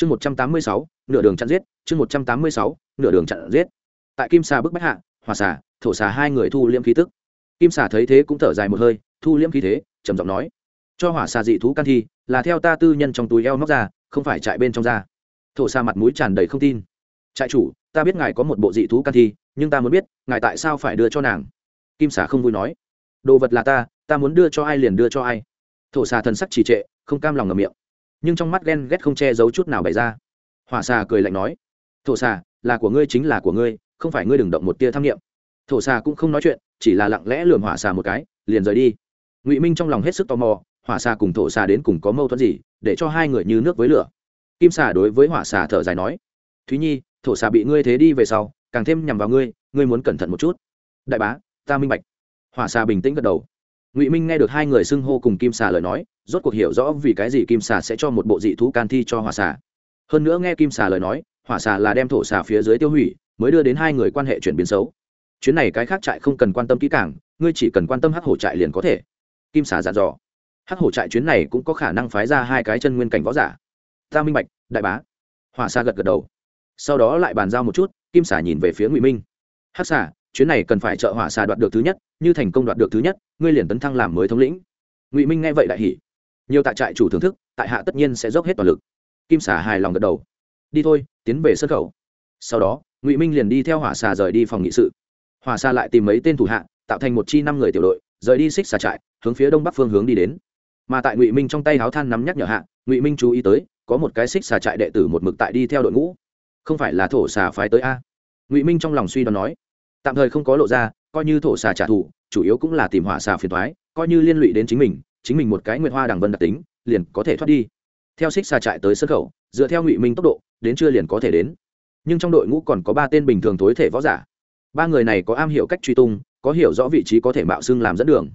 chương một trăm tám mươi sáu, nửa đường chặn giết, chương một trăm tám mươi sáu, nửa đường chặn giết. Tại kim xà bức bách hạ hòa xà, thổ xà hai người thu liễm khí tức. Kim xà thấy thế cũng thở dài một hơi, thu liễm khí thế, trầm giọng nói, cho hỏa xà dị thú can thi, là theo ta tư nhân trong túi eo móc ra, không phải chạy bên trong ra. Thổ xà mặt mũi tràn đầy không tin. Trại chủ, ta biết ngài có một bộ dị thú can thi, nhưng ta muốn biết, ngài tại sao phải đưa cho nàng? Kim xà không vui nói, đồ vật là ta ta muốn đưa cho ai liền đưa cho ai. Thổ xà thần sắc trì trệ, không cam lòng ngầm miệng nhưng trong mắt ghen ghét không che giấu chút nào bày ra. Hỏa xà cười lạnh nói, thổ xà, là của ngươi chính là của ngươi, không phải ngươi đừng động một tia tham nghiệm thổ xà cũng không nói chuyện, chỉ là lặng lẽ lườm hỏa xà một cái, liền rời đi. Ngụy minh trong lòng hết sức tò mò, hỏa xà cùng thổ xà đến cùng có mâu thuẫn gì, để cho hai người như nước với lửa. Kim xà đối với hỏa xà thở dài nói, thúy nhi, thổ xà bị ngươi thế đi về sau, càng thêm nhằm vào ngươi ngươi muốn cẩn thận một chút. Đại bá, ta minh bạch. Hỏa xà bình tĩnh gật đầu ngụy minh nghe được hai người xưng hô cùng kim xà lời nói rốt cuộc hiểu rõ vì cái gì kim xà sẽ cho một bộ dị thú can thi cho hỏa xà. Hơn nữa nghe kim xà lời nói, hỏa xà là đem thổ xà phía dưới tiêu hủy, mới đưa đến hai người quan hệ chuyển biến xấu. Chuyến này cái khác trại không cần quan tâm kỹ càng, ngươi chỉ cần quan tâm hắc hổ trại liền có thể. Kim xà dặn dò. Hắc hổ trại chuyến này cũng có khả năng phái ra hai cái chân nguyên cảnh võ giả. Ta minh bạch, đại bá. Hỏa xà gật gật đầu. Sau đó lại bàn giao một chút, kim xà nhìn về phía ngụy minh. Hắc xà chuyến này cần phải trợ hỏa xà đoạt được thứ nhất, như thành công đoạt được thứ nhất, ngươi liền tấn thăng làm mới thống lĩnh. Ngụy minh nghe vậy đại hỉ. Nhiều tại trại chủ thưởng thức, tại hạ tất nhiên sẽ dốc hết toàn lực. Kim xà hài lòng gật đầu. Đi thôi, tiến về sân khẩu sau đó, ngụy minh liền đi theo hỏa xà rời đi phòng nghị sự. Hỏa xà lại tìm mấy tên thủ hạ, tạo thành một chi năm người tiểu đội, rời đi xích xà trại, hướng phía đông bắc phương hướng đi đến. Mà tại ngụy minh trong tay háo than nắm nhắc nhở hạ, ngụy minh chú ý tới, có một cái xích xà trại đệ tử một mực tại đi theo đội ngũ. Không phải là thổ xà phái tới a? Ngụy minh trong lòng suy đoán nói tạm thời không có lộ ra, coi như thổ xà trả thù, chủ yếu cũng là tìm hỏa xà phiền thoái coi như liên lụy đến chính mình chính mình một cái nguyệt hoa đằng vân đặc tính, liền có thể thoát đi. Theo xích xà trại tới sân khẩu, dựa theo ngụy minh tốc độ, đến chưa liền có thể đến. Nhưng trong đội ngũ còn có ba tên bình thường tối thể võ giả. Ba người này có am hiểu cách truy tung, có hiểu rõ vị trí có thể mạo xưng làm dẫn đường.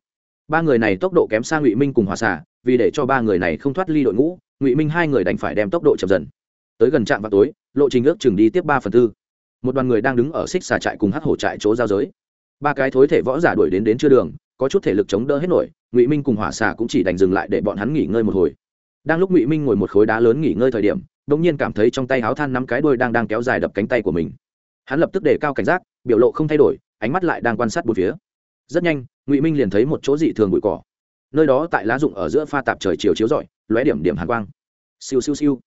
Ba người này tốc độ kém xa ngụy minh cùng hòa xả vì để cho ba người này không thoát ly đội ngũ, ngụy minh hai người đành phải đem tốc độ chậm dần. Tới gần trạm vào tối, lộ trình ước chừng đi tiếp ba phần tư một đoàn người đang đứng ở xích xà trại cùng hắc hổ trại chỗ giao giới. Ba cái thối thể võ giả đuổi đến đến chưa đường, có chút thể lực chống đỡ hết nổi, ngụy minh cùng hỏa xà cũng chỉ đành dừng lại để bọn hắn nghỉ ngơi một hồi. Đang lúc ngụy minh ngồi một khối đá lớn nghỉ ngơi thời điểm đ ỗ n g nhiên cảm thấy trong tay áo than năm cái đôi đang đang kéo dài đập cánh tay của mình. Hắn lập tức để cao cảnh giác, biểu lộ không thay đổi, ánh mắt lại đang quan sát bốn phía. Rất nhanh, ngụy minh liền thấy một chỗ dị thường bụi cỏ. Nơi đó tại lá rụng ở giữa pha tạp trời chiều chiếu rọi, lóe điểm điểm hàn quang. Siêu siêu siêu.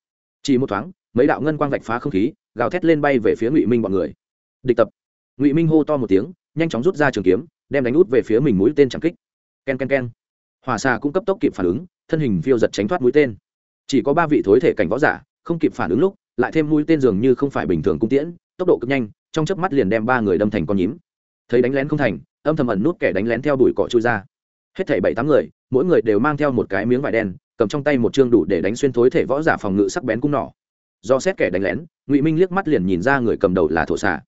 Chỉ một thoáng, mấy đạo ngân quang vạch phá không khí gào thét lên bay về phía ngụy minh bọn người địch tập ngụy minh hô to một tiếng nhanh chóng rút ra trường kiếm đem đánh út về phía mình mũi tên chẳng kích k e n k e n k e n hòa xà cũng cấp tốc kịp phản ứng thân hình phiêu giật tránh thoát mũi tên chỉ có ba vị thối thể cảnh võ giả không kịp phản ứng lúc lại thêm mũi tên dường như không phải bình thường cung tiễn tốc độ cực nhanh trong chớp mắt liền đem ba người đâm thành con nhím thấy đánh lén không thành âm thầm ẩn nút kẻ đánh lén theo đuổi cỏ chui ra hết thảy bảy tám người mỗi người đều mang theo một cái miếng vải đen cầm trong tay một chương đủ để đánh xuyên thối thể võ giả phòng ngự sắc bén cung nỏ do xét kẻ đánh lén, ngụy minh liếc mắt liền nhìn ra người cầm đầu là thổ xà.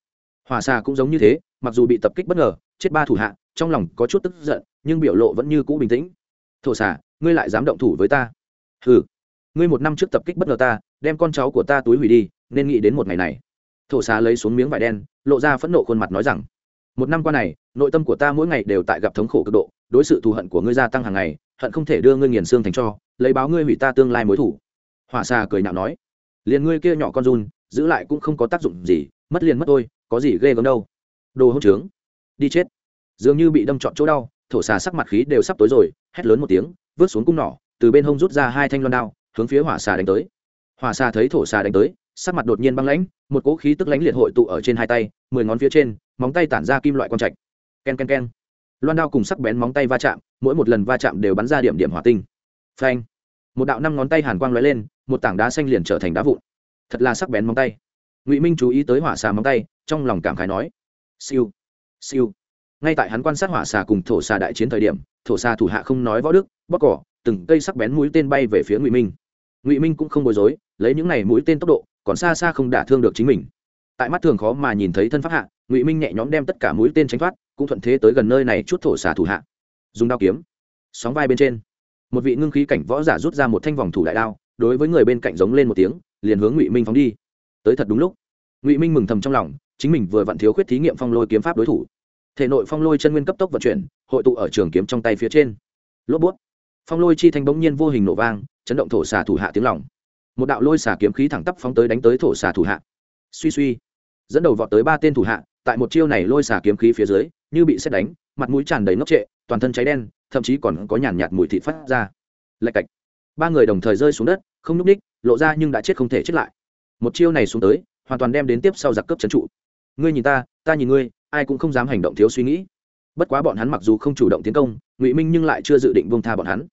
Hòa xà cũng giống như thế, mặc dù bị tập kích bất ngờ, chết ba thủ hạ, trong lòng có chút tức giận, nhưng biểu lộ vẫn như cũ bình tĩnh. Thổ xà, ngươi lại dám động thủ với ta? Ừ ngươi một năm trước tập kích bất ngờ ta, đem con cháu của ta túi hủy đi, nên nghĩ đến một ngày này. Thổ xà lấy xuống miếng vải đen, lộ ra phẫn nộ khuôn mặt nói rằng, một năm qua này, nội tâm của ta mỗi ngày đều tại gặp thống khổ cực độ, đối sự thù hận của ngươi gia tăng hàng ngày, hận không thể đưa ngươi nghiền xương thành cho, lấy báo ngươi hủy ta tương lai mối thủ. Hỏa xà cười nhạo nói liền ngươi kia nhỏ con run, giữ lại cũng không có tác dụng gì, mất liền mất tôi có gì ghê gớm đâu. Đồ hỗn trướng, đi chết. Dường như bị đâm trọn chỗ đau, thổ xà sắc mặt khí đều sắp tối rồi, hét lớn một tiếng vớt xuống cung nỏ, từ bên hông rút ra hai thanh loan đao, hướng phía hỏa xà đánh tới. Hỏa xà thấy thổ xà đánh tới, sắc mặt đột nhiên băng lãnh, một cỗ khí tức lãnh liệt hội tụ ở trên hai tay, mười ngón phía trên, móng tay tản ra kim loại quang trạch. K e n k e n k e n loan đao cùng sắc bén móng tay va chạm, mỗi một lần va chạm đều bắn ra điểm điểm hỏa tinh. Phanh. Một đạo năm ngón tay hàn quang lóe lên một tảng đá xanh liền trở thành đá vụn. Thật là sắc bén móng tay. Ngụy minh chú ý tới hỏa xà móng tay, trong lòng cảm khái nói, siêu siêu. Ngay tại hắn quan sát hỏa xà cùng thổ xà đại chiến thời điểm, thổ xà thủ hạ không nói võ đức, bóc cỏ, từng cây sắc bén mũi tên bay về phía ngụy minh. Ngụy minh cũng không bối rối, lấy những này mũi tên tốc độ, còn xa xa không đả thương được chính mình. Tại mắt thường khó mà nhìn thấy thân pháp hạ, ngụy minh nhẹ nhõm đem tất cả mũi tên tránh thoát, cũng thuận thế tới gần nơi này chút thổ xà thủ hạ. Dùng đao kiếm, sóng vai bên trên, một vị ngưng khí cảnh võ giả rút ra một thanh vòng thủ đại đao đối với người bên cạnh giống lên một tiếng, liền hướng ngụy minh phóng đi. Tới thật đúng lúc, ngụy minh mừng thầm trong lòng, chính mình vừa vặn thiếu khuyết thí nghiệm phong lôi kiếm pháp đối thủ. Thể nội phong lôi chân nguyên cấp tốc vận chuyển, hội tụ ở trường kiếm trong tay phía trên. Lốp bút. Phong lôi chi thanh bỗng nhiên vô hình nổ vang, chấn động thổ xà thủ hạ tiếng lòng. Một đạo lôi xà kiếm khí thẳng tắp phóng tới đánh tới thổ xà thủ hạ. Suy suy. Dẫn đầu vọt tới ba tên thủ hạ, tại một chiêu này lôi xà kiếm khí phía dưới, như bị xét đánh, mặt mũi tràn đầy ngốc trệ, toàn thân cháy đen, thậm chí còn có nhàn nhạt mùi thịt phát ra. Lạch cạch ba người đồng thời rơi xuống đất, không nhúc ních, lộ ra nhưng đã chết không thể chết lại. Một chiêu này xuống tới, hoàn toàn đem đến tiếp sau giặc cướp trấn trụ. Ngươi nhìn ta ta nhìn ngươi, ai cũng không dám hành động thiếu suy nghĩ. Bất quá bọn hắn mặc dù không chủ động tiến công, ngụy minh nhưng lại chưa dự định buông tha bọn hắn.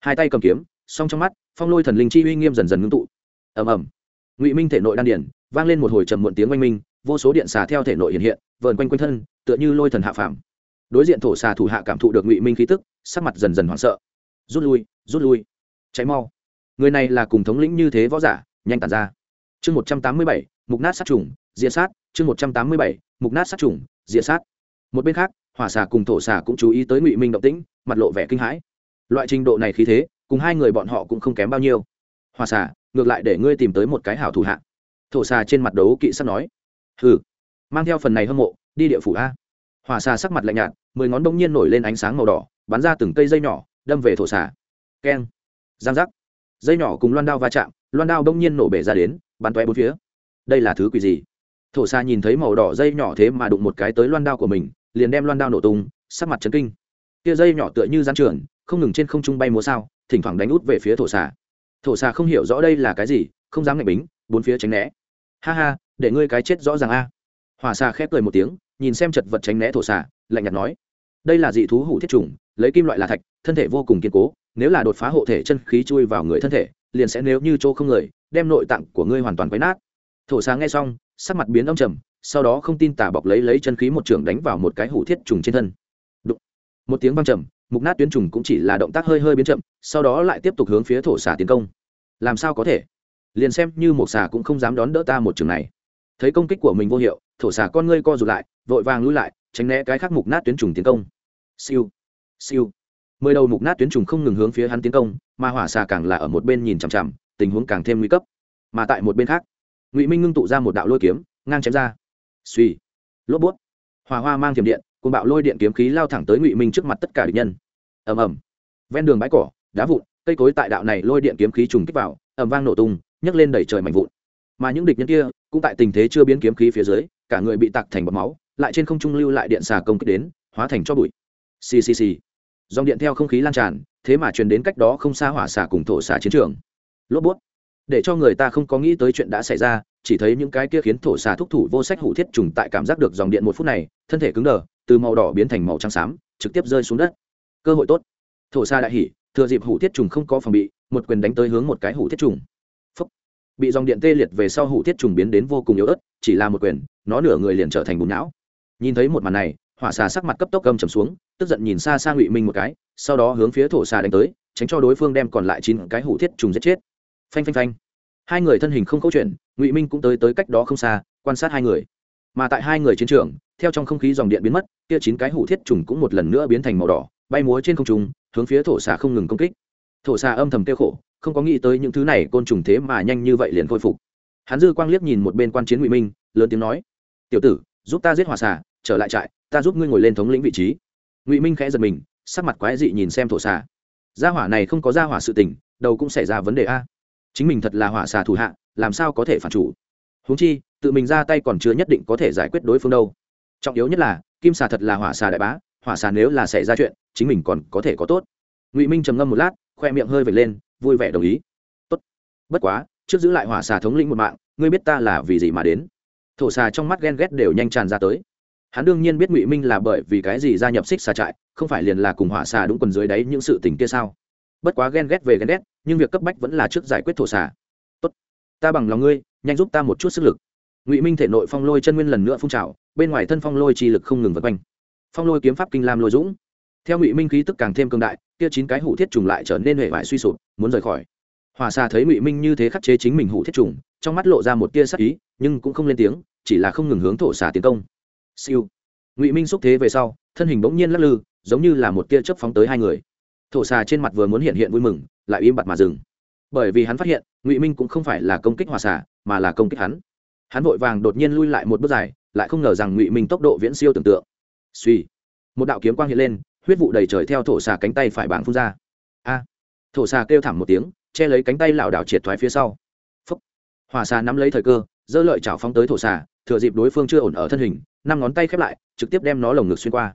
Hai tay cầm kiếm, song trong mắt, phong lôi thần linh chi uy nghiêm dần dần ngưng tụ. Ầm ầm. Ngụy minh thể nội đan điển vang lên một hồi trầm muộn tiếng oanh minh, vô số điện xà theo thể nội hiện hiện, vờn quanh quanh thân, tựa như lôi thần hạ phàm. Đối diện thổ xà thủ hạ cảm thụ được ngụy minh khí tức, sắc mặt dần dần hoảng sợ. Rút lui rút lui cháy mau. Người này là cùng thống lĩnh như thế võ giả, nhanh tàn ra. Chương một trăm tám mươi bảy, mục nát sát trùng diện sát. Chương một trăm tám mươi bảy, mục nát sát trùng diện sát. Một bên khác, hỏa xà cùng thổ xà cũng chú ý tới ngụy minh động tĩnh, mặt lộ vẻ kinh hãi. Loại trình độ này khí thế, cùng hai người bọn họ cũng không kém bao nhiêu. Hỏa xà, ngược lại để ngươi tìm tới một cái hảo thủ hạ. Thổ xà trên mặt đấu kỵ sắt nói. Hừ. Mang theo phần này hâm mộ, đi địa phủ a. Hỏa xà sắc mặt lạnh nhạt, mười ngón đông nhiên nổi lên ánh sáng màu đỏ, bắn ra từng cây dây nhỏ, đâm về thổ xà. Keng giang giác. Dây nhỏ cùng loan đao va chạm, loan đao bỗng nhiên nổ bể ra đến, bắn toe bốn phía. Đây là thứ quỷ gì? Thổ xa nhìn thấy màu đỏ dây nhỏ thế mà đụng một cái tới loan đao của mình, liền đem loan đao nổ tung, sắc mặt chấn kinh. Kia dây nhỏ tựa như gian trường không ngừng trên không trung bay múa sao, thỉnh thoảng đánh út về phía thổ xà thổ xà không hiểu rõ đây là cái gì, không dám ngạch bính, bốn phía tránh né. Ha ha, để ngươi cái chết rõ ràng a. À. hòa xà khép cười một tiếng, nhìn xem chật vật tránh né thổ xà lạnh nhạt nói. Đây là dị thú hủ thiết trùng, lấy kim loại là thạch, thân thể vô cùng kiên cố nếu là đột phá hộ thể chân khí chui vào người thân thể, liền sẽ nếu như chỗ không người, đem nội tạng của ngươi hoàn toàn quấy nát. Thổ xà nghe xong, sắc mặt biến âm trầm, sau đó không tin tả bọc lấy lấy chân khí một trường đánh vào một cái hủ thiết trùng trên thân. Đụng. một tiếng văng trầm, mục nát tuyến trùng cũng chỉ là động tác hơi hơi biến chậm, sau đó lại tiếp tục hướng phía thổ xà tiến công. Làm sao có thể? Liền xem như một xà cũng không dám đón đỡ ta một trường này. Thấy công kích của mình vô hiệu, thổ xà con ngươi co rụt lại, vội vàng lui lại, tránh né cái khác mục nát tuyến trùng tiến công. Siêu. Siêu mười đầu mục nát tuyến trùng không ngừng hướng phía hắn tiến công, mà hỏa xà càng là ở một bên nhìn chằm chằm, tình huống càng thêm nguy cấp. Mà tại một bên khác, ngụy minh ngưng tụ ra một đạo lôi kiếm, ngang chém ra. Suy lốp bút. Hòa hoa mang thiểm điện cùng bạo lôi điện kiếm khí lao thẳng tới ngụy minh trước mặt tất cả địch nhân. Ầm ầm. Ven đường bãi cỏ, đá vụn, cây cối tại đạo này lôi điện kiếm khí trùng kích vào, ầm vang nổ tung, nhấc lên đẩy trời mạnh vụn. Mà những địch nhân kia, cũng tại tình thế chưa biến kiếm khí phía dưới, cả người bị tặc thành bọt máu, lại trên không trung lưu lại điện xà công kích đến, hóa thành cho bụi. Ccc dòng điện theo không khí lan tràn, thế mà truyền đến cách đó không xa hỏa xả cùng thổ xả chiến trường. Lốp bút. Để cho người ta không có nghĩ tới chuyện đã xảy ra, chỉ thấy những cái kia khiến thổ xà thúc thủ vô sách hủ thiết trùng tại cảm giác được dòng điện một phút này, thân thể cứng đờ, từ màu đỏ biến thành màu trắng xám, trực tiếp rơi xuống đất. Cơ hội tốt. Thổ xà đại hỉ, thừa dịp hủ thiết trùng không có phòng bị, một quyền đánh tới hướng một cái hủ thiết trùng. Phúc. bị dòng điện tê liệt về sau hủ thiết trùng biến đến vô cùng yếu ớt, chỉ là một quyền, nó nửa người liền trở thành bùn não. Nhìn thấy một màn này hỏa xà sắc mặt cấp tốc gầm trầm xuống, tức giận nhìn xa xa ngụy minh một cái, sau đó hướng phía thổ xà đánh tới, tránh cho đối phương đem còn lại chín cái hủ thiết trùng giết chết. Phanh phanh phanh. Hai người thân hình không câu chuyện, ngụy minh cũng tới tới cách đó không xa, quan sát hai người. Mà tại hai người chiến trường, theo trong không khí dòng điện biến mất, kia chín cái hủ thiết trùng cũng một lần nữa biến thành màu đỏ, bay múa trên không trung, hướng phía thổ xà không ngừng công kích. Thổ xà âm thầm kêu khổ, không có nghĩ tới những thứ này côn trùng thế mà nhanh như vậy liền khôi phục. Hắn dư quang liếc nhìn một bên quan chiến ngụy minh, lớn tiếng nói, tiểu tử, giúp ta giết hỏa xà, trở lại trại ta giúp ngươi ngồi lên thống lĩnh vị trí. Ngụy minh khẽ giật mình, sắc mặt quái dị nhìn xem thổ xà. Gia hỏa này không có gia hỏa sự tình, đầu cũng xảy ra vấn đề a. Chính mình thật là hỏa xà thủ hạ, làm sao có thể phản chủ? Huống chi, tự mình ra tay còn chưa nhất định có thể giải quyết đối phương đâu. Trọng yếu nhất là, kim xà thật là hỏa xà đại bá, hỏa xà nếu là xảy ra chuyện, chính mình còn có thể có tốt. Ngụy minh trầm ngâm một lát, khoe miệng hơi vệt lên, vui vẻ đồng ý. Tốt. Bất quá, trước giữ lại hỏa xà thống lĩnh một mạng, ngươi biết ta là vì gì mà đến? Thổ xà trong mắt ghen ghét đều nhanh tràn ra tới hắn đương nhiên biết ngụy minh là bởi vì cái gì gia nhập xích xà trại, không phải liền là cùng hỏa xà đúng quần dưới đáy những sự tình kia sao? Bất quá ghen ghét về ghen ghét, nhưng việc cấp bách vẫn là trước giải quyết thổ xà. Tốt, ta bằng lòng ngươi, nhanh giúp ta một chút sức lực. Ngụy minh thể nội phong lôi chân nguyên lần nữa phun trào, bên ngoài thân phong lôi chi lực không ngừng vật quanh. Phong lôi kiếm pháp kinh lam lôi dũng. Theo ngụy minh khí tức càng thêm cường đại, kia chín cái hủ thiết trùng lại trở nên hệ vải suy sụp, muốn rời khỏi. Hòa xà thấy ngụy minh như thế khắc chế chính mình hủ thiết trùng, trong mắt lộ ra một tia sắc ý, nhưng cũng không lên tiếng, chỉ là không ngừng hướng thổ xà tiến công siêu. Ngụy minh xúc thế về sau thân hình bỗng nhiên lắc lư giống như là một tia chớp phóng tới hai người. Thổ xà trên mặt vừa muốn hiện hiện vui mừng lại im bặt mà dừng. Bởi vì hắn phát hiện ngụy minh cũng không phải là công kích hòa xà mà là công kích hắn. Hắn vội vàng đột nhiên lui lại một bước dài lại không ngờ rằng ngụy minh tốc độ viễn siêu tưởng tượng. Suy một đạo kiếm quang hiện lên huyết vụ đầy trời theo thổ xà cánh tay phải bảng phun ra. A. Thổ xà kêu thảm một tiếng che lấy cánh tay lảo đảo triệt thoái phía sau. Phúc, hòa xà nắm lấy thời cơ dơ lợi chảo phóng tới thổ xà thừa dịp đối phương chưa ổn ở thân hình năm ngón tay khép lại, trực tiếp đem nó lồng ngực xuyên qua.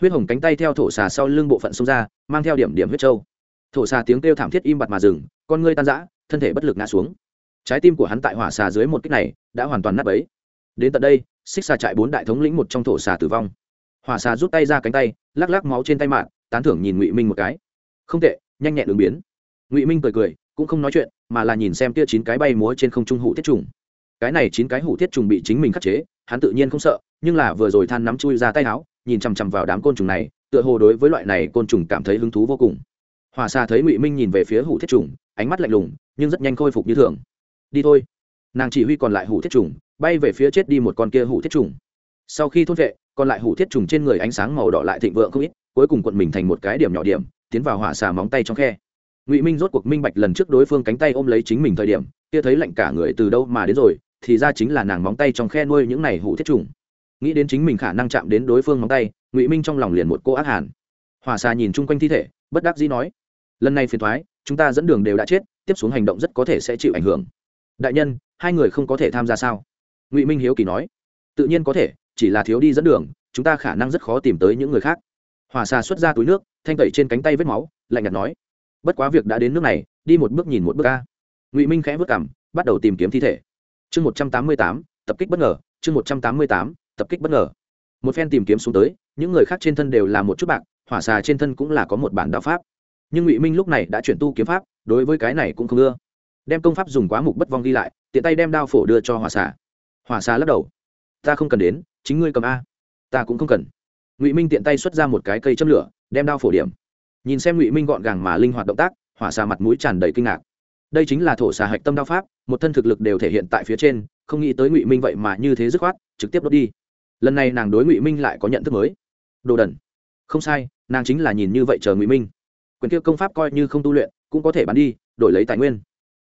Huyết hồng cánh tay theo thổ xà sau lưng bộ phận xông ra, mang theo điểm điểm huyết trâu. Thổ xà tiếng kêu thảm thiết im bặt mà dừng, con ngươi tan rã, thân thể bất lực ngã xuống. Trái tim của hắn tại hỏa xà dưới một kích này, đã hoàn toàn nắp ấy đến tận đây, xích xà trại bốn đại thống lĩnh một trong thổ xà tử vong. Hỏa xà rút tay ra cánh tay, lắc lắc máu trên tay mạng tán thưởng nhìn ngụy minh một cái. Không tệ, nhanh nhẹn ứng biến. Ngụy minh cười cười, cũng không nói chuyện, mà là nhìn xem tia chín cái bay múa trên không trung hụ thiết trùng. Cái này chín cái hủ thiết trùng bị chính mình khắc chế, hắn tự nhiên không sợ nhưng là vừa rồi than nắm chui ra tay áo, nhìn chằm chằm vào đám côn trùng này, tựa hồ đối với loại này côn trùng cảm thấy hứng thú vô cùng. Hòa xa thấy ngụy minh nhìn về phía hủ thiết trùng, ánh mắt lạnh lùng, nhưng rất nhanh khôi phục như thường. Đi thôi. Nàng chỉ huy còn lại hủ thiết trùng, bay về phía chết đi một con kia hủ thiết trùng. Sau khi thôn vệ, còn lại hủ thiết trùng trên người ánh sáng màu đỏ lại thịnh vượng không ít, cuối cùng quận mình thành một cái điểm nhỏ điểm, tiến vào hỏa xà móng tay trong khe. Ngụy minh rốt cuộc minh bạch lần trước đối phương cánh tay ôm lấy chính mình thời điểm, kia thấy lạnh cả người từ đâu mà đến rồi, thì ra chính là nàng móng tay trong khe nuôi những này hủ thiết trùng nghĩ đến chính mình khả năng chạm đến đối phương móng tay, ngụy minh trong lòng liền một cô ác hàn. Hòa xa nhìn chung quanh thi thể, bất đắc dĩ nói, lần này phiền thoái chúng ta dẫn đường đều đã chết, tiếp xuống hành động rất có thể sẽ chịu ảnh hưởng. Đại nhân, hai người không có thể tham gia sao? Ngụy minh hiếu kỳ nói, tự nhiên có thể, chỉ là thiếu đi dẫn đường, chúng ta khả năng rất khó tìm tới những người khác. Hòa xa xuất ra túi nước, thanh tẩy trên cánh tay vết máu, lạnh nhạt nói, bất quá việc đã đến nước này, đi một bước nhìn một bước ca ngụy minh khẽ vất cảm bắt đầu tìm kiếm thi thể. Chương một trăm tám mươi tám, tập kích bất ngờ, chương một trăm tám mươi tám tập kích bất ngờ. Một phen tìm kiếm xuống tới, những người khác trên thân đều là một chút bạc, hỏa xà trên thân cũng là có một bản đạo pháp. Nhưng ngụy minh lúc này đã chuyển tu kiếm pháp, đối với cái này cũng không ưa. Đem công pháp dùng quá mục bất vong ghi lại, tiện tay đem đao phổ đưa cho hỏa xà. Hỏa xà lắc đầu. Ta không cần đến, chính ngươi cầm a. Ta cũng không cần. Ngụy minh tiện tay xuất ra một cái cây châm lửa, đem đao phổ điểm. Nhìn xem ngụy minh gọn gàng mà linh hoạt động tác, hỏa xà mặt mũi tràn đầy kinh ngạc. Đây chính là thổ xà hạch tâm đao pháp, một thân thực lực đều thể hiện tại phía trên, không nghĩ tới ngụy minh vậy mà như thế dứt khoát, trực tiếp đốt đi lần này nàng đối ngụy minh lại có nhận thức mới. Đồ đần. Không sai, nàng chính là nhìn như vậy chờ ngụy minh. Quyền kia công pháp coi như không tu luyện, cũng có thể bán đi, đổi lấy tài nguyên.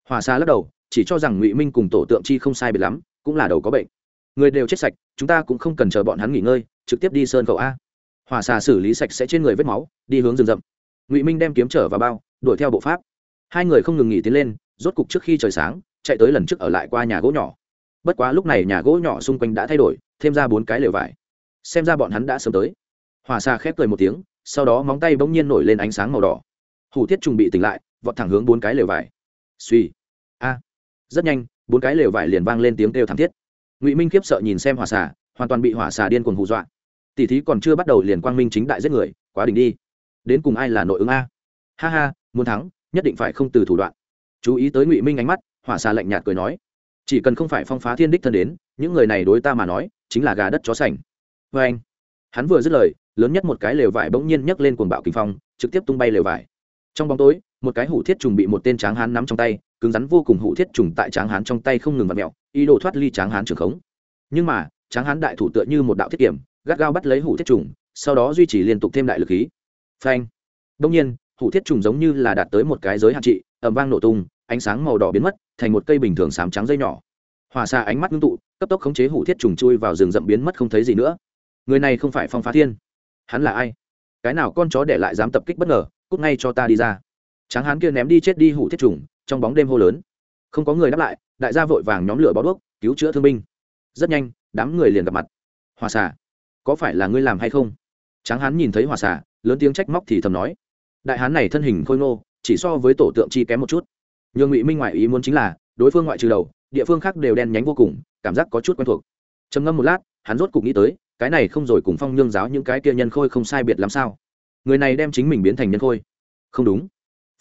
Hòa xa lắc đầu, chỉ cho rằng ngụy minh cùng tổ tượng chi không sai biệt lắm, cũng là đầu có bệnh. Người đều chết sạch, chúng ta cũng không cần chờ bọn hắn nghỉ ngơi, trực tiếp đi sơn cầu a. Hòa xà xử lý sạch sẽ trên người vết máu, đi hướng rừng rậm. Ngụy minh đem kiếm trở vào bao, đuổi theo bộ pháp. Hai người không ngừng nghỉ tiến lên, rốt cục trước khi trời sáng, chạy tới lần trước ở lại qua nhà gỗ nhỏ. Bất quá lúc này nhà gỗ nhỏ xung quanh đã thay đổi thêm ra bốn cái lều vải. Xem ra bọn hắn đã sớm tới. Hòa xa khép cười một tiếng, sau đó móng tay bỗng nhiên nổi lên ánh sáng màu đỏ. Hủ thiết trùng bị tỉnh lại, vọt thẳng hướng bốn cái lều vải. Suy a. Rất nhanh, bốn cái lều vải liền vang lên tiếng kêu thảm thiết. Ngụy minh khiếp sợ nhìn xem hỏa xà hoàn toàn bị hỏa xà điên cuồng hù dọa. Tỷ thí còn chưa bắt đầu liền quang minh chính đại giết người, quá đỉnh đi. Đến cùng ai là nội ứng a? Ha ha, muốn thắng, nhất định phải không từ thủ đoạn. Chú ý tới ngụy minh ánh mắt, hỏa xà lạnh nhạt cười nói chỉ cần không phải phong phá thiên đích thân đến, những người này đối ta mà nói, chính là gà đất chó sành. Vê anh, hắn vừa dứt lời, lớn nhất một cái lều vải bỗng nhiên nhấc lên cuồng bạo kinh phong, trực tiếp tung bay lều vải. Trong bóng tối, một cái hủ thiết trùng bị một tên tráng hán nắm trong tay, cứng rắn vô cùng hủ thiết trùng tại tráng hán trong tay không ngừng vặt mẹo ý đồ thoát ly tráng hán trường khống. Nhưng mà, tráng hán đại thủ tựa như một đạo thiết kiểm gắt gao bắt lấy hủ thiết trùng, sau đó duy trì liên tục thêm đại lực khí. Phanh. Đông nhiên, hủ thiết trùng giống như là đạt tới một cái giới hạn trị ẩm vang nổ tung ánh sáng màu đỏ biến mất, thành một cây bình thường sám trắng dây nhỏ. Hòa xa ánh mắt ngưng tụ, cấp tốc khống chế hủ thiết trùng chui vào rừng rậm biến mất không thấy gì nữa. Người này không phải phong phá thiên. Hắn là ai? Cái nào con chó để lại dám tập kích bất ngờ, cút ngay cho ta đi ra. Tráng hán kia ném đi chết đi hủ thiết trùng, trong bóng đêm hô lớn. Không có người đáp lại, đại gia vội vàng nhóm lửa bó đuốc, cứu chữa thương binh. Rất nhanh, đám người liền gặp mặt. Hòa xà có phải là ngươi làm hay không? Tráng hán nhìn thấy hòa xà lớn tiếng trách móc thì thầm nói. Đại hán này thân hình khôi ngô, chỉ so với tổ tượng chi kém một chút nhường ngụy minh ngoại ý muốn chính là đối phương ngoại trừ đầu, địa phương khác đều đen nhánh vô cùng, cảm giác có chút quen thuộc. Trầm ngâm một lát, hắn rốt cục nghĩ tới, cái này không rồi cùng phong nhương giáo những cái kia nhân khôi không sai biệt làm sao? Người này đem chính mình biến thành nhân khôi. Không đúng.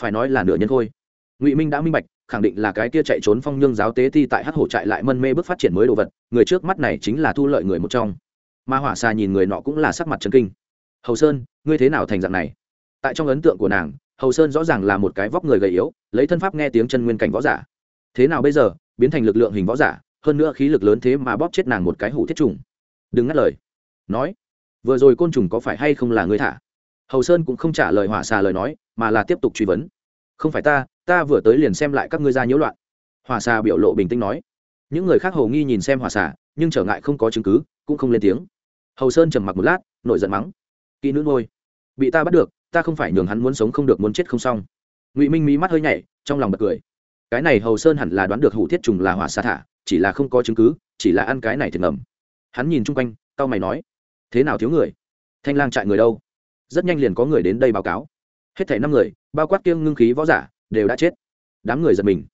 Phải nói là nửa nhân khôi. Ngụy minh đã minh bạch, khẳng định là cái kia chạy trốn phong nhương giáo tế thi tại hát hổ trại lại mân mê bước phát triển mới đồ vật, người trước mắt này chính là thu lợi người một trong. Mà hỏa xà nhìn người nọ cũng là sắc mặt trần kinh. Hầu sơn, ngươi thế nào thành dạng này? Tại trong ấn tượng của nàng hầu sơn rõ ràng là một cái vóc người gầy yếu, lấy thân pháp nghe tiếng chân nguyên cảnh võ giả. Thế nào bây giờ, biến thành lực lượng hình võ giả, hơn nữa khí lực lớn thế mà bóp chết nàng một cái hủ thiết trùng. Đừng ngắt lời. Nói, vừa rồi côn trùng có phải hay không là người thả? Hầu sơn cũng không trả lời hỏa xà lời nói, mà là tiếp tục truy vấn. Không phải ta ta vừa tới liền xem lại các ngươi ra nhiễu loạn. Hỏa xà biểu lộ bình tĩnh nói. Những người khác hầu nghi nhìn xem hỏa xà, nhưng trở ngại không có chứng cứ, cũng không lên tiếng. Hầu sơn trầm mặc một lát, nổi giận mắng. Kỹ nữ ngôi bị ta bắt được ta không phải nhường hắn muốn sống không được muốn chết không xong. Ngụy minh mí mắt hơi nhảy, trong lòng bật cười. Cái này hầu sơn hẳn là đoán được hủ thiết trùng là hỏa xa thả, chỉ là không có chứng cứ, chỉ là ăn cái này thì ngầm. Hắn nhìn chung quanh tao mày nói, thế nào thiếu người? Thanh lang trại người đâu? Rất nhanh liền có người đến đây báo cáo. Hết thảy năm người, bao quát kiêng ngưng khí võ giả, đều đã chết. Đám người giật mình.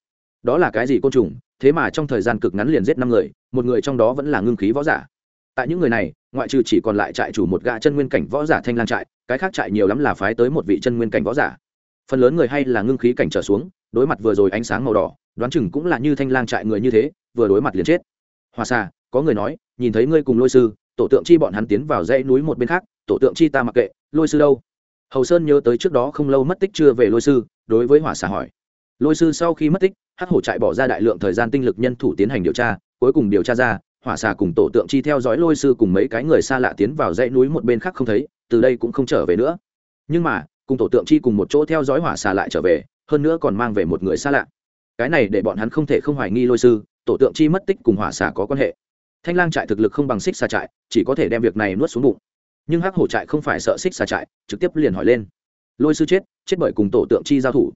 Đó là cái gì côn trùng? Thế mà trong thời gian cực ngắn liền giết năm người, một người trong đó vẫn là ngưng khí võ giả. Tại những người này, ngoại trừ chỉ còn lại trại chủ một gã chân nguyên cảnh võ giả thanh lang trại cái khác trại nhiều lắm là phái tới một vị chân nguyên cảnh võ giả. Phần lớn người hay là ngưng khí cảnh trở xuống đối mặt vừa rồi ánh sáng màu đỏ đoán chừng cũng là như thanh lang trại người như thế vừa đối mặt liền chết. Hoa sa, có người nói nhìn thấy ngươi cùng lôi sư tổ tượng chi bọn hắn tiến vào dãy núi một bên khác tổ tượng chi ta mặc kệ lôi sư đâu? Hầu sơn nhớ tới trước đó không lâu mất tích chưa về lôi sư đối với hỏa xà hỏi. Lôi sư sau khi mất tích hắc hổ trại bỏ ra đại lượng thời gian tinh lực nhân thủ tiến hành điều tra cuối cùng điều tra ra hỏa xà cùng tổ tượng chi theo dõi lôi sư cùng mấy cái người xa lạ tiến vào dãy núi một bên khác không thấy từ đây cũng không trở về nữa. Nhưng mà, cùng tổ tượng chi cùng một chỗ theo dõi hỏa xà lại trở về, hơn nữa còn mang về một người xa lạ. Cái này để bọn hắn không thể không hoài nghi lôi sư, tổ tượng chi mất tích cùng hỏa xà có quan hệ. Thanh lang trại thực lực không bằng xích xà trại, chỉ có thể đem việc này nuốt xuống bụng. Nhưng hắc hổ trại không phải sợ xích xà trại, trực tiếp liền hỏi lên. Lôi sư chết chết bởi cùng tổ tượng chi giao thủ.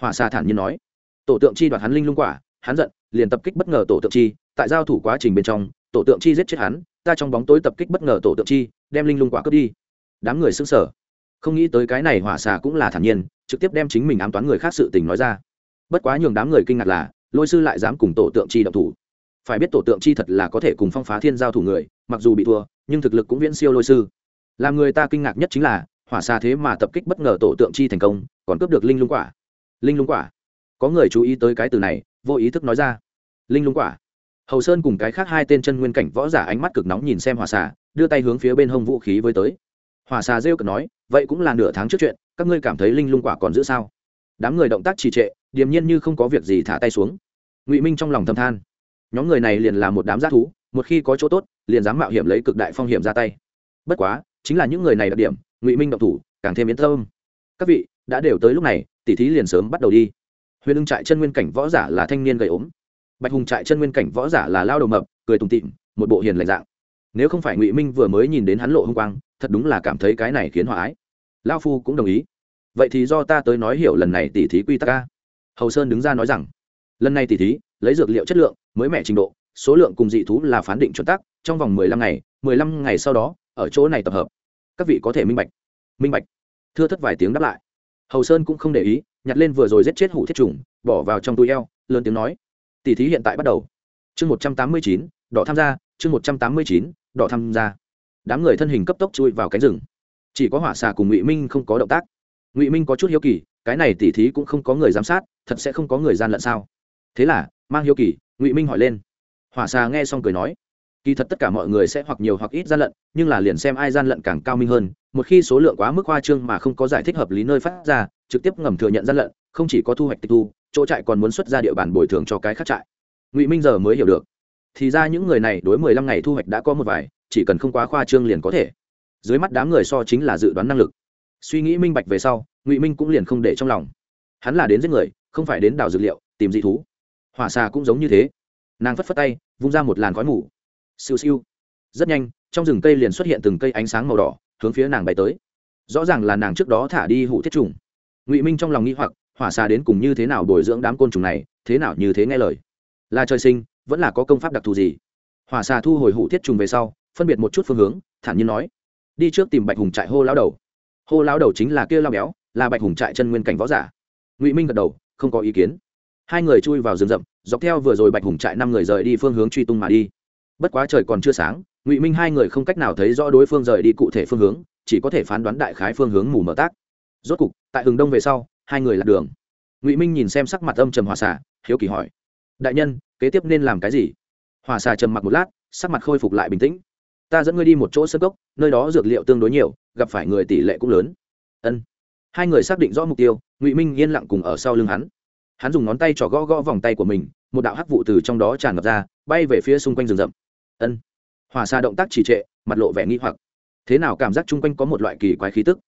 Hỏa xà thản nhiên nói. Tổ tượng chi đoạt hắn linh lung quả, hắn giận, liền tập kích bất ngờ tổ tượng chi, tại giao thủ quá trình bên trong, tổ tượng chi giết chết hắn, ta trong bóng tối tập kích bất ngờ tổ tượng chi, đem linh lung quả cướp đi đám người xứng sở không nghĩ tới cái này hỏa xà cũng là thản nhiên, trực tiếp đem chính mình ám toán người khác sự tình nói ra. Bất quá nhường đám người kinh ngạc là, lôi sư lại dám cùng tổ tượng chi động thủ. Phải biết tổ tượng chi thật là có thể cùng phong phá thiên giao thủ người, mặc dù bị thua, nhưng thực lực cũng viễn siêu lôi sư. Làm người ta kinh ngạc nhất chính là, hỏa xà thế mà tập kích bất ngờ tổ tượng chi thành công, còn cướp được linh lung quả. Linh lung quả. Có người chú ý tới cái từ này, vô ý thức nói ra. Linh lung quả. Hầu sơn cùng cái khác hai tên chân nguyên cảnh võ giả ánh mắt cực nóng nhìn xem hỏa xà, đưa tay hướng phía bên hông vũ khí với tới hòa xà rêu cực nói, vậy cũng là nửa tháng trước chuyện, các ngươi cảm thấy linh lung quả còn giữ sao? Đám người động tác trì trệ, điềm nhiên như không có việc gì thả tay xuống. Ngụy minh trong lòng thâm than, nhóm người này liền là một đám g thú, một khi có chỗ tốt, liền dám mạo hiểm lấy cực đại phong hiểm ra tay. Bất quá, chính là những người này đặc điểm, ngụy minh động thủ, càng thêm yến tâm. Các vị, đã đều tới lúc này, tỉ thí liền sớm bắt đầu đi. Huyền ưng trại chân nguyên cảnh võ giả là thanh niên gầy ốm. Bạch hùng trại chân nguyên cảnh võ giả là lao đầu mập, cười tùng tịm một bộ hiền lành dạng nếu không phải ngụy minh vừa mới nhìn đến hắn lộ h ư n g quang, thật đúng là cảm thấy cái này khiến hòa ái. Lao phu cũng đồng ý. Vậy thì do ta tới nói hiểu lần này tỉ thí quy tắc ca hầu sơn đứng ra nói rằng, lần này tỉ thí, lấy dược liệu chất lượng, mới mẻ trình độ, số lượng cùng dị thú là phán định chuẩn tắc, trong vòng mười lăm ngày, mười lăm ngày sau đó, ở chỗ này tập hợp. Các vị có thể minh bạch. Minh bạch. Thưa thất vài tiếng đáp lại. Hầu sơn cũng không để ý, nhặt lên vừa rồi giết chết hủ thiết trùng, bỏ vào trong túi eo, lớn tiếng nói. Tỷ thí hiện tại bắt đầu. Chương một trăm tám mươi chín, đỏ tham gia, chương một trăm tám mươi chín đỏ tham gia đám người thân hình cấp tốc chui vào cánh rừng. Chỉ có hỏa xà cùng ngụy minh không có động tác. Ngụy minh có chút hiếu kỳ, cái này tỉ thí cũng không có người giám sát, thật sẽ không có người gian lận sao? Thế là, mang hiếu kỳ, ngụy minh hỏi lên. Hỏa xà nghe xong cười nói, kỳ thật tất cả mọi người sẽ hoặc nhiều hoặc ít gian lận, nhưng là liền xem ai gian lận càng cao minh hơn, một khi số lượng quá mức khoa trương mà không có giải thích hợp lý nơi phát ra, trực tiếp ngầm thừa nhận gian lận, không chỉ có thu hoạch tịch thu, chỗ trại còn muốn xuất ra địa bàn bồi thường cho cái khác trại. Ngụy minh giờ mới hiểu được thì ra những người này đối mười lăm ngày thu hoạch đã có một vài, chỉ cần không quá khoa trương liền có thể. Dưới mắt đám người so chính là dự đoán năng lực. Suy nghĩ minh bạch về sau, ngụy minh cũng liền không để trong lòng. Hắn là đến giết người, không phải đến đào dược liệu, tìm dị thú. Hỏa xà cũng giống như thế. Nàng phất phất tay, vung ra một làn khói mù. Siêu siêu. Rất nhanh, trong rừng cây liền xuất hiện từng cây ánh sáng màu đỏ, hướng phía nàng bay tới. Rõ ràng là nàng trước đó thả đi hụ thiết trùng. Ngụy minh trong lòng nghĩ hoặc, hỏa xà đến cùng như thế nào bồi dưỡng đám côn trùng này, thế nào như thế nghe lời. Là trời sinh vẫn là có công pháp đặc thù gì? Hỏa xà thu hồi Hủ thiết trùng về sau, phân biệt một chút phương hướng, thản nhiên nói, đi trước tìm bạch hùng trại hô lao đầu. Hô lao đầu chính là kia lao béo, là bạch hùng trại chân nguyên cảnh võ giả. Ngụy minh gật đầu, không có ý kiến. Hai người chui vào rừng rậm, dọc theo vừa rồi bạch hùng trại năm người rời đi phương hướng truy tung mà đi. Bất quá trời còn chưa sáng, ngụy minh hai người không cách nào thấy rõ đối phương rời đi cụ thể phương hướng, chỉ có thể phán đoán đại khái phương hướng mù mở tác. Rốt cục, tại hừng đông về sau, hai người lạc đường. Ngụy minh nhìn xem sắc mặt âm trầm hòa xả hiếu kỳ hỏi đại nhân, kế tiếp nên làm cái gì? Hòa xà trầm mặc một lát, sắc mặt khôi phục lại bình tĩnh. Ta dẫn ngươi đi một chỗ sơ cốc, nơi đó dược liệu tương đối nhiều, gặp phải người tỷ lệ cũng lớn. Ân. Hai người xác định rõ mục tiêu, ngụy minh yên lặng cùng ở sau lưng hắn. Hắn dùng ngón tay trỏ gõ gõ vòng tay của mình, một đạo hắc vụ từ trong đó tràn ngập ra, bay về phía xung quanh rừng rậm. Ân. Hòa xa động tác trì trệ, mặt lộ vẻ nghi hoặc. Thế nào cảm giác chung quanh có một loại kỳ quái khí tức?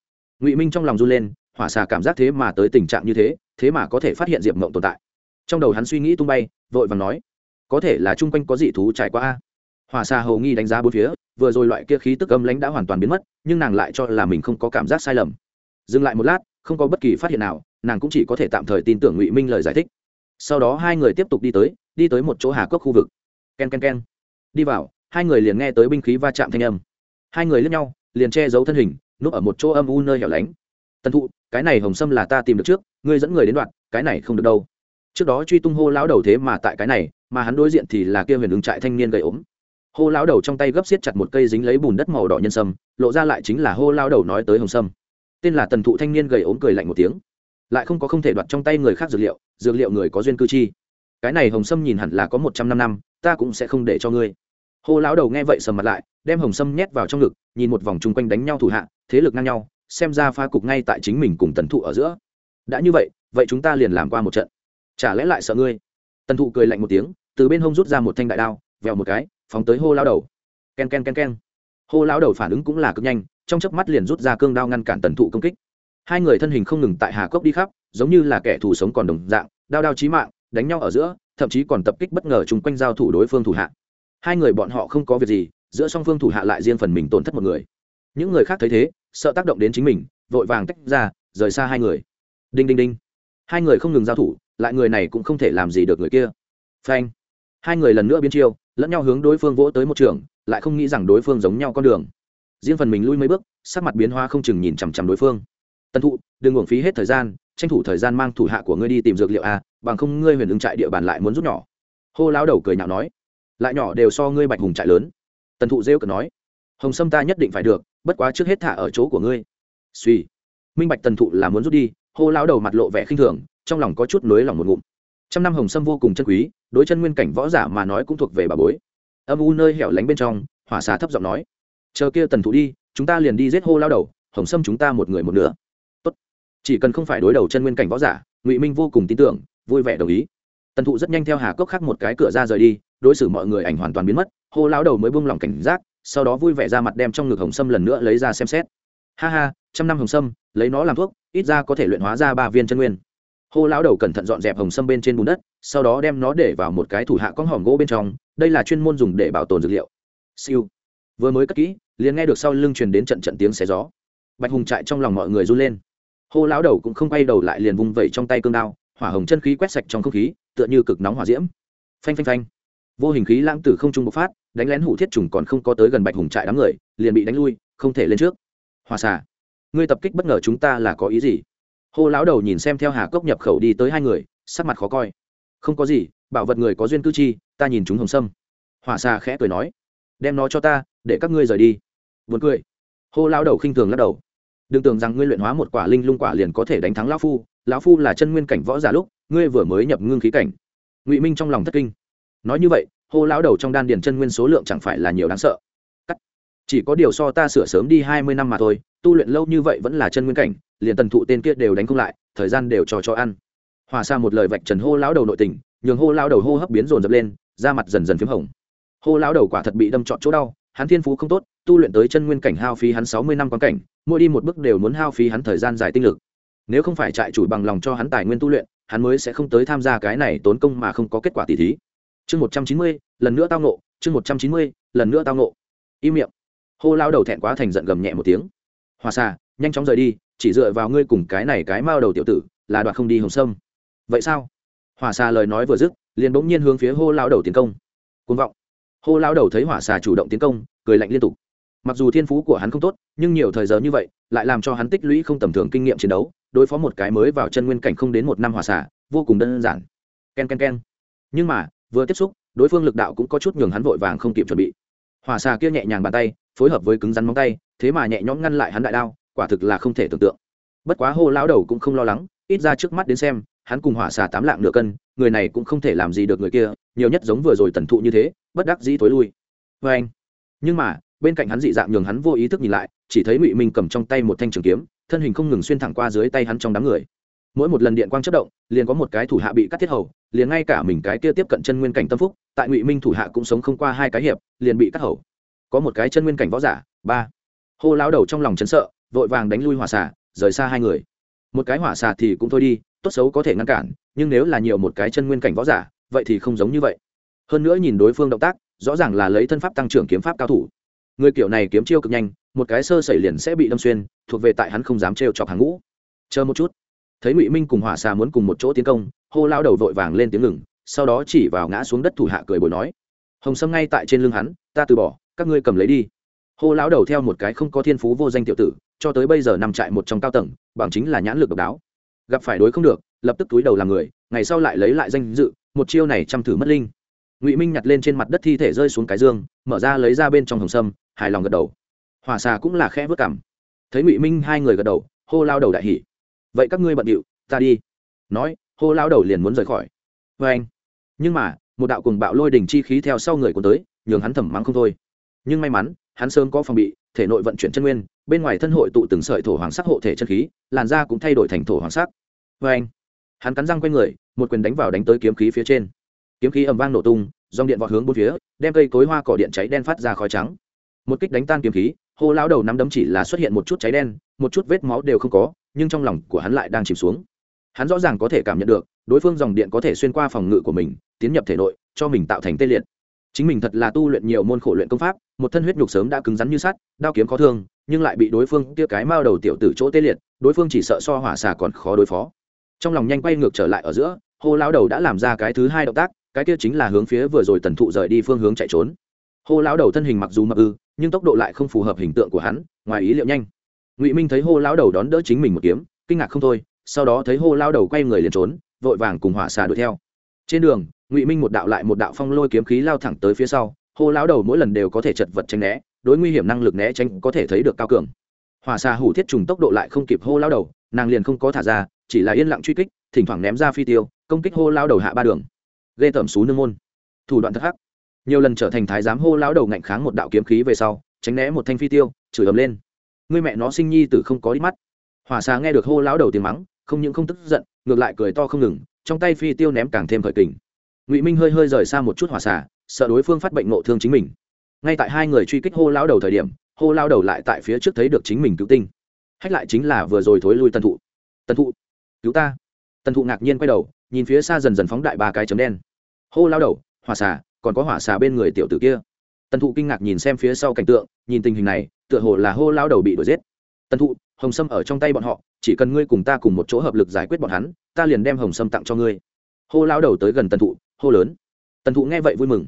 Ngụy minh trong lòng run lên hỏa xà cảm giác thế mà tới tình trạng như thế thế mà có thể phát hiện diệp mộng tồn tại trong đầu hắn suy nghĩ tung bay, vội vàng nói, có thể là chung quanh có dị thú trải qua a. Hòa xa hầu nghi đánh giá bốn phía, vừa rồi loại kia khí tức âm lãnh đã hoàn toàn biến mất, nhưng nàng lại cho là mình không có cảm giác sai lầm. Dừng lại một lát, không có bất kỳ phát hiện nào, nàng cũng chỉ có thể tạm thời tin tưởng ngụy minh lời giải thích. Sau đó hai người tiếp tục đi tới đi tới một chỗ hà cốc khu vực. K e n k e n k e n đi vào, hai người liền nghe tới binh khí va chạm thanh âm. Hai người lướt nhau, liền che giấu thân hình, núp ở một chỗ âm u nơi hẻo lánh. Tần thụ, cái này hồng sâm là ta tìm được trước, ngươi dẫn người đến đoạn, cái này không được đâu trước đó truy tung hô lão đầu thế mà tại cái này, mà hắn đối diện thì là kia huyền ứng trại thanh niên gầy ốm. Hô lão đầu trong tay gấp xiết chặt một cây dính lấy bùn đất màu đỏ nhân sâm, lộ ra lại chính là hô lão đầu nói tới hồng sâm. Tên là tần thụ thanh niên gầy ốm cười lạnh một tiếng. Lại không có không thể đoạt trong tay người khác dược liệu dược liệu người có duyên cư chi. Cái này hồng sâm nhìn hẳn là có một trăm năm năm, ta cũng sẽ không để cho ngươi. Hô lão đầu nghe vậy sầm mặt lại, đem hồng sâm nhét vào trong ngực, nhìn một vòng chung quanh đánh nhau thủ hạ, thế lực ngang nhau, xem ra pha cục ngay tại chính mình cùng tần thụ ở giữa. Đã như vậy vậy chúng ta liền làm qua một trận chả lẽ lại sợ ngươi? Tần thụ cười lạnh một tiếng, từ bên hông rút ra một thanh đại đao, vèo một cái, phóng tới hô lão đầu. K e n k e n k e n k e n hô lão đầu phản ứng cũng là cực nhanh, trong chớp mắt liền rút ra cương đao ngăn cản tần thụ công kích. Hai người thân hình không ngừng tại hà cốc đi khắp, giống như là kẻ thù sống còn đồng dạng, đao đao chí mạng, đánh nhau ở giữa, thậm chí còn tập kích bất ngờ chung quanh giao thủ đối phương thủ hạ. Hai người bọn họ không có việc gì, giữa song phương thủ hạ lại riêng phần mình tổn thất một người. Những người khác thấy thế, sợ tác động đến chính mình, vội vàng tách ra, rời xa hai người. Đinh đinh đinh. Hai người không ngừng giao thủ lại người này cũng không thể làm gì được người kia. Phanh. Hai người lần nữa biến chiêu, lẫn nhau hướng đối phương vỗ tới một trường, lại không nghĩ rằng đối phương giống nhau con đường. Riêng phần mình lui mấy bước, sắc mặt biến hoa không chừng nhìn chằm chằm đối phương. Tân thụ, đừng uổng phí hết thời gian, tranh thủ thời gian mang thủ hạ của ngươi đi tìm dược liệu a bằng không ngươi huyền ứng trại địa bàn lại muốn rút nhỏ. Hô lao đầu cười nhạo nói. Lại nhỏ đều so ngươi bạch hùng trại lớn. Tần thụ rêu cờ nói. Hồng sâm ta nhất định phải được, bất quá trước hết thả ở chỗ của ngươi. Suy minh bạch tần thụ là muốn rút đi, hô lao đầu mặt lộ vẻ khinh thường trong lòng có chút nới lòng một ngụm. Trăm năm hồng sâm vô cùng chân quý, đối chân nguyên cảnh võ giả mà nói cũng thuộc về bà bối. Âm u nơi hẻo lánh bên trong, hỏa xá thấp giọng nói, chờ kia tần thụ đi, chúng ta liền đi giết hô lao đầu, hồng sâm chúng ta một người một nửa. Tốt. Chỉ cần không phải đối đầu chân nguyên cảnh võ giả, ngụy minh vô cùng tin tưởng, vui vẻ đồng ý. Tần thụ rất nhanh theo hà cốc khác một cái cửa ra rời đi, đối xử mọi người ảnh hoàn toàn biến mất, hô lao đầu mới buông lỏng cảnh giác, sau đó vui vẻ ra mặt đem trong ngực hồng sâm lần nữa lấy ra xem xét. Ha ha, trăm năm hồng sâm, lấy nó làm thuốc, ít ra có thể luyện hóa ra ba viên chân nguyên hô lão đầu cẩn thận dọn dẹp hồng sâm bên trên bùn đất, sau đó đem nó để vào một cái thủ hạ con hòm gỗ bên trong, đây là chuyên môn dùng để bảo tồn dược liệu. Siêu. Vừa mới cất kỹ, liền nghe được sau lưng truyền đến trận trận tiếng xé gió. Bạch hùng chạy trong lòng mọi người run lên. Hô lão đầu cũng không quay đầu lại liền vung vẩy trong tay cương đao, hỏa hồng chân khí quét sạch trong không khí, tựa như cực nóng hỏa diễm. Phanh phanh phanh. Vô hình khí lãng tử không trung bộc phát, đánh lén hủ thiết trùng còn không có tới gần bạch hùng trại đám người, liền bị đánh lui, không thể lên trước. Hòa xả ngươi tập kích bất ngờ chúng ta là có ý gì? Hô lão đầu nhìn xem theo hà cốc nhập khẩu đi tới hai người, sắc mặt khó coi. Không có gì, bảo vật người có duyên cư chi, ta nhìn chúng hồng sâm. Hỏa xa khẽ cười nói, đem nó cho ta, để các ngươi rời đi. Vượt cười. Hô Lão đầu khinh thường lắc đầu. Đừng tưởng rằng ngươi luyện hóa một quả linh lung quả liền có thể đánh thắng lão phu lão phu là chân nguyên cảnh võ giả lúc, ngươi vừa mới nhập ngưng khí cảnh. Ngụy minh trong lòng thất kinh. Nói như vậy, hô lão đầu trong đan điền chân nguyên số lượng chẳng phải là nhiều đáng sợ. Cắt. chỉ có điều so ta sửa sớm đi hai mươi năm mà thôi, tu luyện lâu như vậy vẫn là chân nguyên cảnh liền tần thụ tên kia đều đánh không lại, thời gian đều trò cho ăn. Hòa xa một lời vạch trần hô lão đầu nội tình, nhường hô lão đầu hô hấp biến rồn dập lên, da mặt dần dần p h í m hồng. Hô lão đầu quả thật bị đâm trọn chỗ đau, hắn thiên phú không tốt, tu luyện tới chân nguyên cảnh hao phí hắn sáu mươi năm quan cảnh, mỗi đi một bước đều muốn hao phí hắn thời gian dài tinh lực. Nếu không phải trại chủ bằng lòng cho hắn tài nguyên tu luyện, hắn mới sẽ không tới tham gia cái này tốn công mà không có kết quả tỷ thí. Chương một trăm chín mươi, lần nữa tao nộ chương một trăm chín mươi, lần nữa tao nộ im miệng. Hô lao đầu thẹn quá thành giận gầm nhẹ một tiếng. Hòa xa nhanh chóng rời đi, chỉ dựa vào ngươi cùng cái này cái mao đầu tiểu tử, là đoạt không đi hồng sâm. Vậy sao? Hỏa xà lời nói vừa dứt, liền bỗng nhiên hướng phía hô lao đầu tiến công. Côn vọng. Hô lao đầu thấy hỏa xà chủ động tiến công, cười lạnh liên tục. Mặc dù thiên phú của hắn không tốt, nhưng nhiều thời giờ như vậy, lại làm cho hắn tích lũy không tầm thường kinh nghiệm chiến đấu, đối phó một cái mới vào chân nguyên cảnh không đến một năm hỏa xà, vô cùng đơn giản. K e n k e n k e n nhưng mà, vừa tiếp xúc, đối phương lực đạo cũng có chút nhường hắn vội vàng không kịp chuẩn bị. Hỏa xà kia nhẹ nhàng bàn tay, phối hợp với cứng rắn móng tay, thế mà nhẹ nhõm ngăn lại hắn đại đao quả thực là không thể tưởng tượng. Bất quá hô lão đầu cũng không lo lắng, ít ra trước mắt đến xem, hắn cùng hỏa xà tám lạng nửa cân, người này cũng không thể làm gì được người kia, nhiều nhất giống vừa rồi tần thụ như thế, bất đắc dĩ thối lui. Vê anh. Nhưng mà, bên cạnh hắn dị dạng nhường hắn vô ý thức nhìn lại, chỉ thấy ngụy minh cầm trong tay một thanh trường kiếm, thân hình không ngừng xuyên thẳng qua dưới tay hắn trong đám người. Mỗi một lần điện quang chất động, liền có một cái thủ hạ bị cắt thiết hầu, liền ngay cả mình cái kia tiếp cận chân nguyên cảnh tâm phúc, tại ngụy minh thủ hạ cũng sống không qua hai cái hiệp, liền bị cắt hầu. Có một cái chân nguyên cảnh võ giả, ba. Hô lao đầu trong lòng chấn sợ vội vàng đánh lui hỏa xà, rời xa hai người. Một cái hỏa xà thì cũng thôi đi, tốt xấu có thể ngăn cản, nhưng nếu là nhiều một cái chân nguyên cảnh võ giả, vậy thì không giống như vậy. Hơn nữa nhìn đối phương động tác, rõ ràng là lấy thân pháp tăng trưởng kiếm pháp cao thủ. Người kiểu này kiếm chiêu cực nhanh, một cái sơ sẩy liền sẽ bị đâm xuyên, thuộc về tại hắn không dám trêu chọc hàng ngũ. Chờ một chút. Thấy ngụy minh cùng hỏa xà muốn cùng một chỗ tiến công, hô lao đầu vội vàng lên tiếng ngừng, sau đó chỉ vào ngã xuống đất thủ hạ cười bồi nói. Hồng sâm ngay tại trên lưng hắn, ta từ bỏ, các ngươi cầm lấy đi hô lão đầu theo một cái không có thiên phú vô danh tiểu tử, cho tới bây giờ nằm trại một trong cao tầng, bằng chính là nhãn lực độc đáo. Gặp phải đối không được, lập tức túi đầu làm người, ngày sau lại lấy lại danh dự, một chiêu này chăm thử mất linh. Ngụy minh nhặt lên trên mặt đất thi thể rơi xuống cái dương, mở ra lấy ra bên trong hồng sâm, hài lòng gật đầu. Hòa xà cũng là khẽ vớt cảm. Thấy ngụy minh hai người gật đầu, hô lao đầu đại hỉ. Vậy các ngươi bận điệu, ta đi. Nói, hô lao đầu liền muốn rời khỏi. Vê anh. Nhưng mà, một đạo cùng bạo lôi đình chi khí theo sau người cuốn tới, nhường hắn thầm mắng không thôi. Nhưng may mắn hắn sớm có phòng bị, thể nội vận chuyển chân nguyên, bên ngoài thân hội tụ từng sợi thổ hoàng sắc hộ thể chân khí, làn da cũng thay đổi thành thổ hoàng sắc. Vê anh, hắn cắn răng q u a y người, một quyền đánh vào đánh tới kiếm khí phía trên. Kiếm khí ầm vang nổ tung, dòng điện vọt hướng bốn phía, đem cây cối hoa cỏ điện cháy đen phát ra khói trắng. Một kích đánh tan kiếm khí, hô lão đầu nắm đấm chỉ là xuất hiện một chút cháy đen, một chút vết máu đều không có, nhưng trong lòng của hắn lại đang chìm xuống. Hắn rõ ràng có thể cảm nhận được, đối phương dòng điện có thể xuyên qua phòng ngự của mình, tiến nhập thể nội, cho mình tạo thành tê liệt chính mình thật là tu luyện nhiều môn khổ luyện công pháp, một thân huyết nhục sớm đã cứng rắn như sắt, đao kiếm khó thương, nhưng lại bị đối phương kia cái mao đầu tiểu tử chỗ tê liệt, đối phương chỉ sợ so hỏa xà còn khó đối phó. Trong lòng nhanh quay ngược trở lại ở giữa, hô lão đầu đã làm ra cái thứ hai động tác, cái kia chính là hướng phía vừa rồi tần thụ rời đi phương hướng chạy trốn. Hô lão đầu thân hình mặc dù mập ư, nhưng tốc độ lại không phù hợp hình tượng của hắn, ngoài ý liệu nhanh. Ngụy minh thấy hô lão đầu đón đỡ chính mình một kiếm, kinh ngạc không thôi, sau đó thấy hô lão đầu quay người liền trốn, vội vàng cùng hỏa xà đuổi theo. Trên đường ngụy minh một đạo lại một đạo phong lôi kiếm khí lao thẳng tới phía sau hô lão đầu mỗi lần đều có thể chật vật tránh né đối nguy hiểm năng lực né tránh có thể thấy được cao cường hỏa xà hủ thiết trùng tốc độ lại không kịp hô lão đầu nàng liền không có thả ra chỉ là yên lặng truy kích thỉnh thoảng ném ra phi tiêu công kích hô lão đầu hạ ba đường ghê tởm xú nương môn thủ đoạn thất hắc nhiều lần trở thành thái giám hô lão đầu ngạnh kháng một đạo kiếm khí về sau tránh né một thanh phi tiêu chửi ầm lên người mẹ nó sinh nhi tử không có đi mắt hỏa xà nghe được hô lão đầu tiếng mắng không những không tức giận ngược lại cười to không ngừng trong tay phi tiêu ném càng thêm khởi kình ngụy minh hơi hơi rời xa một chút hỏa xả, sợ đối phương phát bệnh nộ thương chính mình. ngay tại hai người truy kích hô lão đầu thời điểm hô lao đầu lại tại phía trước thấy được chính mình cứu tinh. hách lại chính là vừa rồi thối lui Tần thụ. Tần thụ cứu ta. Tần thụ ngạc nhiên quay đầu nhìn phía xa dần dần phóng đại ba cái chấm đen. hô lao đầu hỏa xà còn có hỏa xà bên người tiểu tử kia. Tần thụ kinh ngạc nhìn xem phía sau cảnh tượng nhìn tình hình này tựa hồ là hô lao đầu bị đuổi giết. Tần thụ hồng sâm ở trong tay bọn họ chỉ cần ngươi cùng ta cùng một chỗ hợp lực giải quyết bọn hắn ta liền đem hồng sâm tặng cho ngươi. hô lao đầu tới gần Tần thụ hô lớn. Tần thụ nghe vậy vui mừng.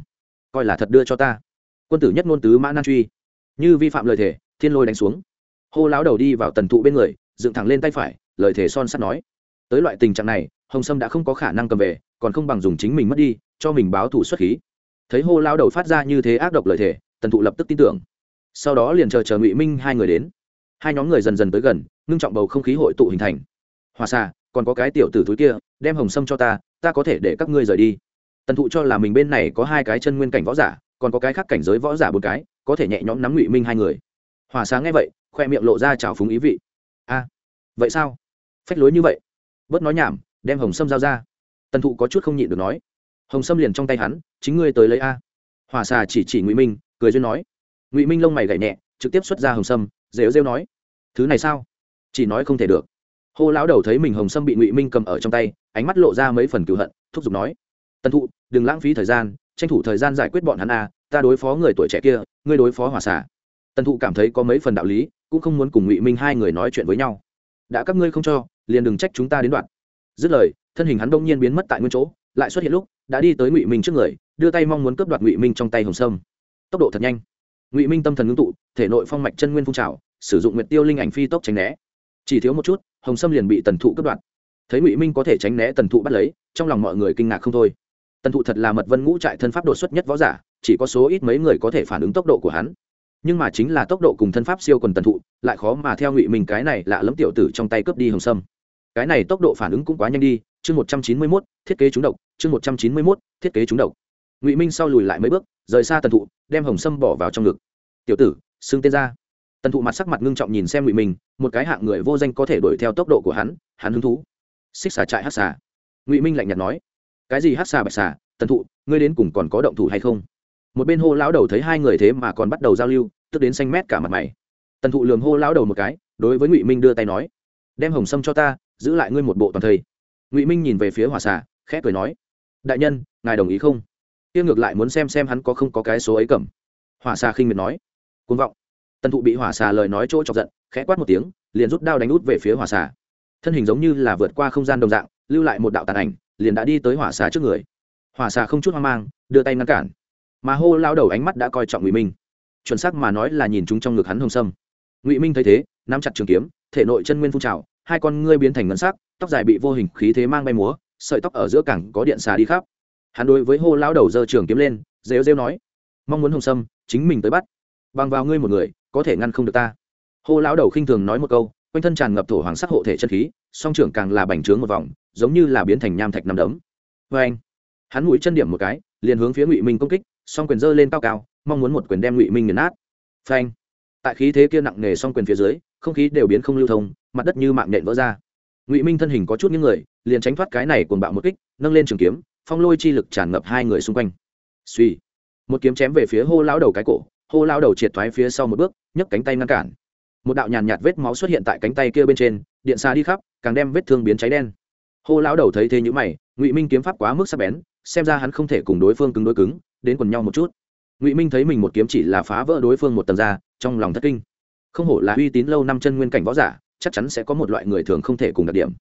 Coi là thật đưa cho ta. Quân tử nhất ngôn tứ mã nan truy. Như vi phạm lời thề, thiên lôi đánh xuống. Hô lão đầu đi vào tần thụ bên người, dựng thẳng lên tay phải, lời thề son sắt nói. Tới loại tình trạng này, hồng sâm đã không có khả năng cầm về, còn không bằng dùng chính mình mất đi, cho mình báo thủ xuất khí. Thấy hô lão đầu phát ra như thế ác độc lời thề, tần thụ lập tức tin tưởng. Sau đó liền chờ chờ ngụy minh hai người đến. Hai nhóm người dần dần tới gần, ngưng trọng bầu không khí hội tụ hình thành. Hòa xà còn có cái tiểu tử túi kia, đem hồng sâm cho ta ta có thể để các ngươi rời đi tần thụ cho là mình bên này có hai cái chân nguyên cảnh võ giả, còn có cái khác cảnh giới võ giả bốn cái, có thể nhẹ nhõm nắm ngụy minh hai người. Hòa sáng nghe vậy, khoe miệng lộ ra trào phúng ý vị. A, vậy sao? Phách lối như vậy. Bớt nói nhảm, đem hồng sâm giao ra. Tần thụ có chút không nhịn được nói. Hồng sâm liền trong tay hắn, chính ngươi tới lấy a. Hòa xà chỉ chỉ ngụy minh, cười duyên nói. Ngụy minh lông mày gậy nhẹ, trực tiếp xuất ra hồng sâm, rêu rêu nói. Thứ này sao? Chỉ nói không thể được. Hô lão đầu thấy mình hồng sâm bị ngụy minh cầm ở trong tay, ánh mắt lộ ra mấy phần cựu hận, thúc giục nói tần thụ, đừng lãng phí thời gian, tranh thủ thời gian giải quyết bọn hắn a, ta đối phó người tuổi trẻ kia, ngươi đối phó hỏa xả tần thụ cảm thấy có mấy phần đạo lý, cũng không muốn cùng ngụy minh hai người nói chuyện với nhau. Đã các ngươi không cho, liền đừng trách chúng ta đến đoạn. Dứt lời, thân hình hắn đông nhiên biến mất tại nguyên chỗ, lại xuất hiện lúc, đã đi tới ngụy minh trước người, đưa tay mong muốn cướp đoạt ngụy minh trong tay hồng sâm. Tốc độ thật nhanh. Ngụy minh tâm thần ngưng tụ, thể nội phong mạch chân nguyên phun trào, sử dụng nguyệt tiêu linh ảnh phi tốc tránh né. Chỉ thiếu một chút, hồng sâm liền bị tần thụ cướp đoạt. Thấy ngụy minh có thể tránh né tần thụ bắt lấy, trong lòng mọi người kinh ngạc không thôi tần thụ thật là mật vân ngũ trại thân pháp đột xuất nhất võ giả, chỉ có số ít mấy người có thể phản ứng tốc độ của hắn. Nhưng mà chính là tốc độ cùng thân pháp siêu quần tần thụ, lại khó mà theo ngụy mình cái này lạ lẫm tiểu tử trong tay cướp đi hồng sâm. Cái này tốc độ phản ứng cũng quá nhanh đi, chương một trăm chín mươi mốt, thiết kế trúng độc, chương một trăm chín mươi mốt, thiết kế trúng độc. Ngụy minh sau lùi lại mấy bước, rời xa tần thụ, đem hồng sâm bỏ vào trong ngực. Tiểu tử, xưng tên ra. Tần thụ mặt sắc mặt ngưng trọng nhìn xem ngụy minh, một cái hạng người vô danh có thể đuổi theo tốc độ của hắn hắn hứng thú. Xích xà trại hát xà. Ngụy minh lạnh nhạt nói cái gì hát xà bạch xà, tần thụ, ngươi đến cùng còn có động thủ hay không? Một bên hô lão đầu thấy hai người thế mà còn bắt đầu giao lưu, tức đến xanh mét cả mặt mày. Tần thụ lường hô lão đầu một cái, đối với ngụy minh đưa tay nói, đem hồng sâm cho ta, giữ lại ngươi một bộ toàn thây. Ngụy minh nhìn về phía hỏa xà, khẽ cười nói, đại nhân, ngài đồng ý không? Tiêu ngược lại muốn xem xem hắn có không có cái số ấy cầm. Hỏa xà khinh miệt nói côn vọng. Tần thụ bị hỏa xà lời nói chỗ chọc giận, khẽ quát một tiếng, liền rút đao đánh út về phía hỏa xà. Thân hình giống như là vượt qua không gian đồng dạng, lưu lại một đạo tàn ảnh liền đã đi tới hỏa xà trước người. Hỏa xà không chút hoang mang, đưa tay ngăn cản. Mà hô lao đầu ánh mắt đã coi trọng ngụy minh. Chuẩn xác mà nói là nhìn chúng trong ngực hắn hồng sâm. Ngụy minh thấy thế, nắm chặt trường kiếm, thể nội chân nguyên phun trào, hai con ngươi biến thành ngân sắc, tóc dài bị vô hình khí thế mang bay múa, sợi tóc ở giữa cẳng có điện xà đi khắp. Hắn đối với hô lao đầu giơ trường kiếm lên, rêu rêu nói, mong muốn hồng sâm, chính mình tới bắt. Bằng vào ngươi một người, có thể ngăn không được ta. Hô lão đầu khinh thường nói một câu, quanh thân tràn ngập thổ hoàng sắc hộ thể chân khí, song trưởng càng là bành trướng một vòng giống như là biến thành nham thạch nằm đấm. Vê anh. Hắn mũi chân điểm một cái, liền hướng phía ngụy minh công kích, song quyền dơ lên cao cao, mong muốn một quyền đem ngụy minh nghiền nát. Phanh. Tại khí thế kia nặng nề song quyền phía dưới, không khí đều biến không lưu thông, mặt đất như mạng nện vỡ ra. Ngụy minh thân hình có chút những người, liền tránh thoát cái này cuồng bạo một kích, nâng lên trường kiếm, phong lôi chi lực tràn ngập hai người xung quanh. Suy. Một kiếm chém về phía hô lão đầu cái cổ, hô lão đầu triệt thoái phía sau một bước, nhấc cánh tay ngăn cản. Một đạo nhàn nhạt vết máu xuất hiện tại cánh tay kia bên trên, điện xa đi khắp, càng đem vết thương biến cháy đen hô lão đầu thấy thế những mày, ngụy minh kiếm pháp quá mức sắc bén, xem ra hắn không thể cùng đối phương cứng đối cứng, đến quần nhau một chút. Ngụy minh thấy mình một kiếm chỉ là phá vỡ đối phương một tầng ra, trong lòng thất kinh. Không hổ là uy tín lâu năm chân nguyên cảnh võ giả, chắc chắn sẽ có một loại người thường không thể cùng đặc điểm.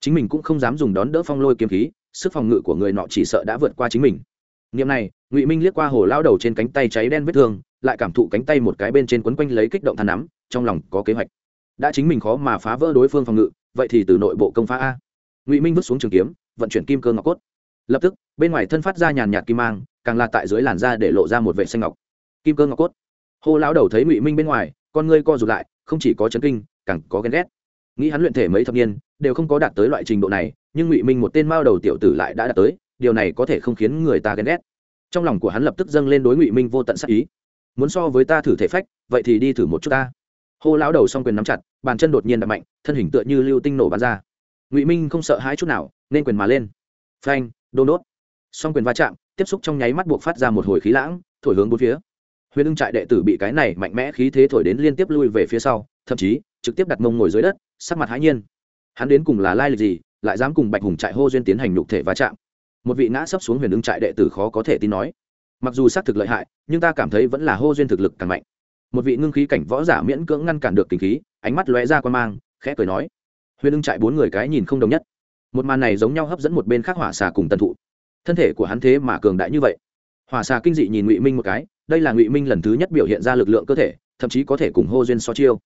Chính mình cũng không dám dùng đón đỡ phong lôi kiếm khí, sức phòng ngự của người nọ chỉ sợ đã vượt qua chính mình. Nghiệm này, ngụy minh liếc qua hồ lao đầu trên cánh tay cháy đen vết thương, lại cảm thụ cánh tay một cái bên trên quấn quanh lấy kích động than nắm, trong lòng có kế hoạch. Đã chính mình khó mà phá vỡ đối phương phòng ngự, vậy thì từ nội bộ công phá a ngụy minh vứt xuống trường kiếm vận chuyển kim cơ ngọc cốt lập tức bên ngoài thân phát ra nhàn nhạt kim mang càng là tại dưới làn da để lộ ra một vệ xanh ngọc kim cơ ngọc cốt hô lão đầu thấy ngụy minh bên ngoài con ngươi co rụt lại không chỉ có chấn kinh càng có ghen ghét nghĩ hắn luyện thể mấy thập niên đều không có đạt tới loại trình độ này nhưng ngụy minh một tên mao đầu tiểu tử lại đã đạt tới điều này có thể không khiến người ta ghen ghét trong lòng của hắn lập tức dâng lên đối ngụy minh vô tận sắc ý muốn so với ta thử thể phách vậy thì đi thử một chút ta hô lão đầu s o n g quyền nắm chặt bàn chân đột nhiên đập mạnh thân hình tựa như lưu tinh nổ bắn ra ngụy minh không sợ hãi chút nào nên quyền mà lên phanh đôn đốt song quyền va chạm tiếp xúc trong nháy mắt buộc phát ra một hồi khí lãng thổi hướng bốn phía huyền ưng trại đệ tử bị cái này mạnh mẽ khí thế thổi đến liên tiếp lui về phía sau thậm chí trực tiếp đặt mông ngồi dưới đất sắc mặt hãi nhiên hắn đến cùng là lai lịch gì lại dám cùng bạch hùng trại hô duyên tiến hành nhục thể va chạm một vị ngã sấp xuống huyền ưng trại đệ tử khó có thể tin nói mặc dù xác thực lợi hại nhưng ta cảm thấy vẫn là hô duyên thực lực càng mạnh một vị ngưng khí cảnh võ giả miễn cưỡng ngăn cản được kinh khí ánh mắt lóe ra quan mang khẽ cười nói huyền ưng trại bốn người cái nhìn không đồng nhất. Một màn này giống nhau hấp dẫn một bên khác hỏa xà cùng tần thụ. Thân thể của hắn thế mà cường đại như vậy. Hỏa xà kinh dị nhìn ngụy minh một cái, đây là ngụy minh lần thứ nhất biểu hiện ra lực lượng cơ thể, thậm chí có thể cùng hô duyên so chiêu.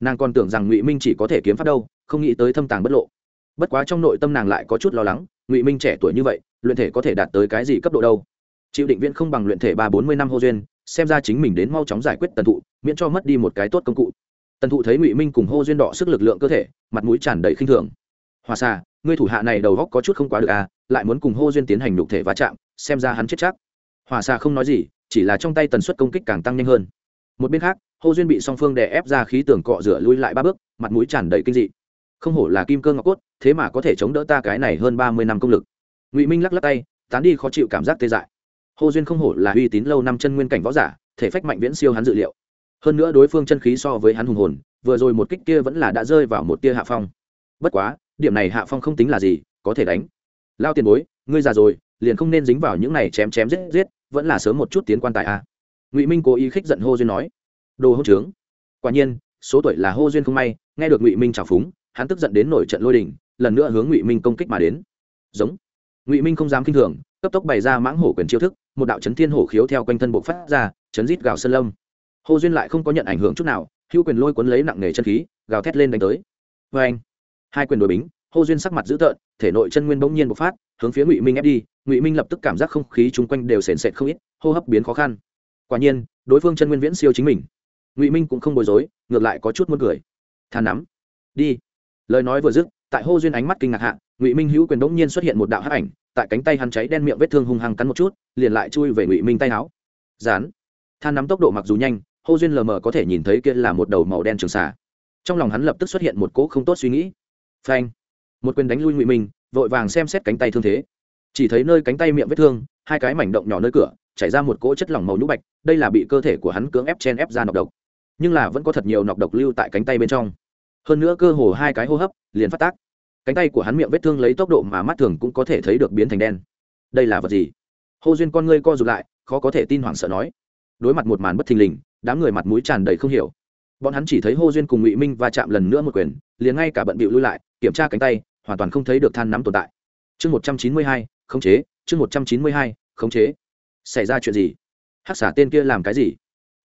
Nàng còn tưởng rằng ngụy minh chỉ có thể kiếm phát đâu, không nghĩ tới thâm tàng bất lộ. Bất quá trong nội tâm nàng lại có chút lo lắng, ngụy minh trẻ tuổi như vậy, luyện thể có thể đạt tới cái gì cấp độ đâu? Chịu định viễn không bằng luyện thể ba bốn mươi năm hô duyên, xem ra chính mình đến mau chóng giải quyết tần thụ, miễn cho mất đi một cái tốt công cụ tần thụ thấy ngụy minh cùng hô duyên đỏ sức lực lượng cơ thể, mặt mũi tràn đầy khinh thường. Hòa xà ngươi thủ hạ này đầu góc có chút không quá được à lại muốn cùng hô duyên tiến hành nhục thể va chạm, xem ra hắn chết chắc. Hòa xà không nói gì, chỉ là trong tay tần suất công kích càng tăng nhanh hơn. Một bên khác, hô duyên bị song phương đè ép ra khí tường cọ rửa lui lại ba bước, mặt mũi tràn đầy kinh dị. Không hổ là kim cơ ngọc cốt, thế mà có thể chống đỡ ta cái này hơn ba mươi năm công lực. Ngụy minh lắc lắc tay, tán đi khó chịu cảm giác tê dại. Hồ duyên không hổ là uy tín lâu năm chân nguyên cảnh võ giả, thể phách mạnh viễn siêu hắn dự liệu hơn nữa đối phương chân khí so với hắn hùng hồn, vừa rồi một kích kia vẫn là đã rơi vào một tia hạ phong. Bất quá, điểm này hạ phong không tính là gì, có thể đánh. Lao tiền bối, ngươi già rồi, liền không nên dính vào những này chém chém giết giết, vẫn là sớm một chút tiến quan tài a. À. ngụy minh cố ý khích giận hô duyên nói. Đồ hô trướng. Quả nhiên, số tuổi là hô duyên không may, nghe được ngụy minh trào phúng, hắn tức giận đến nổi trận lôi đình, lần nữa hướng ngụy minh công kích mà đến. Giống. Ngụy minh không dám k i n h thường, cấp tốc bày ra mãng hổ quyền chiêu thức, một đạo chấn thiên hổ khiếu theo quanh thân bộ phát ra, chấn rít gào sơn lâm hồ duyên lại không có nhận ảnh hưởng chút nào, hữu quyền lôi cuốn lấy nặng nề chân khí, gào thét lên đánh tới. Vê anh, hai quyền đội bính, hồ duyên sắc mặt dữ tợn, thể nội chân nguyên bỗng nhiên bộc phát, hướng phía ngụy minh ép đi, ngụy minh lập tức cảm giác không khí chung quanh đều sền sệt không ít, hô hấp biến khó khăn. Quả nhiên, đối phương chân nguyên viễn siêu chính mình. Ngụy minh cũng không bối rối, ngược lại có chút muốn cười. Than nắm. Đi. Lời nói vừa dứt, tại hô duyên ánh mắt kinh ngạc hạ, ngụy minh hữu quyền bỗng nhiên xuất hiện một đạo hắc ảnh, tại cánh tay hắn cháy đen miệng vết thương hung hăng cắn một chút, liền lại chui về ngụy minh tay áo. Dán than nắm tốc độ mặc dù nhanh hô duyên lờ mờ có thể nhìn thấy kia là một đầu màu đen trường xà. Trong lòng hắn lập tức xuất hiện một cỗ không tốt suy nghĩ. Phanh! Một quyền đánh lui ngụy minh, vội vàng xem xét cánh tay thương thế. Chỉ thấy nơi cánh tay miệng vết thương, hai cái mảnh động nhỏ nơi cửa, chảy ra một cỗ chất lỏng màu nhũ bạch, đây là bị cơ thể của hắn cưỡng ép chen ép ra nọc độc. Nhưng là vẫn có thật nhiều nọc độc lưu tại cánh tay bên trong. Hơn nữa cơ hồ hai cái hô hấp, liền phát tác. Cánh tay của hắn miệng vết thương lấy tốc độ mà mắt thường cũng có thể thấy được biến thành đen. Đây là vật gì? Hô duyên con ngươi co rụt lại, khó có thể tin hoảng sợ nói. Đối mặt một màn bất thình lình đám người mặt mũi tràn đầy không hiểu. Bọn hắn chỉ thấy hô duyên cùng ngụy minh va chạm lần nữa một quyền, liền ngay cả bận bịu lui lại, kiểm tra cánh tay, hoàn toàn không thấy được than nắm tồn tại. Chương một trăm chín mươi hai, khống chế, chương một trăm chín mươi hai, khống chế. Xảy ra chuyện gì? Hắc xả tên kia làm cái gì?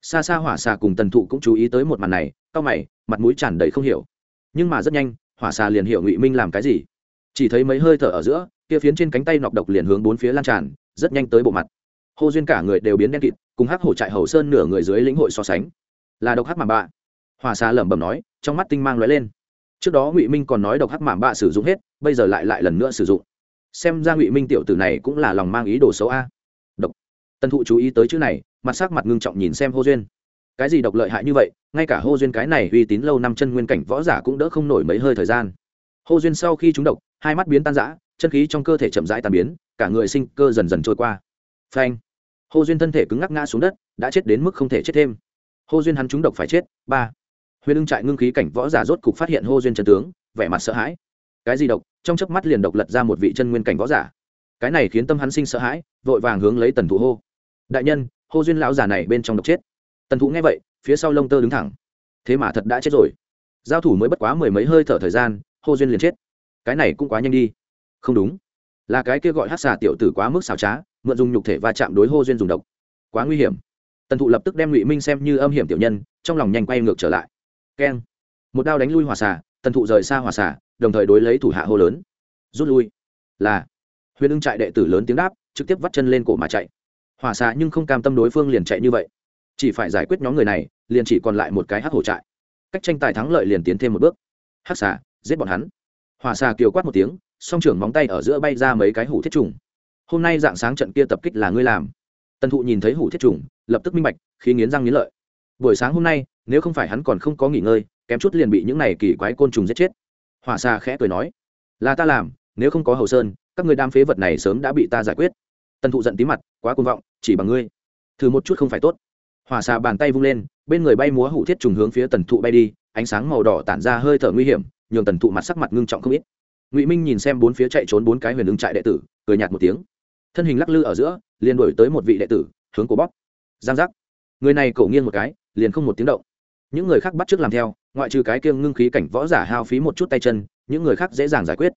Xa xa hỏa xà cùng tần thụ cũng chú ý tới một màn này cau mày, mặt mũi tràn đầy không hiểu. Nhưng mà rất nhanh, hỏa xà liền hiểu ngụy minh làm cái gì. Chỉ thấy mấy hơi thở ở giữa, kia phiến trên cánh tay nọc độc liền hướng bốn phía lan tràn, rất nhanh tới bộ mặt hô duyên cả người đều biến đen kịt, cùng hắc hổ trại hầu sơn nửa người dưới lĩnh hội so sánh. Là độc hắc mảm bạ. Hòa xa lẩm bẩm nói, trong mắt tinh mang lóe lên. Trước đó ngụy minh còn nói độc hắc mảm bạ sử dụng hết, bây giờ lại lại lần nữa sử dụng. Xem ra ngụy minh tiểu tử này cũng là lòng mang ý đồ xấu a. Độc. Tân thụ chú ý tới chữ này, mặt sắc mặt ngưng trọng nhìn xem hô duyên. Cái gì độc lợi hại như vậy, ngay cả hô duyên cái này uy tín lâu năm chân nguyên cảnh võ giả cũng đỡ không nổi mấy hơi thời gian. Hô duyên sau khi trúng độc, hai mắt biến tan rã, chân khí trong cơ thể chậm rãi tàn biến, cả người sinh cơ dần dần trôi qua. Phanh hô duyên thân thể cứng ngắc ngã xuống đất, đã chết đến mức không thể chết thêm. Hô duyên hắn trúng độc phải chết. Ba. Huyền ưng trại ngưng khí cảnh võ giả rốt cục phát hiện hô duyên chân tướng, vẻ mặt sợ hãi. Cái gì độc? Trong chớp mắt liền độc lật ra một vị chân nguyên cảnh võ giả. Cái này khiến tâm hắn sinh sợ hãi, vội vàng hướng lấy tần thụ hô. Đại nhân hô duyên lão già này bên trong độc chết. Tần thụ nghe vậy, phía sau lông tơ đứng thẳng. Thế mà thật đã chết rồi. Giao thủ mới bất quá mười mấy hơi thở thời gian hô duyên liền chết. Cái này cũng quá nhanh đi. Không đúng. Là cái kia gọi hát xà tiểu tử quá mức xào trá mượn dùng nhục thể va chạm đối hô duyên dùng độc. Quá nguy hiểm. Tần thụ lập tức đem ngụy minh xem như âm hiểm tiểu nhân, trong lòng nhanh quay ngược trở lại. Keng. Một đao đánh lui hòa xà, tần thụ rời xa hòa xà, đồng thời đối lấy thủ hạ hô lớn. Rút lui. Là. Huyền ưng trại đệ tử lớn tiếng đáp, trực tiếp vắt chân lên cổ mà chạy. Hòa xà nhưng không cam tâm đối phương liền chạy như vậy. Chỉ phải giải quyết nhóm người này, liền chỉ còn lại một cái hắc hổ trại. Cách tranh tài thắng lợi liền tiến thêm một bước. Hắc xà, giết bọn hắn. Hòa xà kiều quát một tiếng, song trưởng móng tay ở giữa bay ra mấy cái hủ thiết trùng hôm nay dạng sáng trận kia tập kích là ngươi làm. Tần thụ nhìn thấy hủ thiết trùng, lập tức minh bạch khi nghiến răng nghiến lợi. Buổi sáng hôm nay, nếu không phải hắn còn không có nghỉ ngơi, kém chút liền bị những này kỳ quái côn trùng giết chết. Hỏa xa khẽ cười nói, là ta làm, nếu không có hầu sơn, các người đam phế vật này sớm đã bị ta giải quyết. Tần thụ giận tí mặt, quá côn vọng, chỉ bằng ngươi. Thử một chút không phải tốt. Hỏa xà bàn tay vung lên, bên người bay múa hủ thiết trùng hướng phía tần thụ bay đi, ánh sáng màu đỏ tản ra hơi thở nguy hiểm, nhường tần thụ mặt sắc mặt ngưng trọng không ít. Ngụy minh nhìn xem bốn phía chạy trốn bốn cái huyền ứng trại đệ tử, cười nhạt một tiếng thân hình lắc lư ở giữa, liền đổi tới một vị đệ tử, hướng cổ bóp. Giang giác. Người này cổ nghiêng một cái, liền không một tiếng động. Những người khác bắt t r ư ớ c làm theo, ngoại trừ cái kiêng ngưng khí cảnh võ giả hao phí một chút tay chân, những người khác dễ dàng giải quyết.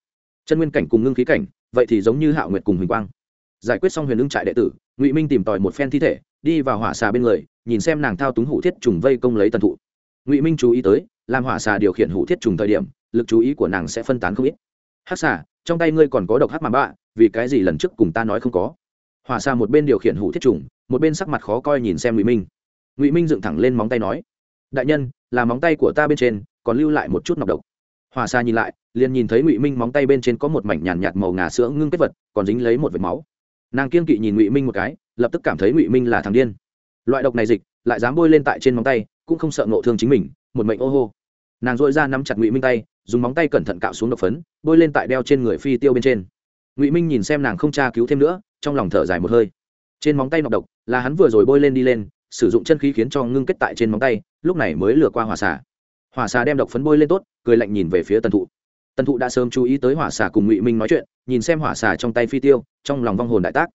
Chân nguyên cảnh cùng ngưng khí cảnh, vậy thì giống như hạo nguyệt cùng huỳnh quang. Giải quyết xong huyền ưng trại đệ tử, ngụy minh tìm tòi một phen thi thể, đi vào hỏa xà bên người, nhìn xem nàng thao túng hủ thiết trùng vây công lấy tần thụ. Ngụy minh chú ý tới, làm hỏa xà điều khiển hủ thiết trùng thời điểm, lực chú ý của nàng sẽ phân tán không ít. Hát xà trong tay ngươi còn có độc hát mà bạ vì cái gì lần trước cùng ta nói không có? Hòa xa một bên điều khiển hủ thiết trùng một bên sắc mặt khó coi nhìn xem ngụy minh. Ngụy minh dựng thẳng lên móng tay nói đại nhân là móng tay của ta bên trên còn lưu lại một chút nọc độc. Hòa xa nhìn lại liền nhìn thấy ngụy minh móng tay bên trên có một mảnh nhàn nhạt, màu ngà sữa ngưng kết vật còn dính lấy một vệt máu. Nàng kiên kỵ nhìn ngụy minh một cái lập tức cảm thấy ngụy minh là thằng điên. Loại độc này dịch lại dám bôi lên tại trên móng tay cũng không sợ nộ thương chính mình một mệnh ô hô. Nàng dội ra nắm chặt ngụy minh tay dùng móng tay cẩn thận cạo xuống độc phấn, bôi lên tại đeo trên người phi tiêu bên trên. Ngụy minh nhìn xem nàng không tra cứu thêm nữa, trong lòng thở dài một hơi. Trên móng tay nọc độc, là hắn vừa rồi bôi lên đi lên, sử dụng chân khí khiến cho ngưng kết tại trên móng tay, lúc này mới lừa qua hỏa xà. Hỏa xà đem độc phấn bôi lên tốt, cười lạnh nhìn về phía tần thụ. Tần thụ đã sớm chú ý tới hỏa xà cùng ngụy minh nói chuyện, nhìn xem hỏa xà trong tay phi tiêu, trong lòng vong hồn đại tác.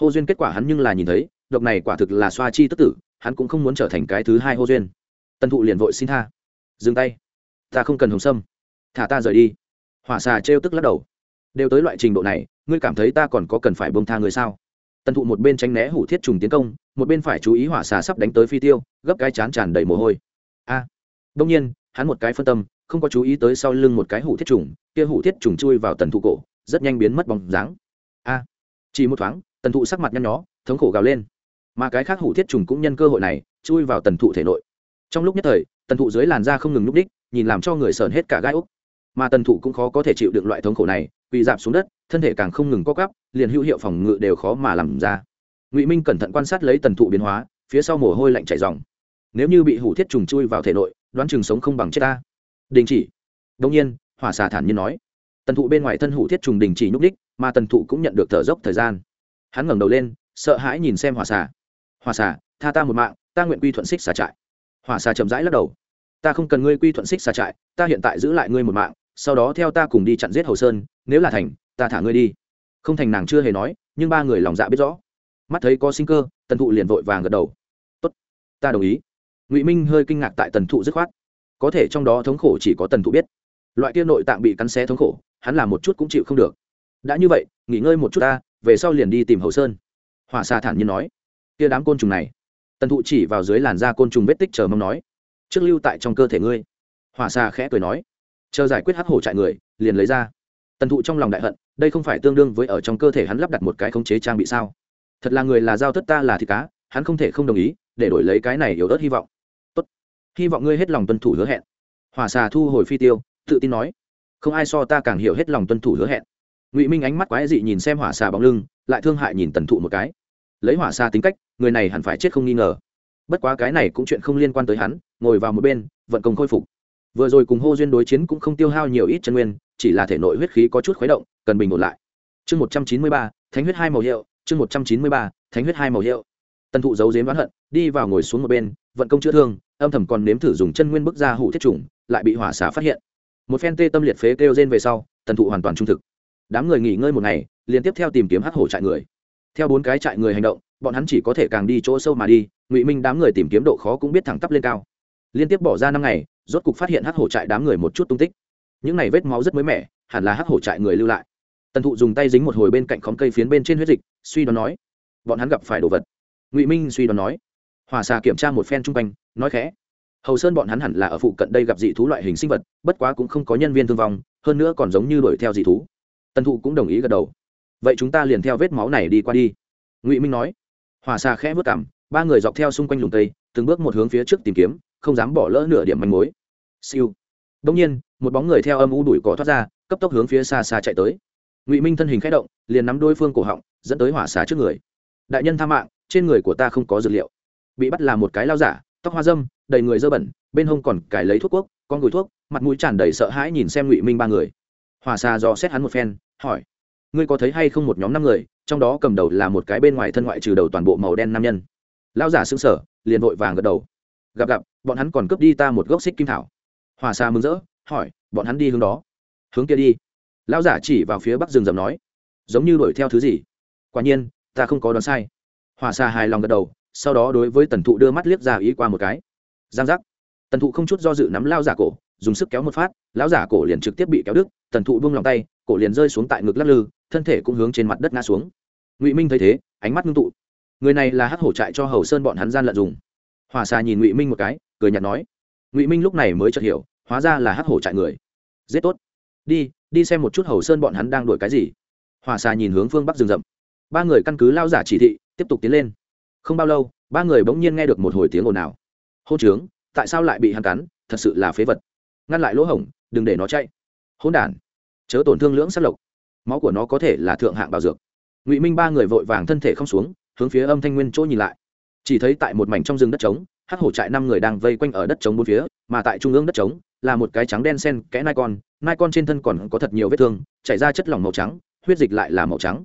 Hô duyên kết quả hắn nhưng là nhìn thấy, độc này quả thực là xoa chi tức tử, hắn cũng không muốn trở thành cái thứ hai hô duyên. Tần thụ liền vội xin tha. Dừng tay. Ta không cần hồng sâm thả ta rời đi. Hỏa xà trêu tức lắc đầu. Đều tới loại trình độ này ngươi cảm thấy ta còn có cần phải bông tha người sao? Tần thụ một bên tránh né hủ thiết trùng tiến công một bên phải chú ý hỏa xà sắp đánh tới phi tiêu gấp cái chán tràn đầy mồ hôi. A. À, đông nhiên hắn một cái phân tâm không có chú ý tới sau lưng một cái hủ thiết trùng kia hủ thiết trùng chui vào tần thụ cổ rất nhanh biến mất bóng dáng. A. Chỉ một thoáng tần thụ sắc mặt nhăn nhó thống khổ gào lên. Mà cái khác hủ thiết trùng cũng nhân cơ hội này chui vào tần thụ thể nội. Trong lúc nhất thời tần thụ dưới làn da không ngừng núp đích nhìn làm cho người sờn hết cả gai úc mà tần thụ cũng khó có thể chịu được loại thống khổ này, quỳ dạp xuống đất, thân thể càng không ngừng co cắp liền hữu hiệu phòng ngự đều khó mà làm ra. Ngụy minh cẩn thận quan sát lấy tần thụ biến hóa, phía sau mồ hôi lạnh chảy dòng nếu như bị hủ thiết trùng chui vào thể nội, đoán chừng sống không bằng chết ta. Đình chỉ. Đông nhiên, hỏa xà thản nhiên nói. Tần thụ bên ngoài thân hủ thiết trùng đình chỉ nhúc đích mà tần thụ cũng nhận được thở dốc thời gian. Hắn ngẩng đầu lên, sợ hãi nhìn xem hỏa xà. Hỏa xà, tha ta một mạng, ta nguyện quy thuận xích xà trại. Hỏa xà chậm rãi lắc đầu. Ta không cần ngươi quy thuận xích xà trại, ta hiện tại giữ lại ngươi một mạng sau đó theo ta cùng đi chặn giết hầu sơn, nếu là thành, ta thả ngươi đi. Không thành nàng chưa hề nói, nhưng ba người lòng dạ biết rõ. Mắt thấy có sinh cơ, tần thụ liền vội vàng gật đầu. Tốt, ta đồng ý. Ngụy minh hơi kinh ngạc tại tần thụ dứt khoát. Có thể trong đó thống khổ chỉ có tần thụ biết. Loại kia nội tạng bị cắn xé thống khổ, hắn làm một chút cũng chịu không được. Đã như vậy, nghỉ ngơi một chút ta, về sau liền đi tìm hầu sơn. Hỏa xà thản nhiên nói. Kia đám côn trùng này. Tần thụ chỉ vào dưới làn da côn trùng vết tích chờ mong nói. Trước lưu tại trong cơ thể ngươi. Hỏa xà khẽ cười nói chờ giải quyết hắc hổ trại người, liền lấy ra. Tần thụ trong lòng đại hận, đây không phải tương đương với ở trong cơ thể hắn lắp đặt một cái khống chế trang bị sao? Thật là người là giao tất ta là thịt cá, hắn không thể không đồng ý, để đổi lấy cái này yếu ớt hy vọng. Tốt. Hy vọng ngươi hết lòng tuân thủ hứa hẹn. Hỏa xà thu hồi phi tiêu, tự tin nói. Không ai so ta càng hiểu hết lòng tuân thủ hứa hẹn. Ngụy minh ánh mắt quái dị nhìn xem hỏa xà bóng lưng, lại thương hại nhìn tần thụ một cái. Lấy hỏa xà tính cách, người này hẳn phải chết không nghi ngờ. Bất quá cái này cũng chuyện không liên quan tới hắn, ngồi vào một bên, vận công khôi phục vừa rồi cùng hô duyên đối chiến cũng không tiêu hao nhiều ít chân nguyên, chỉ là thể nội huyết khí có chút khuấy động, cần bình ổn lại. Chương một trăm chín mươi ba, thánh huyết hai màu hiệu, chương một trăm chín mươi ba, thánh huyết hai màu hiệu. Tần thụ giấu dếm đoán hận, đi vào ngồi xuống một bên, vận công chữa thương, âm thầm còn nếm thử dùng chân nguyên bức ra hủ thiết trùng, lại bị hỏa xả phát hiện. Một phen tê tâm liệt phế kêu rên về sau, tần thụ hoàn toàn trung thực. Đám người nghỉ ngơi một ngày liên tiếp theo tìm kiếm hắc hổ trại người. Theo bốn cái trại người hành động, bọn hắn chỉ có thể càng đi chỗ sâu mà đi, ngụy minh đám người tìm kiếm độ khó cũng biết thẳng tắp lên cao liên tiếp bỏ ra năm ngày, rốt cục phát hiện hắc hổ trại đám người một chút tung tích. Những này vết máu rất mới mẻ, hẳn là hắc hổ trại người lưu lại. Tần thụ dùng tay dính một hồi bên cạnh khóm cây phiến bên trên huyết dịch, suy đoán nói, bọn hắn gặp phải đồ vật. Ngụy minh suy đoán nói, hòa xà kiểm tra một phen chung quanh, nói khẽ, hầu sơn bọn hắn hẳn là ở phụ cận đây gặp dị thú loại hình sinh vật, bất quá cũng không có nhân viên thương vong, hơn nữa còn giống như đuổi theo dị thú. Tần thụ cũng đồng ý gật đầu. Vậy chúng ta liền theo vết máu này đi qua đi. Ngụy minh nói. Hòa xà khẽ vất cảm, ba người dọc theo xung quanh lùng tây từng bước một hướng phía trước tìm kiếm không dám bỏ lỡ nửa điểm manh mối. Siêu. Đông nhiên, một bóng người theo âm u đuổi cỏ thoát ra, cấp tốc hướng phía xa xa chạy tới. Ngụy minh thân hình k h ẽ động, liền nắm đôi phương cổ họng, dẫn tới hỏa xà trước người. Đại nhân tha mạng, trên người của ta không có dược liệu. Bị bắt là một cái lao giả, tóc hoa dâm, đầy người dơ bẩn, bên hông còn cài lấy thuốc quốc, con gùi thuốc, mặt mũi tràn đầy sợ hãi nhìn xem ngụy minh ba người. Hỏa xà dò xét hắn một phen, hỏi ngươi có thấy hay không một nhóm năm người, trong đó cầm đầu là một cái bên ngoài thân ngoại trừ đầu toàn bộ màu đen nam nhân? Lao giả xứng sở liền vội vàng gật đầu. Gặp gặp bọn hắn còn cướp đi ta một gốc xích kim thảo. Hòa xa mừng rỡ, hỏi, bọn hắn đi hướng đó. Hướng kia đi. Lão giả chỉ vào phía bắc rừng rậm nói, giống như đuổi theo thứ gì. Quả nhiên, ta không có đoán sai. Hòa xa hài lòng gật đầu, sau đó đối với tần thụ đưa mắt liếc ra ý qua một cái. Giang giác. Tần thụ không chút do dự nắm lao giả cổ, dùng sức kéo một phát, lão giả cổ liền trực tiếp bị kéo đứt, tần thụ buông lòng tay, cổ liền rơi xuống tại ngực lắc lư, thân thể cũng hướng trên mặt đất ngã xuống. Ngụy minh thấy thế, ánh mắt ngưng tụ. Người này là hắc hổ trại cho hầu sơn bọn hắn gian lận dùng. Hòa xà nhìn ngụy minh một cái cười nhạt nói, ngụy minh lúc này mới chợt hiểu, hóa ra là hắc hổ trại người. Giết tốt. Đi đi xem một chút hầu sơn bọn hắn đang đuổi cái gì. Hòa xà nhìn hướng phương bắc rừng rậm. Ba người căn cứ lao giả chỉ thị, tiếp tục tiến lên. Không bao lâu, ba người bỗng nhiên nghe được một hồi tiếng ồn ào. Hôn trướng, tại sao lại bị hắn cắn? Thật sự là phế vật. Ngăn lại lỗ hổng, đừng để nó chạy. Hôn đản, chớ tổn thương lưỡng sát lộc. Máu của nó có thể là thượng hạng bảo dược. Ngụy minh ba người vội vàng thân thể không xuống, hướng phía âm thanh nguyên chỗ nhìn lại. Chỉ thấy tại một mảnh trong rừng đất trống hắc hổ trại năm người đang vây quanh ở đất trống bốn phía, mà tại trung ương đất trống, là một cái trắng đen sen kẽ nai con nai con trên thân còn có thật nhiều vết thương, chảy ra chất lỏng màu trắng, huyết dịch lại là màu trắng.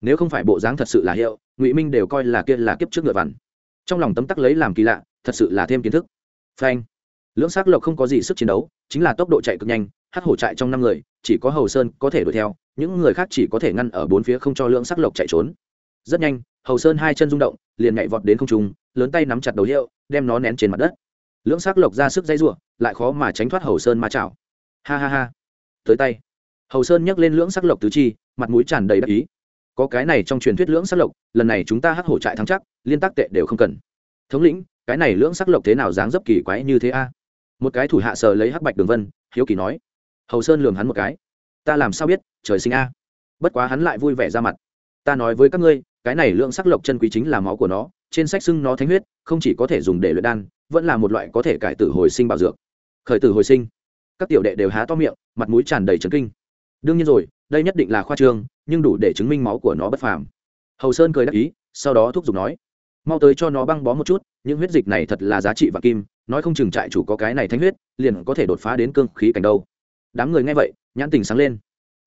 Nếu không phải bộ dáng thật sự là hiệu, ngụy minh đều coi là kia là kiếp trước ngựa vằn. Trong lòng tấm tắc lấy làm kỳ lạ, thật sự là thêm kiến thức. Phanh. Lưỡng xác lộc không có gì sức chiến đấu, chính là tốc độ chạy cực nhanh hát hổ trại trong năm người, chỉ có hầu sơn có thể đuổi theo, những người khác chỉ có thể ngăn ở bốn phía không cho lưỡng sắc lộc chạy trốn rất nhanh, hầu sơn hai chân rung động, liền nhảy vọt đến không trung, lớn tay nắm chặt đầu hiệu, đem nó nén trên mặt đất. Lưỡng sắc lộc ra sức dây ruộng lại khó mà tránh thoát hầu sơn ma chảo. Ha ha ha. Tới tay. Hầu sơn nhấc lên lưỡng sắc lộc tứ chi, mặt mũi tràn đầy đắc ý. Có cái này trong truyền thuyết lưỡng sắc lộc, lần này chúng ta hắc hổ trại thắng chắc, liên tác tệ đều không cần. Thống lĩnh, cái này lưỡng sắc lộc thế nào dáng dấp kỳ quái như thế a? Một cái thủ hạ sờ lấy hắc bạch đường vân, hiếu kỳ nói. Hầu sơn lường hắn một cái. Ta làm sao biết, trời sinh a. Bất quá hắn lại vui vẻ ra mặt. Ta nói với các ngươi cái này lượng sắc lộc chân quý chính là máu của nó, trên sách xưng nó thánh huyết, không chỉ có thể dùng để luyện đan, vẫn là một loại có thể cải tử hồi sinh bảo dược. Khởi tử hồi sinh. Các tiểu đệ đều há to miệng, mặt mũi tràn đầy trấn kinh. Đương nhiên rồi, đây nhất định là khoa trương, nhưng đủ để chứng minh máu của nó bất phàm. Hầu sơn cười đáp ý, sau đó thúc giục nói, mau tới cho nó băng bó một chút, những huyết dịch này thật là giá trị và kim, nói không chừng trại chủ có cái này thánh huyết, liền có thể đột phá đến cương khí cảnh đâu. Đám người nghe vậy, nhãn tình sáng lên.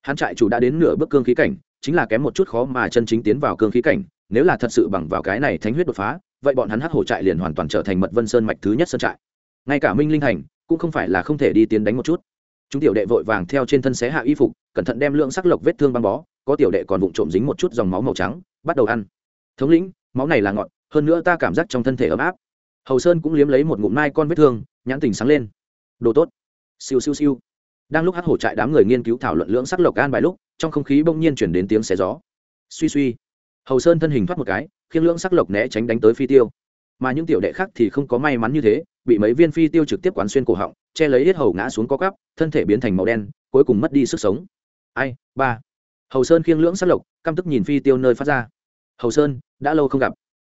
Hắn trại chủ đã đến nửa bước cương khí cảnh chính là kém một chút khó mà chân chính tiến vào cương khí cảnh, nếu là thật sự bằng vào cái này thánh huyết đột phá, vậy bọn hắn hắc hổ trại liền hoàn toàn trở thành mật vân sơn mạch thứ nhất sơn trại. Ngay cả minh linh thành cũng không phải là không thể đi tiến đánh một chút. Chúng tiểu đệ vội vàng theo trên thân xé hạ y phục, cẩn thận đem lượng sắc lộc vết thương băng bó, có tiểu đệ còn vụng trộm dính một chút dòng máu màu trắng, bắt đầu ăn. Thống lĩnh, máu này là ngọt, hơn nữa ta cảm giác trong thân thể ấm áp. Hầu sơn cũng liếm lấy một ngụm mai con vết thương, nhãn tình sáng lên. Đồ tốt. Siêu siêu siêu đang lúc hát hổ trại đám người nghiên cứu thảo luận lưỡng sắc lộc an bài lúc, trong không khí bỗng nhiên chuyển đến tiếng xé gió. Suy suy. Hầu sơn thân hình thoát một cái khiến lưỡng sắc lộc né tránh đánh tới phi tiêu. Mà những tiểu đệ khác thì không có may mắn như thế, bị mấy viên phi tiêu trực tiếp quán xuyên cổ họng, che lấy hết hầu ngã xuống có cắp thân thể biến thành màu đen, cuối cùng mất đi sức sống. Ai, ba. Hầu sơn khiêng lưỡng sắc lộc, căm tức nhìn phi tiêu nơi phát ra. Hầu sơn, đã lâu không gặp.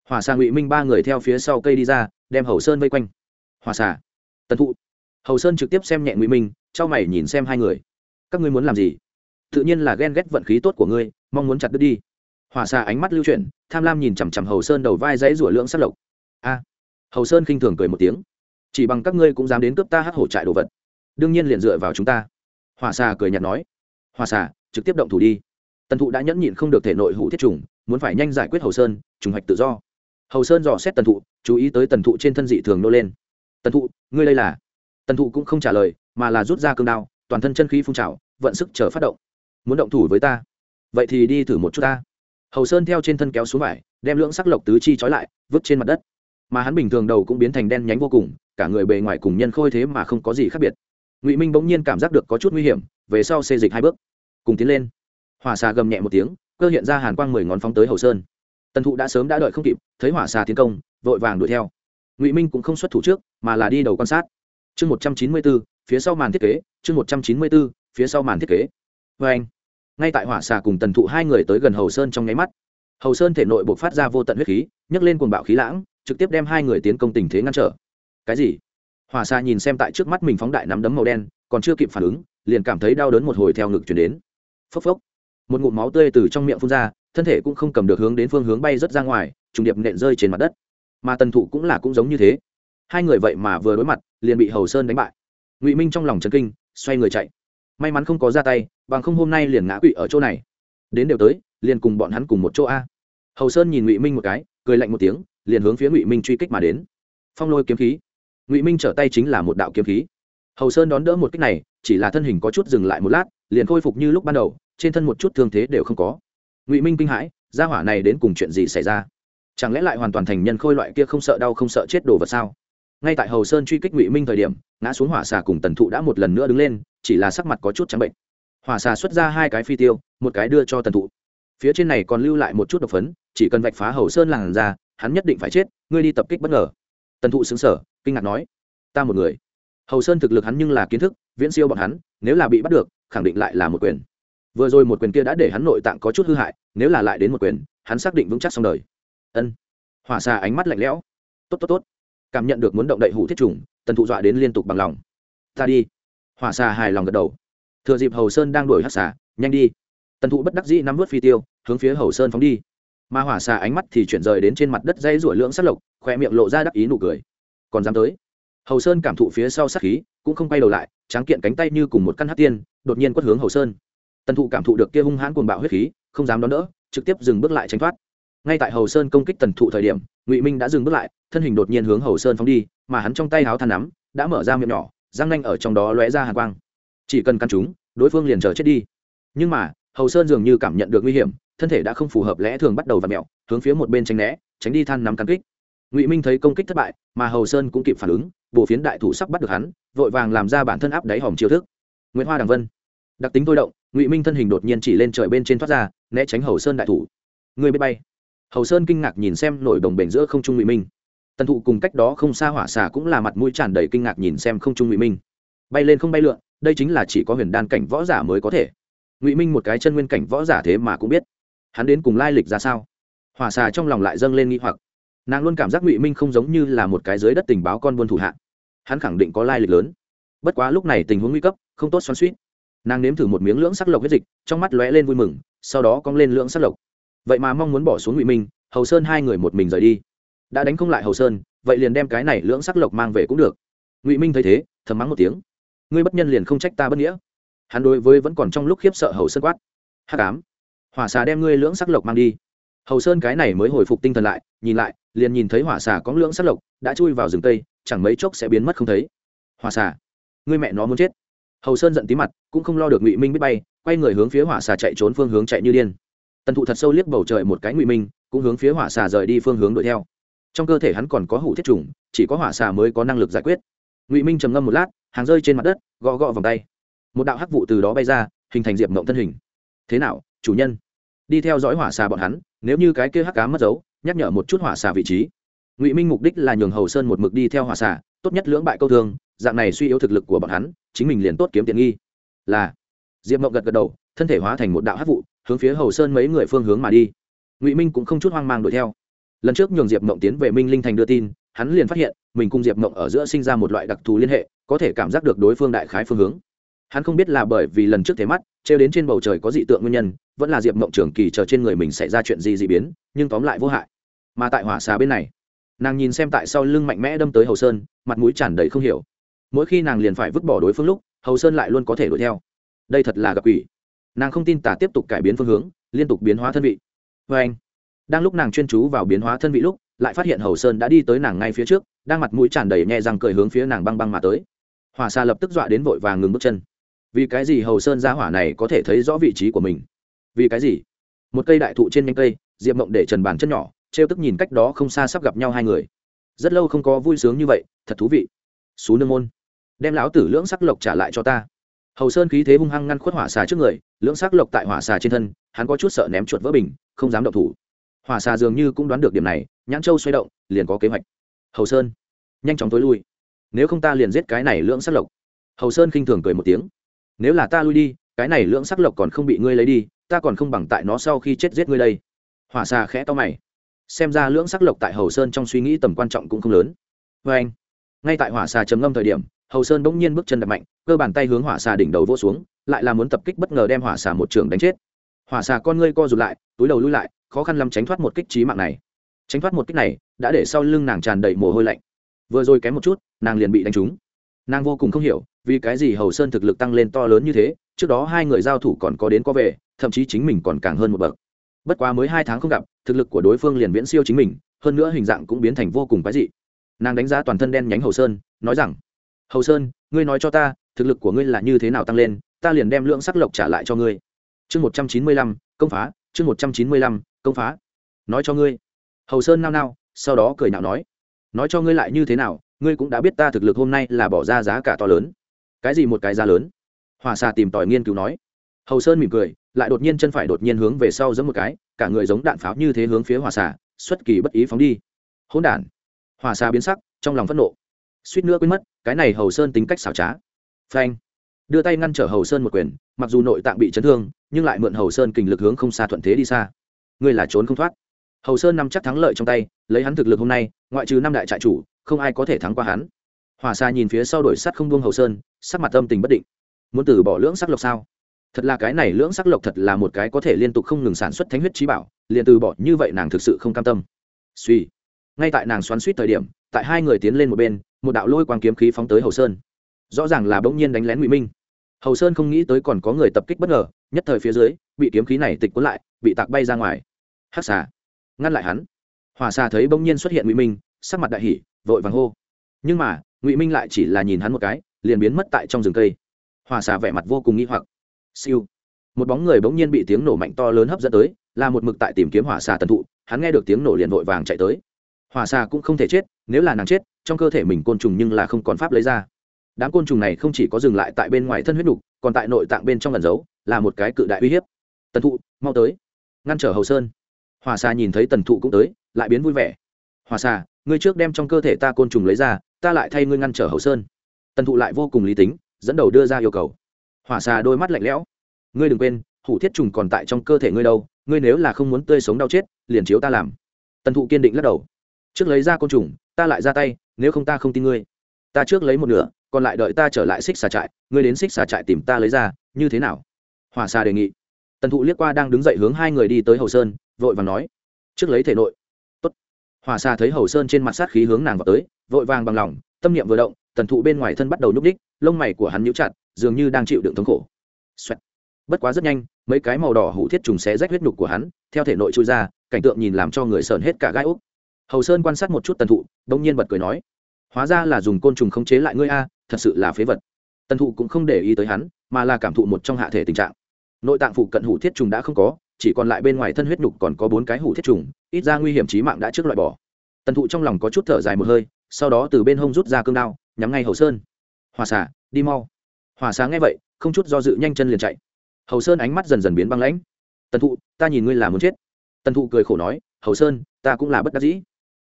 Hỏa xà ngụy minh ba người theo phía sau cây đi ra, đem hầu sơn vây quanh. Hỏa xà tần thụ. Hầu sơn trực tiếp xem nhẹ ngụy minh trao mày nhìn xem hai người. Các ngươi muốn làm gì? Tự nhiên là ghen ghét vận khí tốt của ngươi, mong muốn chặt đứt đi. Hòa xa ánh mắt lưu chuyển, tham lam nhìn chằm chằm hầu sơn đầu vai dãy rủa lưỡng sắt lộc. A! Hầu sơn khinh thường cười một tiếng. Chỉ bằng các ngươi cũng dám đến cướp ta hát hổ trại đồ vật. Đương nhiên liền dựa vào chúng ta. Hòa xà cười nhạt nói. Hòa xà, trực tiếp động thủ đi. Tần thụ đã nhẫn nhịn không được thể nội hủ thiết trùng, muốn phải nhanh giải quyết hầu sơn, trùng hoạch tự do. Hầu sơn dò xét tần thụ, chú ý tới tần thụ trên thân dị thường nô lên. Tần thụ, ngươi đây là? Tần thụ cũng không trả lời mà là rút ra cương đao, toàn thân chân khí phun trào, vận sức chờ phát động. Muốn động thủ với ta? Vậy thì đi thử một chút ta. Hầu sơn theo trên thân kéo xuống vải, đem lưỡng sắc lộc tứ chi trói lại, vứt trên mặt đất. Mà hắn bình thường đầu cũng biến thành đen nhánh vô cùng, cả người bề ngoài cùng nhân khôi thế mà không có gì khác biệt. Ngụy minh bỗng nhiên cảm giác được có chút nguy hiểm, về sau xê dịch hai bước, cùng tiến lên. Hỏa xà gầm nhẹ một tiếng, cơ hiện ra hàn quang mười ngón phóng tới hầu sơn. Tần thụ đã sớm đã đợi không kịp, thấy hỏa xà tiến công, vội vàng đuổi theo. Ngụy minh cũng không xuất thủ trước, mà là đi đầu quan sát chương một trăm chín mươi bốn phía sau màn thiết kế, chương một trăm chín mươi bốn phía sau màn thiết kế. Vê anh, ngay tại hỏa xà cùng tần thụ hai người tới gần hầu sơn trong nháy mắt, hầu sơn thể nội buộc phát ra vô tận huyết khí, nhấc lên cuồng bạo khí lãng, trực tiếp đem hai người tiến công tình thế ngăn trở. Cái gì? Hỏa xà nhìn xem tại trước mắt mình phóng đại nắm đấm màu đen, còn chưa kịp phản ứng, liền cảm thấy đau đớn một hồi theo ngực chuyển đến. Phốc phốc. Một ngụm máu tươi từ trong miệng phun ra, thân thể cũng không cầm được hướng đến phương hướng bay rất ra ngoài, trùng điệp nện rơi trên mặt đất. Mà tần thụ cũng là cũng giống như thế hai người vậy mà vừa đối mặt, liền bị hầu sơn đánh bại. Ngụy minh trong lòng chấn kinh, xoay người chạy. May mắn không có ra tay, bằng không hôm nay liền ngã quỵ ở chỗ này. Đến đều tới, liền cùng bọn hắn cùng một chỗ a. Hầu sơn nhìn ngụy minh một cái, cười lạnh một tiếng, liền hướng phía ngụy minh truy kích mà đến. Phong lôi kiếm khí. Ngụy minh trở tay chính là một đạo kiếm khí. Hầu sơn đón đỡ một kích này, chỉ là thân hình có chút dừng lại một lát, liền khôi phục như lúc ban đầu, trên thân một chút thương thế đều không có. Ngụy minh kinh hãi, gia hỏa này đến cùng chuyện gì xảy ra? Chẳng lẽ lại hoàn toàn thành nhân khôi loại kia không sợ đau không sợ chết đồ vật sao? Ngay tại hầu sơn truy kích ngụy minh thời điểm, ngã xuống hỏa xà cùng tần thụ đã một lần nữa đứng lên, chỉ là sắc mặt có chút trắng bệnh. Hỏa xà xuất ra hai cái phi tiêu, một cái đưa cho tần thụ. Phía trên này còn lưu lại một chút độc phấn, chỉ cần vạch phá hầu sơn làng ra, hắn nhất định phải chết, ngươi đi tập kích bất ngờ. Tần thụ xứng sở kinh ngạc nói, ta một người. Hầu sơn thực lực hắn nhưng là kiến thức, viễn siêu bọn hắn, nếu là bị bắt được, khẳng định lại là một quyền. Vừa rồi một quyền kia đã để hắn nội tạng có chút hư hại, nếu là lại đến một quyền, hắn xác định vững chắc xong đời. Ân. Hỏa xà ánh mắt lạnh lẽo. Tốt tốt tốt cảm nhận được muốn động đậy hủ thiết trùng, tần thụ dọa đến liên tục bằng lòng. Ta đi. Hỏa xà hài lòng gật đầu. Thừa dịp hầu sơn đang đuổi hát xà, nhanh đi. Tần thụ bất đắc dĩ nắm vớt phi tiêu, hướng phía hầu sơn phóng đi. Mà hỏa xà ánh mắt thì chuyển rời đến trên mặt đất dây rủi lưỡng sắt lộc khoe miệng lộ ra đắc ý nụ cười. Còn dám tới? Hầu sơn cảm thụ phía sau sát khí, cũng không quay đầu lại, tráng kiện cánh tay như cùng một căn hát tiên, đột nhiên quất hướng hầu sơn. Tần thụ cảm thụ được kia hung hãn cuồng bạo huyết khí, không dám đón đỡ, trực tiếp dừng bước lại tránh thoát ngay tại hầu sơn công kích tần thụ thời điểm, ngụy minh đã dừng bước lại, thân hình đột nhiên hướng hầu sơn phóng đi, mà hắn trong tay háo than nắm đã mở ra miệng nhỏ, răng nanh ở trong đó lóe ra hàng quang. Chỉ cần căn chúng, đối phương liền chờ chết đi. Nhưng mà, hầu sơn dường như cảm nhận được nguy hiểm, thân thể đã không phù hợp lẽ thường bắt đầu và mẹo hướng phía một bên tránh né, tránh đi than nắm cắn kích. Ngụy minh thấy công kích thất bại, mà hầu sơn cũng kịp phản ứng, bộ phiến đại thủ sắp bắt được hắn, vội vàng làm ra bản thân áp đáy hòm chiêu thức. Nguyễn hoa đằng vân. Đặc tính tôi động, ngụy minh thân hình đột nhiên chỉ lên trời bên trên thoát ra, né tránh hầu sơn đại thủ. Người biết bay hầu sơn kinh ngạc nhìn xem nổi đồng bể giữa không trung ngụy minh. Tần thụ cùng cách đó không xa hỏa xà cũng là mặt mũi tràn đầy kinh ngạc nhìn xem không trung ngụy minh. Bay lên không bay lượn, đây chính là chỉ có huyền đan cảnh võ giả mới có thể. Ngụy minh một cái chân nguyên cảnh võ giả thế mà cũng biết. Hắn đến cùng lai lịch ra sao? Hỏa xà trong lòng lại dâng lên nghi hoặc. Nàng luôn cảm giác ngụy minh không giống như là một cái dưới đất tình báo con buôn thủ hạ. Hắn khẳng định có lai lịch lớn. Bất quá lúc này tình huống nguy cấp, không tốt xoắn suýt nàng nếm thử một miếng lưỡng sắc lộc huyết dịch, trong mắt lóe lên vui mừng, sau đó cong lên lưỡng sắc lộc vậy mà mong muốn bỏ xuống ngụy minh, hầu sơn hai người một mình rời đi. Đã đánh không lại hầu sơn, vậy liền đem cái này lưỡng sắc lộc mang về cũng được. Ngụy minh thấy thế, thầm mắng một tiếng. Ngươi bất nhân liền không trách ta bất nghĩa. Hắn đối với vẫn còn trong lúc khiếp sợ hầu sơn quát. Hát cám hỏa xà đem ngươi lưỡng sắc lộc mang đi. Hầu sơn cái này mới hồi phục tinh thần lại, nhìn lại, liền nhìn thấy hỏa xà có lưỡng sắc lộc, đã chui vào rừng tây, chẳng mấy chốc sẽ biến mất không thấy. Hỏa xà, ngươi mẹ nó muốn chết. Hầu sơn giận tí mặt, cũng không lo được ngụy minh biết bay, quay người hướng phía hỏa xà chạy trốn phương hướng chạy như điên tần thụ thật sâu liếc bầu trời một cái ngụy minh, cũng hướng phía hỏa xà rời đi phương hướng đuổi theo. Trong cơ thể hắn còn có hủ thiết trùng, chỉ có hỏa xà mới có năng lực giải quyết. Ngụy minh trầm ngâm một lát, hàng rơi trên mặt đất, gõ gõ vòng tay. Một đạo hắc vụ từ đó bay ra, hình thành diệp mộng thân hình. Thế nào, chủ nhân? Đi theo dõi hỏa xà bọn hắn, nếu như cái kia hắc cá mất dấu, nhắc nhở một chút hỏa xà vị trí. Ngụy minh mục đích là nhường hầu sơn một mực đi theo hỏa xà, tốt nhất lưỡng bại câu thương, dạng này suy yếu thực lực của bọn hắn, chính mình liền tốt kiếm tiện nghi. Là, diệp mộng gật gật đầu, thân thể hóa thành một đạo hắc vụ hướng phía hầu sơn mấy người phương hướng mà đi. Ngụy minh cũng không chút hoang mang đuổi theo. Lần trước nhường diệp mộng tiến về minh linh thành đưa tin, hắn liền phát hiện, mình cùng diệp mộng ở giữa sinh ra một loại đặc thù liên hệ, có thể cảm giác được đối phương đại khái phương hướng. Hắn không biết là bởi vì lần trước thế mắt, trêu đến trên bầu trời có dị tượng nguyên nhân, vẫn là diệp mộng trưởng kỳ chờ trên người mình xảy ra chuyện gì dị biến, nhưng tóm lại vô hại. Mà tại hỏa xà bên này, nàng nhìn xem tại sau lưng mạnh mẽ đâm tới hầu sơn, mặt mũi tràn đầy không hiểu. Mỗi khi nàng liền phải vứt bỏ đối phương lúc, hầu sơn lại luôn có thể đuổi theo. Đây thật là gặp quỷ nàng không tin tả tiếp tục cải biến phương hướng, liên tục biến hóa thân vị. Vê anh, đang lúc nàng chuyên chú vào biến hóa thân vị lúc, lại phát hiện hầu sơn đã đi tới nàng ngay phía trước, đang mặt mũi tràn đầy nhẹ răng cười hướng phía nàng băng băng mà tới. Hỏa xa lập tức dọa đến vội vàng ngừng bước chân. Vì cái gì hầu sơn ra hỏa này có thể thấy rõ vị trí của mình? Vì cái gì? Một cây đại thụ trên nhanh cây, diệp mộng để trần bàn chân nhỏ, trêu tức nhìn cách đó không xa sắp gặp nhau hai người. Rất lâu không có vui sướng như vậy, thật thú vị. Xú nương môn, đem lão tử lưỡng sắc lộc trả lại cho ta hầu sơn khí thế hung hăng ngăn khuất hỏa xà trước người, lưỡng sắc lộc tại hỏa xà trên thân, hắn có chút sợ ném chuột vỡ bình, không dám động thủ. Hỏa xà dường như cũng đoán được điểm này, nhãn châu xoay động, liền có kế hoạch. Hầu sơn, nhanh chóng tối lui. Nếu không ta liền giết cái này lưỡng sắc lộc. Hầu sơn khinh thường cười một tiếng. Nếu là ta lui đi, cái này lưỡng sắc lộc còn không bị ngươi lấy đi, ta còn không bằng tại nó sau khi chết giết ngươi đây. Hỏa xà khẽ to mày. Xem ra lưỡng sắc lộc tại hầu sơn trong suy nghĩ tầm quan trọng cũng không lớn. Vê anh ngay tại hỏa xà chấm ngâm thời điểm hầu sơn bỗng nhiên bước chân đập mạnh, cơ bàn tay hướng hỏa xà đỉnh đầu vô xuống, lại là muốn tập kích bất ngờ đem hỏa xà một trường đánh chết. Hỏa xà con ngươi co rụt lại, túi đầu lui lại, khó khăn lắm tránh thoát một kích trí mạng này. Tránh thoát một kích này, đã để sau lưng nàng tràn đầy mồ hôi lạnh. Vừa rồi kém một chút, nàng liền bị đánh trúng. Nàng vô cùng không hiểu, vì cái gì hầu sơn thực lực tăng lên to lớn như thế, trước đó hai người giao thủ còn có đến có về, thậm chí chính mình còn càng hơn một bậc. Bất quá mới hai tháng không gặp, thực lực của đối phương liền viễn siêu chính mình, hơn nữa hình dạng cũng biến thành vô cùng quái dị. Nàng đánh giá toàn thân đen nhánh hầu sơn, nói rằng hầu sơn, ngươi nói cho ta, thực lực của ngươi là như thế nào tăng lên, ta liền đem lượng sắc lộc trả lại cho ngươi. Chương một trăm chín mươi lăm, công phá, chương một trăm chín mươi lăm, công phá. Nói cho ngươi. Hầu sơn nao nao, sau đó cười nhạo nói. Nói cho ngươi lại như thế nào, ngươi cũng đã biết ta thực lực hôm nay là bỏ ra giá cả to lớn. Cái gì một cái giá lớn? Hòa xà tìm tòi nghiên cứu nói. Hầu sơn mỉm cười, lại đột nhiên chân phải đột nhiên hướng về sau giẫm một cái, cả người giống đạn pháo như thế hướng phía hòa xà, xuất kỳ bất ý phóng đi. Hỗn đản. Hòa xà biến sắc, trong lòng phẫn nộ suýt nữa quên mất, cái này hầu sơn tính cách xảo trá. Phanh. Đưa tay ngăn trở hầu sơn một quyền, mặc dù nội tạng bị chấn thương, nhưng lại mượn hầu sơn kình lực hướng không xa thuận thế đi xa. Ngươi là trốn không thoát. Hầu sơn nắm chắc thắng lợi trong tay, lấy hắn thực lực hôm nay, ngoại trừ năm đại trại chủ, không ai có thể thắng qua hắn. Hòa xa nhìn phía sau đổi sắt không buông hầu sơn, sắc mặt âm tình bất định. Muốn từ bỏ lưỡng sắc lộc sao? Thật là cái này lưỡng sắc lộc thật là một cái có thể liên tục không ngừng sản xuất thánh huyết trí bảo, liền từ bỏ như vậy nàng thực sự không cam tâm. Suy. Ngay tại nàng xoắn suýt thời điểm, tại hai người tiến lên một bên một đạo lôi quang kiếm khí phóng tới hầu sơn. Rõ ràng là bỗng nhiên đánh lén ngụy minh. Hầu sơn không nghĩ tới còn có người tập kích bất ngờ, nhất thời phía dưới, bị kiếm khí này tịch cuốn lại, bị tạc bay ra ngoài. Hắc xà. Ngăn lại hắn. Hòa xà thấy bỗng nhiên xuất hiện ngụy minh, sắc mặt đại hỉ, vội vàng hô. Nhưng mà, ngụy minh lại chỉ là nhìn hắn một cái, liền biến mất tại trong rừng cây. Hòa xà vẻ mặt vô cùng nghi hoặc. Siêu. Một bóng người bỗng nhiên bị tiếng nổ mạnh to lớn hấp dẫn tới, là một mực tại tìm kiếm hỏa xà tần thụ, hắn nghe được tiếng nổ liền vội vàng chạy tới. Hỏa xà cũng không thể chết, nếu là nàng chết trong cơ thể mình côn trùng nhưng là không còn pháp lấy ra. Đám côn trùng này không chỉ có dừng lại tại bên ngoài thân huyết nục, còn tại nội tạng bên trong lần giấu, là một cái cự đại uy hiếp. Tần thụ, mau tới. Ngăn trở hầu sơn. Hòa xà nhìn thấy tần thụ cũng tới, lại biến vui vẻ. Hòa xà ngươi trước đem trong cơ thể ta côn trùng lấy ra, ta lại thay ngươi ngăn trở hầu sơn. Tần thụ lại vô cùng lý tính, dẫn đầu đưa ra yêu cầu. Hòa xà đôi mắt lạnh lẽo. Ngươi đừng quên, hủ thiết trùng còn tại trong cơ thể ngươi đâu, ngươi nếu là không muốn tươi sống đau chết, liền chiếu ta làm. Tần thụ kiên định lắc đầu. Trước lấy ra côn trùng, ta lại ra tay nếu không ta không tin ngươi. Ta trước lấy một nửa, còn lại đợi ta trở lại xích xà trại, ngươi đến xích xà trại tìm ta lấy ra, như thế nào? Hỏa xà đề nghị. Tần thụ liếc qua đang đứng dậy hướng hai người đi tới hầu sơn, vội vàng nói, trước lấy thể nội. Tốt. hỏa xà thấy hầu sơn trên mặt sát khí hướng nàng vào tới, vội vàng bằng lòng, tâm niệm vừa động, tần thụ bên ngoài thân bắt đầu núp đích lông mày của hắn nhíu chặt, dường như đang chịu đựng thống khổ. Xoẹt. bất quá rất nhanh, mấy cái màu đỏ hủ thiết trùng xé rách huyết nhục của hắn, theo thể nội trôi ra, cảnh tượng nhìn làm cho người sờn hết cả gai úc. Hầu sơn quan sát một chút tần thụ đông nhiên bật cười nói hóa ra là dùng côn trùng khống chế lại ngươi a, thật sự là phế vật. Tần thụ cũng không để ý tới hắn, mà là cảm thụ một trong hạ thể tình trạng. Nội tạng phụ cận hủ thiết trùng đã không có, chỉ còn lại bên ngoài thân huyết nhục còn có bốn cái hủ thiết trùng, ít ra nguy hiểm trí mạng đã trước loại bỏ. Tần thụ trong lòng có chút thở dài một hơi, sau đó từ bên hông rút ra cương đao, nhắm ngay hầu sơn. Hòa xả đi mau. Hòa xá nghe vậy, không chút do dự nhanh chân liền chạy. Hầu sơn ánh mắt dần dần biến băng lãnh. Tần thụ, ta nhìn ngươi là muốn chết. Tần thụ cười khổ nói, hầu sơn, ta cũng là bất đắc dĩ.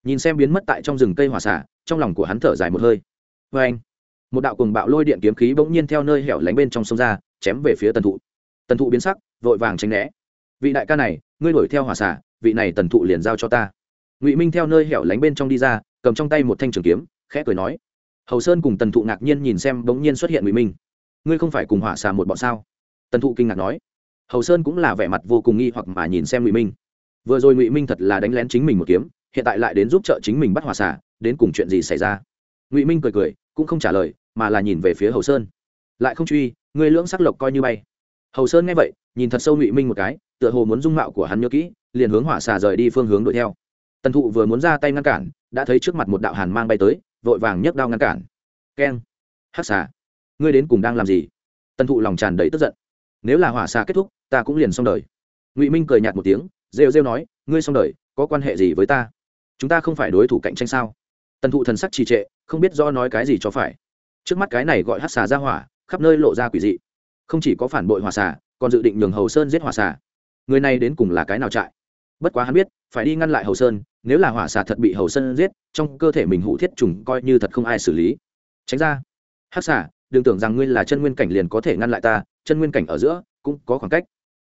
Nhìn xem biến mất tại trong rừng cây hòa xả trong lòng của hắn thở dài một hơi. Vê anh, một đạo cùng bạo lôi điện kiếm khí bỗng nhiên theo nơi hẻo lánh bên trong sông ra, chém về phía tần thụ. Tần thụ biến sắc, vội vàng tránh né. Vị đại ca này, ngươi đuổi theo hỏa xả vị này tần thụ liền giao cho ta. Ngụy minh theo nơi hẻo lánh bên trong đi ra, cầm trong tay một thanh trường kiếm, khẽ cười nói. Hầu sơn cùng tần thụ ngạc nhiên nhìn xem bỗng nhiên xuất hiện ngụy minh. Ngươi không phải cùng hỏa xà một bọn sao? Tần thụ kinh ngạc nói. Hầu sơn cũng là vẻ mặt vô cùng nghi hoặc mà nhìn xem ngụy minh. Vừa rồi ngụy minh thật là đánh lén chính mình một kiếm, hiện tại lại đến giúp trợ chính mình bắt hỏa xà đến cùng chuyện gì xảy ra? Ngụy minh cười cười, cũng không trả lời, mà là nhìn về phía hầu sơn. Lại không truy người lưỡng sắc lộc coi như bay. Hầu sơn nghe vậy, nhìn thật sâu ngụy minh một cái, tựa hồ muốn dung mạo của hắn nhớ kỹ, liền hướng hỏa xà rời đi phương hướng đuổi theo. Tần thụ vừa muốn ra tay ngăn cản, đã thấy trước mặt một đạo hàn mang bay tới, vội vàng nhấc đao ngăn cản. Keng. Hắc xà. Ngươi đến cùng đang làm gì? Tần thụ lòng tràn đầy tức giận. Nếu là hỏa xà kết thúc, ta cũng liền xong đời. Ngụy minh cười nhạt một tiếng, rêu rêu nói, ngươi xong đời, có quan hệ gì với ta? Chúng ta không phải đối thủ cạnh tranh sao? Tần thụ thần sắc trì trệ, không biết do nói cái gì cho phải. Trước mắt cái này gọi hát xà ra hỏa, khắp nơi lộ ra quỷ dị. Không chỉ có phản bội hỏa xà, còn dự định nhường hầu sơn giết hỏa xà. Người này đến cùng là cái nào trại? Bất quá hắn biết, phải đi ngăn lại hầu sơn, nếu là hỏa xà thật bị hầu sơn giết, trong cơ thể mình hụ thiết trùng coi như thật không ai xử lý. Tránh ra. Hát xà, đừng tưởng rằng ngươi là chân nguyên cảnh liền có thể ngăn lại ta, chân nguyên cảnh ở giữa cũng có khoảng cách.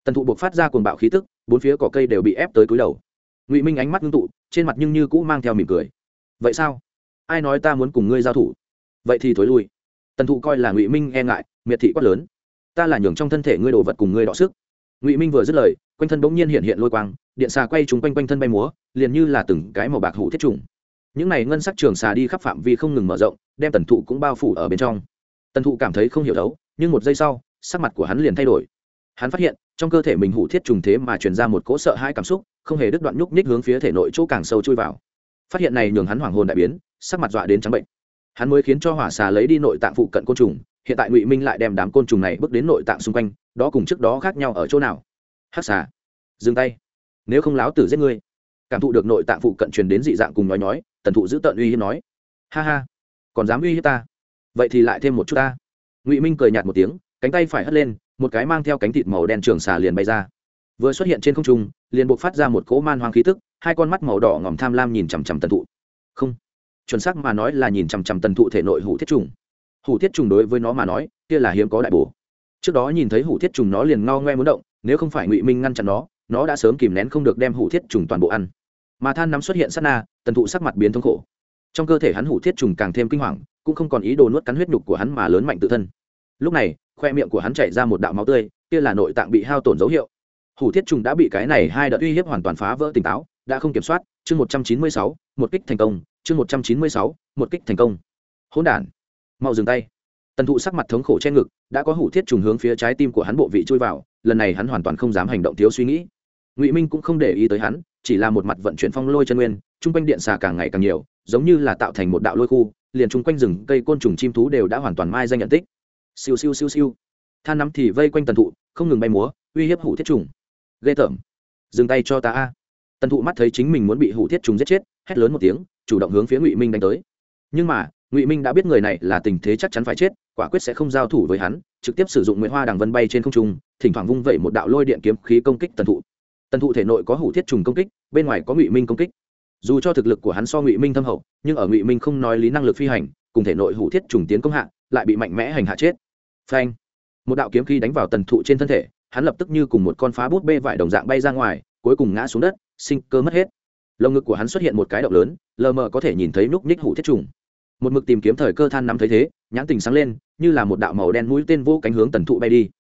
Tần thụ buộc phát ra cuồng bạo khí tức, bốn phía cỏ cây đều bị ép tới cúi đầu. Ngụy minh ánh mắt ngưng tụ, trên mặt nhưng như cũ mang theo mỉm cười vậy sao? Ai nói ta muốn cùng ngươi giao thủ? Vậy thì thối lui. Tần thụ coi là ngụy minh e ngại, miệt thị quát lớn. Ta là nhường trong thân thể ngươi đồ vật cùng ngươi đọ sức. Ngụy minh vừa dứt lời, quanh thân bỗng nhiên hiện hiện lôi quang, điện xà quay chúng quanh quanh thân bay múa, liền như là từng cái màu bạc hủ thiết trùng. Những này ngân sắc trường xà đi khắp phạm vi không ngừng mở rộng, đem tần thụ cũng bao phủ ở bên trong. Tần thụ cảm thấy không hiểu đấu, nhưng một giây sau, sắc mặt của hắn liền thay đổi. Hắn phát hiện, trong cơ thể mình hủ thiết trùng thế mà truyền ra một cỗ sợ hãi cảm xúc, không hề đứt đoạn nhúc nhích hướng phía thể nội chỗ càng sâu chui vào phát hiện này nhường hắn hoàng hồn đại biến, sắc mặt dọa đến trắng bệnh. Hắn mới khiến cho hỏa xà lấy đi nội tạng phụ cận côn trùng, hiện tại ngụy minh lại đem đám côn trùng này bước đến nội tạng xung quanh, đó cùng trước đó khác nhau ở chỗ nào? Hắc xà, dừng tay. Nếu không láo tử giết ngươi. Cảm thụ được nội tạng phụ cận truyền đến dị dạng cùng nói nói tần thụ giữ tận uy hiếp nói. Ha ha, còn dám uy hiếp ta? Vậy thì lại thêm một chút ta. Ngụy minh cười nhạt một tiếng, cánh tay phải hất lên, một cái mang theo cánh thịt màu đen trường xà liền bay ra vừa xuất hiện trên không trung, liền buộc phát ra một cỗ man hoang khí tức, hai con mắt màu đỏ ngòm tham lam nhìn chằm chằm tần thụ. Không, chuẩn xác mà nói là nhìn chằm chằm tần thụ thể nội hủ thiết trùng. Hủ thiết trùng đối với nó mà nói, kia là hiếm có đại bổ. Trước đó nhìn thấy hủ thiết trùng nó liền ngao ngoe muốn động, nếu không phải ngụy minh ngăn chặn nó nó đã sớm kìm nén không được đem hủ thiết trùng toàn bộ ăn. Mà than nắm xuất hiện sát na, tần thụ sắc mặt biến thống khổ. Trong cơ thể hắn hủ thiết trùng càng thêm kinh hoàng, cũng không còn ý đồ nuốt cắn huyết nhục của hắn mà lớn mạnh tự thân. Lúc này, khoe miệng của hắn chảy ra một đạo máu tươi, kia là nội tạng bị hao tổn dấu hiệu hủ thiết trùng đã bị cái này hai đợt uy hiếp hoàn toàn phá vỡ tỉnh táo, đã không kiểm soát. Chương một trăm chín mươi sáu, một kích thành công. Chương một trăm chín mươi sáu, một kích thành công. Hỗn đản. Mau dừng tay. Tần thụ sắc mặt thống khổ che ngực, đã có hủ thiết trùng hướng phía trái tim của hắn bộ vị chui vào, lần này hắn hoàn toàn không dám hành động thiếu suy nghĩ. Ngụy minh cũng không để ý tới hắn, chỉ là một mặt vận chuyển phong lôi chân nguyên, chung quanh điện xà càng ngày càng nhiều, giống như là tạo thành một đạo lôi khu, liền chung quanh rừng, cây, côn, trùng, chim thú đều đã hoàn toàn mai danh nhận tích. Siêu siêu siêu siêu. Than nắm thì vây quanh tần thụ, không ngừng bay múa, uy hiếp hủ thiết trùng ghê tởm. Dừng tay cho ta a. Tần thụ mắt thấy chính mình muốn bị hủ thiết trùng giết chết, hét lớn một tiếng, chủ động hướng phía ngụy minh đánh tới. Nhưng mà, ngụy minh đã biết người này là tình thế chắc chắn phải chết, quả quyết sẽ không giao thủ với hắn, trực tiếp sử dụng nguyễn hoa đằng vân bay trên không trung, thỉnh thoảng vung vẩy một đạo lôi điện kiếm khí công kích tần thụ. Tần thụ thể nội có hủ thiết trùng công kích, bên ngoài có ngụy minh công kích. Dù cho thực lực của hắn so ngụy minh thâm hậu, nhưng ở ngụy minh không nói lý năng lực phi hành, cùng thể nội hủ thiết trùng tiến công hạ, lại bị mạnh mẽ hành hạ chết. Phanh! Một đạo kiếm khí đánh vào tần thụ trên thân thể hắn lập tức như cùng một con phá bút bê vải đồng dạng bay ra ngoài, cuối cùng ngã xuống đất, sinh cơ mất hết. Lồng ngực của hắn xuất hiện một cái động lớn, lờ mờ có thể nhìn thấy núc ních hủ thiết trùng. Một mực tìm kiếm thời cơ than nắm thấy thế, nhãn tình sáng lên, như là một đạo màu đen mũi tên vô cánh hướng tần thụ bay đi.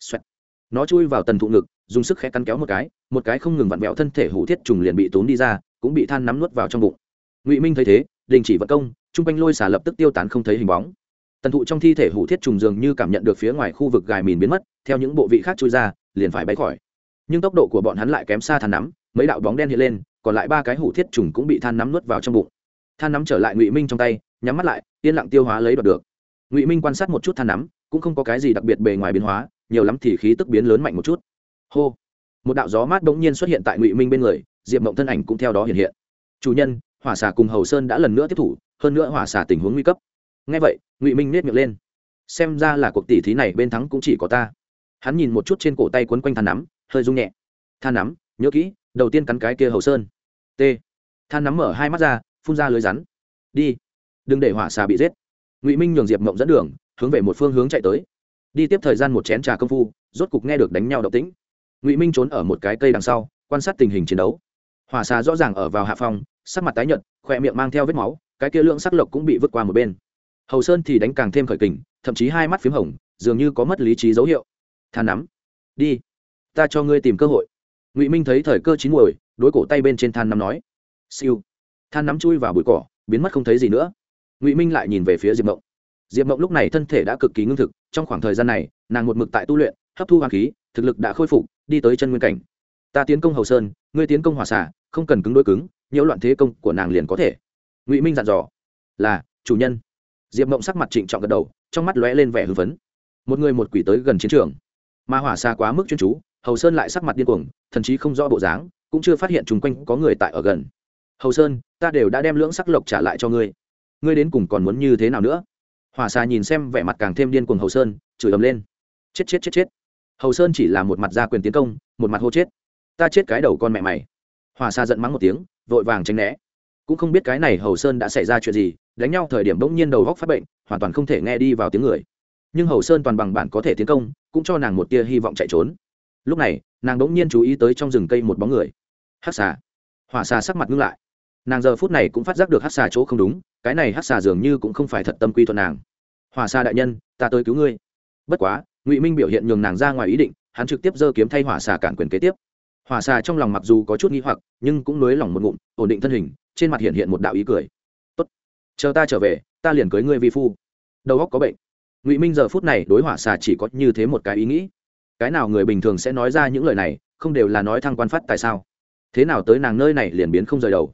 Xoẹt. nó chui vào tần thụ ngực, dùng sức khẽ cắn kéo một cái một cái không ngừng vặn vẹo thân thể hủ thiết trùng liền bị tốn đi ra, cũng bị than nắm nuốt vào trong bụng. Ngụy minh thấy thế, đình chỉ vận công chung quanh lôi xả lập tức tiêu tán không thấy hình bóng tần thụ trong thi thể hủ thiết trùng dường như cảm nhận được phía ngoài khu vực gài mìn biến mất, theo những bộ vị khác chui ra, liền phải bay khỏi. Nhưng tốc độ của bọn hắn lại kém xa than nắm, mấy đạo bóng đen hiện lên, còn lại ba cái hủ thiết trùng cũng bị than nắm nuốt vào trong bụng. Than nắm trở lại ngụy minh trong tay, nhắm mắt lại, yên lặng tiêu hóa lấy đoạt được. Ngụy minh quan sát một chút than nắm, cũng không có cái gì đặc biệt bề ngoài biến hóa, nhiều lắm thì khí tức biến lớn mạnh một chút. Hô! Một đạo gió mát bỗng nhiên xuất hiện tại ngụy minh bên người, diệp mộng thân ảnh cũng theo đó hiện hiện. Chủ nhân, hỏa xà cùng hầu sơn đã lần nữa tiếp thủ, hơn nữa hỏa xà tình huống nguy cấp. Ngay vậy ngụy minh nết miệng lên xem ra là cuộc tỷ thí này bên thắng cũng chỉ có ta hắn nhìn một chút trên cổ tay quấn quanh than nắm hơi rung nhẹ than nắm nhớ kỹ đầu tiên cắn cái kia hầu sơn t than nắm mở hai mắt ra phun ra lưới rắn đi đừng để hỏa xà bị giết ngụy minh nhường diệp mộng dẫn đường hướng về một phương hướng chạy tới đi tiếp thời gian một chén trà công phu rốt cục nghe được đánh nhau động tĩnh ngụy minh trốn ở một cái cây đằng sau quan sát tình hình chiến đấu hỏa xà rõ ràng ở vào hạ phòng sắc mặt tái nhợt khỏe miệng mang theo vết máu cái kia lượng sắc lộc cũng bị vứt qua một bên hầu sơn thì đánh càng thêm khởi kình, thậm chí hai mắt p h í m hồng, dường như có mất lý trí dấu hiệu. Than nắm. Đi. Ta cho ngươi tìm cơ hội. Ngụy minh thấy thời cơ chín muồi, đối cổ tay bên trên than nắm nói. Siêu. Than nắm chui vào bụi cỏ, biến mất không thấy gì nữa. Ngụy minh lại nhìn về phía diệp mộng. Diệp mộng lúc này thân thể đã cực kỳ ngưng thực, trong khoảng thời gian này, nàng một mực tại tu luyện, hấp thu hoàng khí, thực lực đã khôi phục, đi tới chân nguyên cảnh. Ta tiến công hầu sơn, ngươi tiến công hòa xả không cần cứng đôi cứng, nhiễu loạn thế công của nàng liền có thể. Ngụy minh dặn dò. Là, chủ nhân diệp mộng sắc mặt trịnh trọng gật đầu, trong mắt lóe lên vẻ hưng phấn. Một người một quỷ tới gần chiến trường. Mà hỏa xa quá mức chuyên chú, hầu sơn lại sắc mặt điên cuồng, thần chí không rõ bộ dáng, cũng chưa phát hiện chung quanh có người tại ở gần. Hầu sơn, ta đều đã đem lưỡng sắc lộc trả lại cho ngươi. Ngươi đến cùng còn muốn như thế nào nữa? Hỏa xa nhìn xem vẻ mặt càng thêm điên cuồng hầu sơn, chửi ầm lên. Chết chết chết chết. Hầu sơn chỉ là một mặt gia quyền tiến công, một mặt hô chết. Ta chết cái đầu con mẹ mày. Hòa xa giận mắng một tiếng, vội vàng tránh né. Cũng không biết cái này hầu sơn đã xảy ra chuyện gì đánh nhau thời điểm bỗng nhiên đầu góc phát bệnh, hoàn toàn không thể nghe đi vào tiếng người. Nhưng hầu sơn toàn bằng bản có thể tiến công, cũng cho nàng một tia hy vọng chạy trốn. Lúc này, nàng bỗng nhiên chú ý tới trong rừng cây một bóng người. Hát xà. Hỏa xà sắc mặt ngưng lại. Nàng giờ phút này cũng phát giác được hát xà chỗ không đúng, cái này hát xà dường như cũng không phải thật tâm quy thuận nàng. Hỏa xà đại nhân, ta tới cứu ngươi. Bất quá, ngụy minh biểu hiện nhường nàng ra ngoài ý định, hắn trực tiếp giơ kiếm thay hỏa xà cản quyền kế tiếp. Hỏa xà trong lòng mặc dù có chút nghi hoặc, nhưng cũng nới lỏng một ngụm, ổn định thân hình, trên mặt hiện hiện một đạo ý cười chờ ta trở về, ta liền cưới ngươi vi phu. Đầu óc có bệnh. Ngụy minh giờ phút này đối hỏa xà chỉ có như thế một cái ý nghĩ. Cái nào người bình thường sẽ nói ra những lời này, không đều là nói thăng quan phát tại sao? Thế nào tới nàng nơi này liền biến không rời đầu?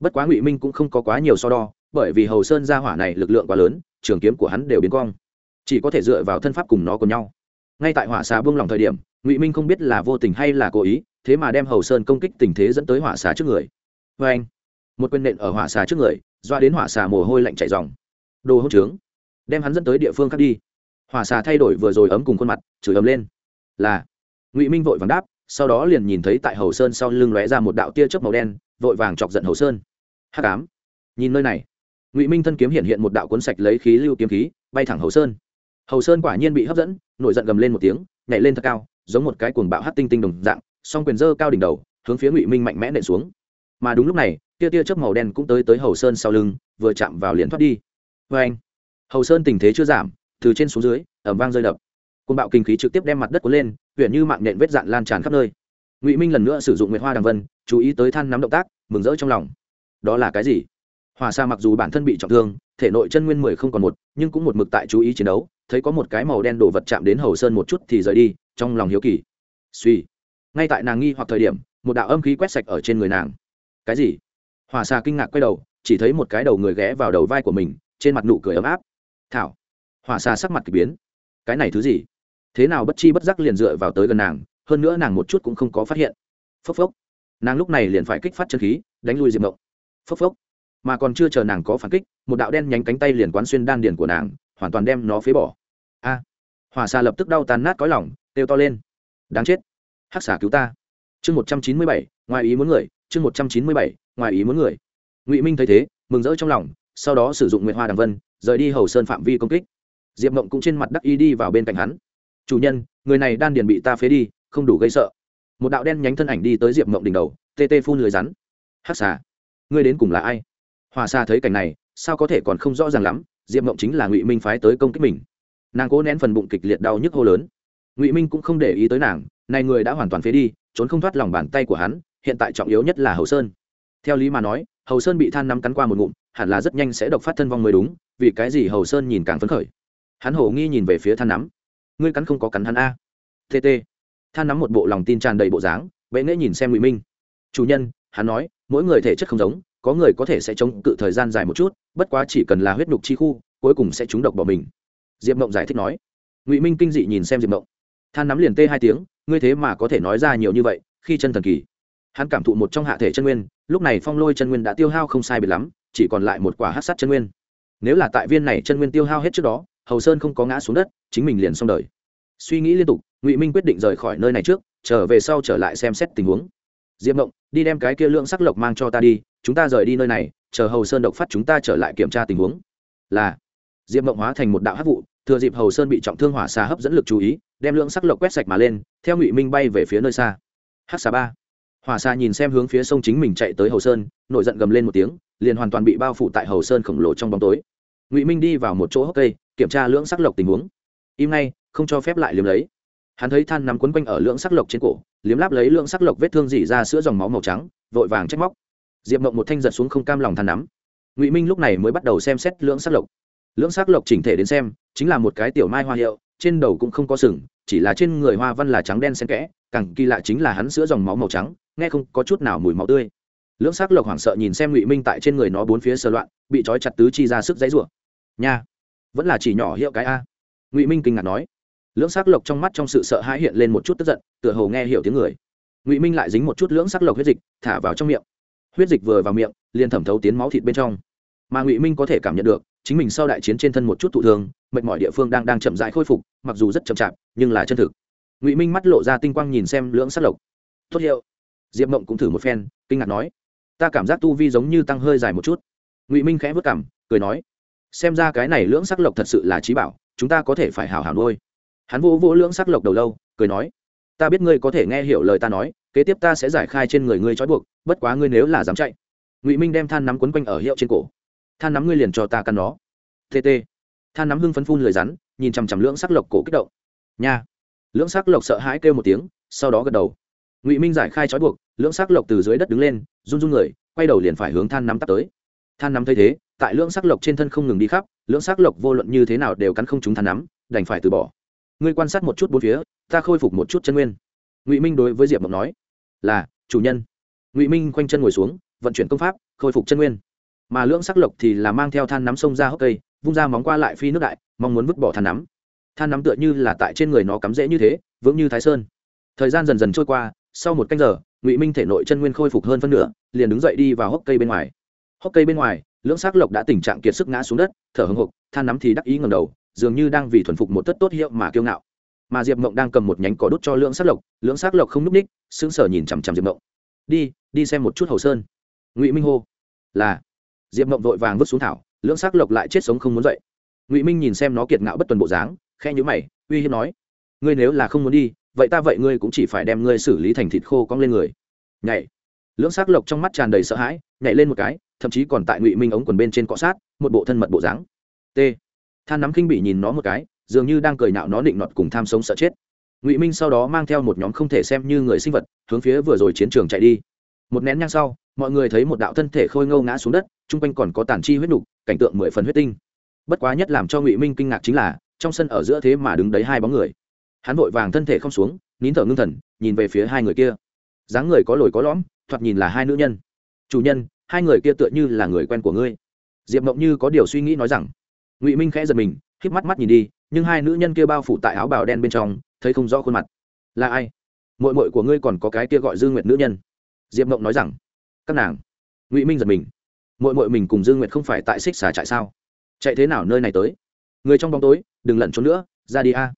Bất quá ngụy minh cũng không có quá nhiều so đo, bởi vì hầu sơn ra hỏa này lực lượng quá lớn, trường kiếm của hắn đều biến cong. Chỉ có thể dựa vào thân pháp cùng nó cùng nhau. Ngay tại hỏa xà buông lòng thời điểm, ngụy minh không biết là vô tình hay là cố ý, thế mà đem hầu sơn công kích tình thế dẫn tới hỏa xà trước người. Vê anh một quyền nện ở hỏa xà trước người doa đến hỏa xà mồ hôi lạnh chảy dòng. Đồ hỗn trướng. Đem hắn dẫn tới địa phương khác đi. Hỏa xà thay đổi vừa rồi ấm cùng khuôn mặt, chửi ấm lên. Là. Ngụy minh vội vàng đáp, sau đó liền nhìn thấy tại hầu sơn sau lưng lóe ra một đạo tia chớp màu đen, vội vàng chọc giận hầu sơn. Hắc ám. Nhìn nơi này, ngụy minh thân kiếm hiện hiện một đạo cuốn sạch lấy khí lưu kiếm khí, bay thẳng hầu sơn. Hầu sơn quả nhiên bị hấp dẫn, nổi giận gầm lên một tiếng, nhảy lên thật cao, giống một cái cuồng bạo hát tinh tinh đồng dạng, song quyền dơ cao đỉnh đầu, hướng phía ngụy minh mạnh mẽ nện xuống. Mà đúng lúc này tia tia chớp màu đen cũng tới tới hầu sơn sau lưng, vừa chạm vào liền thoát đi. Vê anh, hầu sơn tình thế chưa giảm, từ trên xuống dưới ẩm vang rơi đập. Côn bạo kinh khí trực tiếp đem mặt đất cuốn lên, huyện như mạng nhện vết dạn lan tràn khắp nơi. Ngụy minh lần nữa sử dụng nguyệt hoa đằng vân, chú ý tới than nắm động tác, mừng rỡ trong lòng. Đó là cái gì? Hòa sa mặc dù bản thân bị trọng thương, thể nội chân nguyên mười không còn một, nhưng cũng một mực tại chú ý chiến đấu, thấy có một cái màu đen đổ vật chạm đến hầu sơn một chút thì rời đi, trong lòng hiếu kỳ. Suy ngay tại nàng nghi hoặc thời điểm, một đạo âm khí quét sạch ở trên người nàng. Cái gì? Hòa xà kinh ngạc quay đầu chỉ thấy một cái đầu người ghé vào đầu vai của mình trên mặt nụ cười ấm áp. Thảo. Hòa xà sắc mặt k ỳ biến. Cái này thứ gì? Thế nào bất chi bất giác liền dựa vào tới gần nàng hơn nữa nàng một chút cũng không có phát hiện. Phốc phốc. Nàng lúc này liền phải kích phát chân khí đánh lui diệp mộng. Phốc phốc. Mà còn chưa chờ nàng có phản kích một đạo đen nhánh cánh tay liền quán xuyên đan điền của nàng hoàn toàn đem nó phế bỏ. A! À, hòa xà lập tức đau tàn nát cõi lỏng têu to lên. Đáng chết. Hắc xà cứu ta. Chương một trăm chín mươi bảy ngoài ý muốn người chương một trăm chín mươi bảy, ngoài ý muốn người. Ngụy minh thấy thế, mừng rỡ trong lòng, sau đó sử dụng nguyệt hoa đằng vân, rời đi hầu sơn phạm vi công kích. Diệp mộng cũng trên mặt đắc y đi vào bên cạnh hắn. Chủ nhân, người này đan điền bị ta phế đi, không đủ gây sợ. Một đạo đen nhánh thân ảnh đi tới diệp mộng đỉnh đầu, tê tê phun lưới rắn. Hắc xà, ngươi đến cùng là ai? Hòa xa thấy cảnh này, sao có thể còn không rõ ràng lắm, diệp mộng chính là ngụy minh phái tới công kích mình. Nàng cố nén phần bụng kịch liệt đau nhức hô lớn. Ngụy minh cũng không để ý tới nàng, này người đã hoàn toàn phế đi, trốn không thoát lòng bàn tay của hắn hiện tại trọng yếu nhất là hầu sơn. Theo lý mà nói, hầu sơn bị than nắm cắn qua một ngụm, hẳn là rất nhanh sẽ độc phát thân vong mới đúng, vì cái gì hầu sơn nhìn càng phấn khởi? Hắn hổ nghi nhìn về phía than nắm. Ngươi cắn không có cắn hắn a. Tt than nắm một bộ lòng tin tràn đầy bộ dáng, bệ nghễ nhìn xem ngụy minh. Chủ nhân, hắn nói, mỗi người thể chất không giống, có người có thể sẽ chống cự thời gian dài một chút, bất quá chỉ cần là huyết nhục chi khu, cuối cùng sẽ trúng độc bỏ mình. Diệp mộng giải thích nói. Ngụy minh kinh dị nhìn xem diệp mộng. Than nắm liền tê hai tiếng, ngươi thế mà có thể nói ra nhiều như vậy, khi chân thần kỳ hắn cảm thụ một trong hạ thể chân nguyên, lúc này phong lôi chân nguyên đã tiêu hao không sai biệt lắm, chỉ còn lại một quả hát sát chân nguyên. Nếu là tại viên này chân nguyên tiêu hao hết trước đó, hầu sơn không có ngã xuống đất, chính mình liền xong đời. Suy nghĩ liên tục, ngụy minh quyết định rời khỏi nơi này trước, trở về sau trở lại xem xét tình huống. Diệp mộng đi đem cái kia lượng sắc lộc mang cho ta đi, chúng ta rời đi nơi này, chờ hầu sơn độc phát chúng ta trở lại kiểm tra tình huống. Là, diệp mộng hóa thành một đạo hát vụ, thừa dịp hầu sơn bị trọng thương hỏa xà hấp dẫn lực chú ý, đem lượng sắc lộc quét sạch mà lên, theo ngụy minh bay về phía nơi xa. Hát xà ba hỏa xa nhìn xem hướng phía sông chính mình chạy tới hầu sơn, nổi giận gầm lên một tiếng, liền hoàn toàn bị bao phủ tại hầu sơn khổng lồ trong bóng tối. Ngụy minh đi vào một chỗ hốc cây, kiểm tra lưỡng sắc lộc tình huống. Im ngay, không cho phép lại liếm lấy. Hắn thấy than nằm quấn quanh ở lưỡng sắc lộc trên cổ, liếm láp lấy lưỡng sắc lộc vết thương dỉ ra sữa dòng máu màu trắng, vội vàng trách móc. Diệp mộng một thanh giật xuống không cam lòng than nắm. Ngụy minh lúc này mới bắt đầu xem xét lưỡng sắc lộc. Lưỡng sắc lộc chỉnh thể đến xem, chính là một cái tiểu mai hoa hiệu, trên đầu cũng không có sừng, chỉ là trên người hoa văn là trắng đen xen kẽ, càng kỳ lạ chính là hắn sữa dòng máu màu trắng nghe không, có chút nào mùi máu tươi. Lưỡng sắc lộc hoảng sợ nhìn xem ngụy minh tại trên người nó bốn phía sờ loạn, bị trói chặt tứ chi ra sức dãy rủa. Nha, vẫn là chỉ nhỏ hiệu cái a. Ngụy minh kinh ngạc nói. Lưỡng sắc lộc trong mắt trong sự sợ hãi hiện lên một chút tức giận, tựa hồ nghe hiểu tiếng người. Ngụy minh lại dính một chút lưỡng sắc lộc huyết dịch, thả vào trong miệng. Huyết dịch vừa vào miệng, liền thẩm thấu tiến máu thịt bên trong. Mà ngụy minh có thể cảm nhận được, chính mình sau đại chiến trên thân một chút thụ thương, mệt mỏi địa phương đang đang chậm rãi khôi phục, mặc dù rất chậm chạp, nhưng là chân thực. Ngụy minh mắt lộ ra tinh quang nhìn xem lưỡng sắc lộc. Tốt hiệu diệp mộng cũng thử một phen, kinh ngạc nói, ta cảm giác tu vi giống như tăng hơi dài một chút. Ngụy minh khẽ vất cảm cười nói, xem ra cái này lưỡng sắc lộc thật sự là trí bảo, chúng ta có thể phải hào hào nuôi. Hắn vô vô lưỡng sắc lộc đầu lâu, cười nói, ta biết ngươi có thể nghe hiểu lời ta nói, kế tiếp ta sẽ giải khai trên người ngươi trói buộc, bất quá ngươi nếu là dám chạy. Ngụy minh đem than nắm quấn quanh ở hiệu trên cổ. Than nắm ngươi liền cho ta căn nó. Tt than nắm hưng phấn phun lời rắn, nhìn chằm chằm lưỡng sắc lộc cổ kích động. Nha. Lưỡng sắc lộc sợ hãi kêu một tiếng, sau đó gật đầu ngụy minh giải khai trói buộc lưỡng sắc lộc từ dưới đất đứng lên run run người quay đầu liền phải hướng than nắm tắt tới than nắm thấy thế tại lưỡng sắc lộc trên thân không ngừng đi khắp lưỡng sắc lộc vô luận như thế nào đều cắn không chúng than nắm đành phải từ bỏ ngươi quan sát một chút bốn phía ta khôi phục một chút chân nguyên ngụy minh đối với diệp mộng nói là chủ nhân ngụy minh khoanh chân ngồi xuống vận chuyển công pháp khôi phục chân nguyên mà lưỡng sắc lộc thì là mang theo than nắm sông ra hốc cây vung ra móng qua lại phi nước đại mong muốn vứt bỏ than nắm than nắm tựa như là tại trên người nó cắm rễ như thế vững như thái sơn thời gian dần dần trôi qua sau một canh giờ, ngụy minh thể nội chân nguyên khôi phục hơn phân nửa, liền đứng dậy đi vào hốc cây bên ngoài. Hốc cây bên ngoài, lưỡng sắc lộc đã tình trạng kiệt sức ngã xuống đất, thở hưng hục than nắm thì đắc ý ngầm đầu, dường như đang vì thuần phục một tất tốt hiệu mà kiêu ngạo. Mà diệp mộng đang cầm một nhánh cỏ đốt cho lưỡng sắc lộc, lưỡng sắc lộc không n ú c ních sững sờ nhìn chằm chằm diệp mộng. Đi đi xem một chút hầu sơn. Ngụy minh hô. Là. Diệp mộng vội vàng vứt xuống thảo, lưỡng sắc lộc lại chết sống không muốn dậy. Ngụy minh nhìn xem nó kiệt ngạo bất tuần bộ dáng khe nhữ mày, uy hiếp nói, ngươi nếu là không muốn đi vậy ta vậy ngươi cũng chỉ phải đem ngươi xử lý thành thịt khô cong lên người. Nhảy. Lưỡng xác lộc trong mắt tràn đầy sợ hãi, nhảy lên một cái, thậm chí còn tại ngụy minh ống quần bên trên cọ sát, một bộ thân mật bộ dáng. T. Than nắm khinh bị nhìn nó một cái, dường như đang cười nạo nó định nọt cùng tham sống sợ chết. Ngụy minh sau đó mang theo một nhóm không thể xem như người sinh vật, hướng phía vừa rồi chiến trường chạy đi. Một nén nhang sau, mọi người thấy một đạo thân thể khôi ngâu ngã xuống đất, chung quanh còn có tàn chi huyết nục, cảnh tượng mười phần huyết tinh. Bất quá nhất làm cho ngụy minh kinh ngạc chính là, trong sân ở giữa thế mà đứng đấy hai bóng người hắn vội vàng thân thể không xuống, nín thở ngưng thần, nhìn về phía hai người kia. Dáng người có lồi có lõm, thoạt nhìn là hai nữ nhân. Chủ nhân, hai người kia tựa như là người quen của ngươi. Diệp mộng như có điều suy nghĩ nói rằng. Ngụy minh khẽ giật mình, híp mắt mắt nhìn đi, nhưng hai nữ nhân kia bao phủ tại áo bào đen bên trong, thấy không rõ khuôn mặt. Là ai? Mội mội của ngươi còn có cái kia gọi dư nguyệt nữ nhân. Diệp mộng nói rằng. Các nàng. Ngụy minh giật mình. Mội mội mình cùng dư nguyệt không phải tại xích xà trại sao? Chạy thế nào nơi này tới? Người trong bóng tối, đừng lẩn trốn nữa, ra đi a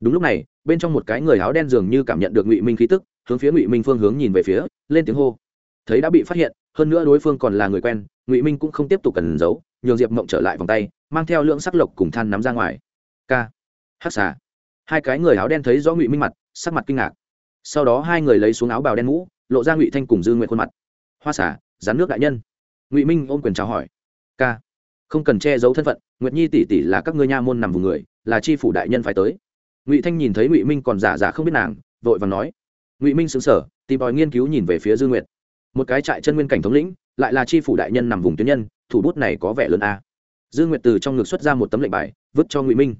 đúng lúc này, bên trong một cái người áo đen dường như cảm nhận được ngụy minh khí tức, hướng phía ngụy minh phương hướng nhìn về phía, lên tiếng hô. Thấy đã bị phát hiện, hơn nữa đối phương còn là người quen, ngụy minh cũng không tiếp tục cần giấu, nhường diệp mộng trở lại vòng tay, mang theo lượng sắc lộc cùng than nắm ra ngoài. K. Hắc xà. Hai cái người áo đen thấy rõ ngụy minh mặt, sắc mặt kinh ngạc. Sau đó hai người lấy xuống áo bào đen mũ, lộ ra ngụy thanh cùng dư nguyện khuôn mặt. Hoa xả rán nước đại nhân. Ngụy minh ôm quyền chào hỏi. K. Không cần che giấu thân phận, nguyệt nhi tỷ tỷ là các ngươi nha môn nằm vùng người, là chi phủ đại nhân phải tới ngụy thanh nhìn thấy ngụy minh còn giả giả không biết nàng vội vàng nói ngụy minh xứng sở tìm tòi nghiên cứu nhìn về phía dư nguyệt. một cái trại chân nguyên cảnh thống lĩnh, lại là tri phủ đại nhân nằm vùng tuyến nhân, thủ bút này có vẻ lớn a. dư nguyệt từ trong ngực xuất ra một tấm lệnh bài, vứt cho ngụy minh.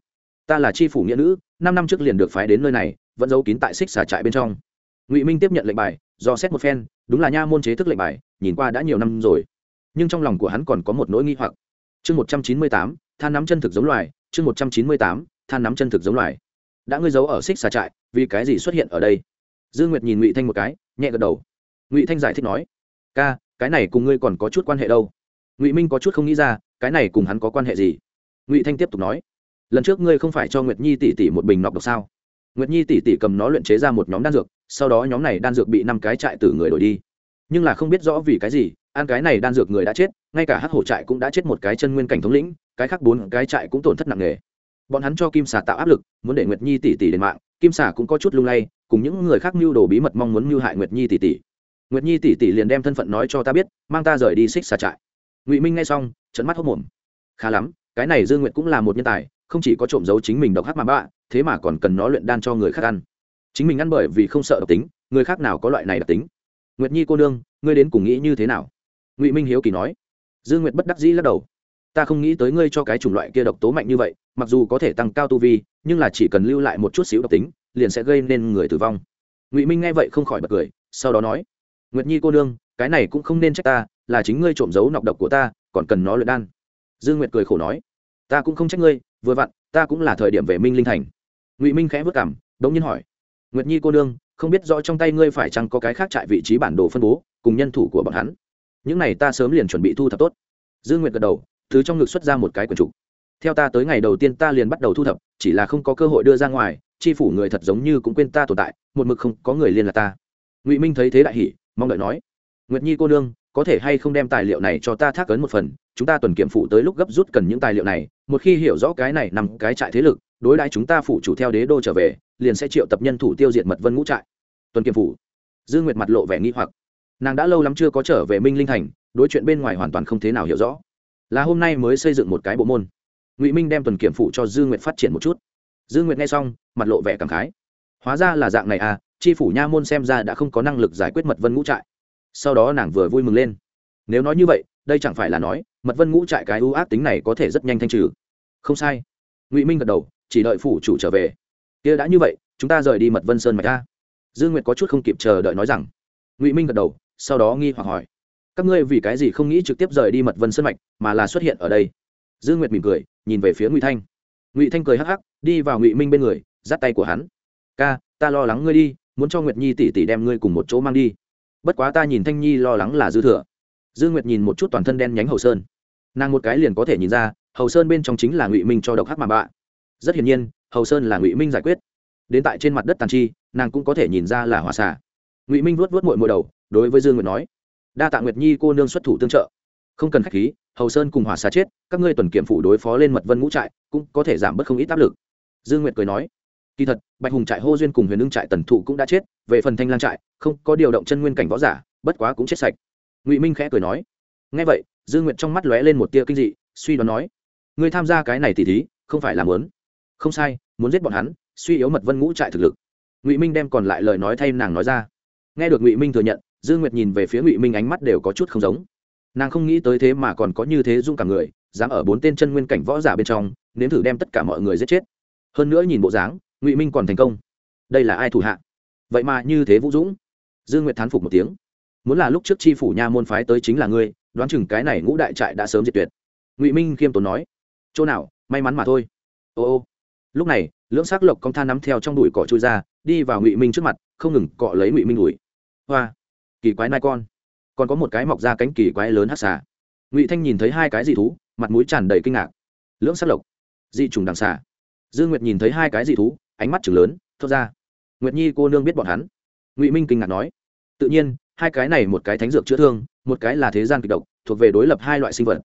ta là tri phủ nghĩa nữ, năm năm trước liền được phái đến nơi này, vẫn giấu kín tại xích xà trại bên trong. ngụy minh tiếp nhận lệnh bài, do xét một phen, đúng là nha môn chế thức lệnh bài, nhìn qua đã nhiều năm rồi. nhưng trong lòng của hắn còn có một nỗi nghi hoặc. chương một trăm chín mươi tám, than nắm chân thực giống loài, chương một trăm chín mươi tám, than nắm chân thực giống loài đã ngươi giấu ở xích xà trại, vì cái gì xuất hiện ở đây? Dương nguyệt nhìn ngụy thanh một cái, nhẹ gật đầu. Ngụy thanh giải thích nói, ca, cái này cùng ngươi còn có chút quan hệ đâu. Ngụy minh có chút không nghĩ ra, cái này cùng hắn có quan hệ gì? Ngụy thanh tiếp tục nói, lần trước ngươi không phải cho nguyệt nhi tỷ tỷ một bình nọc độc sao? Nguyệt nhi tỷ tỷ cầm nó luyện chế ra một nhóm đan dược, sau đó nhóm này đan dược bị năm cái trại tử người đổi đi. Nhưng là không biết rõ vì cái gì, ăn cái này đan dược người đã chết, ngay cả hắc hổ trại cũng đã chết một cái chân nguyên cảnh thống lĩnh, cái khác bốn cái trại cũng tổn thất nặng nề bọn hắn cho kim xà tạo áp lực, muốn để nguyệt nhi tỷ tỷ đến mạng, kim xà cũng có chút lung lay, cùng những người khác mưu đồ bí mật mong muốn mưu hại nguyệt nhi tỷ tỷ. Nguyệt nhi tỷ tỷ liền đem thân phận nói cho ta biết, mang ta rời đi xích xà trại. Ngụy minh nghe xong trận mắt hốc mồm khá lắm, cái này dương nguyệt cũng là một nhân tài, không chỉ có trộm giấu chính mình độc hát mà bạ, thế mà còn cần nó luyện đan cho người khác ăn. Chính mình ăn bởi vì không sợ độc tính, người khác nào có loại này đặc tính. Nguyệt nhi cô nương, ngươi đến cùng nghĩ như thế nào? Ngụy minh hiếu kỳ nói. Dương nguyệt bất đắc dĩ lắc đầu ta không nghĩ tới ngươi cho cái chủng loại kia độc tố mạnh như vậy, mặc dù có thể tăng cao tu vi, nhưng là chỉ cần lưu lại một chút xíu độc tính, liền sẽ gây nên người tử vong. Ngụy minh nghe vậy không khỏi bật cười, sau đó nói, nguyệt nhi cô nương, cái này cũng không nên trách ta, là chính ngươi trộm giấu nọc độc của ta, còn cần nó luyện đan. Dương nguyệt cười khổ nói, ta cũng không trách ngươi, vừa vặn, ta cũng là thời điểm về minh linh thành. Ngụy minh khẽ vất cảm đống nhiên hỏi, nguyệt nhi cô nương, không biết rõ trong tay ngươi phải chăng có cái khác trại vị trí bản đồ phân bố, cùng nhân thủ của bọn hắn? Những này ta sớm liền chuẩn bị thu thập tốt. Dương nguyệt gật đầu thứ trong ngực xuất ra một cái quần trục. Theo ta tới ngày đầu tiên ta liền bắt đầu thu thập, chỉ là không có cơ hội đưa ra ngoài, chi phủ người thật giống như cũng quên ta tồn tại, một mực không có người liên là ta. Ngụy minh thấy thế đại hỉ, mong đợi nói, nguyệt nhi cô nương, có thể hay không đem tài liệu này cho ta thác ấn một phần, chúng ta tuần kiểm phụ tới lúc gấp rút cần những tài liệu này, một khi hiểu rõ cái này nằm cái trại thế lực, đối đãi chúng ta phụ chủ theo đế đô trở về, liền sẽ triệu tập nhân thủ tiêu diệt mật vân ngũ trại. Tuần kiểm phủ. Dương nguyệt mặt lộ vẻ nghi hoặc. Nàng đã lâu lắm chưa có trở về minh linh thành, đối chuyện bên ngoài hoàn toàn không thế nào hiểu rõ là hôm nay mới xây dựng một cái bộ môn. Ngụy minh đem tuần kiểm phụ cho dương nguyệt phát triển một chút. Dương nguyệt nghe xong, mặt lộ vẻ cảm khái. Hóa ra là dạng này à chi phủ nha môn xem ra đã không có năng lực giải quyết mật vân ngũ trại. Sau đó nàng vừa vui mừng lên. Nếu nói như vậy, đây chẳng phải là nói, mật vân ngũ trại cái ưu ác tính này có thể rất nhanh thanh trừ. Không sai. Ngụy minh gật đầu, chỉ đợi phủ chủ trở về. Kia đã như vậy, chúng ta rời đi mật vân sơn mạch ra dương nguyệt có chút không kịp chờ đợi nói rằng. Ngụy minh gật đầu, sau đó nghi hoặc hỏi các ngươi vì cái gì không nghĩ trực tiếp rời đi mật vân sân mạch, mà là xuất hiện ở đây? Dương nguyệt mỉm cười, nhìn về phía ngụy thanh. Ngụy thanh cười hắc hắc, đi vào ngụy minh bên người dắt tay của hắn. Ca, ta lo lắng ngươi đi, muốn cho nguyệt nhi tỷ tỷ đem ngươi cùng một chỗ mang đi. Bất quá ta nhìn thanh nhi lo lắng là dư thừa. Dương nguyệt nhìn một chút toàn thân đen nhánh hầu sơn. Nàng một cái liền có thể nhìn ra, hầu sơn bên trong chính là ngụy minh cho độc hắc mà bạ. Rất hiển nhiên, hầu sơn là ngụy minh giải quyết. Đến tại trên mặt đất tàn chi, nàng cũng có thể nhìn ra là hỏa xạ. Ngụy minh vuốt vuốt mội mội đầu, đối với dương nguyệt nói đa tạ nguyệt nhi cô nương xuất thủ tương trợ. Không cần k h á c h khí, hầu sơn cùng hỏa xá chết, các ngươi tuần kiểm phủ đối phó lên mật vân ngũ trại, cũng có thể giảm bớt không ít áp lực. Dương nguyệt cười nói, kỳ thật, bạch hùng trại hô duyên cùng huyền ưng trại tần thụ cũng đã chết, về phần thanh lang trại, không có điều động chân nguyên cảnh võ giả, bất quá cũng chết sạch. Ngụy minh khẽ cười nói ngay vậy, dương nguyệt trong mắt lóe lên một tia kinh dị, suy đoán nói, ngươi tham gia cái này tỉ thí, không phải là muốn? Không sai, muốn giết bọn hắn, suy yếu mật vân ngũ trại thực lực. Ngụy minh đem còn lại lời nói thay nàng nói ra. Nghe được ngụy minh thừa nhận dương nguyệt nhìn về phía ngụy minh ánh mắt đều có chút không giống. Nàng không nghĩ tới thế mà còn có như thế dung cả người, dám ở bốn tên chân nguyên cảnh võ giả bên trong, nếm thử đem tất cả mọi người giết chết. Hơn nữa nhìn bộ dáng, ngụy minh còn thành công. Đây là ai thủ hạ? Vậy mà như thế vũ dũng. Dương nguyệt thán phục một tiếng. Muốn là lúc trước chi phủ nha môn phái tới chính là ngươi, đoán chừng cái này ngũ đại trại đã sớm diệt tuyệt. Ngụy minh khiêm tốn nói. Chỗ nào, may mắn mà thôi. Ô ô. Lúc này, lưỡng s ắ c lộc công tha nắm theo trong đùi cỏ trôi ra, đi vào ngụy minh trước mặt, không ngừng cọ lấy ngụy minh đùi. Hoa kỳ quái nai con. Còn có một cái mọc ra cánh kỳ quái lớn hát xà. Ngụy thanh nhìn thấy hai cái dị thú, mặt mũi tràn đầy kinh ngạc. Lưỡng s lộc, dị trùng đằng xà. Dương nguyệt nhìn thấy hai cái dị thú, ánh mắt chừng lớn, thốt ra. Nguyệt nhi cô nương biết bọn hắn. Ngụy minh kinh ngạc nói. Tự nhiên, hai cái này một cái thánh dược chữa thương, một cái là thế gian kịch độc, thuộc về đối lập hai loại sinh vật.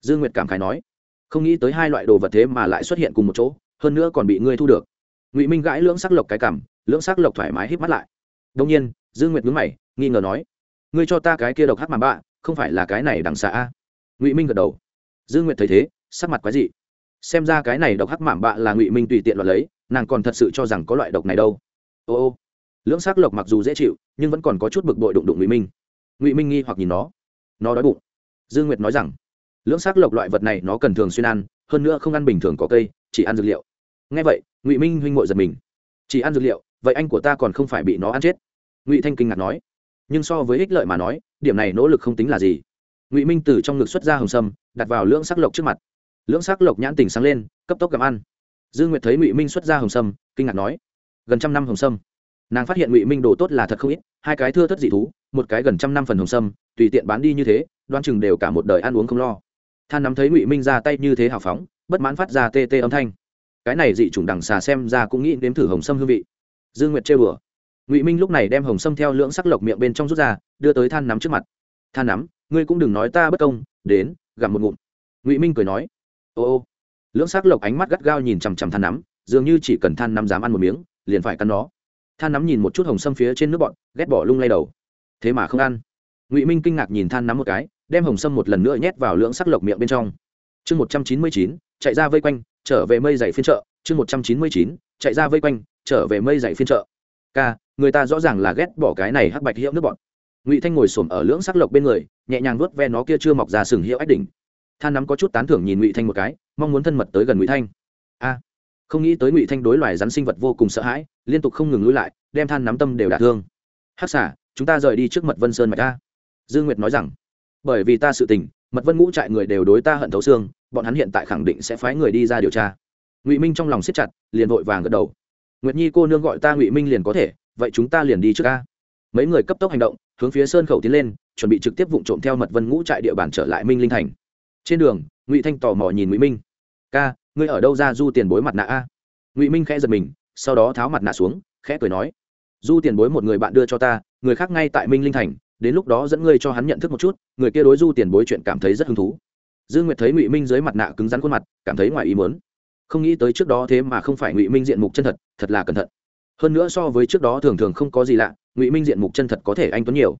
Dương nguyệt cảm khái nói. Không nghĩ tới hai loại đồ vật thế mà lại xuất hiện cùng một chỗ, hơn nữa còn bị ngươi thu được. Ngụy minh gãi lưỡng sắc lộc cái cảm lưỡng sắc lộc thoải mái hít mắt lại. Đông nhiên, dương nguyệt ngứng mày nghi ngờ nói, ngươi cho ta cái kia độc hát mà bạ, không phải là cái này đằng xạ a? Ngụy minh gật đầu. Dương nguyệt thấy thế, sắc mặt quái dị. Xem ra cái này độc hắc mảm bạ là ngụy minh tùy tiện đoạt lấy, nàng còn thật sự cho rằng có loại độc này đâu. Ô ô, lưỡng s ắ c lộc mặc dù dễ chịu, nhưng vẫn còn có chút bực bội đụng đụng ngụy minh. Ngụy minh nghi hoặc nhìn nó. Nó đói bụng. Dương nguyệt nói rằng, lưỡng s ắ c lộc loại vật này nó cần thường xuyên ăn, hơn nữa không ăn bình thường có cây, chỉ ăn dược liệu. Ngay vậy, ngụy minh huynh ngội giật mình. Chỉ ăn dược liệu, vậy anh của ta còn không phải bị nó ăn chết? Ngụy thanh kinh ngạc nói nhưng so với ích lợi mà nói, điểm này nỗ lực không tính là gì. Ngụy minh từ trong ngực xuất ra hồng sâm, đặt vào lưỡng sắc lộc trước mặt. Lưỡng sắc lộc nhãn tình sáng lên, cấp tốc cầm ăn. Dương nguyệt thấy ngụy minh xuất ra hồng sâm, kinh ngạc nói, gần trăm năm hồng sâm. Nàng phát hiện ngụy minh đồ tốt là thật không ít, hai cái thưa thất dị thú, một cái gần trăm năm phần hồng sâm, tùy tiện bán đi như thế, đoan chừng đều cả một đời ăn uống không lo. Than nắm thấy ngụy minh ra tay như thế hào phóng, bất mãn phát ra tê tê âm thanh. Cái này dị chủng đằng xà xem ra cũng nghĩ nếm thử hồng sâm hương vị. Dương nguyệt trêu bừa ngụy minh lúc này đem hồng sâm theo lưỡng sắc lộc miệng bên trong rút ra đưa tới than nắm trước mặt than nắm ngươi cũng đừng nói ta bất công đến gặm một ngụm ngụy minh cười nói ô ô lưỡng sắc lộc ánh mắt gắt gao nhìn chằm chằm than nắm dường như chỉ cần than nắm dám ăn một miếng liền phải cắn nó than nắm nhìn một chút hồng sâm phía trên nước bọn ghét bỏ lung lay đầu thế mà không ăn ngụy minh kinh ngạc nhìn than nắm một cái đem hồng sâm một lần nữa nhét vào lưỡng sắc lộc miệng bên trong chương một trăm chín mươi chín chạy ra vây quanh trở về mây dày phiên chợ chương một trăm chín mươi chín chạy ra vây quanh trở về mây dày phiên chợ ca người ta rõ ràng là ghét bỏ cái này hắc bạch hiệu nước bọn. Ngụy thanh ngồi xổm ở lưỡng sắc lộc bên người, nhẹ nhàng vớt ve nó kia chưa mọc ra sừng hiệu ách đỉnh. Than nắm có chút tán thưởng nhìn ngụy thanh một cái, mong muốn thân mật tới gần ngụy thanh. A, không nghĩ tới ngụy thanh đối loài rắn sinh vật vô cùng sợ hãi, liên tục không ngừng lui lại, đem than nắm tâm đều đả thương. Hắc xả chúng ta rời đi trước mật vân sơn mạch a. Dương nguyệt nói rằng, bởi vì ta sự tình, mật vân ngũ trại người đều đối ta hận thấu xương, bọn hắn hiện tại khẳng định sẽ phái người đi ra điều tra. Ngụy minh trong lòng siết chặt, liền vội vàng gật đầu. Nguyệt nhi cô nương gọi ta ngụy minh liền có thể vậy chúng ta liền đi trước ca mấy người cấp tốc hành động, hướng phía sơn khẩu tiến lên, chuẩn bị trực tiếp vụ trộm theo mật vân ngũ trại địa bàn trở lại minh linh thành. Trên đường, ngụy thanh tò mò nhìn ngụy minh. Ca, ngươi ở đâu ra du tiền bối mặt nạ a? Ngụy minh khẽ giật mình, sau đó tháo mặt nạ xuống, khẽ cười nói, du tiền bối một người bạn đưa cho ta, người khác ngay tại minh linh thành, đến lúc đó dẫn ngươi cho hắn nhận thức một chút, người kia đối du tiền bối chuyện cảm thấy rất hứng thú. Dương nguyệt thấy ngụy minh dưới mặt nạ cứng rắn khuôn mặt, cảm thấy ngoài ý mớn không nghĩ tới trước đó thế mà không phải ngụy minh diện mục chân thật thật là cẩn thận hơn nữa so với trước đó thường thường không có gì lạ, ngụy minh diện mục chân thật có thể anh tuấn nhiều.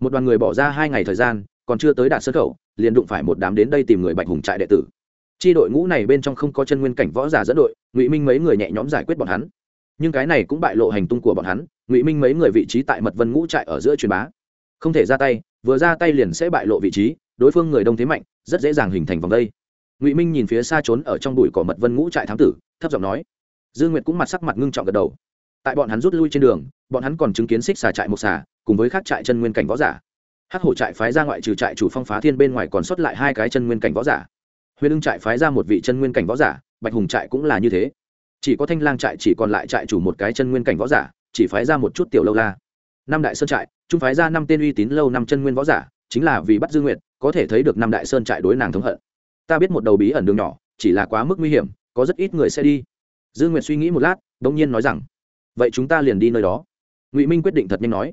Một đoàn người bỏ ra hai ngày thời gian, còn chưa tới đạt sân khẩu liền đụng phải một đám đến đây tìm người bạch hùng trại đệ tử. Chi đội ngũ này bên trong không có chân nguyên cảnh võ giả dẫn đội, ngụy minh mấy người nhẹ nhõm giải quyết bọn hắn. Nhưng cái này cũng bại lộ hành tung của bọn hắn, ngụy minh mấy người vị trí tại mật vân ngũ trại ở giữa truyền bá. Không thể ra tay, vừa ra tay liền sẽ bại lộ vị trí, đối phương người đông thế mạnh, rất dễ dàng hình thành vòng đây. Ngụy minh nhìn phía xa trốn ở trong bụi cỏ mật vân ngũ trại thám tử, thấp giọng nói. Dương nguyệt cũng mặt sắc mặt ngưng trọng gật đầu tại bọn hắn rút lui trên đường, bọn hắn còn chứng kiến xích xà trại một xà, cùng với khác trại chân nguyên cảnh võ giả. Hắc hổ trại phái ra ngoại trừ trại chủ phong phá thiên bên ngoài còn xuất lại hai cái chân nguyên cảnh võ giả. Huyền ưng trại phái ra một vị chân nguyên cảnh võ giả, bạch hùng trại cũng là như thế. Chỉ có thanh lang trại chỉ còn lại trại chủ một cái chân nguyên cảnh võ giả, chỉ phái ra một chút tiểu lâu la. Năm đại sơn trại, trung phái ra năm tên uy tín lâu năm chân nguyên võ giả, chính là vì bắt dương nguyệt, có thể thấy được năm đại sơn trại đối nàng thống hận. Ta biết một đầu bí ẩn đường nhỏ, chỉ là quá mức nguy hiểm, có rất ít người sẽ đi. Dương nguyệt suy nghĩ một lát đ ỗ n g nhiên nói rằng vậy chúng ta liền đi nơi đó. Ngụy minh quyết định thật nhanh nói.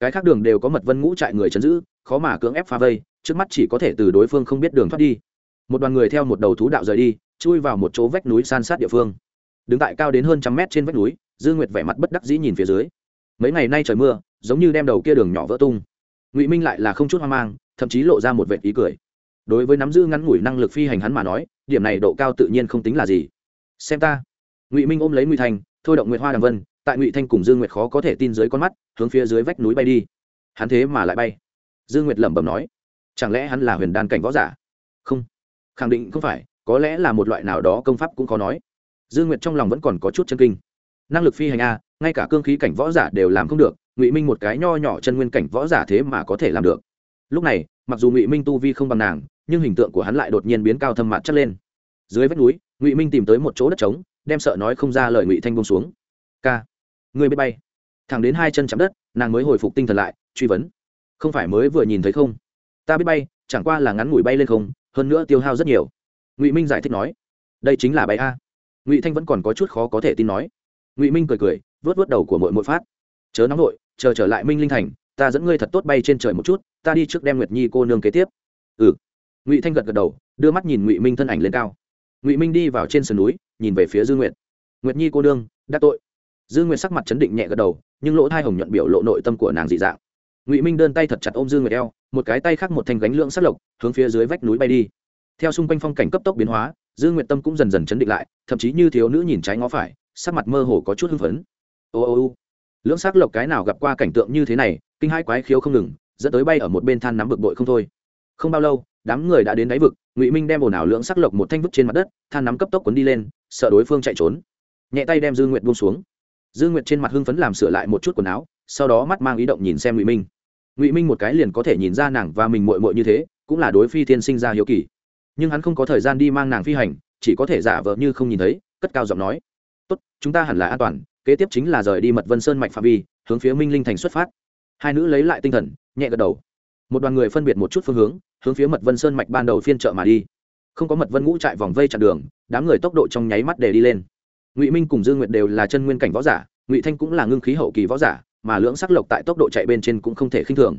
Cái khác đường đều có mật vân ngũ trại người chấn giữ, khó mà cưỡng ép pha vây, trước mắt chỉ có thể từ đối phương không biết đường thoát đi. Một đoàn người theo một đầu thú đạo rời đi, chui vào một chỗ vách núi san sát địa phương. Đứng tại cao đến hơn trăm mét trên vách núi dương nguyệt vẻ mặt bất đắc dĩ nhìn phía dưới. Mấy ngày nay trời mưa, giống như đem đầu kia đường nhỏ vỡ tung. Ngụy minh lại là không chút hoang mang, thậm chí lộ ra một vệ ý cười. Đối với nắm giữ ngắn ngủi năng lực phi hành hắn mà nói, điểm này độ cao tự nhiên không tính là gì. Xem ta. Ngụy minh ôm lấy ngụy thành, thôi động nguyệt hoa đằng vân tại ngụy thanh cùng dương nguyệt khó có thể tin dưới con mắt hướng phía dưới vách núi bay đi hắn thế mà lại bay dương nguyệt lẩm bẩm nói chẳng lẽ hắn là huyền đan cảnh võ giả không khẳng định không phải có lẽ là một loại nào đó công pháp cũng khó nói dương nguyệt trong lòng vẫn còn có chút chân kinh năng lực phi hành a ngay cả cương khí cảnh võ giả đều làm không được ngụy minh một cái nho nhỏ chân nguyên cảnh võ giả thế mà có thể làm được lúc này mặc dù ngụy minh tu vi không bằng nàng nhưng hình tượng của hắn lại đột nhiên biến cao thâm mặt chất lên dưới vách núi ngụy minh tìm tới một chỗ đất trống đem sợ nói không ra lời ngụy thanh bông xuống k Ngươi biết bay. Thẳng đến hai chân chạm đất, nàng mới hồi phục tinh thần lại, truy vấn. Không phải mới vừa nhìn thấy không? Ta biết bay, chẳng qua là ngắn ngủi bay lên không, hơn nữa tiêu hao rất nhiều. Ngụy minh giải thích nói. Đây chính là bay a. Ngụy thanh vẫn còn có chút khó có thể tin nói. Ngụy minh cười cười, vớt vớt đầu của mội mội phát. Chớ nóng vội, chờ trở lại minh linh thành, ta dẫn ngươi thật tốt bay trên trời một chút, ta đi trước đem nguyệt nhi cô nương kế tiếp. Ừ. Ngụy thanh gật gật đầu, đưa mắt nhìn ngụy minh thân ảnh lên cao. Ngụy minh đi vào trên sườn núi, nhìn về phía Dư nguyệt. Nguyệt nhi cô nương, đã tội dương nguyệt sắc mặt chấn định nhẹ gật đầu, nhưng lỗ thai hồng nhuận biểu lộ nội tâm của nàng dị dạng. Ngụy minh đơn tay thật chặt ôm dương nguyệt eo, một cái tay khác một thanh gánh lượng sắt lộc, hướng phía dưới vách núi bay đi. Theo xung quanh phong cảnh cấp tốc biến hóa dương nguyệt tâm cũng dần dần chấn định lại, thậm chí như thiếu nữ nhìn trái ngó phải, sắc mặt mơ hồ có chút hưng phấn. Ô ô ô lưỡng sắc lộc cái nào gặp qua cảnh tượng như thế này, kinh hai quái khiếu không ngừng, dẫn tới bay ở một bên than nắm bực bội không thôi. Không bao lâu, đám người đã đến đáy vực, ngụy minh đem ồn ào lưỡng sắc lộc một thanh vứt trên mặt đất, than nắm cấp tốc quấn đi lên, sợ đối phương chạy trốn. Nhẹ tay đem dư nguyệt buông xuống dư nguyệt trên mặt hưng phấn làm sửa lại một chút quần áo, sau đó mắt mang ý động nhìn xem ngụy minh. Ngụy minh một cái liền có thể nhìn ra nàng và mình mội mội như thế, cũng là đối phi tiên sinh ra hiếu kỳ. Nhưng hắn không có thời gian đi mang nàng phi hành, chỉ có thể giả vờ như không nhìn thấy, cất cao giọng nói. Tốt, chúng ta hẳn là an toàn, kế tiếp chính là rời đi mật vân sơn mạch phạm vi, hướng phía minh linh thành xuất phát. Hai nữ lấy lại tinh thần, nhẹ gật đầu. Một đoàn người phân biệt một chút phương hướng hướng phía mật vân sơn mạch ban đầu phiên trợ mà đi. Không có mật vân ngũ trại vòng vây chặn đường, đám người tốc độ trong nháy mắt để đi lên ngụy minh cùng dương nguyệt đều là chân nguyên cảnh võ giả ngụy thanh cũng là ngưng khí hậu kỳ võ giả mà lưỡng sắc lộc tại tốc độ chạy bên trên cũng không thể khinh thường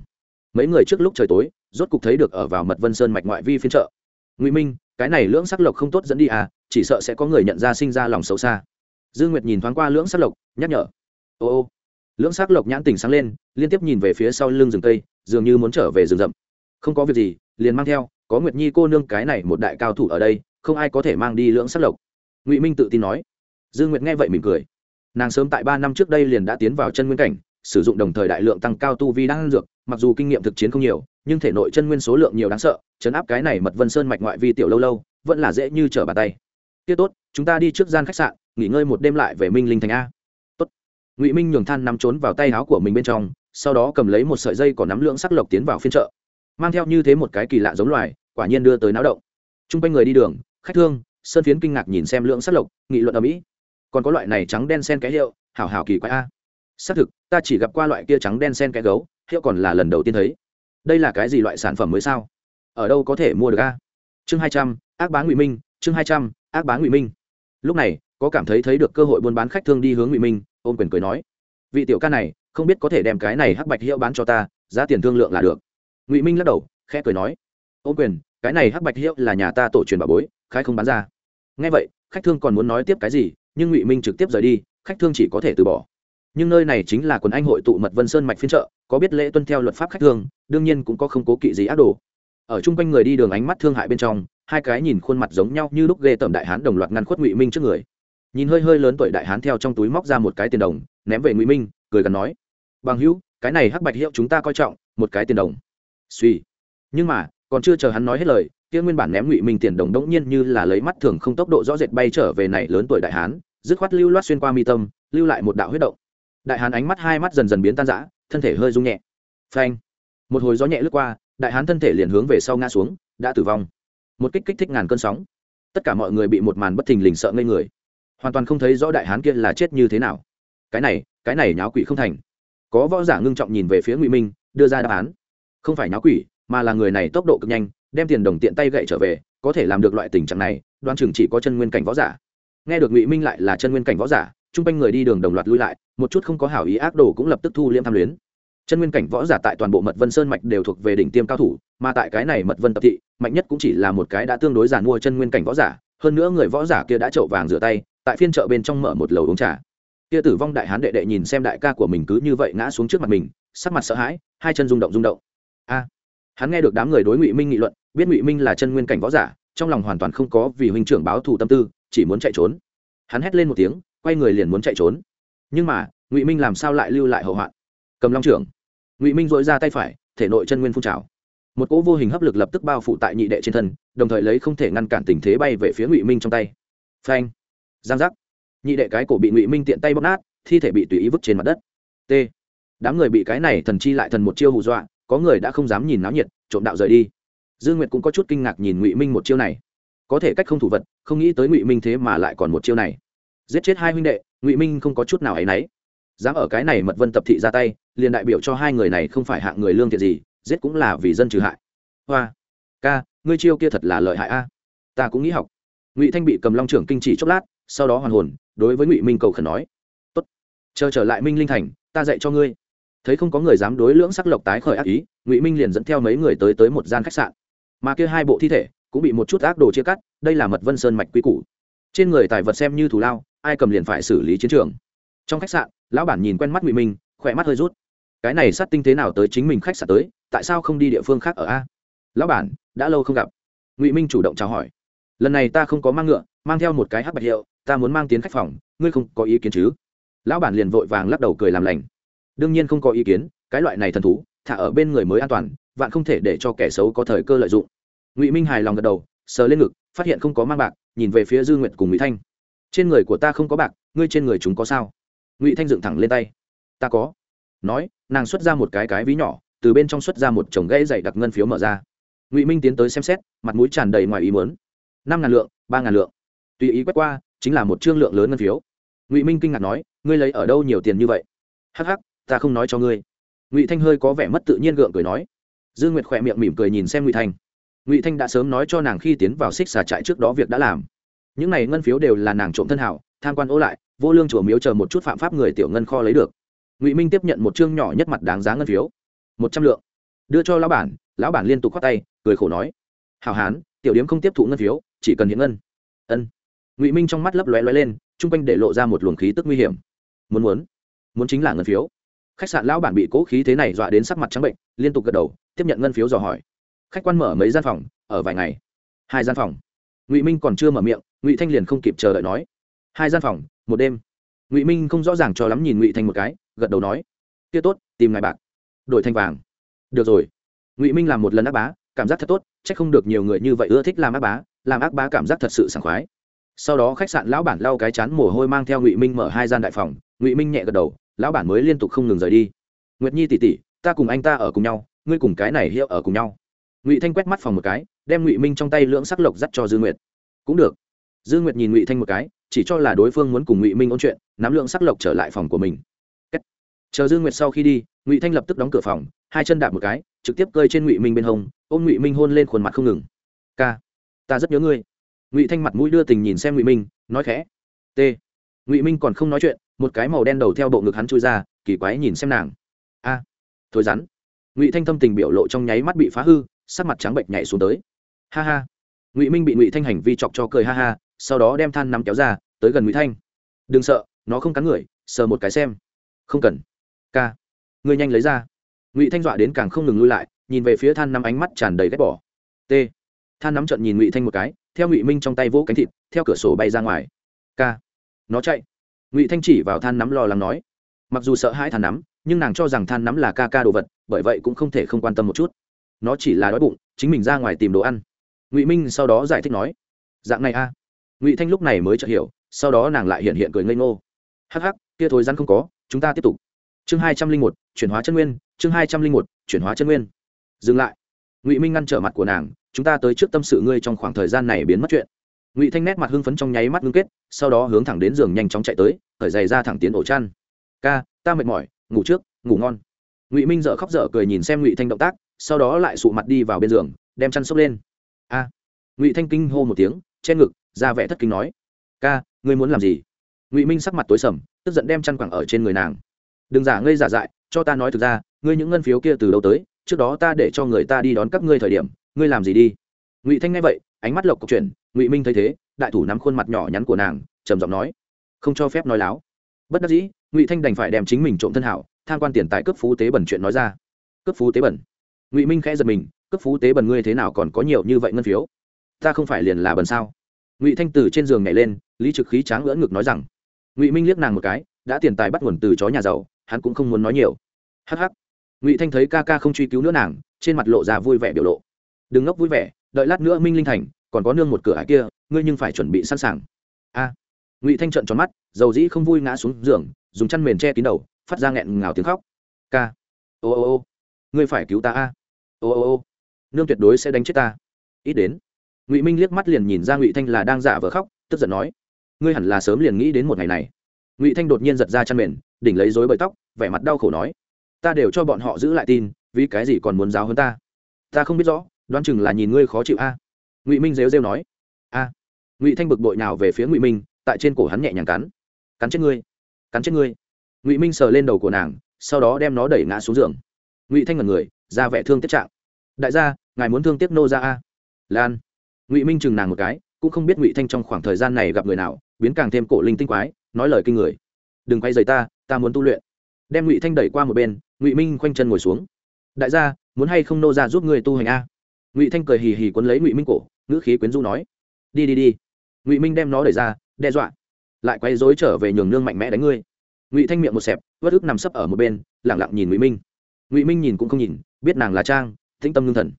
mấy người trước lúc trời tối rốt cục thấy được ở vào mật vân sơn mạch ngoại vi phiên chợ ngụy minh cái này lưỡng sắc lộc không tốt dẫn đi à chỉ sợ sẽ có người nhận ra sinh ra lòng xấu xa dương nguyệt nhìn thoáng qua lưỡng sắc lộc nhắc nhở ô ô lưỡng sắc lộc nhãn tình sáng lên liên tiếp nhìn về phía sau lưng rừng cây dường như muốn trở về rừng rậm không có việc gì liền mang theo có nguyệt nhi cô nương cái này một đại cao thủ ở đây không ai có thể mang đi lưỡng sắc lộc ngụy minh tự tin nói dương nguyệt nghe vậy mỉm cười. Nàng sớm tại ba năm trước đây liền đã tiến vào chân nguyên cảnh, sử dụng đồng thời đại lượng tăng cao tu vi đang dược, mặc dù kinh nghiệm thực chiến không nhiều, nhưng thể nội chân nguyên số lượng nhiều đáng sợ, chấn áp cái này mật vân sơn mạch ngoại vi tiểu lâu lâu, vẫn là dễ như trở bàn tay. Tiết tốt, chúng ta đi trước gian khách sạn, nghỉ ngơi một đêm lại về minh linh thành a. Tốt. Ngụy minh nhường than nắm trốn vào tay áo của mình bên trong, sau đó cầm lấy một sợi dây còn nắm lượng sắc lộc tiến vào phiên chợ. Mang theo như thế một cái kỳ lạ giống loài, quả nhiên đưa tới náo động. T r u n g quanh người đi đường, khách thương, sơn phiến kinh ngạc nhìn xem lượng sắc lộc, nghị luận ở mỹ còn có loại này trắng đen sen cái hiệu, hảo hảo kỳ quái a. Xác thực, ta chỉ gặp qua loại kia trắng đen sen cái gấu, hiệu còn là lần đầu tiên thấy. Đây là cái gì loại sản phẩm mới sao? Ở đâu có thể mua được a? Chương hai trăm, ác bá ngụy minh, chương hai trăm, ác bá ngụy minh. Lúc này, có cảm thấy thấy được cơ hội buôn bán khách thương đi hướng ngụy minh, ôm quyền cười nói. Vị tiểu ca này, không biết có thể đem cái này hắc bạch hiệu bán cho ta, giá tiền thương lượng là được. Ngụy minh lắc đầu, khẽ cười nói. Ôm quyền, cái này hắc bạch hiệu là nhà ta tổ truyền bà bối khai không bán ra. Ngay vậy, khách thương còn muốn nói tiếp cái gì nhưng ngụy minh trực tiếp rời đi, khách thương chỉ có thể từ bỏ. Nhưng nơi này chính là quần anh hội tụ mật vân sơn mạch phiên trợ có biết lễ tuân theo luật pháp khách thương, đương nhiên cũng có không cố kỵ gì ác đồ. Ở chung quanh người đi đường ánh mắt thương hại bên trong, hai cái nhìn khuôn mặt giống nhau như lúc ghê tởm đại hán đồng loạt ngăn khuất ngụy minh trước người. Nhìn hơi hơi lớn tuổi đại hán theo trong túi móc ra một cái tiền đồng, ném về ngụy minh, cười gần nói, bằng hữu, cái này hắc bạch hiệu chúng ta coi trọng, một cái tiền đồng. Suy nhưng mà còn chưa chờ hắn nói hết lời, kia nguyên bản ném ngụy minh tiền đồng đống nhiên như là lấy mắt thường không tốc độ rõ rệt bay trở về này lớn tuổi đại hán, dứt khoát lưu loát xuyên qua mi tâm, lưu lại một đạo huyết động. Đại hán ánh mắt hai mắt dần dần biến tan rã, thân thể hơi rung nhẹ. Phanh! Một hồi gió nhẹ lướt qua, đại hán thân thể liền hướng về sau ngã xuống, đã tử vong. Một kích kích thích ngàn cơn sóng. Tất cả mọi người bị một màn bất thình lình sợ ngây người. Hoàn toàn không thấy rõ đại hán kia là chết như thế nào. Cái này cái này nháo quỷ không thành. Có võ giả ngưng trọng nhìn về phía ngụy minh, đưa ra đáp án. Không phải nháo quỷ mà là người này tốc độ cực nhanh, đem tiền đồng tiện tay gậy trở về, có thể làm được loại tình trạng này đoan chừng chỉ có chân nguyên cảnh võ giả. Nghe được ngụy minh lại là chân nguyên cảnh võ giả, chung quanh người đi đường đồng loạt lui lại, một chút không có hảo ý ác đồ cũng lập tức thu liêm tham luyến. Chân nguyên cảnh võ giả tại toàn bộ mật vân sơn mạch đều thuộc về đỉnh tiêm cao thủ, mà tại cái này mật vân tập thị, mạnh nhất cũng chỉ là một cái đã tương đối giàn mua chân nguyên cảnh võ giả, hơn nữa người võ giả kia đã trậu vàng rửa tay, tại phiên chợ bên trong mở một lầu uống trà. Kia tử vong đại hán đệ đệ nhìn xem đại ca của mình cứ như vậy ngã xuống trước mặt mình, sắc mặt sợ hãi, hai chân rung động rung động. A hắn nghe được đám người đối ngụy minh nghị luận, biết ngụy minh là chân nguyên cảnh võ giả, trong lòng hoàn toàn không có vì huynh trưởng báo thù tâm tư, chỉ muốn chạy trốn. Hắn hét lên một tiếng, quay người liền muốn chạy trốn. Nhưng mà, ngụy minh làm sao lại lưu lại hậu hoạn? Cầm long trưởng. Ngụy minh dội ra tay phải, thể nội chân nguyên phun trào. Một cỗ vô hình hấp lực lập tức bao phủ tại nhị đệ trên thân, đồng thời lấy không thể ngăn cản tình thế bay về phía ngụy minh trong tay. Phanh. Giang giác. Nhị đệ cái cổ bị ngụy minh tiện tay bóp nát, thi thể bị tùy ý vứt trên mặt đất. T. Đám người bị cái này thần chi lại thần một chiêu hù dọa có người đã không dám nhìn náo nhiệt, trộm đạo rời đi. Dương nguyệt cũng có chút kinh ngạc nhìn ngụy minh một chiêu này. Có thể cách không thủ vật, không nghĩ tới ngụy minh thế mà lại còn một chiêu này. Giết chết hai huynh đệ, ngụy minh không có chút nào ấ y n ấ y dám ở cái này mật vân tập thị ra tay, liền đại biểu cho hai người này không phải hạng người lương thiện gì, giết cũng là vì dân trừ hại. Hoa, ca, ngươi chiêu kia thật là lợi hại a. Ta cũng nghĩ học. Ngụy thanh bị cầm long trưởng kinh chỉ chốc lát, sau đó hoàn hồn, đối với ngụy minh cầu khẩn nói. Tốt, chờ trở lại minh linh thành, ta dạy cho ngươi thấy không có người dám đối lưỡng sắc lộc tái khởi ác ý, ngụy minh liền dẫn theo mấy người tới tới một gian khách sạn. Mà kia hai bộ thi thể cũng bị một chút ác đồ chia cắt, đây là mật vân sơn mạch quy củ. Trên người tài vật xem như thù lao, ai cầm liền phải xử lý chiến trường. Trong khách sạn, lão bản nhìn quen mắt ngụy minh, khỏe mắt hơi rút. Cái này sát tinh thế nào tới chính mình khách sạn tới, tại sao không đi địa phương khác ở a? Lão bản, đã lâu không gặp. Ngụy minh chủ động chào hỏi. Lần này ta không có mang ngựa, mang theo một cái hắc bạch hiệu, ta muốn mang tiến khách phòng, ngươi không có ý kiến chứ? Lão bản liền vội vàng lắc đầu cười làm lành đương nhiên không có ý kiến, cái loại này thần thú, thả ở bên người mới an toàn, vạn không thể để cho kẻ xấu có thời cơ lợi dụng. Ngụy minh hài lòng gật đầu, sờ lên ngực, phát hiện không có mang bạc, nhìn về phía dư nguyệt cùng ngụy thanh. Trên người của ta không có bạc, ngươi trên người chúng có sao? Ngụy thanh dựng thẳng lên tay. Ta có. Nói, nàng xuất ra một cái cái ví nhỏ, từ bên trong xuất ra một chồng gãy dày đặc ngân phiếu mở ra. Ngụy minh tiến tới xem xét, mặt mũi tràn đầy ngoài ý muốn. Năm ngàn lượng, ba ngàn lượng. Tùy ý quét qua, chính là một chương lượng lớn ngân phiếu. Ngụy minh kinh ngạc nói, ngươi lấy ở đâu nhiều tiền như vậy? Hắc hắc ta không nói cho ngươi. Ngụy thanh hơi có vẻ mất tự nhiên gượng cười nói. Dương nguyệt khỏe miệng mỉm cười nhìn xem ngụy thanh. Ngụy thanh đã sớm nói cho nàng khi tiến vào xích xà trại trước đó việc đã làm. Những này ngân phiếu đều là nàng trộm thân hảo, tham quan ô lại, vô lương chùa miếu chờ một chút phạm pháp người tiểu ngân kho lấy được. Ngụy minh tiếp nhận một chương nhỏ nhất mặt đáng giá ngân phiếu. Một trăm lượng. Đưa cho lão bản lão bản liên tục khoát tay, cười khổ nói. Hào hán, tiểu điếm không tiếp thụ ngân phiếu, chỉ cần hiện ngân. Ân. Ngụy minh trong mắt lấp lóe lóe lên, chung quanh để lộ ra một luồng khí tức nguy hiểm. Muốn muốn. Muốn chính là ngân phiếu khách sạn lão bản bị cố khí thế này dọa đến sắc mặt trắng bệnh, liên tục gật đầu, tiếp nhận ngân phiếu dò hỏi. Khách quan mở mấy gian phòng, ở vài ngày. Hai gian phòng. Ngụy minh còn chưa mở miệng, ngụy thanh liền không kịp chờ đợi nói. Hai gian phòng, một đêm. Ngụy minh không rõ ràng cho lắm nhìn ngụy thanh một cái, gật đầu nói. Kia tốt, tìm ngài bạc. Đổi thanh vàng. Được rồi. Ngụy minh làm một lần ác bá, cảm giác thật tốt c h ắ c không được nhiều người như vậy ưa thích làm ác bá, làm ác bá cảm giác thật sự sảng khoái. Sau đó khách sạn lão bản lau cái chán mồ hôi mang theo ngụy minh mở hai gian đại phòng, ngụy minh nhẹ gật đầu lão bản mới liên tục không ngừng rời đi. Nguyệt nhi tỉ tỉ, ta cùng anh ta ở cùng nhau, ngươi cùng cái này hiệu ở cùng nhau. Ngụy thanh quét mắt phòng một cái, đem ngụy minh trong tay lưỡng sắc lộc dắt cho dư nguyệt. Cũng được. Dư nguyệt nhìn ngụy thanh một cái, chỉ cho là đối phương muốn cùng ngụy minh ôn chuyện, nắm lượng sắc lộc trở lại phòng của mình. Chờ dư nguyệt sau khi đi, ngụy thanh lập tức đóng cửa phòng, hai chân đạp một cái, trực tiếp cơi trên ngụy minh bên hông, ôm ngụy minh hôn lên khuôn mặt không ngừng. Ca, ta rất nhớ ngươi. Ngụy thanh mặt mũi đưa tình nhìn xem ngụy minh, nói khẽ. T. Ngụy minh còn không nói chuyện một cái màu đen đầu theo bộ ngực hắn chui ra kỳ quái nhìn xem nàng. A à, rắn. Ngụy thanh thâm tình biểu lộ trong nháy mắt bị phá hư sắc mặt trắng bệnh nhảy xuống tới. Ha ha. Ngụy minh bị ngụy thanh hành vi chọc cho cười ha ha sau đó đem than nắm kéo ra tới gần ngụy thanh. Đừng sợ nó không cắn người sờ một cái xem. Không cần. Ca người nhanh lấy ra. Ngụy thanh dọa đến càng không ngừng lui lại nhìn về phía than nắm ánh mắt tràn đầy ghét bỏ. T. Than nắm trận nhìn ngụy thanh một cái theo ngụy minh trong tay vỗ cánh thịt theo cửa sổ bay ra ngoài. Ca nó chạy ngụy thanh chỉ vào than nắm lo lắng nói mặc dù sợ hãi than nắm nhưng nàng cho rằng than nắm là ca ca đồ vật bởi vậy cũng không thể không quan tâm một chút nó chỉ là đói bụng chính mình ra ngoài tìm đồ ăn ngụy minh sau đó giải thích nói dạng này a ngụy thanh lúc này mới chợt hiểu sau đó nàng lại hiện hiện cười ngây ngô hắc hắc kia thối rắn không có chúng ta tiếp tục chương hai trăm linh một chuyển hóa chân nguyên chương hai trăm linh một chuyển hóa chân nguyên dừng lại ngụy minh ngăn trở mặt của nàng chúng ta tới trước tâm sự ngươi trong khoảng thời gian này biến mất chuyện ngụy thanh nét mặt hưng phấn trong nháy mắt ngưng kết sau đó hướng thẳng đến giường nhanh chóng chạy tới khởi giày ra thẳng tiến ổ chăn ca ta mệt mỏi ngủ trước ngủ ngon ngụy minh dợ khóc dở cười nhìn xem ngụy thanh động tác sau đó lại sụ mặt đi vào bên giường đem chăn xốc lên a ngụy thanh kinh hô một tiếng che ngực ra vẻ thất kinh nói ca ngươi muốn làm gì ngụy minh sắc mặt tối sầm tức giận đem chăn quẳng ở trên người nàng đừng giả ngây giả dại cho ta nói thực ra ngươi những ngân phiếu kia từ đâu tới trước đó ta để cho người ta đi đón các ngươi thời điểm ngươi làm gì đi ngụy thanh nghe vậy ánh mắt lộc cục chuyển ngụy minh thấy thế đại thủ nắm khuôn mặt nhỏ nhắn của nàng trầm giọng nói không cho phép nói láo bất đắc dĩ ngụy thanh đành phải đem chính mình trộm thân hảo tham quan tiền tài cấp phú tế bẩn chuyện nói ra cấp phú tế bẩn ngụy minh khẽ giật mình cấp phú tế bẩn ngươi thế nào còn có nhiều như vậy ngân phiếu ta không phải liền là bẩn sao ngụy thanh từ trên giường nhảy lên lý trực khí tráng ngỡ ngực nói rằng ngụy minh liếc nàng một cái đã tiền tài bắt nguồn từ chó nhà giàu hắn cũng không muốn nói nhiều hh ngụy thanh thấy ca ca không truy cứu nữa nàng trên mặt lộ ra vui vẻ biểu lộ đừng ngốc vui vẻ đợi lát nữa minh linh thành còn có nương một cửa ải kia ngươi nhưng phải chuẩn bị sẵn sàng. A. Ngụy thanh trợn tròn mắt dầu dĩ không vui ngã xuống giường dùng chăn mền che kín đầu phát ra nghẹn ngào tiếng khóc. K, ô ô ô. Ngươi phải cứu ta a. Ô ô ô. Nương tuyệt đối sẽ đánh chết ta. Ít đến. Ngụy minh liếc mắt liền nhìn ra ngụy thanh là đang giả vờ khóc tức giận nói. Ngươi hẳn là sớm liền nghĩ đến một ngày này. Ngụy thanh đột nhiên giật ra chăn mền đỉnh lấy dối bời tóc vẻ mặt đau khổ nói. Ta đều cho bọn họ giữ lại tin vì cái gì còn muốn giáo hơn ta? Ta không biết rõ đoán chừng là nhìn ngươi khó chịu a ngụy minh rêu rêu nói a ngụy thanh bực bội nào về phía ngụy minh tại trên cổ hắn nhẹ nhàng cắn cắn chết ngươi cắn chết ngươi ngụy minh sờ lên đầu của nàng sau đó đem nó đẩy ngã xuống giường ngụy thanh ngần người ra vẻ thương tiếp trạng đại gia ngài muốn thương tiếc nô ra a lan ngụy minh chừng nàng một cái cũng không biết ngụy thanh trong khoảng thời gian này gặp người nào biến càng thêm cổ linh tinh quái nói lời kinh người đừng quay dày ta ta muốn tu luyện đem ngụy thanh đẩy qua một bên ngụy minh khoanh chân ngồi xuống đại gia muốn hay không nô ra giúp người tu hành a ngụy thanh cười hì hì quấn lấy ngụy minh cổ ngữ khí quyến du nói, đi đi đi. Ngụy minh đem nó đẩy ra, đe dọa. Lại quay dối trở về nhường nương mạnh mẽ đánh ngươi. Ngụy thanh miệng một xẹp vất ức nằm sấp ở một bên, lẳng lặng nhìn ngụy minh. Ngụy minh nhìn cũng không nhìn, biết nàng là trang, tĩnh tâm ngưng thần.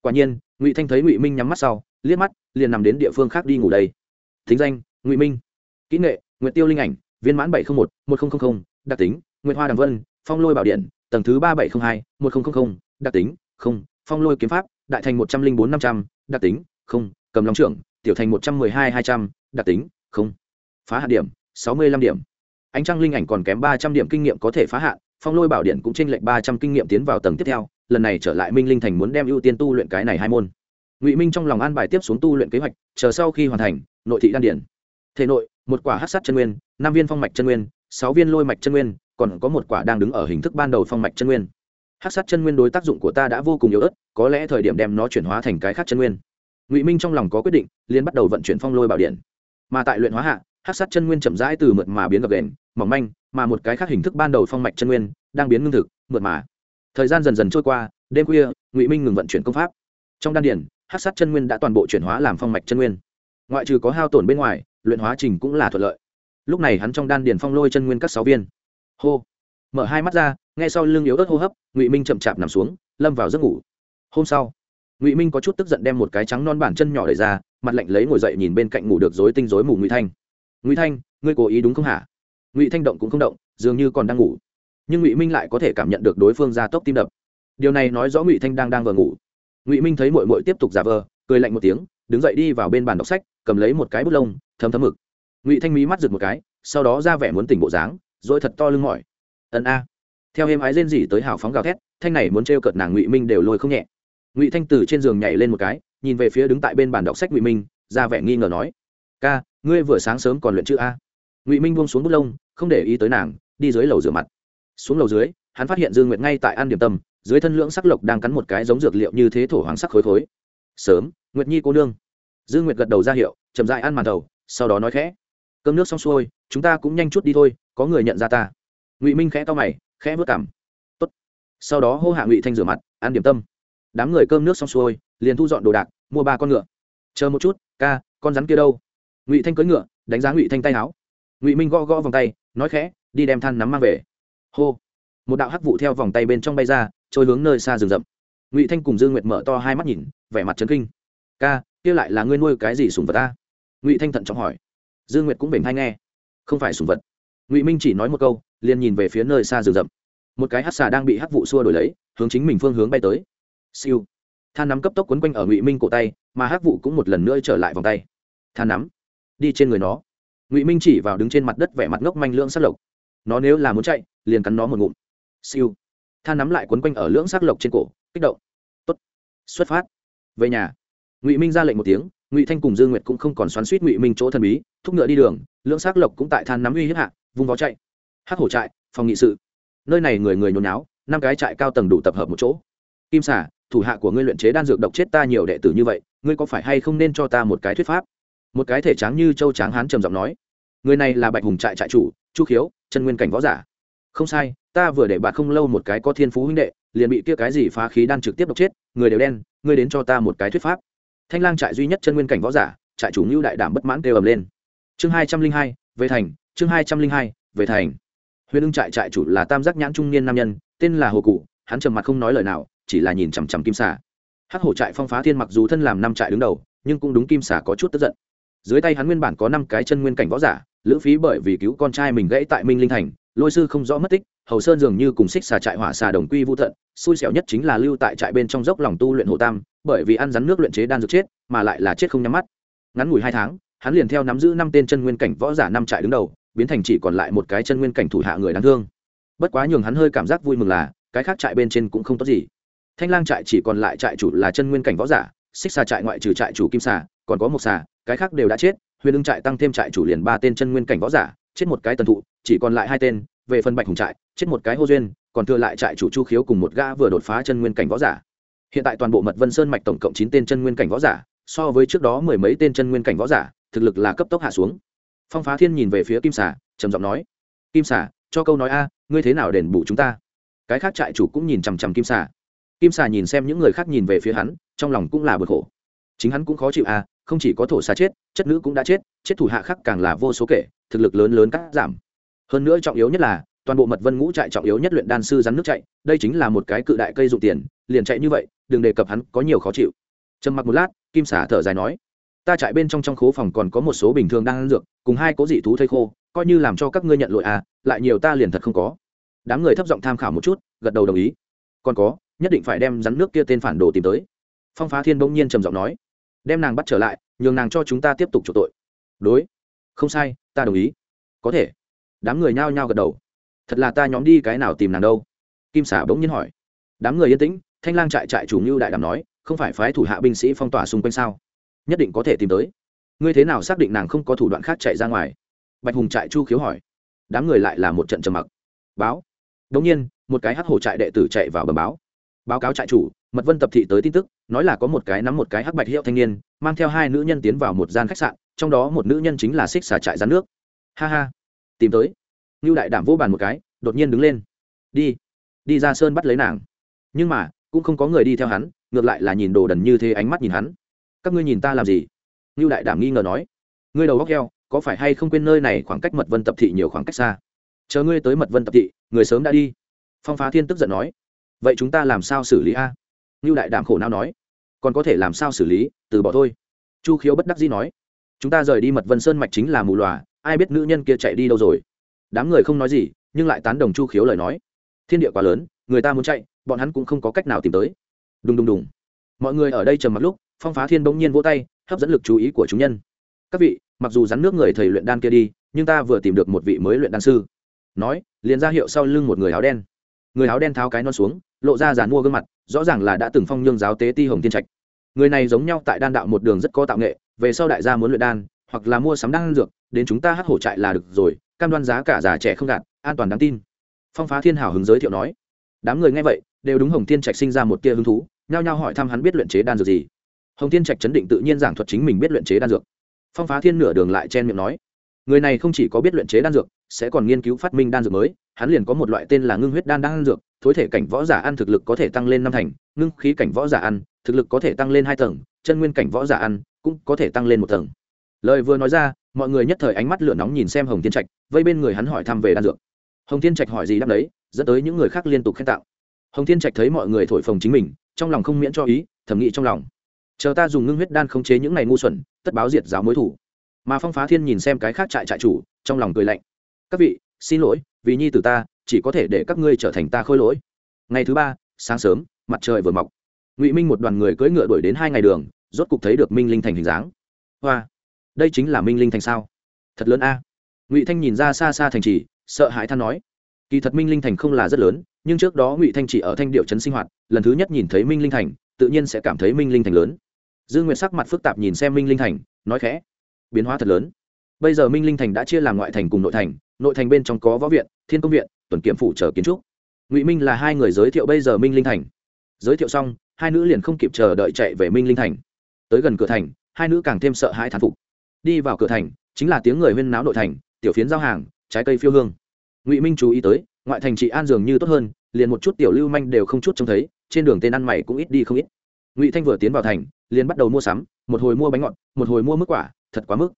Quả nhiên, ngụy thanh thấy ngụy minh nhắm mắt sau, liếc mắt, liền nằm đến địa phương khác đi ngủ đây. Thính danh, ngụy minh. Kỹ nghệ nguyện tiêu linh ảnh, viên mãn bảy trăm linh một một nghìn đặc tính nguyện hoa đàm vân, phong lôi bảo điện, tầng thứ ba bảy trăm linh hai, một nghìn đặc tính, không, phong lôi kiếm pháp, đại thành một trăm linh bốn năm trăm, đặc tính không, cầm long trưởng, tiểu thành một trăm mười hai hai trăm, đặc tính, không. Phá hạ điểm, sáu mươi lăm điểm. Ánh trăng linh ảnh còn kém ba trăm điểm kinh nghiệm có thể phá hạn, phong lôi bảo điện cũng tranh lệch ba trăm kinh nghiệm tiến vào tầng tiếp theo, lần này trở lại minh linh thành muốn đem ưu tiên tu luyện cái này hai môn. Ngụy minh trong lòng an bài tiếp xuống tu luyện kế hoạch, chờ sau khi hoàn thành, nội thị đan điển. Thể nội, một quả hát sát chân nguyên, năm viên phong mạch chân nguyên, sáu viên lôi mạch chân nguyên, còn có một quả đang đứng ở hình thức ban đầu phong mạch chân nguyên. Hát sát chân nguyên đối tác dụng của ta đã vô cùng yếu ớt, có lẽ thời điểm đem nó chuyển hóa thành cái khác chân nguyên ngụy minh trong lòng có quyết định liên bắt đầu vận chuyển phong lôi bảo điện mà tại luyện hóa hạ hát sát chân nguyên chậm rãi từ mượt mà biến gập đền mỏng manh mà một cái khác hình thức ban đầu phong mạch chân nguyên đang biến ngưng thực mượt mà thời gian dần dần trôi qua đêm khuya ngụy minh ngừng vận chuyển công pháp trong đan điển hát sát chân nguyên đã toàn bộ chuyển hóa làm phong mạch chân nguyên ngoại trừ có hao tổn bên ngoài luyện hóa trình cũng là thuận lợi lúc này hắn trong đan điền phong lôi chân nguyên các sáu viên hô mở hai mắt ra ngay sau lưng yếu ớt hô hấp ngụy minh chậm chạp nằm xuống lâm vào giấc ngủ hôm sau ngụy minh có chút tức giận đem một cái trắng non bản chân nhỏ đẩy ra mặt lạnh lấy ngồi dậy nhìn bên cạnh ngủ được dối tinh dối mù ngụy thanh ngụy thanh ngươi cố ý đúng không hả ngụy thanh động cũng không động dường như còn đang ngủ nhưng ngụy minh lại có thể cảm nhận được đối phương ra tốc tim đập điều này nói rõ ngụy thanh đang đang vừa ngủ ngụy minh thấy mội mội tiếp tục giả vờ cười lạnh một tiếng đứng dậy đi vào bên bàn đọc sách cầm lấy một cái bút lông thấm thấm mực ngụy thanh mí mắt giựt một cái sau đó ra vẻ muốn tỉnh bộ dáng rồi thật to lưng mỏi ẩn a theo êm ái rên rỉ tới hào phóng gào thét thanh này muốn t cợt nàng ngụy minh đều lôi không nhẹ ngụy thanh từ trên giường nhảy lên một cái nhìn về phía đứng tại bên bàn đọc sách ngụy minh ra vẻ nghi ngờ nói ca ngươi vừa sáng sớm còn luyện chữ a ngụy minh buông xuống bút lông không để ý tới nàng đi dưới lầu rửa mặt xuống lầu dưới hắn phát hiện dương nguyệt ngay tại ăn điểm tâm dưới thân lưỡng sắc lộc đang cắn một cái giống dược liệu như thế thổ hoàng sắc khối khối sớm nguyệt nhi cô nương dương nguyệt gật đầu ra hiệu chậm dại ăn màn đầu sau đó nói khẽ cơm nước xong xuôi chúng ta cũng nhanh chút đi thôi có người nhận ra ta ngụy minh khẽ to mày khẽ vớt cảm Tốt. sau đó hô hạ ngụy thanh rửa mặt ăn điểm tâm đám người cơm nước xong xuôi, liền thu dọn đồ đạc, mua ba con ngựa. Chờ một chút, ca, con rắn kia đâu? Ngụy thanh cưỡi ngựa, đánh giá ngụy thanh tay áo. Ngụy minh gõ gõ vòng tay, nói khẽ, đi đem than nắm mang về. Hô. Một đạo hắc vụ theo vòng tay bên trong bay ra, trôi hướng nơi xa rừng rậm. Ngụy thanh cùng dương nguyệt mở to hai mắt nhìn, vẻ mặt trấn kinh. Ca, kia lại là ngươi nuôi cái gì sùng vật ta? Ngụy thanh thận trọng hỏi. Dương nguyệt cũng bình hay nghe. Không phải sùng vật. Ngụy minh chỉ nói một câu, liền nhìn về phía nơi xa rừng rậm. Một cái hát xà đang bị hắc vụ xua đổi lấy, hướng chính mình phương hướng bay tới siêu. Than nắm cấp tốc quấn quanh ở ngụy minh cổ tay, mà hắc vụ cũng một lần nữa trở lại vòng tay. Than nắm. Đi trên người nó. Ngụy minh chỉ vào đứng trên mặt đất vẻ mặt ngốc manh lưỡng sắc lộc. Nó nếu là muốn chạy, liền cắn nó một ngụm. Siêu. Than nắm lại quấn quanh ở lưỡng sắc lộc trên cổ, kích động. Tốt. Xuất phát. Về nhà. Ngụy minh ra lệnh một tiếng, ngụy thanh cùng dương nguyệt cũng không còn xoắn suýt ngụy minh chỗ thần bí, thúc ngựa đi đường, lưỡng sắc lộc cũng tại than nắm uy hiếp hạ, vung vó chạy. Hắc hổ trại, phòng nghị sự. Nơi này người người nhốn náo năm cái trại cao tầng đủ tập hợp một chỗ. Kim xả thủ hạ của ngươi luyện chế đan dược độc chết ta nhiều đệ tử như vậy, ngươi có phải hay không nên cho ta một cái thuyết pháp? Một cái thể tráng như châu tráng hán trầm giọng nói. Người này là bạch hùng trại trại chủ, chu khiếu, chân nguyên cảnh võ giả. Không sai, ta vừa để bạn không lâu một cái có thiên phú huynh đệ, liền bị kia cái gì phá khí đan trực tiếp độc chết, người đều đen, ngươi đến cho ta một cái thuyết pháp. Thanh lang trại duy nhất chân nguyên cảnh võ giả, trại chủ ngưu đại đảm bất mãn kêu ầm lên. Chương hai trăm linh hai, về thành, chương hai trăm linh hai, về thành. Huyền ưng trại trại chủ là tam giác nhãn trung niên nam nhân, tên là hồ cụ, hắn trầm mặt không nói lời nào chỉ là nhìn chằm chằm kim xà. Hắc hổ trại phong phá thiên mặc dù thân làm năm trại đứng đầu, nhưng cũng đúng kim xà có chút tức giận. Dưới tay hắn nguyên bản có năm cái chân nguyên cảnh võ giả, lữ phí bởi vì cứu con trai mình gãy tại minh linh thành, lôi sư không rõ mất tích, hầu sơn dường như cùng xích xà trại hỏa xà đồng quy vô thận xui xẻo nhất chính là lưu tại trại bên trong dốc lòng tu luyện hồ tam, bởi vì ăn rắn nước luyện chế đan dược chết, mà lại là chết không nhắm mắt. Ngắn ngủi hai tháng, hắn liền theo nắm giữ năm tên chân nguyên cảnh võ giả năm trại đứng đầu, biến thành chỉ còn lại một cái chân nguyên cảnh thủ hạ người đáng thương. Bất quá nhường hắn hơi cảm giác vui mừng là, cái khác trại bên trên cũng không tốt gì thanh lang trại chỉ còn lại trại chủ là chân nguyên cảnh võ giả, xích xà trại ngoại trừ trại chủ kim xà, còn có một xà, cái khác đều đã chết, huyền ưng trại tăng thêm trại chủ liền ba tên chân nguyên cảnh võ giả, chết một cái tần thụ, chỉ còn lại hai tên, về phần bạch hùng trại, chết một cái hô duyên, còn thừa lại trại chủ chu khiếu cùng một gã vừa đột phá chân nguyên cảnh võ giả. Hiện tại toàn bộ mật vân sơn mạch tổng cộng chín tên chân nguyên cảnh võ giả, so với trước đó mười mấy tên chân nguyên cảnh võ giả, thực lực là cấp tốc hạ xuống. Phong phá thiên nhìn về phía kim xà, trầm giọng nói, kim xà, cho câu nói a, ngươi thế nào đền bù chúng ta? Cái khác trại chủ cũng nhìn chằm chằm kim xà kim xà nhìn xem những người khác nhìn về phía hắn, trong lòng cũng là bực khổ. Chính hắn cũng khó chịu à? không chỉ có thổ xà chết, chất nữ cũng đã chết chết thủ hạ khác càng là vô số kể, thực lực lớn lớn cắt giảm. Hơn nữa trọng yếu nhất là, toàn bộ mật vân ngũ trại trọng yếu nhất luyện đan sư rắn nước chạy, đây chính là một cái cự đại cây dụng tiền, liền chạy như vậy, đừng đề cập hắn có nhiều khó chịu. Trầm mặc một lát, kim xả thở dài nói, ta chạy bên trong trong khố phòng còn có một số bình thường đang ăn dược, cùng hai cố dị thú thây khô, coi như làm cho các ngươi nhận lỗi à lại nhiều ta liền thật không có. Đám người thấp giọng tham khảo một chút, gật đầu đồng ý. Còn có nhất định phải đem rắn nước kia tên phản đồ tìm tới. Phong phá thiên bỗng nhiên trầm giọng nói, đem nàng bắt trở lại, nhường nàng cho chúng ta tiếp tục chủ tội. Đối. Không sai, ta đồng ý. Có thể. Đám người nhao nhao gật đầu. Thật là ta nhóm đi cái nào tìm nàng đâu? Kim xả bỗng nhiên hỏi. Đám người yên tĩnh, thanh lang trại trại chủ mưu đại đàm nói, không phải phái thủ hạ binh sĩ phong tỏa xung quanh sao? Nhất định có thể tìm tới. Ngươi thế nào xác định nàng không có thủ đoạn khác chạy ra ngoài? Bạch hùng trại chu khiếu hỏi. Đám người lại là một trận trầm mặc. Báo. Đống nhiên, một cái hắc hổ trại đệ tử chạy vào bờ báo báo cáo trại chủ, mật vân tập thị tới tin tức, nói là có một cái nắm một cái hắc bạch hiệu thanh niên, mang theo hai nữ nhân tiến vào một gian khách sạn, trong đó một nữ nhân chính là xích xà trại rán nước. Ha ha. Tìm tới. Ngưu đại đảm vô bàn một cái, đột nhiên đứng lên. Đi. Đi ra sơn bắt lấy nàng. Nhưng mà, cũng không có người đi theo hắn, ngược lại là nhìn đồ đần như thế ánh mắt nhìn hắn. Các ngươi nhìn ta làm gì? Ngưu đại đảm nghi ngờ nói. Ngươi đầu góc heo, có phải hay không quên nơi này khoảng cách mật vân tập thị nhiều khoảng cách xa? Chờ ngươi tới mật vân tập thị, người sớm đã đi. Phong phá thiên tức giận nói vậy chúng ta làm sao xử lý a? Ngưu đại đảm khổ nào nói. Còn có thể làm sao xử lý? Từ bỏ thôi. Chu khiếu bất đắc dĩ nói. Chúng ta rời đi mật vân sơn mạch chính là mù lòa ai biết nữ nhân kia chạy đi đâu rồi? Đám người không nói gì, nhưng lại tán đồng chu khiếu lời nói. Thiên địa quá lớn, người ta muốn chạy, bọn hắn cũng không có cách nào tìm tới. Đùng đùng đùng. Mọi người ở đây trầm mặc lúc, phong phá thiên bỗng nhiên vỗ tay, hấp dẫn lực chú ý của chúng nhân. Các vị, mặc dù rắn nước người thầy luyện đan kia đi, nhưng ta vừa tìm được một vị mới luyện đan sư. Nói, liền ra hiệu sau lưng một người áo đen người áo đen tháo cái non xuống, lộ ra giàn mua gương mặt, rõ ràng là đã từng phong nhương giáo tế ti hồng thiên trạch. Người này giống nhau tại đan đạo một đường rất có tạo nghệ, về sau đại gia muốn luyện đan, hoặc là mua sắm đan dược, đến chúng ta hát hổ trại là được rồi, cam đoan giá cả già trẻ không gạt, an toàn đáng tin. Phong phá thiên hảo hứng giới thiệu nói. Đám người nghe vậy, đều đúng hồng thiên trạch sinh ra một tia hứng thú, nhao nhao hỏi thăm hắn biết luyện chế đan dược gì. Hồng thiên trạch chấn định tự nhiên giảng thuật chính mình biết luyện chế đan dược. Phong phá thiên nửa đường lại chen miệng nói người này không chỉ có biết luyện chế đan dược, sẽ còn nghiên cứu phát minh đan dược mới, hắn liền có một loại tên là ngưng huyết đan đan dược, thối thể cảnh võ giả ăn thực lực có thể tăng lên năm thành, ngưng khí cảnh võ giả ăn, thực lực có thể tăng lên hai tầng, chân nguyên cảnh võ giả ăn, cũng có thể tăng lên một tầng. Lời vừa nói ra, mọi người nhất thời ánh mắt lửa nóng nhìn xem hồng thiên trạch, vây bên người hắn hỏi thăm về đan dược. Hồng thiên trạch hỏi gì đáp đấy, dẫn tới những người khác liên tục khen tạo. Hồng thiên trạch thấy mọi người thổi phồng chính mình, trong lòng không miễn cho ý thẩm nghĩ trong lòng. Chờ ta dùng ngưng huyết đan khống chế những này ngu xuẩn, tất báo diệt giáo mối thủ mà phong phá thiên nhìn xem cái khác trại trại chủ, trong lòng cười lạnh. Các vị, xin lỗi, vì nhi tử ta, chỉ có thể để các ngươi trở thành ta khôi lỗi. Ngày thứ ba, sáng sớm, mặt trời vừa mọc. Ngụy minh một đoàn người cưỡi ngựa đuổi đến hai ngày đường, rốt cục thấy được minh linh thành hình dáng. Hoa, đây chính là minh linh thành sao? Thật lớn a. Ngụy thanh nhìn ra xa xa thành trì, sợ hãi than nói. Kỳ thật minh linh thành không là rất lớn, nhưng trước đó ngụy thanh chỉ ở thanh điệu trấn sinh hoạt, lần thứ nhất nhìn thấy minh linh thành, tự nhiên sẽ cảm thấy minh linh thành lớn. Dương nguyệt sắc mặt phức tạp nhìn xem minh linh thành, nói khẽ biến hóa thật lớn. Bây giờ minh linh thành đã chia làm ngoại thành cùng nội thành nội thành bên trong có võ viện, thiên công viện, tuần kiểm phủ chờ kiến trúc. Ngụy minh là hai người giới thiệu bây giờ minh linh thành. Giới thiệu xong, hai nữ liền không kịp chờ đợi chạy về minh linh thành. Tới gần cửa thành, hai nữ càng thêm sợ hãi thán phục. Đi vào cửa thành, chính là tiếng người huyên náo nội thành, tiểu phiến giao hàng, trái cây phiêu hương. Ngụy minh chú ý tới, ngoại thành trị an dường như tốt hơn, liền một chút tiểu lưu manh đều không chút trông thấy, trên đường tên ăn mày cũng ít đi không ít. Ngụy thanh vừa tiến vào thành, liền bắt đầu mua sắm, một hồi mua bánh ngọt, một hồi mua mức quả thật quá mức.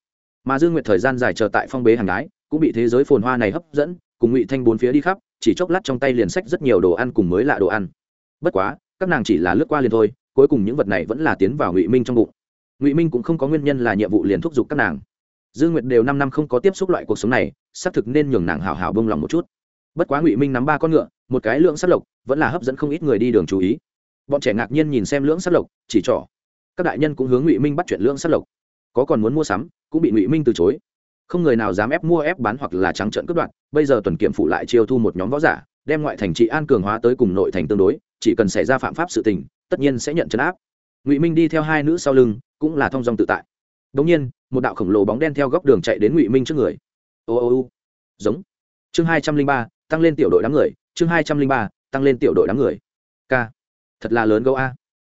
Mà dương nguyệt thời gian dài chờ tại phong bế hàng đái, cũng bị thế giới phồn hoa này hấp dẫn, cùng ngụy thanh bốn phía đi khắp, chỉ chốc lát trong tay liền sách rất nhiều đồ ăn cùng mới lạ đồ ăn. Bất quá, các nàng chỉ là lướt qua liền thôi, cuối cùng những vật này vẫn là tiến vào ngụy minh trong bụng. Ngụy minh cũng không có nguyên nhân là nhiệm vụ liền thúc giục các nàng. Dương nguyệt đều năm năm không có tiếp xúc loại cuộc sống này, xác thực nên nhường nàng hào hào bông lòng một chút. Bất quá ngụy minh nắm ba con ngựa, một cái lượng sắt lộc, vẫn là hấp dẫn không ít người đi đường chú ý. Bọn trẻ ngạc nhiên nhìn xem lưỡng sắt lộc, chỉ trỏ. Các đại nhân cũng hướng ngụy minh bắt chuyện lưỡng sắt lộc có còn muốn mua sắm, cũng bị ngụy minh từ chối. Không người nào dám ép mua ép bán hoặc là trắng trợn cướp đoạt, bây giờ tuần kiểm phụ lại chiêu thu một nhóm võ giả, đem ngoại thành trị an cường hóa tới cùng nội thành tương đối, chỉ cần xảy ra phạm pháp sự tình, tất nhiên sẽ nhận chấn áp. Ngụy minh đi theo hai nữ sau lưng, cũng là thong dong tự tại. Đ ỗ n g nhiên, một đạo khổng lồ bóng đen theo góc đường chạy đến ngụy minh trước người. Ô ô ô. Giống. Chương hai trăm linh ba, tăng lên tiểu đội đám người, chương hai trăm linh ba, tăng lên tiểu đội đám người. K thật là lớn gấu a.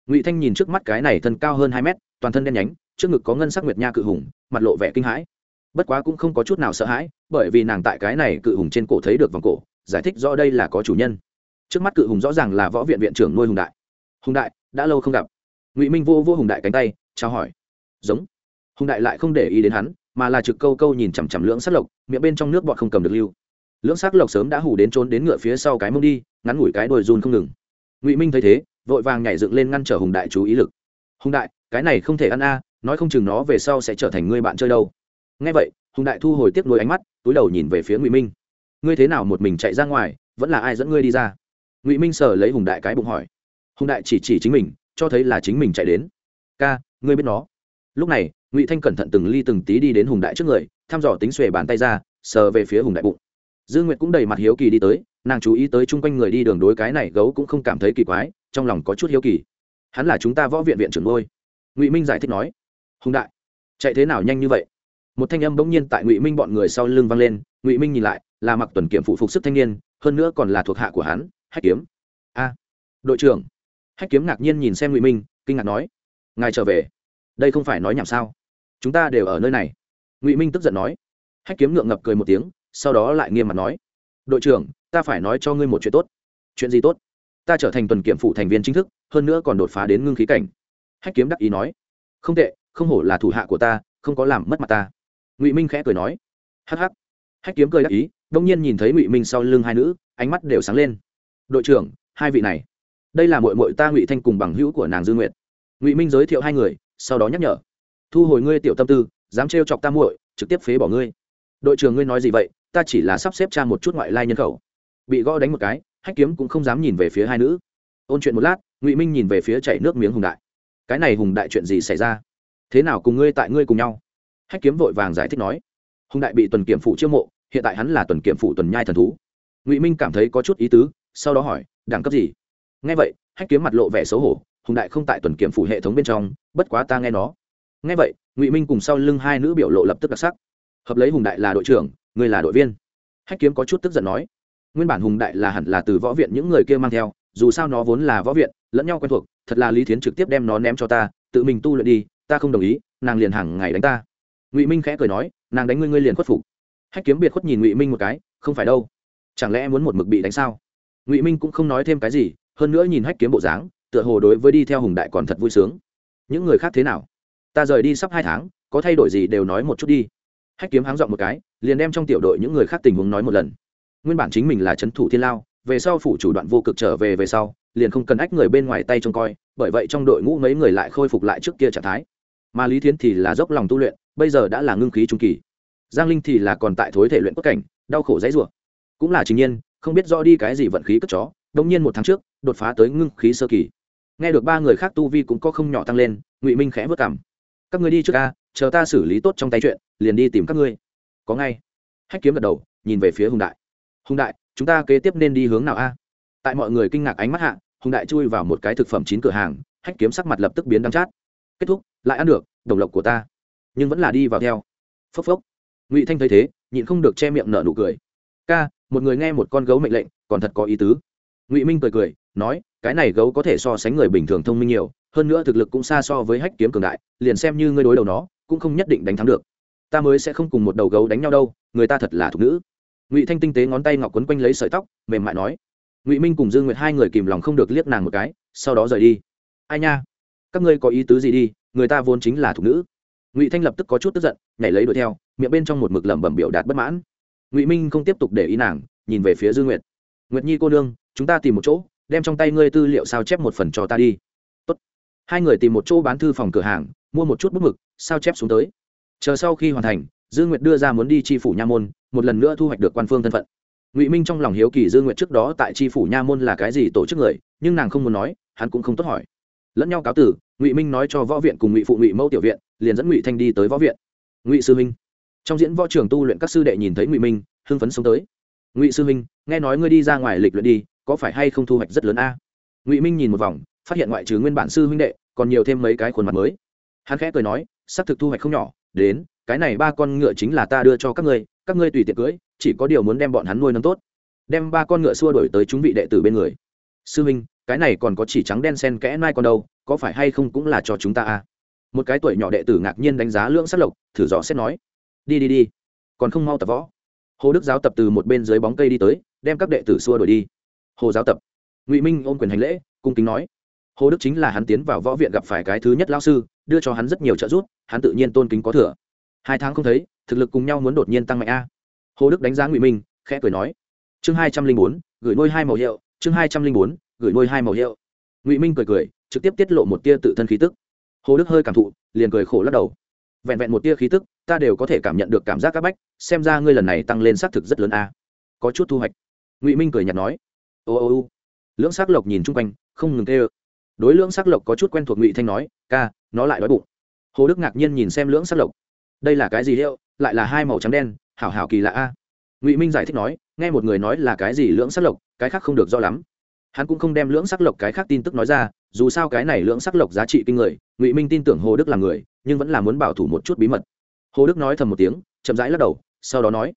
Ngụy thanh nhìn trước mắt cái này thân cao hơn hai mét, toàn thân đen nhánh trước ngực có ngân sắc nguyệt nha cự hùng, mặt lộ vẻ kinh hãi. Bất quá cũng không có chút nào sợ hãi, bởi vì nàng tại cái này cự hùng trên cổ thấy được vòng cổ, giải thích rõ đây là có chủ nhân. Trước mắt cự hùng rõ ràng là võ viện viện trưởng nuôi hùng đại. Hùng đại, đã lâu không gặp. Ngụy minh vô vô hùng đại cánh tay, chào hỏi. Giống. Hùng đại lại không để ý đến hắn, mà là trực câu câu nhìn chằm chằm lưỡng sắc lộc, miệng bên trong nước bọt không cầm được lưu. Lưỡng sắc lộc sớm đã hủ đến trốn đến ngựa phía sau cái mông đi, ngắn ngủi cái đồi run không ngừng. Ngụy minh thấy thế, vội vàng nhảy dựng lên ngăn trở hùng đại chú ý lực. Hùng đại, cái này không thể ăn a nói không chừng nó về sau sẽ trở thành người bạn chơi đâu. Ngay vậy, hùng đại thu hồi tiếp nối ánh mắt, túi đầu nhìn về phía ngụy minh. Ngươi thế nào một mình chạy ra ngoài, vẫn là ai dẫn ngươi đi ra? Ngụy minh sờ lấy hùng đại cái bụng hỏi. Hùng đại chỉ chỉ chính mình, cho thấy là chính mình chạy đến. Ca, ngươi biết nó. Lúc này, ngụy thanh cẩn thận từng ly từng tí đi đến hùng đại trước người, thăm dò tính xuề bàn tay ra, sờ về phía hùng đại bụng. Dương nguyệt cũng đầy mặt hiếu kỳ đi tới, nàng chú ý tới chung quanh người đi đường đối cái này gấu cũng không cảm thấy kỳ quái, trong lòng có chút hiếu kỳ. Hắn là chúng ta võ viện viện trưởng ngôi ngụy minh giải thích nói hùng đại, chạy thế nào nhanh như vậy? Một thanh âm bỗng nhiên tại ngụy minh bọn người sau lưng vang lên, ngụy minh nhìn lại, là mặc tuần kiểm phụ phục sức thanh niên, hơn nữa còn là thuộc hạ của hắn, hách kiếm. A, đội trưởng. Hách kiếm ngạc nhiên nhìn xem ngụy minh, kinh ngạc nói, ngài trở về? Đây không phải nói nhảm sao? Chúng ta đều ở nơi này. Ngụy minh tức giận nói. Hách kiếm ngượng ngập cười một tiếng, sau đó lại nghiêm mặt nói, đội trưởng, ta phải nói cho ngươi một chuyện tốt. Chuyện gì tốt? Ta trở thành tuần kiểm phụ thành viên chính thức, hơn nữa còn đột phá đến ngưng khí cảnh. Hách kiếm đắc ý nói, không tệ không hổ là thủ hạ của ta, không có làm mất mặt ta. Ngụy minh khẽ cười nói. Hắc hắc. Hách kiếm cười đắc ý, đông nhiên nhìn thấy ngụy minh sau lưng hai nữ, ánh mắt đều sáng lên. Đội trưởng, hai vị này. Đây là mội mội ta ngụy thanh cùng bằng hữu của nàng dư nguyệt. Ngụy minh giới thiệu hai người, sau đó nhắc nhở. Thu hồi ngươi tiểu tâm tư, dám trêu chọc ta muội, trực tiếp phế bỏ ngươi. Đội trưởng ngươi nói gì vậy? Ta chỉ là sắp xếp tra một chút ngoại lai nhân khẩu. Bị gõ đánh một cái, hách kiếm cũng không dám nhìn về phía hai nữ. Ôn chuyện một lát, ngụy minh nhìn về phía chảy nước miếng hùng đại. Cái này hùng đại chuyện gì xảy ra? Thế nào cùng ngươi tại ngươi cùng nhau? Hách kiếm vội vàng giải thích nói. Hùng đại bị tuần kiểm phụ chiêu mộ, hiện tại hắn là tuần kiểm phụ tuần nhai thần thú. Ngụy minh cảm thấy có chút ý tứ, sau đó hỏi, đẳng cấp gì? Nghe vậy, hách kiếm mặt lộ vẻ xấu hổ, hùng đại không tại tuần kiểm phụ hệ thống bên trong, bất quá ta nghe nó. Nghe vậy, ngụy minh cùng sau lưng hai nữ biểu lộ lập tức đặc sắc. Hợp lấy hùng đại là đội trưởng, ngươi là đội viên. Hách kiếm có chút tức giận nói. Nguyên bản hùng đại là hẳn là từ võ viện những người kia mang theo, dù sao nó vốn là võ viện, lẫn nhau quen thuộc, thật là lý thiến trực tiếp đem nó ném cho ta, tự mình tu luyện đi ta không đồng ý, nàng liền hàng ngày đánh ta. Ngụy minh khẽ cười nói, nàng đánh ngươi ngươi liền khuất phục. Hách kiếm biệt khuất nhìn ngụy minh một cái, không phải đâu. Chẳng lẽ muốn một mực bị đánh sao? Ngụy minh cũng không nói thêm cái gì, hơn nữa nhìn hách kiếm bộ dáng, tựa hồ đối với đi theo hùng đại còn thật vui sướng. Những người khác thế nào? Ta rời đi sắp hai tháng, có thay đổi gì đều nói một chút đi. Hách kiếm háng dọn một cái, liền đem trong tiểu đội những người khác tình huống nói một lần. Nguyên bản chính mình là c h ấ n thủ thiên lao, về sau phủ chủ đoạn vô cực trở về về sau, liền không cần ách người bên ngoài tay trông coi, bởi vậy trong đội ngũ mấy người lại khôi phục lại trước kia trạng thái mà lý thiến thì là dốc lòng tu luyện, bây giờ đã là ngưng khí trung kỳ. Giang linh thì là còn tại thối thể luyện quất cảnh, đau khổ dãy rủa. Cũng là chính nhiên, không biết rõ đi cái gì vận khí cất chó đông nhiên một tháng trước, đột phá tới ngưng khí sơ kỳ. Nghe được ba người khác tu vi cũng có không nhỏ tăng lên, ngụy minh khẽ vất cảm các người đi trước ca chờ ta xử lý tốt trong tay chuyện, liền đi tìm các ngươi. Có ngay. Hách kiếm gật đầu, nhìn về phía hùng đại. Hùng đại, chúng ta kế tiếp nên đi hướng nào a? Tại mọi người kinh ngạc ánh mắt hạ, hùng đại chui vào một cái thực phẩm chín cửa hàng, hách kiếm sắc mặt lập tức biến đắng chát kết thúc, lại ăn được, đồng lộc của ta. Nhưng vẫn là đi vào theo. Phốc phốc. Ngụy thanh thấy thế, nhịn không được che miệng nở nụ cười. Ca, một người nghe một con gấu mệnh lệnh, còn thật có ý tứ. Ngụy minh cười cười, nói, cái này gấu có thể so sánh người bình thường thông minh nhiều, hơn nữa thực lực cũng xa so với hách kiếm cường đại, liền xem như ngươi đối đầu nó, cũng không nhất định đánh thắng được. Ta mới sẽ không cùng một đầu gấu đánh nhau đâu, người ta thật là thục nữ. Ngụy thanh tinh tế ngón tay ngọc quấn quanh lấy sợi tóc, mềm mại nói. Ngụy minh cùng dương nguyệt hai người kìm lòng không được liếc nàng một cái, sau đó rời đi. Ai nha các ngươi có ý tứ gì đi, người ta vốn chính là thục nữ. Ngụy thanh lập tức có chút tức giận, nhảy lấy đuổi theo, miệng bên trong một mực lẩm bẩm biểu đạt bất mãn. Ngụy minh không tiếp tục để ý nàng, nhìn về phía dương nguyệt. Nguyệt nhi cô nương, chúng ta tìm một chỗ, đem trong tay ngươi tư liệu sao chép một phần cho ta đi. Tốt. hai người tìm một chỗ bán thư phòng cửa hàng, mua một chút bút mực, sao chép xuống tới. Chờ sau khi hoàn thành dương nguyệt đưa ra muốn đi tri phủ nha môn, một lần nữa thu hoạch được quan phương thân phận. Ngụy minh trong lòng hiếu kỳ dương nguyệt trước đó tại tri phủ nha môn là cái gì tổ chức người, nhưng nàng không muốn nói, hắn cũng không tốt hỏi lẫn nhau cáo tử, ngụy minh nói cho võ viện cùng ngụy phụ ngụy mẫu tiểu viện, liền dẫn ngụy thanh đi tới võ viện. Ngụy sư minh trong diễn võ trường tu luyện các sư đệ nhìn thấy ngụy minh, hưng phấn sống tới. Ngụy sư minh nghe nói ngươi đi ra ngoài lịch luyện đi, có phải hay không thu hoạch rất lớn a? Ngụy minh nhìn một vòng, phát hiện ngoại trừ nguyên bản sư huynh đệ, còn nhiều thêm mấy cái khuôn mặt mới. Hắn khẽ cười nói, xác thực thu hoạch không nhỏ, đến, cái này ba con ngựa chính là ta đưa cho các ngươi các ngươi tùy tiện cưỡi chỉ có điều muốn đem bọn hắn nuôi nấng tốt. Đem ba con ngựa xua đổi tới chúng vị đệ tử bên người. Sư huynh cái này còn có chỉ trắng đen sen kẽ nai con đâu, có phải hay không cũng là cho chúng ta à? một cái tuổi nhỏ đệ tử ngạc nhiên đánh giá lưỡng sát lộc, thử dò xét nói. Đi đi đi, còn không mau tập võ. Hồ đức giáo tập từ một bên dưới bóng cây đi tới, đem các đệ tử xua đổi đi. Hồ giáo tập. Ngụy minh ôm quyền hành lễ, cung kính nói. Hồ đức chính là hắn tiến vào võ viện gặp phải cái thứ nhất lao sư, đưa cho hắn rất nhiều trợ giúp, hắn tự nhiên tôn kính có thừa. Hai tháng không thấy, thực lực cùng nhau muốn đột nhiên tăng mạnh a. Hồ đức đánh giá ngụy minh, khẽ cười nói. Chương hai trăm linh bốn, gửi nuôi hai màu hiệu, chương hai trăm linh bốn gửi nuôi hai màu hiệu. Ngụy minh cười cười, trực tiếp tiết lộ một tia tự thân khí tức. Hồ đức hơi cảm thụ, liền cười khổ lắc đầu. Vẹn vẹn một tia khí tức, ta đều có thể cảm nhận được cảm giác c áp bách, xem ra ngươi lần này tăng lên xác thực rất lớn a. Có chút thu hoạch. Ngụy minh cười nhạt nói. Ô ô ô. Lưỡng sắc lộc nhìn chung quanh, không ngừng tê ơ đối lưỡng sắc lộc có chút quen thuộc ngụy thanh nói, ca, nó lại đói bụng. Hồ đức ngạc nhiên nhìn xem lưỡng sắc lộc. Đây là cái gì hiệu? Lại là hai màu trắng đen, hảo hảo kỳ lạ a. Ngụy minh giải thích nói, nghe một người nói là cái gì lưỡng sắc lộc, cái khác không được rõ lắm hắn cũng không đem lưỡng sắc lộc cái khác tin tức nói ra, dù sao cái này lưỡng sắc lộc giá trị kinh người, ngụy minh tin tưởng hồ đức là người, nhưng vẫn là muốn bảo thủ một chút bí mật. Hồ đức nói thầm một tiếng, chậm rãi lắc đầu, sau đó nói,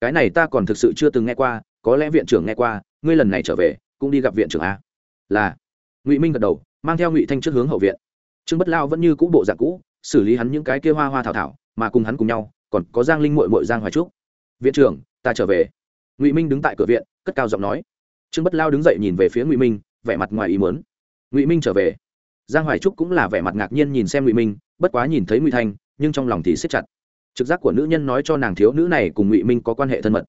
cái này ta còn thực sự chưa từng nghe qua, có lẽ viện trưởng nghe qua, ngươi lần này trở về, cũng đi gặp viện trưởng a. Là, ngụy minh gật đầu, mang theo ngụy thanh trước hướng hậu viện. Trương bất lao vẫn như cũ bộ dạng cũ, xử lý hắn những cái kia hoa hoa thảo thảo, mà cùng hắn cùng nhau, còn có giang linh mội mội giang hoài trúc. Viện trưởng, ta trở về. Ngụy minh đứng tại cửa viện, cất cao giọng nói trương bất lao đứng dậy nhìn về phía ngụy minh, vẻ mặt ngoài ý mớn ngụy minh trở về. Giang hoài trúc cũng là vẻ mặt ngạc nhiên nhìn xem ngụy minh, bất quá nhìn thấy ngụy thanh, nhưng trong lòng thì siết chặt. Trực giác của nữ nhân nói cho nàng thiếu nữ này cùng ngụy minh có quan hệ thân mật.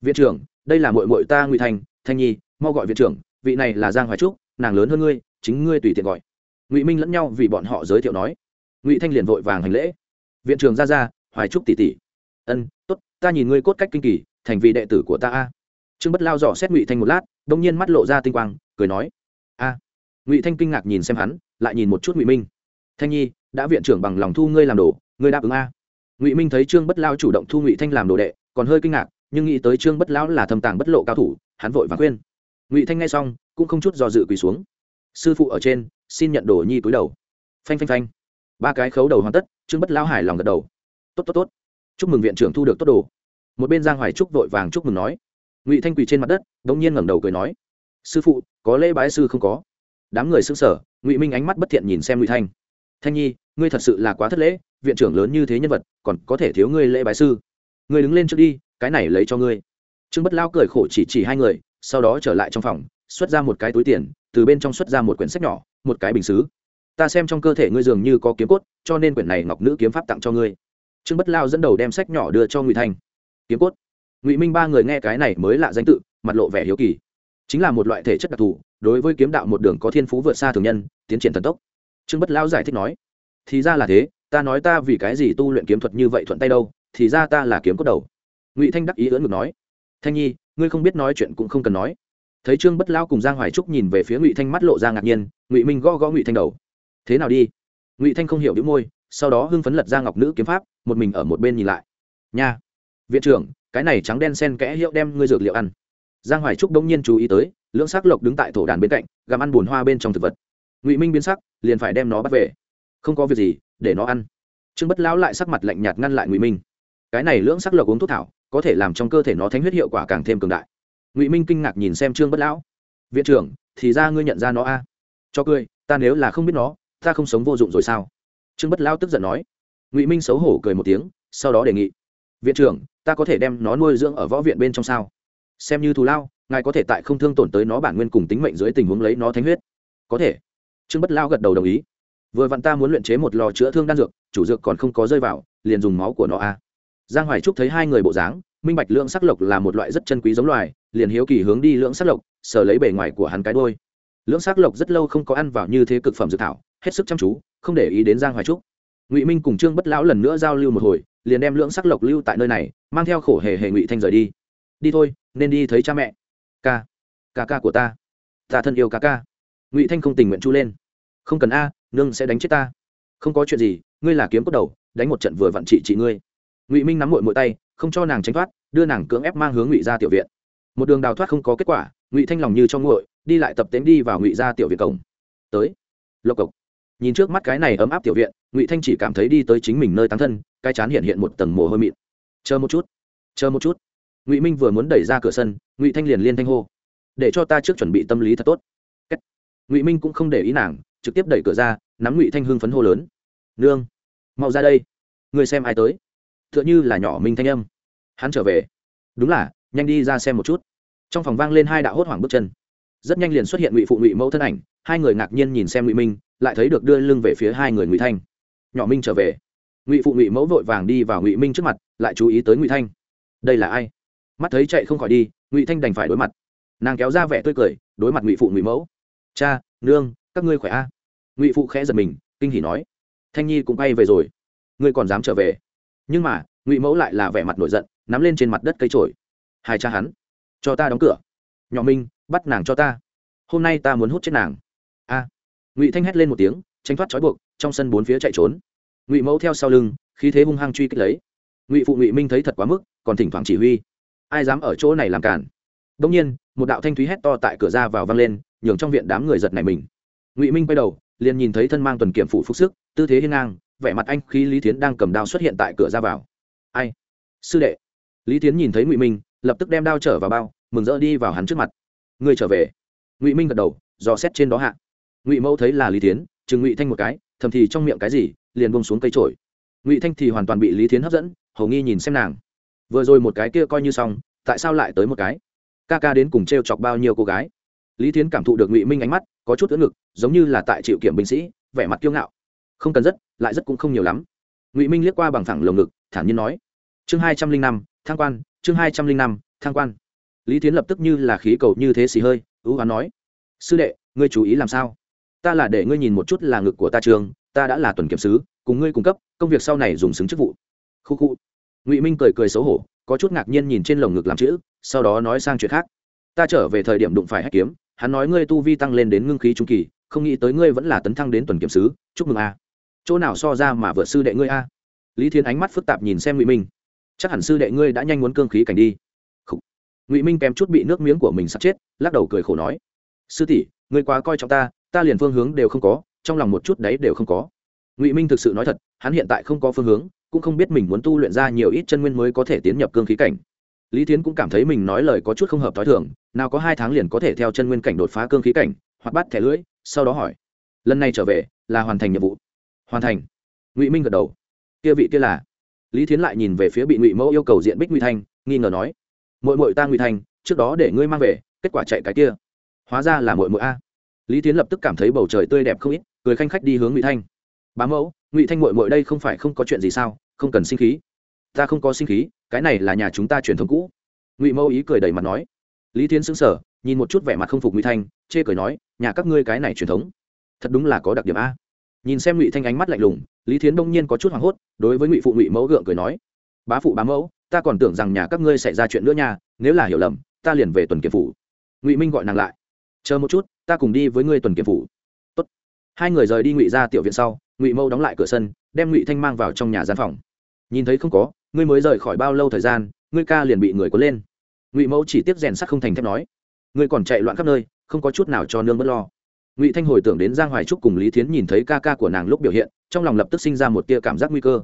Viện trưởng, đây là mội mội ta, ngụy thanh thanh nhi, mau gọi viện trưởng, vị này là giang hoài trúc, nàng lớn hơn ngươi, chính ngươi tùy tiện gọi. Ngụy minh lẫn nhau vì bọn họ giới thiệu nói. Ngụy thanh liền vội vàng hành lễ. Viện trưởng ra ra, hoài trúc tỷ tỷ. Ân t ố t ta nhìn ngươi cốt cách kinh kỳ, thành vị đệ tử của ta a. Trương bất lao dò xét ngụy thanh một lát đông nhiên mắt lộ ra tinh quang, cười nói, a. Ngụy thanh kinh ngạc nhìn xem hắn, lại nhìn một chút ngụy minh. Thanh nhi, đã viện trưởng bằng lòng thu ngươi làm đồ, ngươi đáp ứng a. Ngụy minh thấy trương bất lao chủ động thu ngụy thanh làm đồ đệ, còn hơi kinh ngạc, nhưng nghĩ tới trương bất lão là thâm tàng bất lộ cao thủ, hắn vội và khuyên. Ngụy thanh nghe xong, cũng không chút do dự quỳ xuống. Sư phụ ở trên, xin nhận đồ nhi túi đầu. Phanh phanh phanh. Ba cái khấu đầu hoàn tất, trương bất lão hài lòng gật đầu. Tốt tốt tốt. Chúc mừng viện trưởng thu được tốt đồ. Một bên giang hoài trúc vội vàng chúc mừng nói. Ngụy thanh quỳ trên mặt đất đông nhiên ngẩng đầu cười nói, sư phụ, có lễ bái sư không có? Đám người xứng sở ngụy minh ánh mắt bất thiện nhìn xem ngụy thanh. Thanh nhi, ngươi thật sự là quá thất lễ, viện trưởng lớn như thế nhân vật, còn có thể thiếu ngươi lễ bái sư. Ngươi đứng lên trước đi, cái này lấy cho ngươi. Trương bất lao cười khổ chỉ chỉ hai người, sau đó trở lại trong phòng, xuất ra một cái túi tiền, từ bên trong xuất ra một quyển sách nhỏ, một cái bình xứ. Ta xem trong cơ thể ngươi dường như có kiếm cốt, cho nên quyển này ngọc nữ kiếm pháp tặng cho ngươi. Trương bất lao dẫn đầu đem sách nhỏ đưa cho ngụy thanh. Kiếm cốt? Ngụy minh ba người nghe cái này mới lạ danh tự mặt lộ vẻ hiếu kỳ chính là một loại thể chất đặc thù đối với kiếm đạo một đường có thiên phú vượt xa thường nhân tiến triển thần tốc trương bất Lão giải thích nói thì ra là thế ta nói ta vì cái gì tu luyện kiếm thuật như vậy thuận tay đâu thì ra ta là kiếm cốt đầu ngụy thanh đắc ý ưỡn ngực nói thanh nhi ngươi không biết nói chuyện cũng không cần nói thấy trương bất Lão cùng giang hoài trúc nhìn về phía ngụy thanh mắt lộ ra ngạc nhiên ngụy minh gõ gõ ngụy thanh đầu thế nào đi ngụy thanh không hiểu đĩu môi sau đó hưng phấn lật ra ngọc nữ kiếm pháp một mình ở một bên nhìn lại nha viện trưởng cái này trắng đen sen kẽ hiệu đem ngươi dược liệu ăn. Giang hoài trúc đông nhiên chú ý tới, lưỡng sắc lộc đứng tại thổ đàn bên cạnh, gặm ăn bùn hoa bên trong thực vật. Ngụy minh biến sắc, liền phải đem nó bắt về. Không có việc gì, để nó ăn. Trương bất lão lại sắc mặt lạnh nhạt ngăn lại ngụy minh. Cái này lưỡng sắc lộc uống thuốc thảo, có thể làm trong cơ thể nó thánh huyết hiệu quả càng thêm cường đại. Ngụy minh kinh ngạc nhìn xem trương bất lão. Viện trưởng, thì ra ngươi nhận ra nó a? Cho cười, ta nếu là không biết nó, ta không sống vô dụng rồi sao? Trương bất lão tức giận nói. Ngụy minh xấu hổ cười một tiếng, sau đó đề nghị. Viện trưởng ta có thể đem nó nuôi dưỡng ở võ viện bên trong sao? Xem như thù lao, ngài có thể tại không thương tổn tới nó bản nguyên cùng tính mệnh dưới tình huống lấy nó thánh huyết. Có thể. Trương bất lao gật đầu đồng ý. Vừa vặn ta muốn luyện chế một lò chữa thương đan dược, chủ dược còn không có rơi vào, liền dùng máu của nó a. Giang hoài trúc thấy hai người bộ dáng, minh bạch lượng sắc lộc là một loại rất chân quý giống loài, liền hiếu kỳ hướng đi lượng sắc lộc, sờ lấy bề ngoài của hắn cái đôi lưỡng sắc lộc rất lâu không có ăn vào như thế cực phẩm dược thảo, hết sức chăm chú, không để ý đến giang hoài trúc. Ngụy minh cùng trương bất lão lần nữa giao lưu một hồi liền đem lưỡng sắc lộc lưu tại nơi này, mang theo khổ hề hề ngụy thanh rời đi. Đi thôi, nên đi thấy cha mẹ. Ca. Ca ca của ta. Ta thân yêu ca ca. Ngụy thanh không tình nguyện chu lên. Không cần a, nương sẽ đánh chết ta. Không có chuyện gì, ngươi là kiếm cốt đầu, đánh một trận vừa vặn trị trị ngươi. Ngụy minh nắm mội mội tay, không cho nàng tránh thoát, đưa nàng cưỡng ép mang hướng ngụy ra tiểu viện. Một đường đào thoát không có kết quả, ngụy thanh lòng như cho nguội, đi lại tập tễm đi vào ngụy ra tiểu viện cổng. Tới. Lộc cộc nhìn trước mắt cái này ấm áp tiểu viện, ngụy thanh chỉ cảm thấy đi tới chính mình nơi tán thân, cái chán hiện hiện một tầng mồ hôi mịn. Chờ một chút, chờ một chút. Ngụy minh vừa muốn đẩy ra cửa sân, ngụy thanh liền liên thanh hô. Để cho ta trước chuẩn bị tâm lý thật tốt. Ngụy minh cũng không để ý nàng, trực tiếp đẩy cửa ra, nắm ngụy thanh hưng phấn hô lớn. Nương, mau ra đây. Người xem ai tới. T h ư ợ n h ư là nhỏ minh thanh âm. Hắn trở về. Đúng là, nhanh đi ra xem một chút. Trong phòng vang lên hai đạo hốt hoảng bước chân rất nhanh liền xuất hiện ngụy phụ ngụy mẫu thân ảnh hai người ngạc nhiên nhìn xem ngụy minh lại thấy được đưa lưng về phía hai người ngụy thanh nhỏ minh trở về ngụy phụ ngụy mẫu vội vàng đi vào ngụy minh trước mặt lại chú ý tới ngụy thanh đây là ai mắt thấy chạy không khỏi đi ngụy thanh đành phải đối mặt nàng kéo ra vẻ tươi cười đối mặt ngụy phụ ngụy mẫu cha nương các ngươi khỏe a ngụy phụ khẽ giật mình kinh hỉ nói thanh nhi cũng bay về rồi ngươi còn dám trở về nhưng mà ngụy mẫu lại là vẻ mặt nổi giận nắm lên trên mặt đất cây trổi hai cha hắn cho ta đóng cửa nhỏ minh bắt nàng cho ta. Hôm nay ta muốn hút chết nàng. A. Ngụy thanh hét lên một tiếng tranh thoát trói buộc, trong sân bốn phía chạy trốn. Ngụy mẫu theo sau lưng, khí thế hung hăng truy kích lấy. Ngụy phụ ngụy minh thấy thật quá mức, còn thỉnh thoảng chỉ huy. Ai dám ở chỗ này làm cản? Đông nhiên, một đạo thanh thúy hét to tại cửa ra vào vang lên, nhường trong viện đám người giật này mình. Ngụy minh quay đầu, liền nhìn thấy thân mang tuần kiểm phủ phúc sức, tư thế hiên ngang, vẻ mặt anh khi lý tiến đang cầm đao xuất hiện tại cửa ra vào. Ai? Sư đệ. Lý tiến nhìn thấy ngụy minh, lập tức đem đao trở vào bao, mừng rỡ đi vào hắn trước mặt ngươi trở về. Ngụy minh gật đầu, dò xét trên đó hạ. Ngụy mẫu thấy là lý thiến, chừng ngụy thanh một cái, thầm thì trong miệng cái gì, liền bông xuống cây trổi ngụy thanh thì hoàn toàn bị lý thiến hấp dẫn, hầu nghi nhìn xem nàng. Vừa rồi một cái kia coi như xong, tại sao lại tới một cái? Ca ca đến cùng t r e o chọc bao nhiêu cô gái? Lý thiến cảm thụ được ngụy minh ánh mắt, có chút ưỡn ngực, giống như là tại chịu kiểm binh sĩ, vẻ mặt kiêu ngạo. Không cần rất, lại rất cũng không nhiều lắm. Ngụy minh liếc qua bằng thẳng lồng ngực, thản nhiên nói. Chương hai trăm linh năm thang quan, chương hai trăm linh năm thang quan lý thiến lập tức như là khí cầu như thế xì hơi, ưu hoán nói, sư đệ, ngươi chú ý làm sao? Ta là để ngươi nhìn một chút là ngực của ta trường, ta đã là tuần kiểm sứ, cùng ngươi cung cấp, công việc sau này dùng xứng chức vụ. Khu khu. Ngụy minh cười cười xấu hổ, có chút ngạc nhiên nhìn trên lồng ngực làm chữ, sau đó nói sang chuyện khác. Ta trở về thời điểm đụng phải hách kiếm, hắn nói ngươi tu vi tăng lên đến ngưng khí trung kỳ, không nghĩ tới ngươi vẫn là tấn thăng đến tuần kiểm sứ, chúc mừng a. Chỗ nào so ra mà vượt sư đệ ngươi a? Lý thiên ánh mắt phức tạp nhìn xem ngụy minh. Chắc hẳn sư đệ ngươi đã nhanh muốn cương khí cảnh đi ngụy minh kèm chút bị nước miếng của mình sắp chết lắc đầu cười khổ nói sư tỷ người quá coi trọng ta ta liền phương hướng đều không có trong lòng một chút đấy đều không có ngụy minh thực sự nói thật hắn hiện tại không có phương hướng cũng không biết mình muốn tu luyện ra nhiều ít chân nguyên mới có thể tiến nhập cương khí cảnh lý tiến cũng cảm thấy mình nói lời có chút không hợp t h o i thường nào có hai tháng liền có thể theo chân nguyên cảnh đột phá cương khí cảnh hoặc bắt thẻ lưỡi sau đó hỏi lần này trở về là hoàn thành nhiệm vụ hoàn thành ngụy minh gật đầu kia vị kia là lý tiến lại nhìn về phía bị ngụy mẫu yêu cầu diện bích ngụy thanh nghi ngờ nói mội mội ta ngụy thanh trước đó để ngươi mang về, kết quả chạy cái kia. Hóa ra là mội mội a. Lý tiến lập tức cảm thấy bầu trời tươi đẹp không ít, cười khanh khách đi hướng ngụy thanh bá mẫu, ngụy thanh mội mội đây không phải không có chuyện gì sao, không cần sinh khí. Ta không có sinh khí, cái này là nhà chúng ta truyền thống cũ. Ngụy mẫu ý cười đầy mặt nói. Lý tiến xứng sở nhìn một chút vẻ mặt không phục ngụy thanh chê cười nói, nhà các ngươi cái này truyền thống, thật đúng là có đặc điểm a. Nhìn xem ngụy thanh ánh mắt lạnh lùng, lý thiến đông nhiên có chút hoảng hốt, đối với ngụy phụ ngụy mẫu gượng cười nói. Bá phụ bá mẫu ta còn tưởng rằng nhà các ngươi xảy ra chuyện nữa nha, nếu là hiểu lầm, ta liền về tuần kiểm phủ. Ngụy minh gọi nàng lại. Chờ một chút, ta cùng đi với ngươi tuần kiểm phủ. Tốt. hai người rời đi ngụy ra tiểu viện sau, ngụy mâu đóng lại cửa sân, đem ngụy thanh mang vào trong nhà gian phòng. Nhìn thấy không có, ngươi mới rời khỏi bao lâu thời gian, ngươi ca liền bị người cuốn lên. Ngụy mẫu chỉ tiếp rèn sắt không thành thép nói. Ngươi còn chạy loạn khắp nơi, không có chút nào cho nương bất lo. Ngụy thanh hồi tưởng đến giang hoài trúc cùng lý thiến nhìn thấy ca ca của nàng lúc biểu hiện, trong lòng lập tức sinh ra một tia cảm giác nguy cơ.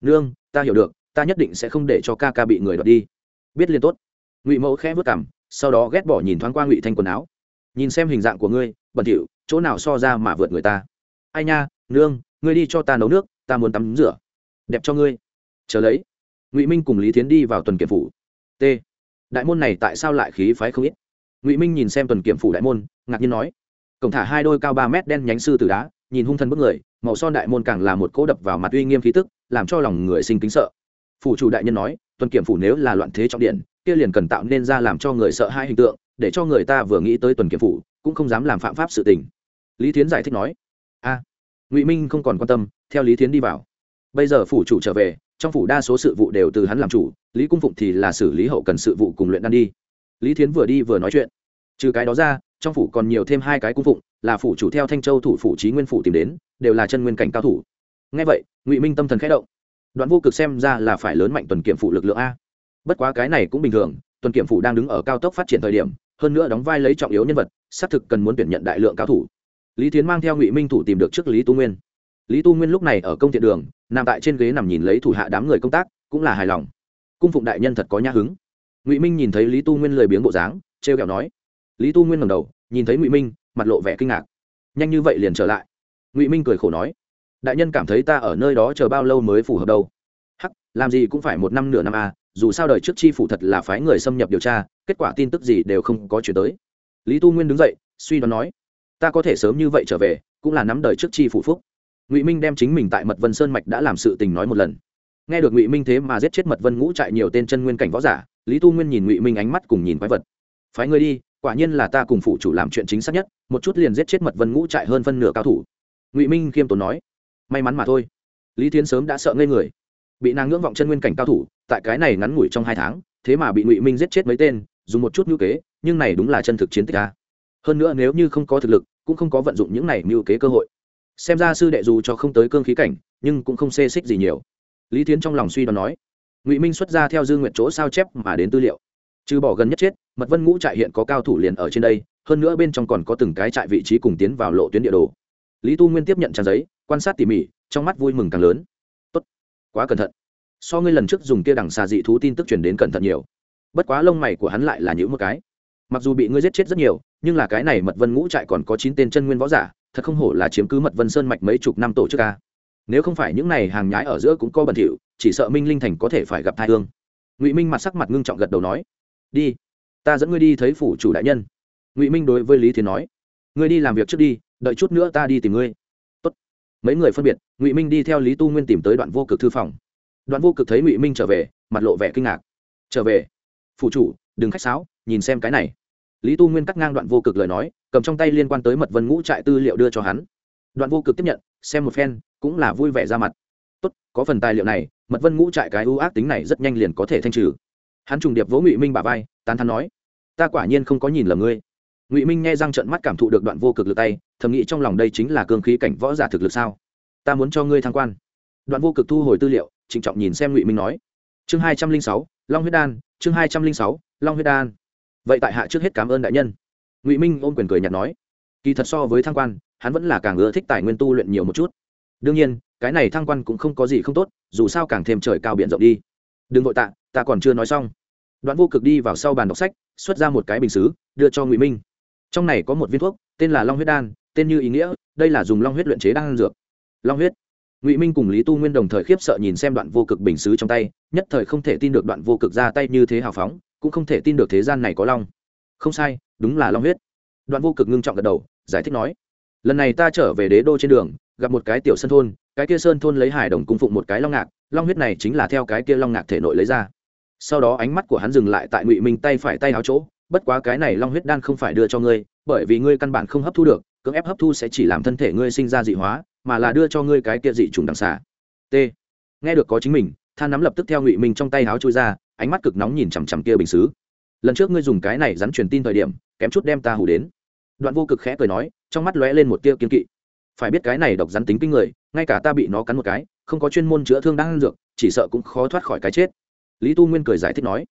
Nương, ta hiểu được ta nhất định sẽ không để cho ca ca bị người đoạt đi. Biết liên tốt. Ngụy mẫu khẽ vất cảm sau đó ghét bỏ nhìn thoáng qua ngụy thanh quần áo. Nhìn xem hình dạng của ngươi, bẩn thỉu, chỗ nào so ra mà vượt người ta. Ai nha, nương, ngươi đi cho ta nấu nước, ta muốn tắm rửa. Đẹp cho ngươi. Chờ lấy. Ngụy minh cùng lý thiến đi vào tuần kiểm phủ. T. Đại môn này tại sao lại khí phái không ít? Ngụy minh nhìn xem tuần kiểm phủ đại môn, ngạc nhiên nói. Cổng thả hai đôi cao ba mét đen nhánh sư từ đá, nhìn hung thần bức người, màu son đại môn càng là một cỗ đập vào mặt uy nghiêm khí tức, làm cho lòng người sinh kính sợ phủ chủ đại nhân nói, tuần kiểm phủ nếu là loạn thế trọng điện, kia liền cần tạo nên ra làm cho người sợ hai hình tượng, để cho người ta vừa nghĩ tới tuần kiểm phủ, cũng không dám làm phạm pháp sự tình. Lý Thiến giải thích nói, a, ngụy minh không còn quan tâm, theo lý Thiến đi vào. Bây giờ phủ chủ trở về, trong phủ đa số sự vụ đều từ hắn làm chủ, lý cung phụng thì là xử lý hậu cần sự vụ cùng luyện đan đi. Lý thiến vừa đi vừa nói chuyện. Trừ cái đó ra, trong phủ còn nhiều thêm hai cái cung phụng, là phủ chủ theo thanh châu thủ phủ trí nguyên phủ tìm đến, đều là chân nguyên cảnh cao thủ. Ngay vậy, ngụy minh tâm thần khẽ động đoạn vô cực xem ra là phải lớn mạnh tuần kiểm phụ lực lượng a. Bất quá cái này cũng bình thường, tuần kiểm phụ đang đứng ở cao tốc phát triển thời điểm, hơn nữa đóng vai lấy trọng yếu nhân vật, xác thực cần muốn tuyển nhận đại lượng cao thủ. Lý tiến mang theo ngụy minh thủ tìm được trước lý tu nguyên. Lý tu nguyên lúc này ở công thiện đường, nằm tại trên ghế nằm nhìn lấy thủ hạ đám người công tác, cũng là hài lòng. Cung phụng đại nhân thật có nhã hứng. Ngụy minh nhìn thấy lý tu nguyên lười biếng bộ dáng t r e o kẹo nói. Lý tu nguyên ngầm đầu, nhìn thấy ngụy minh, mặt lộ vẻ kinh ngạc. Nhanh như vậy liền trở lại. Ngụy minh cười khổ nói đại nhân cảm thấy ta ở nơi đó chờ bao lâu mới phù hợp đâu? Hắc, làm gì cũng phải một năm nửa năm à dù sao đời trước chi phủ thật là phái người xâm nhập điều tra, kết quả tin tức gì đều không có chuyển tới. Lý tu nguyên đứng dậy, suy đoán nói, ta có thể sớm như vậy trở về, cũng là nắm đời trước chi phủ phúc. Ngụy minh đem chính mình tại mật vân sơn mạch đã làm sự tình nói một lần. Nghe được ngụy minh thế mà giết chết mật vân ngũ trại nhiều tên chân nguyên cảnh võ giả, lý tu nguyên nhìn ngụy minh ánh mắt cùng nhìn quái vật. Phái ngươi đi, quả nhiên là ta cùng phụ chủ làm chuyện chính xác nhất, một chút liền giết chết mật vân ngũ trại hơn phân nửa cao thủ. Ngụy minh khiêm tốn nói may mắn mà thôi. Lý Thiến sớm đã sợ ngây người. Bị nàng ngưỡng vọng chân nguyên cảnh cao thủ, tại cái này ngắn ngủi trong hai tháng, thế mà bị ngụy minh giết chết mấy tên, dùng một chút ngữ kế, nhưng này đúng là chân thực chiến tích ta hơn nữa nếu như không có thực lực, cũng không có vận dụng những này ngữ kế cơ hội. Xem ra sư đệ dù cho không tới cương khí cảnh, nhưng cũng không xê xích gì nhiều. Lý Thiến trong lòng suy đoán nói, ngụy minh xuất ra theo dư nguyện chỗ sao chép mà đến tư liệu. Trừ bỏ gần nhất chết, mật vân ngũ trại hiện có cao thủ liền ở trên đây, hơn nữa bên trong còn có từng cái trại vị trí cùng tiến vào lộ tuyến địa đồ. Lý tu nguyên tiếp nhận trang giấy quan sát tỉ mỉ, trong mắt vui mừng càng lớn. Tốt, quá cẩn thận. So ngươi lần trước dùng kia đằng xà dị thú tin tức truyền đến cẩn thận nhiều. Bất quá lông mày của hắn lại là những một cái. Mặc dù bị ngươi giết chết rất nhiều, nhưng là cái này mật vân ngũ trại còn có chín tên chân nguyên võ giả, thật không hổ là chiếm cứ mật vân sơn mạch mấy chục năm tổ chức ca nếu không phải những này hàng nhái ở giữa cũng có bẩn thỉu, chỉ sợ minh linh thành có thể phải gặp thai thương ngụy minh mặt sắc mặt ngưng trọng gật đầu nói, đi, ta dẫn ngươi đi thấy phủ chủ đại nhân. Ngụy minh đối với lý thiến nói, ngươi đi làm việc trước đi, đợi chút nữa ta đi tìm ngươi mấy người phân biệt, ngụy minh đi theo lý tu nguyên tìm tới đoạn vô cực thư phòng. Đoạn vô cực thấy ngụy minh trở về, mặt lộ vẻ kinh ngạc. Trở về? Phủ chủ, đừng khách sáo, nhìn xem cái này. Lý tu nguyên cắt ngang đoạn vô cực lời nói, cầm trong tay liên quan tới mật vân ngũ trại tư liệu đưa cho hắn. Đoạn vô cực tiếp nhận, xem một phen, cũng là vui vẻ ra mặt. Tốt, có phần tài liệu này, mật vân ngũ trại cái ưu ác tính này rất nhanh liền có thể thanh trừ. Hắn trùng điệp vỗ ngụy minh bà vai, tán thắn nói, ta quả nhiên không có nhìn lầm ngươi ngụy minh nghe răng trận mắt cảm thụ được đoạn vô cực lực tay thầm nghĩ trong lòng đây chính là cương khí cảnh võ giả thực lực sao ta muốn cho ngươi thăng quan đoạn vô cực thu hồi tư liệu trịnh trọng nhìn xem ngụy minh nói chương hai trăm linh sáu long huyết đan chương hai trăm linh sáu long huyết đan vậy tại hạ trước hết cảm ơn đại nhân ngụy minh ôm quyền cười nhạt nói kỳ thật so với thăng quan hắn vẫn là càng ưa thích tài nguyên tu luyện nhiều một chút đương nhiên cái này thăng quan cũng không có gì không tốt dù sao càng thêm trời cao b i ể n rộng đi đừng vội tạ ta còn chưa nói xong đoạn vô cực đi vào sau bàn đọc sách xuất ra một cái bình xứ đưa cho ngụy minh trong này có một viên thuốc, tên là long huyết đan, tên như ý nghĩa, đây là dùng long huyết luyện chế đan dược. Long huyết. Ngụy minh cùng lý tu nguyên đồng thời khiếp sợ nhìn xem đoạn vô cực bình xứ trong tay, nhất thời không thể tin được đoạn vô cực ra tay như thế hào phóng, cũng không thể tin được thế gian này có long. Không sai, đúng là long huyết. Đoạn vô cực ngưng trọng gật đầu, giải thích nói, lần này ta trở về đế đô trên đường, gặp một cái tiểu sơn thôn, cái kia sơn thôn lấy hải đồng cung phụng một cái long ngạc, long huyết này chính là theo cái kia long ngạc thể nội lấy ra. Sau đó ánh mắt của hắn dừng lại tại ngụy minh tay phải tay áo chỗ bất quá cái này long huyết đan không phải đưa cho ngươi, bởi vì ngươi căn bản không hấp thu được, cưỡng ép hấp thu sẽ chỉ làm thân thể ngươi sinh ra dị hóa, mà là đưa cho ngươi cái kia dị trùng đằng xà t. Nghe được có chính mình, than nắm lập tức theo ngụy minh trong tay háo trôi ra, ánh mắt cực nóng nhìn chằm chằm kia bình xứ. Lần trước ngươi dùng cái này rắn truyền tin thời điểm, kém chút đem ta hủ đến. Đoạn vô cực khẽ cười nói, trong mắt lóe lên một tia kiên kỵ. Phải biết cái này độc rắn tính kinh người, ngay cả ta bị nó cắn một cái, không có chuyên môn chữa thương đang ăn dược, chỉ sợ cũng khó thoát khỏi cái chết. Lý tu nguyên cười giải thích nói,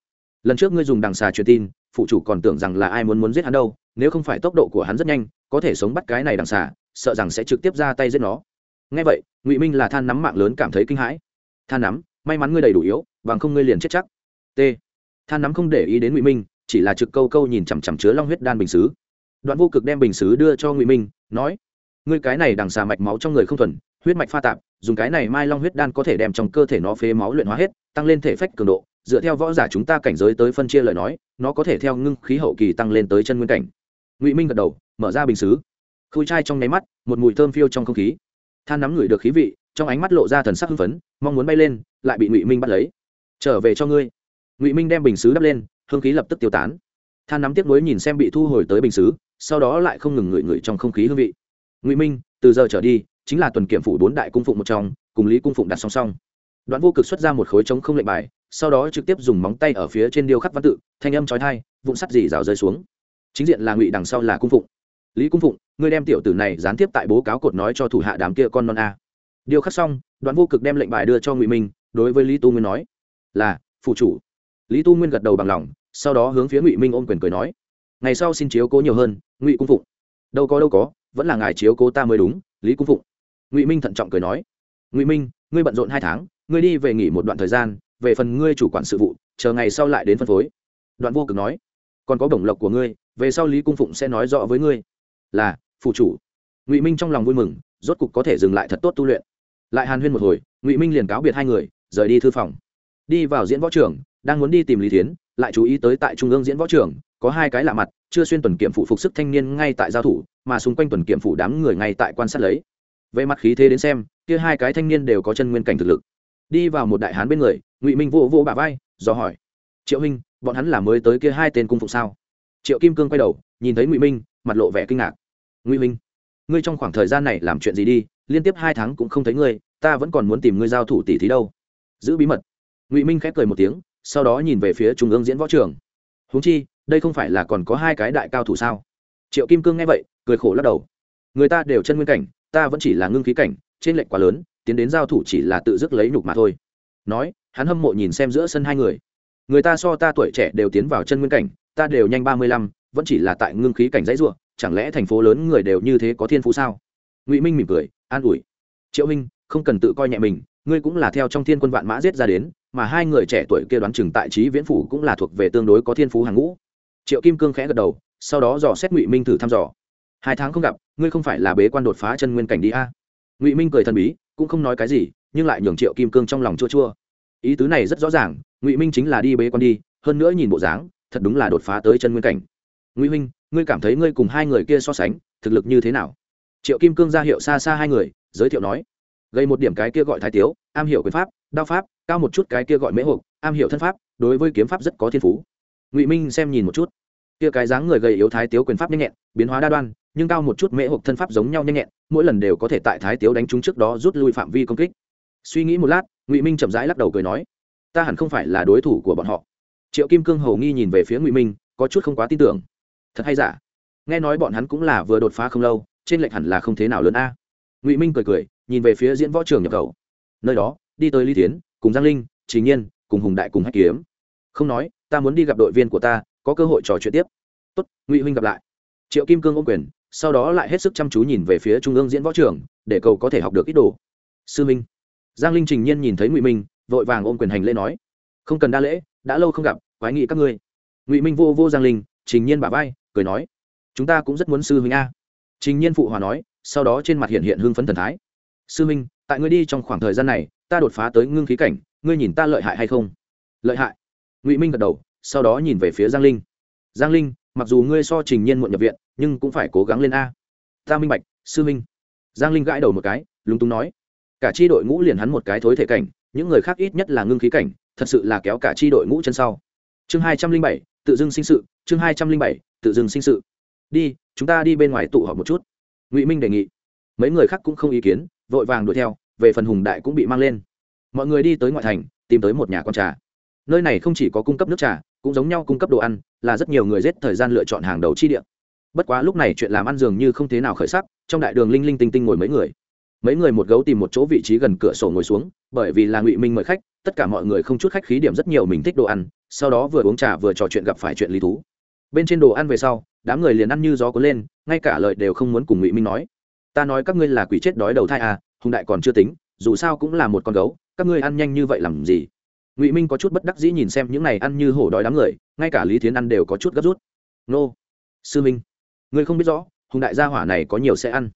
lần trước ngươi dùng đằng xà truyền tin phụ chủ còn tưởng rằng là ai muốn muốn giết hắn đâu, nếu không phải tốc độ của hắn rất nhanh, có thể sống bắt cái này đằng xà, sợ rằng sẽ trực tiếp ra tay giết nó. Ngay vậy, ngụy minh là than nắm mạng lớn cảm thấy kinh hãi. Than nắm, may mắn ngươi đầy đủ yếu, bằng không ngươi liền chết chắc. T. Than nắm không để ý đến ngụy minh, chỉ là trực câu câu nhìn chằm chằm chứa long huyết đan bình xứ. Đoạn vô cực đem bình xứ đưa cho ngụy minh, nói, ngươi cái này đằng xà mạch máu trong người không thuần, huyết mạch pha tạp, dùng cái này mai long huyết đan có thể đem trong cơ thể nó phế máu luyện hóa hết, tăng lên thể phách cường độ. Dựa theo võ giả chúng ta cảnh giới tới phân chia lời nói nó có thể theo ngưng khí hậu kỳ tăng lên tới chân nguyên cảnh. Ngụy minh gật đầu, mở ra bình xứ. Khui chai trong nháy mắt, một mùi thơm phiêu trong không khí. Than nắm ngửi được khí vị, trong ánh mắt lộ ra thần sắc hưng phấn, mong muốn bay lên, lại bị ngụy minh bắt lấy. Trở về cho ngươi. Ngụy minh đem bình xứ đắp lên, hương khí lập tức tiêu tán. Than nắm tiếp nối nhìn xem bị thu hồi tới bình xứ, sau đó lại không ngừng ngửi ngửi trong không khí hương vị. Ngụy minh, từ giờ trở đi, chính là tuần kiểm phủ bốn đại cung phụng một trong, cùng lý cung phụng đặt song song đoạn vô cực xuất ra một khối trống không lệnh bài, sau đó trực tiếp dùng móng tay ở phía trên điêu khắc văn tự, thanh âm trói thai vụn sắt dì rào rơi xuống. Chính diện là ngụy đằng sau là cung phụng. Lý cung phụng, ngươi đem tiểu tử này gián tiếp tại bố cáo cột nói cho thủ hạ đám kia con non a. Điêu khắc xong, đoạn vô cực đem lệnh bài đưa cho ngụy minh, đối với lý tu nguyên nói, là phụ chủ. Lý tu nguyên gật đầu bằng lòng, sau đó hướng phía ngụy minh ôm quyền cười nói, ngày sau xin chiếu cố nhiều hơn, ngụy cung phụng. Đâu có đâu có, vẫn là ngài chiếu cố ta mới đúng, lý cung phụng. Ngụy minh thận trọng cười nói, ngụy minh, ngươi bận rộn hai tháng ngươi đi về nghỉ một đoạn thời gian, về phần ngươi chủ quản sự vụ, chờ ngày sau lại đến phân phối. Đoạn vô cực nói. Còn có bổng lộc của ngươi, về sau lý cung phụng sẽ nói rõ với ngươi. Là phụ chủ. Ngụy minh trong lòng vui mừng, rốt cục có thể dừng lại thật tốt tu luyện. Lại hàn huyên một hồi, ngụy minh liền cáo biệt hai người, rời đi thư phòng. Đi vào diễn võ trường, đang muốn đi tìm lý tiến lại chú ý tới tại trung ương diễn võ trường, có hai cái lạ mặt, chưa xuyên tuần kiểm phụ phục sức thanh niên ngay tại giao thủ, mà xung quanh tuần kiểm phụ đám người ngay tại quan sát lấy. Về mặt khí thế đến xem, kia hai cái thanh niên đều có chân nguyên cảnh thực lực đi vào một đại hán bên người, ngụy minh vô vô bà vai, do hỏi, triệu huynh, bọn hắn là mới tới kia hai tên cung phụng sao? Triệu kim cương quay đầu, nhìn thấy ngụy minh, mặt lộ vẻ kinh ngạc. Ngụy minh, ngươi trong khoảng thời gian này làm chuyện gì đi? Liên tiếp hai tháng cũng không thấy ngươi, ta vẫn còn muốn tìm ngươi giao thủ tỷ thí đâu. Giữ bí mật. Ngụy minh khép cười một tiếng, sau đó nhìn về phía trung ương diễn võ trường. Huống chi, đây không phải là còn có hai cái đại cao thủ sao? Triệu kim cương nghe vậy, cười khổ lắc đầu. Người ta đều chân nguyên cảnh, ta vẫn chỉ là ngưng khí cảnh, trên lệnh quá lớn tiến đến giao thủ chỉ là tự dứt lấy nhục mà thôi. Nói, hắn hâm mộ nhìn xem giữa sân hai người. Người ta so ta tuổi trẻ đều tiến vào chân nguyên cảnh, ta đều nhanh ba mươi lăm, vẫn chỉ là tại ngưng khí cảnh dãy ruộng chẳng lẽ thành phố lớn người đều như thế có thiên phú sao? Ngụy minh mỉm cười, an ủi. Triệu minh, không cần tự coi nhẹ mình, ngươi cũng là theo trong thiên quân vạn mã giết ra đến, mà hai người trẻ tuổi kia đoán chừng tại trí viễn phủ cũng là thuộc về tương đối có thiên phú hàng ngũ. Triệu kim cương khẽ gật đầu, sau đó dò xét ngụy minh thử thăm dò. Hai tháng không gặp, ngươi không phải là bế quan đột phá chân nguyên cảnh đi a? Ngụy minh cười thần bí cũng không nói cái gì, nhưng lại nhường triệu kim cương trong lòng chua chua. Ý tứ này rất rõ ràng, ngụy minh chính là đi bế quan đi, hơn nữa nhìn bộ dáng, thật đúng là đột phá tới chân nguyên cảnh. Ngụy minh ngươi cảm thấy ngươi cùng hai người kia so sánh, thực lực như thế nào? Triệu kim cương ra hiệu xa xa hai người, giới thiệu nói. Gây một điểm cái kia gọi thái tiếu, am hiểu quyền pháp, đao pháp, cao một chút cái kia gọi mễ hộp, am hiểu thân pháp, đối với kiếm pháp rất có thiên phú. Ngụy minh xem nhìn một chút kia cái dáng người gầy yếu thái tiếu quyền pháp nhanh nhẹn, biến hóa đa đoan, nhưng cao một chút mễ hộp thân pháp giống nhau nhanh nhẹn, mỗi lần đều có thể tại thái tiếu đánh trúng trước đó rút lui phạm vi công kích. Suy nghĩ một lát, ngụy minh chậm rãi lắc đầu cười nói, ta hẳn không phải là đối thủ của bọn họ. Triệu kim cương hầu nghi nhìn về phía ngụy minh, có chút không quá tin tưởng. Thật hay giả? Nghe nói bọn hắn cũng là vừa đột phá không lâu, trên lệnh hẳn là không thế nào lớn a. Ngụy minh cười cười, nhìn về phía diễn võ trường nhập khẩu. Nơi đó, đi tới lý tiến, cùng giang linh trí nhiên, cùng hùng đại cùng hách kiếm. Không nói, ta muốn đi gặp đội viên của ta có cơ hội trò chuyện tiếp. Tốt, ngụy huynh gặp lại. Triệu kim cương ôm quyền, sau đó lại hết sức chăm chú nhìn về phía trung ương diễn võ trường, để cầu có thể học được ít đồ. Sư minh. Giang linh trình nhiên nhìn thấy ngụy minh, vội vàng ôm quyền hành lễ nói. Không cần đa lễ, đã lâu không gặp, quái nghị các ngươi. Ngụy minh vô vô giang linh, trình nhiên bà vai, cười nói. Chúng ta cũng rất muốn sư huynh a. Trình nhiên phụ hòa nói, sau đó trên mặt hiện hiện hưng phấn thần thái. Sư huynh tại ngươi đi trong khoảng thời gian này, ta đột phá tới ngưng khí cảnh, ngươi nhìn ta lợi hại hay không? Lợi hại. Ngụy minh gật đầu sau đó nhìn về phía giang linh. Giang linh, mặc dù ngươi so trình nhiên muộn nhập viện, nhưng cũng phải cố gắng lên a. Ta minh bạch, sư minh. Giang linh gãi đầu một cái, lúng túng nói. Cả tri đội ngũ liền hắn một cái thối thể cảnh, những người khác ít nhất là ngưng khí cảnh, thật sự là kéo cả tri đội ngũ chân sau. Chương hai trăm linh bảy, tự dưng sinh sự, chương hai trăm linh bảy, tự dưng sinh sự. Đi, chúng ta đi bên ngoài tụ họp một chút. Ngụy minh đề nghị. Mấy người khác cũng không ý kiến, vội vàng đuổi theo, về phần hùng đại cũng bị mang lên. Mọi người đi tới ngoại thành, tìm tới một nhà con trà nơi này không chỉ có cung cấp nước trà, cũng giống nhau cung cấp đồ ăn, là rất nhiều người dết thời gian lựa chọn hàng đầu chi địa. Bất quá lúc này chuyện làm ăn dường như không thế nào khởi sắc, trong đại đường linh linh tinh tinh ngồi mấy người. Mấy người một gấu tìm một chỗ vị trí gần cửa sổ ngồi xuống, bởi vì là ngụy minh mời khách, tất cả mọi người không chút khách khí điểm rất nhiều mình thích đồ ăn, sau đó vừa uống trà vừa trò chuyện gặp phải chuyện lý thú. Bên trên đồ ăn về sau, đám người liền ăn như gió cuốn lên, ngay cả lời đều không muốn cùng ngụy minh nói. Ta nói các ngươi là quỷ chết đói đầu thai à hùng đại còn chưa tính, dù sao cũng là một con gấu, các ngươi ăn nhanh như vậy làm gì? Ngụy minh có chút bất đắc dĩ nhìn xem những này ăn như hổ đói đám người ngay cả lý thiến ăn đều có chút gấp rút nô sư minh ngươi không biết rõ hùng đại gia hỏa này có nhiều sẽ ăn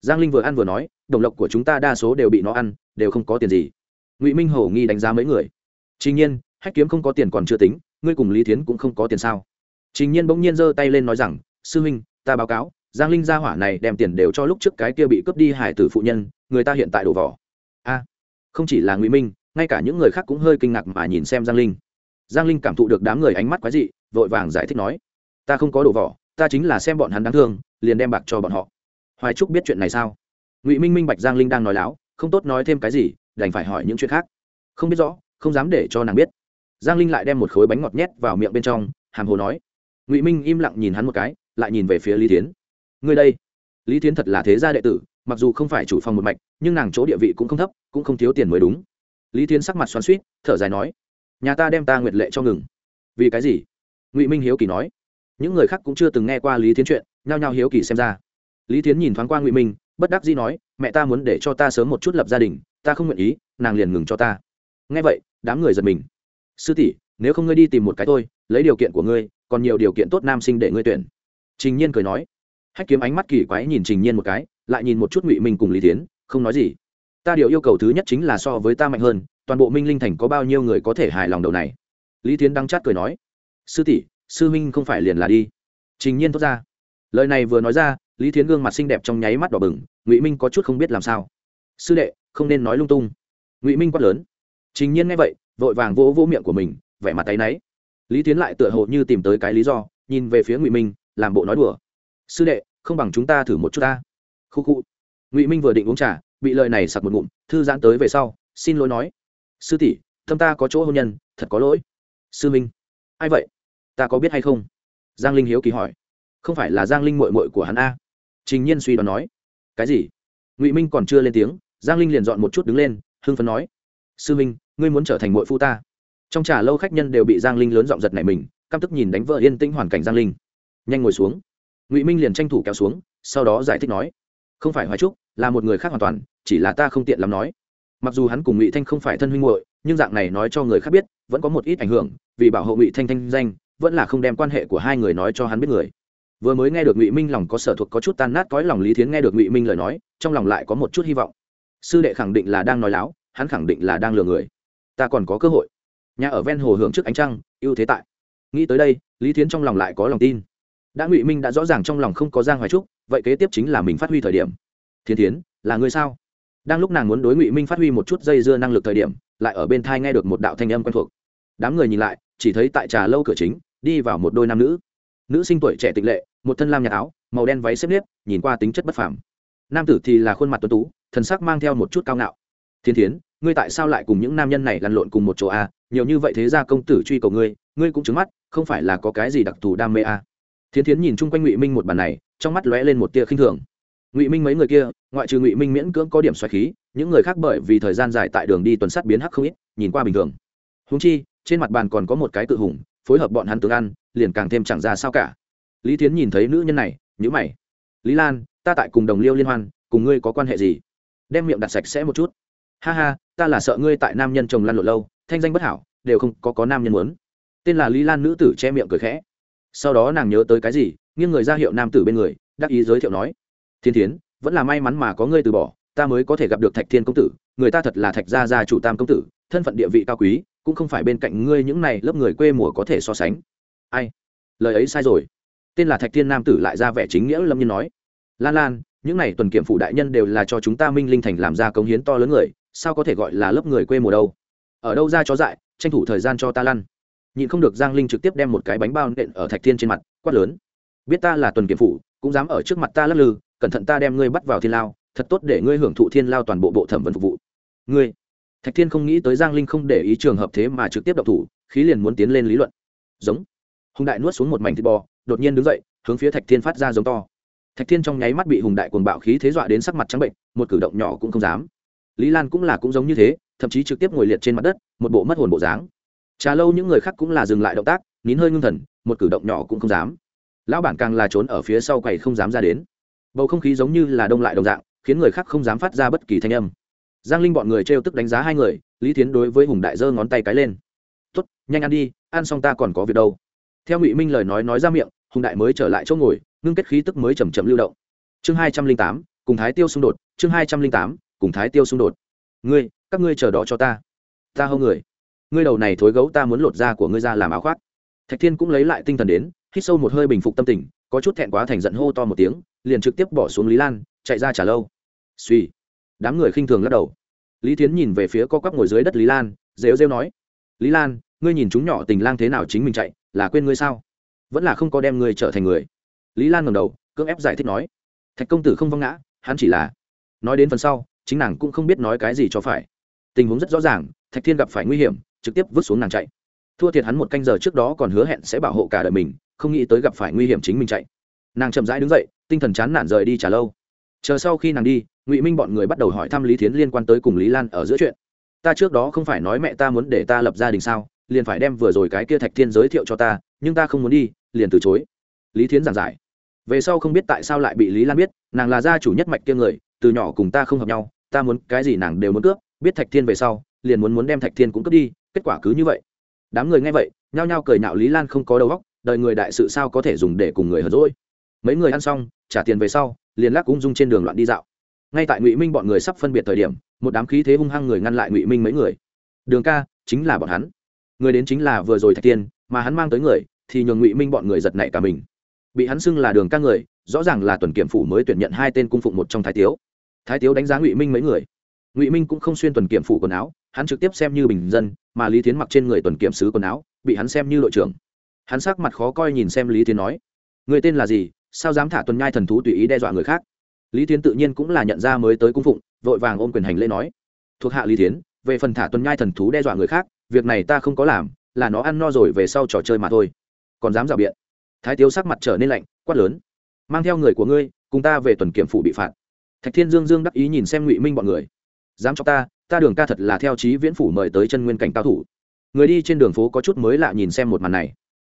giang linh vừa ăn vừa nói đồng lộc của chúng ta đa số đều bị nó ăn đều không có tiền gì ngụy minh hổ nghi đánh giá mấy người trình nhiên, hách kiếm không có tiền còn chưa tính, ngươi cùng lý thiến cũng không có tiền sao? Trình nhiên bỗng nhiên giơ tay lên nói rằng, sư minh ta báo cáo, giang linh gia hỏa này đem tiền đều cho lúc trước cái kia bị cướp đi hải tử phụ nhân, người ta hiện tại đổ vỏ. A, không chỉ là ngụy minh ngay cả những người khác cũng hơi kinh ngạc mà nhìn xem giang linh. Giang linh cảm thụ được đám người ánh mắt quái dị, vội vàng giải thích nói, ta không có đồ vỏ, ta chính là xem bọn hắn đáng thương, liền đem bạc cho bọn họ. Hoài trúc biết chuyện này sao? Ngụy minh minh bạch giang linh đang nói láo, không tốt nói thêm cái gì, đành phải hỏi những chuyện khác. Không biết rõ, không dám để cho nàng biết. Giang linh lại đem một khối bánh ngọt nhét vào miệng bên trong, hàm hồ nói. Ngụy minh im lặng nhìn hắn một cái, lại nhìn về phía lý tiến Người đây, lý tiến thật là thế gia đệ tử, mặc dù không phải chủ phòng một mạch, nhưng nàng chỗ địa vị cũng không thấp, cũng không thiếu tiền mới đúng lý thiên sắc mặt xoắn suýt thở dài nói, nhà ta đem ta nguyệt lệ cho ngừng. Vì cái gì? Ngụy minh hiếu kỳ nói. Những người khác cũng chưa từng nghe qua lý thiên chuyện, nhao nhao hiếu kỳ xem ra. Lý thiên nhìn thoáng qua ngụy minh, bất đắc dĩ nói, mẹ ta muốn để cho ta sớm một chút lập gia đình, ta không nguyện ý, nàng liền ngừng cho ta. Nghe vậy, đám người giật mình. Sư tỷ, nếu không ngươi đi tìm một cái tôi lấy điều kiện của ngươi, còn nhiều điều kiện tốt nam sinh để ngươi tuyển. Trình nhiên cười nói. Hách kiếm ánh mắt kỳ quái nhìn trình nhiên một cái, lại nhìn một chút ngụy minh cùng lý tiến không nói gì ta điều yêu cầu thứ nhất chính là so với ta mạnh hơn, toàn bộ minh linh thành có bao nhiêu người có thể hài lòng đầu này? Lý tiến đăng chát cười nói. Sư tỷ, sư minh không phải liền là đi. Trình nhiên thốt ra. Lời này vừa nói ra, lý thiến gương mặt xinh đẹp trong nháy mắt đỏ bừng, ngụy minh có chút không biết làm sao. Sư đệ, không nên nói lung tung. Ngụy minh quát lớn. Trình nhiên nghe vậy, vội vàng vỗ vỗ miệng của mình, vẻ mặt tay náy. Lý tiến lại tựa hồ như tìm tới cái lý do, nhìn về phía ngụy minh, làm bộ nói đùa. Sư đệ, không bằng chúng ta thử một chút ta. Khu khu. Ngụy minh vừa định uống trà bị lời này sặc một ngụm, thư giãn tới về sau, xin lỗi nói. Sư tỷ thâm ta có chỗ hôn nhân, thật có lỗi. Sư minh, ai vậy? Ta có biết hay không? Giang linh hiếu kỳ hỏi. Không phải là giang linh mội mội của hắn a? Trình nhiên suy đoán nói. Cái gì? Ngụy minh còn chưa lên tiếng, giang linh liền dọn một chút đứng lên, hưng phấn nói. Sư minh, ngươi muốn trở thành mội phu ta? Trong trà lâu khách nhân đều bị giang linh lớn dọn giật này mình, căm tức nhìn đánh vợ yên tĩnh hoàn cảnh giang linh. Nhanh ngồi xuống. Ngụy minh liền tranh thủ kéo xuống, sau đó giải thích nói không phải hoài trúc, là một người khác hoàn toàn, chỉ là ta không tiện lắm nói. Mặc dù hắn cùng ngụy thanh không phải thân huynh muội, nhưng dạng này nói cho người khác biết, vẫn có một ít ảnh hưởng, vì bảo hộ ngụy thanh thanh danh, vẫn là không đem quan hệ của hai người nói cho hắn biết người. Vừa mới nghe được ngụy minh lòng có sở thuộc có chút tan nát cõi lòng lý thiến nghe được ngụy minh lời nói, trong lòng lại có một chút hy vọng. Sư đệ khẳng định là đang nói láo, hắn khẳng định là đang lừa người. Ta còn có cơ hội. Nhà ở ven hồ hưởng trước ánh trăng, ưu thế tại. Nghĩ tới đây, lý thiến trong lòng lại có lòng tin đã ngụy minh đã rõ ràng trong lòng không có giang hoài trúc, vậy kế tiếp chính là mình phát huy thời điểm. Thiên thiến, là người sao? Đang lúc nàng muốn đối ngụy minh phát huy một chút dây dưa năng lực thời điểm, lại ở bên thai nghe được một đạo thanh âm quen thuộc. Đám người nhìn lại, chỉ thấy tại trà lâu cửa chính, đi vào một đôi nam nữ. Nữ sinh tuổi trẻ tịch lệ, một thân lam nhà áo, màu đen váy xếp nếp, nhìn qua tính chất bất phàm. Nam tử thì là khuôn mặt tuấn tú, thần sắc mang theo một chút cao ngạo. Thiên thiến, ngươi tại sao lại cùng những nam nhân này lăn lộn cùng một chỗ a à? nhiều như vậy thế ra công tử truy cầu ngươi ngươi cũng trứng mắt, không phải là có cái gì đặc thù đam mê a à? Thiến thiến nhìn chung quanh ngụy minh một bàn này, trong mắt lóe lên một tia khinh thường. Ngụy minh mấy người kia, ngoại trừ ngụy minh miễn cưỡng có điểm xoáy khí, những người khác bởi vì thời gian dài tại đường đi tuần sát biến hắc không ít, nhìn qua bình thường. Húng chi, trên mặt bàn còn có một cái cự hùng, phối hợp bọn hắn tướng ăn, liền càng thêm chẳng ra sao cả. Lý Thiến nhìn thấy nữ nhân này nhữ mày. Lý lan, ta tại cùng đồng liêu liên hoan, cùng ngươi có quan hệ gì? Đem miệng đặt sạch sẽ một chút. Ha ha, ta là sợ ngươi tại nam nhân chồng lăn lộn lâu, thanh danh bất hảo, đều không có có nam nhân muốn. Tên là lý lan nữ tử che miệng cười khẽ sau đó nàng nhớ tới cái gì, nghiêng người ra hiệu nam tử bên người, đắc ý giới thiệu nói, thiên thiến, vẫn là may mắn mà có ngươi từ bỏ, ta mới có thể gặp được thạch thiên công tử, người ta thật là thạch gia gia chủ tam công tử, thân phận địa vị cao quý, cũng không phải bên cạnh ngươi những này lớp người quê mùa có thể so sánh. Ai? Lời ấy sai rồi. Tên là thạch thiên nam tử lại ra vẻ chính nghĩa lâm nhiên nói, lan lan, những này tuần kiểm phụ đại nhân đều là cho chúng ta minh linh thành làm ra công hiến to lớn người, sao có thể gọi là lớp người quê mùa đâu? Ở đâu ra chó dại, tranh thủ thời gian cho ta lăn nhịn không được giang linh trực tiếp đem một cái bánh bao nện ở thạch thiên trên mặt quát lớn. Biết ta là tuần kiểm Phủ, cũng dám ở trước mặt ta lắc lư cẩn thận ta đem ngươi bắt vào thiên lao thật tốt để ngươi hưởng thụ thiên lao toàn bộ bộ thẩm vấn phục vụ. Ngươi. Thạch thiên không nghĩ tới giang linh không để ý trường hợp thế mà trực tiếp độc thủ khí liền muốn tiến lên lý luận. Giống. Hùng đại nuốt xuống một mảnh thịt bò đột nhiên đứng dậy hướng phía thạch thiên phát ra giống to. Thạch thiên trong nháy mắt bị hùng đại cuồng bạo khí thế dọa đến sắc mặt trắng bệnh một cử động nhỏ cũng không dám. Lý lan cũng là cũng giống như thế thậm chí trực tiếp ngồi liệt trên mặt đất một bộ mất hồn bộ dáng trà lâu những người khác cũng là dừng lại động tác, nín hơi ngưng thần, một cử động nhỏ cũng không dám. Lão bản càng là trốn ở phía sau quầy không dám ra đến. Bầu không khí giống như là đông lại đồng dạng, khiến người khác không dám phát ra bất kỳ thanh âm. Giang linh bọn người trêu tức đánh giá hai người, lý thiến đối với hùng đại giơ ngón tay cái lên. Tuất nhanh ăn đi, ăn xong ta còn có việc đâu. Theo ngụy minh lời nói nói ra miệng, hùng đại mới trở lại chỗ ngồi, ngưng kết khí tức mới chầm chậm lưu động. Chương hai trăm linh tám, cùng thái tiêu xung đột, chương hai trăm linh tám, cùng thái tiêu xung đột. Ngươi, các ngươi chờ đó cho ta. Ta hâu người ngươi đầu này thối gấu ta muốn lột da của ngươi ra làm áo khoác. Thạch thiên cũng lấy lại tinh thần đến, hít sâu một hơi bình phục tâm tình, có chút thẹn quá thành giận hô to một tiếng, liền trực tiếp bỏ xuống lý lan, chạy ra trả lâu. Suy đám người khinh thường lắc đầu. Lý Thiến nhìn về phía co quắp ngồi dưới đất lý lan, rêu rêu nói. Lý lan, ngươi nhìn chúng nhỏ tình lang thế nào chính mình chạy, là quên ngươi sao? Vẫn là không có đem ngươi trở thành người. Lý lan ngầm đầu, cưỡng ép giải thích nói. Thạch công tử không văng ngã, hắn chỉ là nói đến phần sau, chính nàng cũng không biết nói cái gì cho phải. Tình huống rất rõ ràng, thạch thiên gặp phải nguy hiểm trực tiếp vứt xuống nàng chạy. Thua thiệt hắn một canh giờ trước đó còn hứa hẹn sẽ bảo hộ cả đời mình, không nghĩ tới gặp phải nguy hiểm chính mình chạy. Nàng chậm rãi đứng dậy, tinh thần chán nản rời đi trả lâu. Chờ sau khi nàng đi, ngụy minh bọn người bắt đầu hỏi thăm lý thiến liên quan tới cùng lý lan ở giữa chuyện. Ta trước đó không phải nói mẹ ta muốn để ta lập gia đình sao, liền phải đem vừa rồi cái kia thạch thiên giới thiệu cho ta, nhưng ta không muốn đi, liền từ chối. Lý thiến giảng giải. Về sau không biết tại sao lại bị lý lan biết, nàng là gia chủ nhất mạch kia người, từ nhỏ cùng ta không hợp nhau, ta muốn cái gì nàng đều muốn cướp, biết thạch thiên về sau, liền muốn muốn đem thạch thiên cũng cướp đi kết quả cứ như vậy. Đám người nghe vậy, nhao nhao cười nhạo lý lan không có đầu óc, đời người đại sự sao có thể dùng để cùng người hờn rỗi mấy người ăn xong, trả tiền về sau, liền lắc ung dung trên đường loạn đi dạo. Ngay tại ngụy minh bọn người sắp phân biệt thời điểm, một đám khí thế hung hăng người ngăn lại ngụy minh mấy người. Đường ca, chính là bọn hắn. Người đến chính là vừa rồi thạch tiên, mà hắn mang tới người, thì nhường ngụy minh bọn người giật nảy cả mình. Bị hắn xưng là đường ca người, rõ ràng là tuần kiểm phủ mới tuyển nhận hai tên cung phụng một trong thái tiếu. Thái tiếu đánh giá ngụy minh mấy người. Ngụy minh cũng không xuyên tuần kiểm phủ quần áo hắn trực tiếp xem như bình dân, mà lý tiến mặc trên người tuần kiểm sứ quần áo, bị hắn xem như đội trưởng. Hắn sắc mặt khó coi nhìn xem lý tiến nói, người tên là gì? Sao dám thả tuần nhai thần thú tùy ý đe dọa người khác? Lý tiến tự nhiên cũng là nhận ra mới tới cung phụng, vội vàng ôm quyền hành lễ nói, thuộc hạ lý tiến về phần thả tuần nhai thần thú đe dọa người khác, việc này ta không có làm, là nó ăn no rồi về sau trò chơi mà thôi. Còn dám rào biện. Thái tiếu sắc mặt trở nên lạnh, quát lớn, mang theo người của ngươi, cùng ta về tuần kiểm phủ bị phạt. Thạch thiên dương dương đắc ý nhìn xem ngụy minh bọn người, dám cho ta ta đường ca thật là theo chí viễn phủ mời tới chân nguyên cảnh cao thủ. Người đi trên đường phố có chút mới lạ nhìn xem một màn này.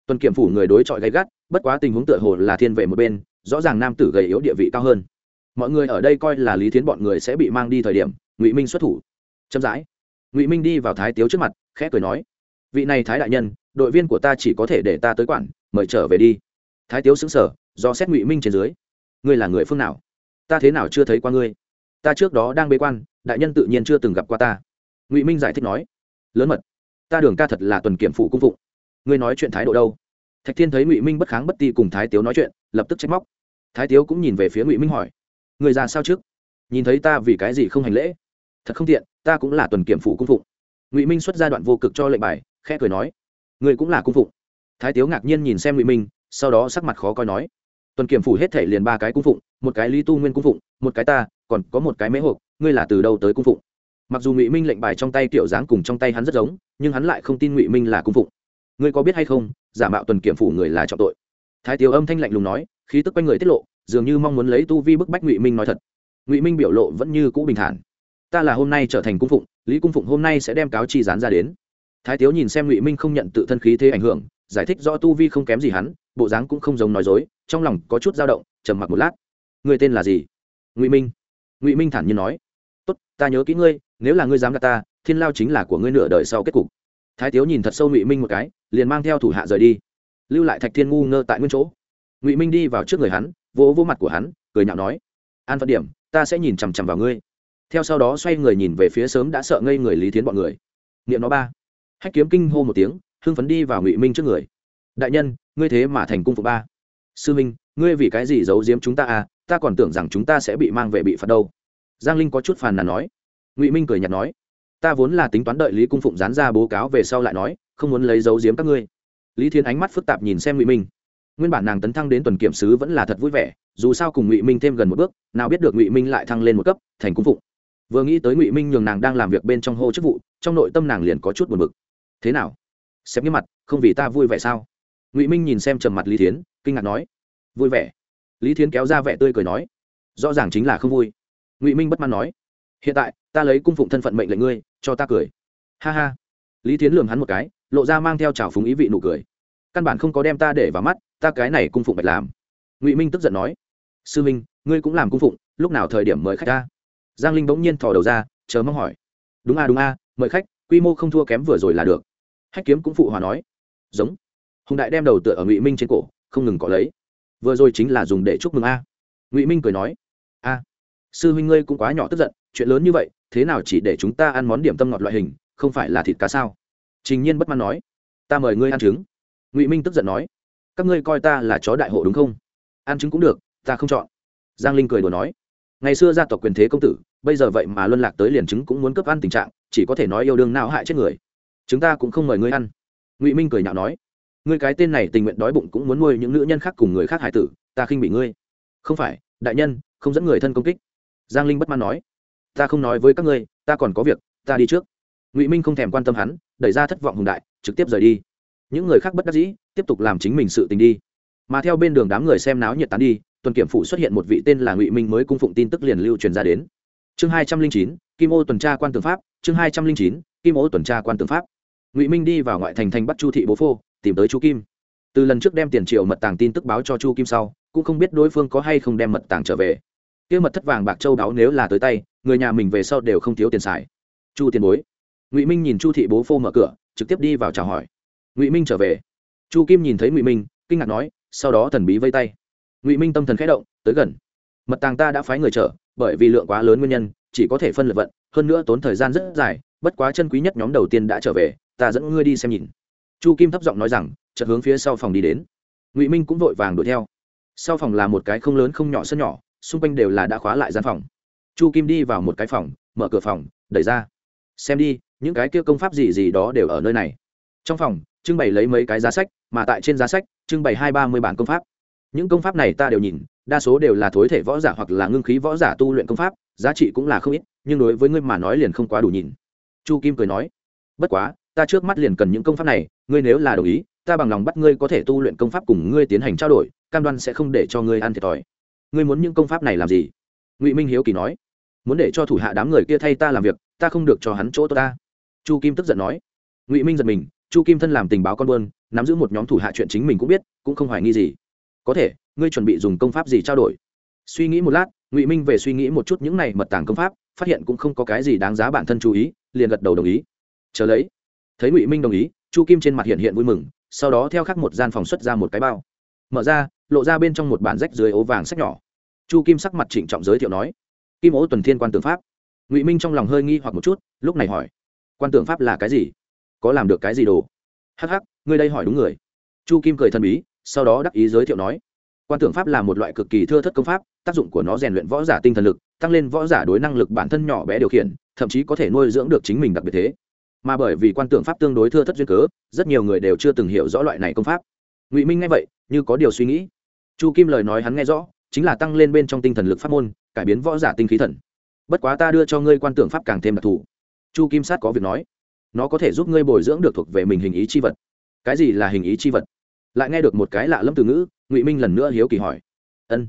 Tuần kiểm phủ người đối chọi gay gắt, bất quá tình huống tựa hồ là thiên vệ một bên, rõ ràng nam tử gầy yếu địa vị cao hơn. Mọi người ở đây coi là lý thiến bọn người sẽ bị mang đi thời điểm, ngụy minh xuất thủ. Chậm rãi. Ngụy minh đi vào thái tiếu trước mặt, khẽ cười nói, vị này thái đại nhân, đội viên của ta chỉ có thể để ta tới quản, mời trở về đi. Thái tiếu xứng sở do xét ngụy minh trên dưới. Ngươi là người phương nào? Ta thế nào chưa thấy qua ngươi? Ta trước đó đang bế quan đại nhân tự nhiên chưa từng gặp qua ta. Ngụy minh giải thích nói, lớn mật, ta đường ca thật là tuần kiểm phụ cung phụng. Ngươi nói chuyện thái độ đâu? Thạch thiên thấy ngụy minh bất kháng bất ti cùng thái tiếu nói chuyện, lập tức trách móc. Thái tiếu cũng nhìn về phía ngụy minh hỏi người ra sao trước? Nhìn thấy ta vì cái gì không hành lễ? Thật không tiện, ta cũng là tuần kiểm phụ cung phụng. Ngụy minh xuất ra đoạn vô cực cho lệnh bài, khẽ cười nói người cũng là cung phụng. Thái tiếu ngạc nhiên nhìn xem ngụy minh, sau đó sắc mặt khó coi nói, tuần kiểm phủ hết thể liền ba cái cung phụng, một cái lý tu nguyên cung phụng, một cái ta, còn có một cái mễ hộp ngươi là từ đâu tới cung phụng? Mặc dù ngụy minh lệnh bài trong tay kiểu dáng cùng trong tay hắn rất giống, nhưng hắn lại không tin ngụy minh là cung phụng. Ngươi có biết hay không, giả mạo tuần kiểm phủ người là trọng tội. Thái tiếu âm thanh lạnh lùng nói, khí tức quanh người tiết lộ, dường như mong muốn lấy tu vi bức bách ngụy minh nói thật. Ngụy minh biểu lộ vẫn như cũ bình thản. Ta là hôm nay trở thành cung phụng, lý cung phụng hôm nay sẽ đem cáo chi dán ra đến. Thái tiếu nhìn xem ngụy minh không nhận tự thân khí thế ảnh hưởng, giải thích rõ tu vi không kém gì hắn, bộ dáng cũng không giống nói dối, trong lòng có chút dao động, trầm mặc một lát. Người tên là gì? Ngụy minh. Ngụy minh thản nhiên nói ta nhớ kỹ ngươi, nếu là ngươi dám gạt ta, thiên lao chính là của ngươi nửa đời sau kết cục. Thái tiếu nhìn thật sâu ngụy minh một cái, liền mang theo thủ hạ rời đi. Lưu lại thạch thiên ngu ngơ tại nguyên chỗ. Ngụy minh đi vào trước người hắn, vỗ vỗ mặt của hắn, cười nhạo nói, an phận điểm, ta sẽ nhìn chằm chằm vào ngươi. Theo sau đó xoay người nhìn về phía sớm đã sợ ngây người lý thiến bọn người. Niệm nó ba. Hách kiếm kinh hô một tiếng, hưng phấn đi vào ngụy minh trước người. Đại nhân, ngươi thế mà thành cung phục ba. Sư minh, ngươi vì cái gì giấu giếm chúng ta à? Ta còn tưởng rằng chúng ta sẽ bị mang về bị phạt đâu giang linh có chút phàn nàn nói. Ngụy minh cười nhạt nói, ta vốn là tính toán đợi lý cung phụng dán ra bố cáo về sau lại nói, không muốn lấy giấu giếm các ngươi. Lý thiên ánh mắt phức tạp nhìn xem ngụy minh. Nguyên bản nàng tấn thăng đến tuần kiểm sứ vẫn là thật vui vẻ, dù sao cùng ngụy minh thêm gần một bước, nào biết được ngụy minh lại thăng lên một cấp, thành cung phụng. Vừa nghĩ tới ngụy minh nhường nàng đang làm việc bên trong hô chức vụ, trong nội tâm nàng liền có chút buồn bực. Thế nào? Xem như mặt, không vì ta vui vẻ sao? Ngụy minh nhìn xem trầm mặt lý thiến, kinh ngạc nói. Vui vẻ. Lý thiến kéo ra vẻ tươi cười nói. Rõ ràng chính là không vui ngụy minh bất mãn nói hiện tại ta lấy cung phụng thân phận mệnh lệnh ngươi cho ta cười ha ha lý thiến lường hắn một cái lộ ra mang theo trào phúng ý vị nụ cười căn bản không có đem ta để vào mắt ta cái này cung phụng bạch làm ngụy minh tức giận nói sư minh ngươi cũng làm cung phụng lúc nào thời điểm mời khách ta giang linh bỗng nhiên thò đầu ra chờ mong hỏi đúng a đúng a mời khách quy mô không thua kém vừa rồi là được hách kiếm cũng phụ hòa nói giống hùng đại đem đầu tựa ở ngụy minh trên cổ không ngừng có lấy vừa rồi chính là dùng để chúc mừng a ngụy minh cười nói sư huynh ngươi cũng quá nhỏ tức giận, chuyện lớn như vậy, thế nào chỉ để chúng ta ăn món điểm tâm ngọt loại hình, không phải là thịt cá sao? Trình nhiên bất mãn nói. Ta mời ngươi ăn trứng. Ngụy minh tức giận nói. Các ngươi coi ta là chó đại hộ đúng không? Ăn trứng cũng được, ta không chọn. Giang linh cười đùa nói. Ngày xưa gia tộc quyền thế công tử, bây giờ vậy mà luân lạc tới liền trứng cũng muốn cấp ăn tình trạng, chỉ có thể nói yêu đương não hại chết người. Chúng ta cũng không mời ngươi ăn. Ngụy minh cười nhạo nói. Ngươi cái tên này tình nguyện đói bụng cũng muốn nuôi những nữ nhân khác cùng người khác hải tử, ta khinh bị ngươi. Không phải, đại nhân, không dẫn người thân công kích giang linh bất mãn nói, ta không nói với các ngươi, ta còn có việc, ta đi trước. Ngụy minh không thèm quan tâm hắn, đẩy ra thất vọng hùng đại, trực tiếp rời đi. Những người khác bất đắc dĩ, tiếp tục làm chính mình sự tình đi. Mà theo bên đường đám người xem náo nhiệt tán đi, tuần kiểm phủ xuất hiện một vị tên là ngụy minh mới cung phụng tin tức liền lưu truyền ra đến. Chương hai trăm linh chín, kim ô tuần tra quan tư pháp, chương hai trăm linh chín, kim ô tuần tra quan tư pháp. Ngụy minh đi vào ngoại thành thành bắt chu thị bố phô, tìm tới chu kim. Từ lần trước đem tiền triệu mật tàng tin tức báo cho chu kim sau, cũng không biết đối phương có hay không đem mật tàng trở về kia mật thất vàng bạc châu đáo nếu là tới tay, người nhà mình về sau đều không thiếu tiền xài. Chu tiền bối. Ngụy minh nhìn chu thị bố phô mở cửa, trực tiếp đi vào chào hỏi. Ngụy minh trở về. Chu kim nhìn thấy ngụy minh, kinh ngạc nói, sau đó thần bí vây tay. Ngụy minh tâm thần khẽ động, tới gần. Mật tàng ta đã phái người chở bởi vì lượng quá lớn nguyên nhân, chỉ có thể phân lượt vận, hơn nữa tốn thời gian rất dài, bất quá chân quý nhất nhóm đầu tiên đã trở về, ta dẫn ngươi đi xem nhìn. Chu kim thấp giọng nói rằng, chợt hướng phía sau phòng đi đến. Ngụy minh cũng vội vàng đuổi theo. Sau phòng là một cái không lớn không nhỏ sân nhỏ xung quanh đều là đã khóa lại gian phòng. Chu kim đi vào một cái phòng, mở cửa phòng, đẩy ra. Xem đi, những cái kia công pháp gì gì đó đều ở nơi này. Trong phòng, trưng bày lấy mấy cái giá sách, mà tại trên giá sách, trưng bày hai ba mươi bản công pháp. Những công pháp này ta đều nhìn, đa số đều là thối thể võ giả hoặc là ngưng khí võ giả tu luyện công pháp, giá trị cũng là không ít, nhưng đối với ngươi mà nói liền không quá đủ nhìn. Chu kim cười nói, bất quá, ta trước mắt liền cần những công pháp này, ngươi nếu là đồng ý, ta bằng lòng bắt ngươi có thể tu luyện công pháp cùng ngươi tiến hành trao đổi, cam đoan sẽ không để cho ngươi ăn thiệt thòi ngươi muốn những công pháp này làm gì? Ngụy minh hiếu kỳ nói. Muốn để cho thủ hạ đám người kia thay ta làm việc, ta không được cho hắn chỗ ta. Chu kim tức giận nói. Ngụy minh giật mình, chu kim thân làm tình báo con buôn, nắm giữ một nhóm thủ hạ chuyện chính mình cũng biết, cũng không hoài nghi gì. Có thể, ngươi chuẩn bị dùng công pháp gì trao đổi? Suy nghĩ một lát, ngụy minh về suy nghĩ một chút những này mật tàng công pháp, phát hiện cũng không có cái gì đáng giá bản thân chú ý, liền gật đầu đồng ý. Chờ lấy. Thấy ngụy minh đồng ý, chu kim trên mặt hiện hiện vui mừng, sau đó theo khắc một gian phòng xuất ra một cái bao mở ra, lộ ra bên trong một bản rách dưới ố vàng sách nhỏ. Chu kim sắc mặt trịnh trọng giới thiệu nói, kim ố tuần thiên quan tưởng pháp. Ngụy minh trong lòng hơi nghi hoặc một chút, lúc này hỏi, quan tưởng pháp là cái gì? Có làm được cái gì đồ? Hh ngươi đây hỏi đúng người. Chu kim cười thần bí, sau đó đắc ý giới thiệu nói, quan tưởng pháp là một loại cực kỳ thưa thất công pháp, tác dụng của nó rèn luyện võ giả tinh thần lực, tăng lên võ giả đối năng lực bản thân nhỏ bé điều khiển, thậm chí có thể nuôi dưỡng được chính mình đặc biệt thế. Mà bởi vì quan tưởng pháp tương đối thưa thất duyên cớ, rất nhiều người đều chưa từng hiểu rõ loại này công pháp ngụy minh nghe vậy như có điều suy nghĩ chu kim lời nói hắn nghe rõ chính là tăng lên bên trong tinh thần lực pháp môn cải biến võ giả tinh khí thần bất quá ta đưa cho ngươi quan tưởng pháp càng thêm đặc thù chu kim sát có việc nói nó có thể giúp ngươi bồi dưỡng được thuộc về mình hình ý c h i vật cái gì là hình ý c h i vật lại nghe được một cái lạ lẫm từ ngữ ngụy minh lần nữa hiếu kỳ hỏi ân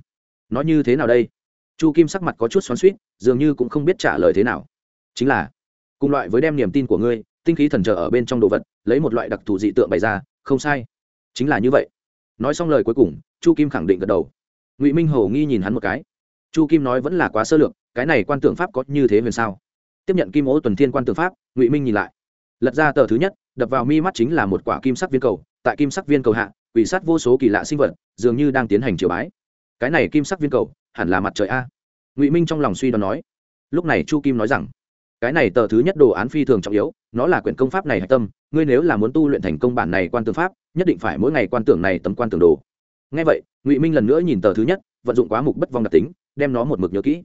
nó như thế nào đây chu kim sắc mặt có chút xoắn suýt dường như cũng không biết trả lời thế nào chính là cùng loại với đem niềm tin của ngươi tinh khí thần trợ ở bên trong đồ vật lấy một loại đặc thù dị tượng bày ra không sai chính là như vậy. Nói xong lời cuối cùng, chu kim khẳng định gật đầu. Ngụy minh hầu nghi nhìn hắn một cái. Chu kim nói vẫn là quá sơ lược, cái này quan tượng pháp có như thế huyền sao? Tiếp nhận kim ố tuần thiên quan tượng pháp, ngụy minh nhìn lại. Lật ra tờ thứ nhất, đập vào mi mắt chính là một quả kim sắc viên cầu. Tại kim sắc viên cầu hạ, quỷ sát vô số kỳ lạ sinh vật, dường như đang tiến hành triều bái. Cái này kim sắc viên cầu, hẳn là mặt trời a. Ngụy minh trong lòng suy đoán nói. Lúc này chu kim nói rằng cái này tờ thứ nhất đồ án phi thường trọng yếu, nó là quyển công pháp này hạch tâm, ngươi nếu là muốn tu luyện thành công bản này quan tưởng pháp, nhất định phải mỗi ngày quan tưởng này tấm quan tưởng đồ. Ngay vậy, ngụy minh lần nữa nhìn tờ thứ nhất, vận dụng quá mục bất vong đặc tính, đem nó một mực nhớ kỹ.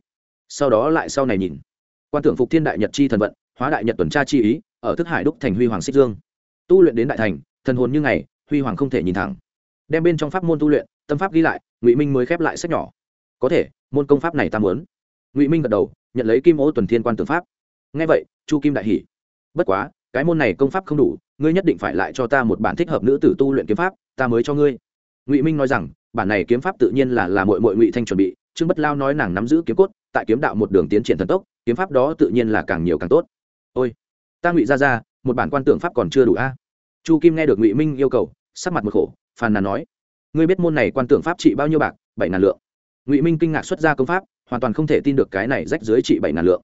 Sau đó lại sau này nhìn. Quan tưởng phục thiên đại nhật chi thần vận, hóa đại nhật tuần tra chi ý, ở thức hải đúc thành huy hoàng xích dương. Tu luyện đến đại thành, thần hồn như ngày, huy hoàng không thể nhìn thẳng. Đem bên trong pháp môn tu luyện, tâm pháp ghi lại, ngụy minh mới khép lại sách nhỏ. Có thể, môn công pháp này ta muốn. Ngụy minh gật đầu, nhận lấy kim ô tuần thiên quan tưởng pháp ngay vậy, chu kim đại hỉ. bất quá, cái môn này công pháp không đủ, ngươi nhất định phải lại cho ta một bản thích hợp nữ tử tu luyện kiếm pháp, ta mới cho ngươi. Ngụy minh nói rằng, bản này kiếm pháp tự nhiên là là mội mội ngụy thanh chuẩn bị, trương bất lao nói nàng nắm giữ kiếm cốt, tại kiếm đạo một đường tiến triển thần tốc, kiếm pháp đó tự nhiên là càng nhiều càng tốt. Ôi, ta ngụy ra ra một bản quan tưởng pháp còn chưa đủ a. Chu kim nghe được ngụy minh yêu cầu, sắc mặt một khổ, phàn nàn nói, ngươi biết môn này quan tưởng pháp trị bao nhiêu bạc? Bảy ngàn lượng. Ngụy minh kinh ngạc xuất ra công pháp, hoàn toàn không thể tin được cái này rách dưới trị bảy ngàn lượng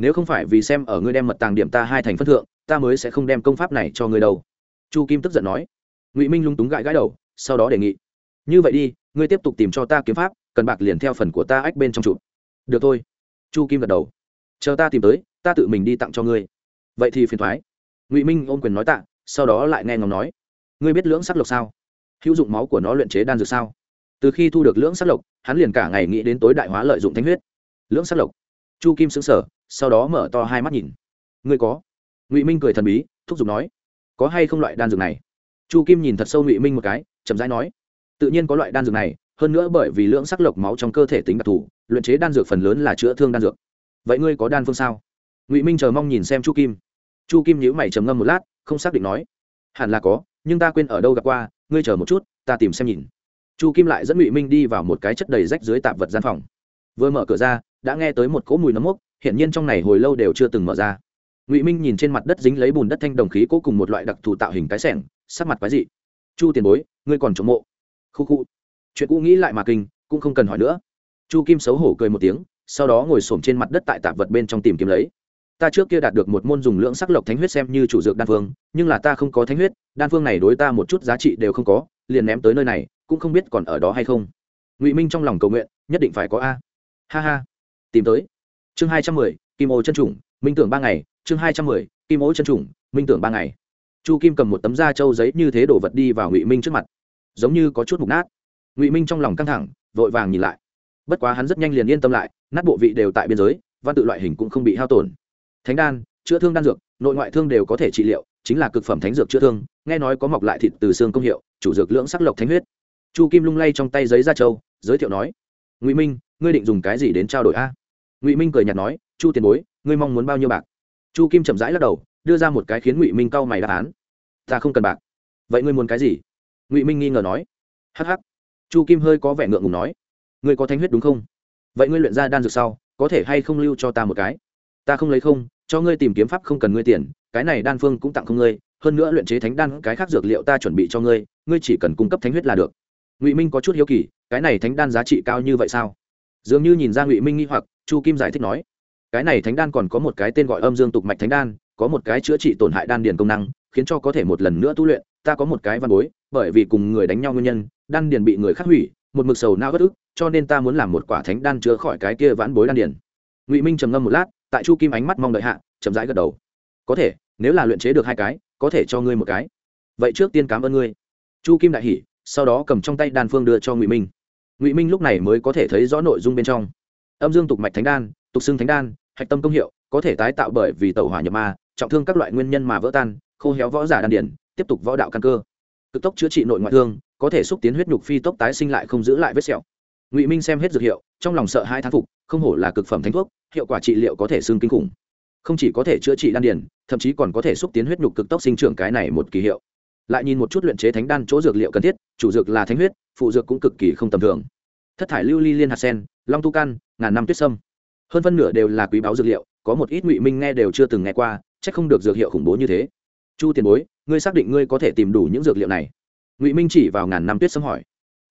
nếu không phải vì xem ở ngươi đem mật tàng điểm ta hai thành phân thượng, ta mới sẽ không đem công pháp này cho ngươi đâu. Chu kim tức giận nói. Ngụy minh lung túng gãi gãi đầu, sau đó đề nghị. Như vậy đi, ngươi tiếp tục tìm cho ta kiếm pháp, cần bạc liền theo phần của ta ách bên trong trụ. Được thôi. Chu kim gật đầu. Chờ ta tìm tới, ta tự mình đi tặng cho ngươi. Vậy thì phiền thoái. Ngụy minh ôm quyền nói tạ, sau đó lại nghe ngóng nói. Ngươi biết lưỡng sắc lộc sao? Hữu dụng máu của nó luyện chế đan dược sao? Từ khi thu được lưỡng sắc lộc, hắn liền cả ngày nghĩ đến tối đại hóa lợi dụng thanh huyết. Lưỡng sắc lộc. Chu kim xứng sở sau đó mở to hai mắt nhìn. Ngươi có? Ngụy minh cười thần bí, thúc giục nói. Có hay không loại đan dược này? Chu kim nhìn thật sâu ngụy minh một cái, chậm rãi nói. Tự nhiên có loại đan dược này, hơn nữa bởi vì lượng sắc lộc máu trong cơ thể tính đặc thù, luyện chế đan dược phần lớn là chữa thương đan dược. Vậy ngươi có đan phương sao? Ngụy minh chờ mong nhìn xem chu kim. Chu kim nhíu mày trầm ngâm một lát, không xác định nói. Hẳn là có, nhưng ta quên ở đâu gặp qua, ngươi chờ một chút, ta tìm xem nhìn. Chu kim lại dẫn ngụy minh đi vào một cái chất đầy rách dưới tạp vật gian phòng. Vừa mở cửa ra, đã nghe tới một cỗ mùi nấm mốc hiện nhiên trong này hồi lâu đều chưa từng mở ra. Ngụy minh nhìn trên mặt đất dính lấy bùn đất thanh đồng khí cố cùng một loại đặc thù tạo hình cái sẻng, sắc mặt quái dị. Chu tiền bối, ngươi còn chống mộ. Khu khu. Chuyện cũ nghĩ lại mà kinh, cũng không cần hỏi nữa. Chu kim xấu hổ cười một tiếng, sau đó ngồi s trên mặt đất tại tạp vật bên trong tìm kiếm lấy. Ta trước kia đạt được một môn dùng lượng sắc lộc thánh huyết xem như chủ dược đan phương, nhưng là ta không có thánh huyết, đan phương này đối ta một chút giá trị đều không có, liền ném tới nơi này, cũng không biết còn ở đó hay không. Ngụy minh trong lòng cầu nguyện, nhất định phải có a. Ha ha, tìm tới chương hai trăm mười, kim ô chân trùng, minh tưởng ba ngày. Chương hai trăm mười, kim ô chân trùng, minh tưởng ba ngày. Chu kim cầm một tấm da trâu giấy như thế đổ vật đi vào ngụy minh trước mặt. Giống như có chút mục nát. Ngụy minh trong lòng căng thẳng, vội vàng nhìn lại. Bất quá hắn rất nhanh liền yên tâm lại, nát bộ vị đều tại biên giới, văn tự loại hình cũng không bị hao tổn. Thánh đan, chữa thương đan dược, nội ngoại thương đều có thể trị liệu, chính là cực phẩm thánh dược chữa thương, nghe nói có mọc lại thịt từ xương công hiệu, chủ dược lưỡng sắc lộc thánh huyết. Chu kim lung lay trong tay giấy da trâu, giới thiệu nói, ngụy minh, ngươi định dùng cái gì đến trao đổi a? Ngụy minh cười nhạt nói chu tiền bối ngươi mong muốn bao nhiêu bạc chu kim chậm rãi lắc đầu đưa ra một cái khiến ngụy minh cau mày đáp án ta không cần bạc vậy ngươi muốn cái gì ngụy minh nghi ngờ nói hh ắ c ắ c chu kim hơi có vẻ ngượng ngùng nói ngươi có thánh huyết đúng không vậy ngươi luyện ra đan dược sau có thể hay không lưu cho ta một cái ta không lấy không cho ngươi tìm kiếm pháp không cần ngươi tiền cái này đan phương cũng tặng không ngươi hơn nữa luyện chế thánh đan cái khác dược liệu ta chuẩn bị cho ngươi ngươi chỉ cần cung cấp thánh huyết là được ngụy minh có chút hiếu kỳ cái này thánh đan giá trị cao như vậy sao dường như nhìn ra ngụy minh nghi hoặc chu kim giải thích nói cái này thánh đan còn có một cái tên gọi âm dương tục mạch thánh đan có một cái chữa trị tổn hại đan điền công năng khiến cho có thể một lần nữa tu luyện ta có một cái văn bối bởi vì cùng người đánh nhau nguyên nhân đan điền bị người khác hủy một mực sầu não bất ức cho nên ta muốn làm một quả thánh đan chữa khỏi cái kia vãn bối đan điền ngụy minh trầm ngâm một lát tại chu kim ánh mắt mong đợi hạ chậm rãi gật đầu có thể nếu là luyện chế được hai cái có thể cho ngươi một cái vậy trước tiên cảm ơn ngươi chu kim đại hỉ sau đó cầm trong tay đan phương đưa cho ngụy minh ngụy minh lúc này mới có thể thấy rõ nội dung bên trong âm dương tục mạch thánh đan tục xưng thánh đan hạch tâm công hiệu có thể tái tạo bởi vì tàu hỏa nhập ma trọng thương các loại nguyên nhân mà vỡ tan khô héo võ giả đan điển tiếp tục võ đạo căn cơ cực tốc chữa trị nội ngoại thương có thể xúc tiến huyết nhục phi tốc tái sinh lại không giữ lại vết sẹo ngụy minh xem hết dược hiệu trong lòng sợ hai thán phục không hổ là cực phẩm thánh thuốc hiệu quả trị liệu có thể xương kinh khủng không chỉ có thể chữa trị đan điền thậm chí còn có thể xúc tiến huyết nhục cực tốc sinh trưởng cái này một kỳ hiệu lại nhìn một chút luyện chế thánh đan chỗ dược liệu cần thiết chủ dược là thánh huyết, phụ dược cũng cực kỳ không tầm thường. Thất thải lưu ly liên hạt sen, long tu căn ngàn năm tuyết sâm. Hơn phân nửa đều là quý báu dược liệu, có một ít ngụy minh nghe đều chưa từng nghe qua c h ắ c không được dược hiệu khủng bố như thế. Chu tiền bối, ngươi xác định ngươi có thể tìm đủ những dược liệu này? Ngụy minh chỉ vào ngàn năm tuyết sâm hỏi.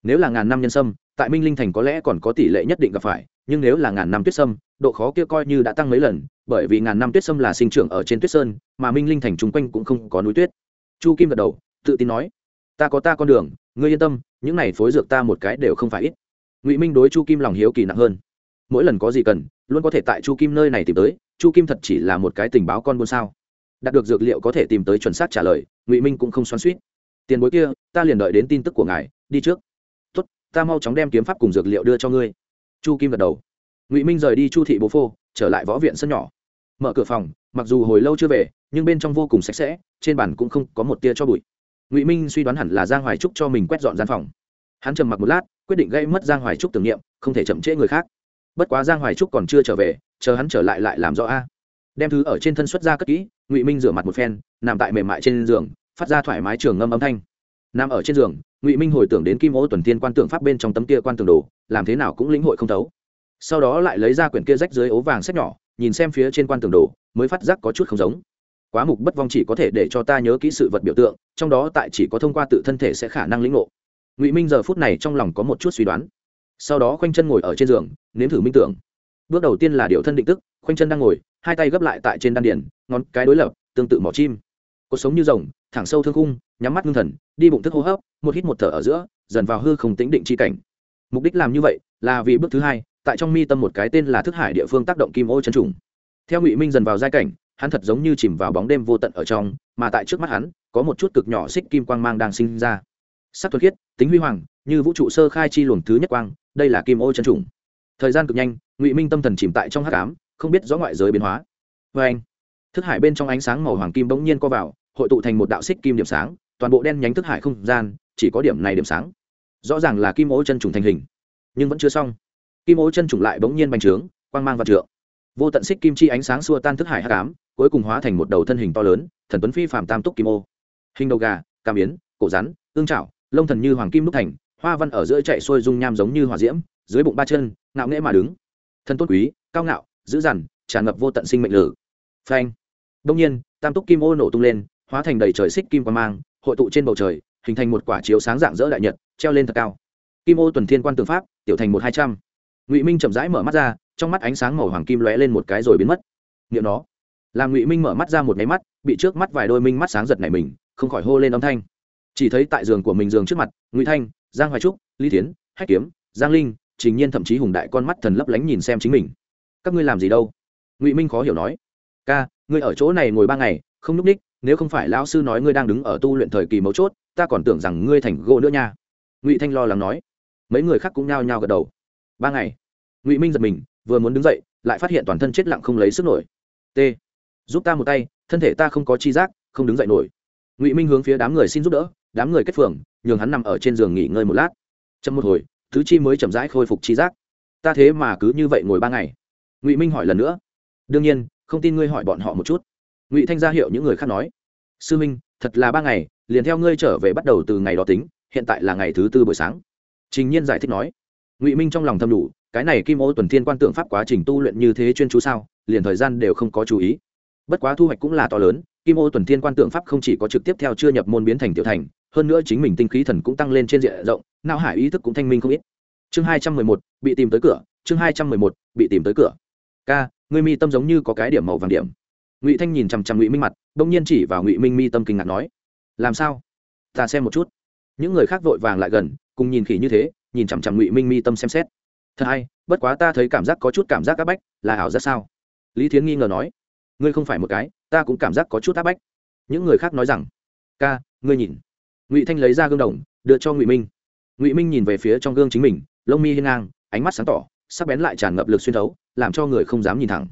Nếu là ngàn năm nhân sâm, tại minh linh thành có lẽ còn có tỷ lệ nhất định gặp phải, nhưng nếu là ngàn năm tuyết sâm, độ khó kia coi như đã tăng mấy lần, bởi vì ngàn năm tuyết sâm là sinh trưởng ở trên tuyết sơn, mà minh linh thành chung quanh cũng không có núi tuyết. Chu kim gật đầu, tự tin nói ta có ta con đường, ngươi yên tâm, những này phối dược ta một cái đều không phải ít. Ngụy minh đối chu kim lòng hiếu kỳ nặng hơn. Mỗi lần có gì cần, luôn có thể tại chu kim nơi này tìm tới, chu kim thật chỉ là một cái tình báo con buôn sao. Đạt được dược liệu có thể tìm tới chuẩn xác trả lời, ngụy minh cũng không xoắn suýt tiền bối kia, ta liền đợi đến tin tức của ngài, đi trước. Tốt, ta mau chóng đem kiếm pháp cùng dược liệu đưa cho ngươi. Chu kim gật đầu. Ngụy minh rời đi chu thị bố phô, trở lại võ viện sân nhỏ. Mở cửa phòng, mặc dù hồi lâu chưa về, nhưng bên trong vô cùng sạch sẽ, trên bàn cũng không có một tia cho bụi ngụy minh suy đoán hẳn là giang hoài trúc cho mình quét dọn gian phòng hắn trầm mặc một lát quyết định gây mất giang hoài trúc tưởng niệm không thể chậm trễ người khác bất quá giang hoài trúc còn chưa trở về chờ hắn trở lại lại làm rõ a đem thứ ở trên thân xuất ra cất kỹ ngụy minh rửa mặt một phen nằm tại mềm mại trên giường phát ra thoải mái trường ngâm âm thanh nằm ở trên giường ngụy minh hồi tưởng đến kim ô tuần tiên quan tượng pháp bên trong tấm kia quan tường đồ làm thế nào cũng lĩnh hội không thấu sau đó lại lấy ra quyển kia rách dưới ố vàng sách nhỏ nhìn xem phía trên quan tường đồ mới phát giác có chút không giống quá mục bất vong chỉ có thể để cho ta nhớ kỹ sự vật biểu tượng, trong đó tại chỉ có thông qua tự thân thể sẽ khả năng lĩnh ngộ. Ngụy minh giờ phút này trong lòng có một chút suy đoán. Sau đó khoanh chân ngồi ở trên giường, nếm thử minh tưởng. Bước đầu tiên là điệu thân định tức, khoanh chân đang ngồi, hai tay gấp lại tại trên đan điển ngón cái đối lập, tương tự mỏ chim. Cuộc sống như rồng, thẳng sâu thương khung, nhắm mắt ngưng thần, đi bụng thức hô hấp, một hít một thở ở giữa, dần vào hư không tĩnh định chi cảnh. Mục đích làm như vậy là vì bước thứ hai, tại trong mi tâm một cái tên là thức hải địa phương tác động kim ô chân trùng. Theo ngụy minh dần vào giai cảnh hắn thật giống như chìm vào bóng đêm vô tận ở trong, mà tại trước mắt hắn, có một chút cực nhỏ xích kim quang mang đang sinh ra. Sắc thuật khiết, tính huy hoàng, như vũ trụ sơ khai chi luồng thứ nhất quang, đây là kim ô chân trùng thời gian cực nhanh, ngụy minh tâm thần chìm tại trong hát cám không biết rõ ngoại giới biến hóa. Vê anh, thức hải bên trong ánh sáng màu hoàng kim bỗng nhiên co vào, hội tụ thành một đạo xích kim điểm sáng, toàn bộ đen nhánh thức hải không gian, chỉ có điểm này điểm sáng. Rõ ràng là kim ô chân trùng thành hình, nhưng vẫn chưa xong. Kim ô chân trùng lại bỗng nhiên bành trướng, quang mang và trượng. Vô tận xích kim chi ánh sáng xua tan thức hải hát cám cuối cùng hóa thành một đầu thân hình to lớn, thần tuấn phi phạm tam túc kim ô. Hình đầu gà, cam yến, cổ rắn, ương trạo lông thần như hoàng kim đúc thành, hoa văn ở giữa chạy xuôi dung nham giống như hỏa diễm, dưới bụng ba chân, ngạo nghễ mà đứng. Thân tốt quý, cao ngạo, dữ dằn, tràn ngập vô tận sinh mệnh lử phanh. Đông nhiên, tam túc kim ô nổ tung lên, hóa thành đầy trời xích kim quan mang, hội tụ trên bầu trời, hình thành một quả chiếu sáng dạng dỡ đại nhật, treo lên thật cao. Kim ô tuần thiên quan tường pháp, tiểu thành một hai trăm. Ngụy minh chậm rãi mở mắt ra, trong mắt ánh sáng màu hoàng kim lóe lên một cái rồi biến mất. Nghiệm nó làm ngụy minh mở mắt ra một nháy mắt, bị trước mắt vài đôi minh mắt sáng giật này mình, không khỏi hô lên âm thanh. Chỉ thấy tại giường của mình giường trước mặt, ngụy thanh, giang hoài trúc, lý tiến hách kiếm, giang linh, trình nhiên thậm chí hùng đại con mắt thần lấp lánh nhìn xem chính mình. Các ngươi làm gì đâu? Ngụy minh khó hiểu nói. Ca, ngươi ở chỗ này ngồi ba ngày, không n ú c ních, nếu không phải lão sư nói ngươi đang đứng ở tu luyện thời kỳ mấu chốt, ta còn tưởng rằng ngươi thành gỗ nữa nha. Ngụy thanh lo lắng nói. Mấy người khác cũng nhao nhao gật đầu. Ba ngày. Ngụy minh giật mình, vừa muốn đứng dậy, lại phát hiện toàn thân chết lặng không lấy sức nổi. T giúp ta một tay, thân thể ta không có chi giác, không đứng dậy nổi. Ngụy minh hướng phía đám người xin giúp đỡ, đám người kết phường, nhường hắn nằm ở trên giường nghỉ ngơi một lát. Chậm một hồi thứ chi mới chậm rãi khôi phục chi giác. Ta thế mà cứ như vậy ngồi ba ngày. Ngụy minh hỏi lần nữa. Đương nhiên, không tin ngươi hỏi bọn họ một chút. Ngụy thanh ra hiệu những người khác nói. Sư minh, thật là ba ngày, liền theo ngươi trở về bắt đầu từ ngày đó tính, hiện tại là ngày thứ tư buổi sáng. Trình nhiên giải thích nói. Ngụy minh trong lòng thâm đủ, cái này kim ô tuần thiên quan tượng pháp quá trình tu luyện như thế chuyên chú sao, liền thời gian đều không có chú ý bất quá thu hoạch cũng là to lớn, kim ô tuần thiên quan tượng pháp không chỉ có trực tiếp theo chưa nhập môn biến thành tiểu thành, hơn nữa chính mình tinh khí thần cũng tăng lên trên diện rộng não hải ý thức cũng thanh minh không ít. Chương hai trăm mười một, bị tìm tới cửa, chương hai trăm mười một, bị tìm tới cửa. Ca người mi tâm giống như có cái điểm màu vàng điểm. Ngụy thanh nhìn chằm chằm ngụy minh mặt đ ỗ n g nhiên chỉ vào ngụy minh mi tâm kinh ngạc nói, làm sao? Ta xem một chút. Những người khác vội vàng lại gần, cùng nhìn khỉ như thế, nhìn chằm chằm ngụy minh mi tâm xem xét. Thật hay, bất quá ta thấy cảm giác có chút cảm giác áp bách, là ảo ra sao? Lý thiến nghi ngờ nói ngươi không phải một cái, ta cũng cảm giác có chút áp bách. Những người khác nói rằng, ca, ngươi nhìn. Ngụy thanh lấy ra gương đồng, đưa cho ngụy minh. Ngụy minh nhìn về phía trong gương chính mình, lông mi hiên ngang, ánh mắt sáng tỏ, sắc bén lại tràn ngập lực xuyên thấu, làm cho người không dám nhìn thẳng.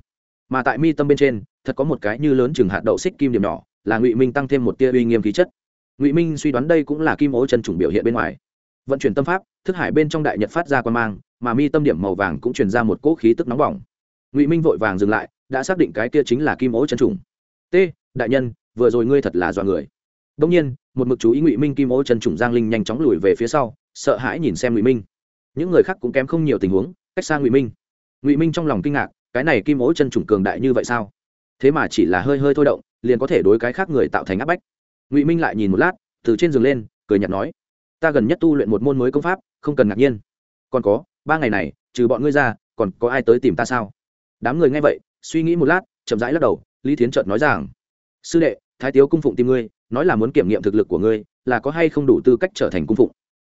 Mà tại mi tâm bên trên, thật có một cái như lớn chừng hạt đậu xích kim điểm nhỏ, là ngụy minh tăng thêm một tia uy nghiêm khí chất. Ngụy minh suy đoán đây cũng là kim ố chân trùng biểu hiện bên ngoài. Vận chuyển tâm pháp, thức hải bên trong đại nhật phát ra quan mang, mà mi tâm điểm màu vàng cũng truyền ra một cỗ khí tức nóng bỏng. Ngụy minh vội vàng dừng lại đã xác định cái kia chính là kim ố chân trùng. T, đại nhân, vừa rồi ngươi thật là dọa người. Đông nhiên, một mực chú ý ngụy minh kim ố chân trùng giang linh nhanh chóng lùi về phía sau, sợ hãi nhìn xem ngụy minh. Những người khác cũng kém không nhiều tình huống, cách xa ngụy minh. Ngụy minh trong lòng kinh ngạc, cái này kim ố chân trùng cường đại như vậy sao? Thế mà chỉ là hơi hơi thôi động, liền có thể đối cái khác người tạo thành áp bách. Ngụy minh lại nhìn một lát, từ trên giường lên, cười nhạt nói, ta gần nhất tu luyện một môn mới công pháp, không cần ngạc nhiên. Còn có, ba ngày này, trừ bọn ngươi ra, còn có ai tới tìm ta sao? Đám người nghe vậy suy nghĩ một lát, chậm rãi lắc đầu, lý thiến trợt nói rằng, sư đệ, thái tiếu cung phụng tìm ngươi, nói là muốn kiểm nghiệm thực lực của ngươi, là có hay không đủ tư cách trở thành cung phụng?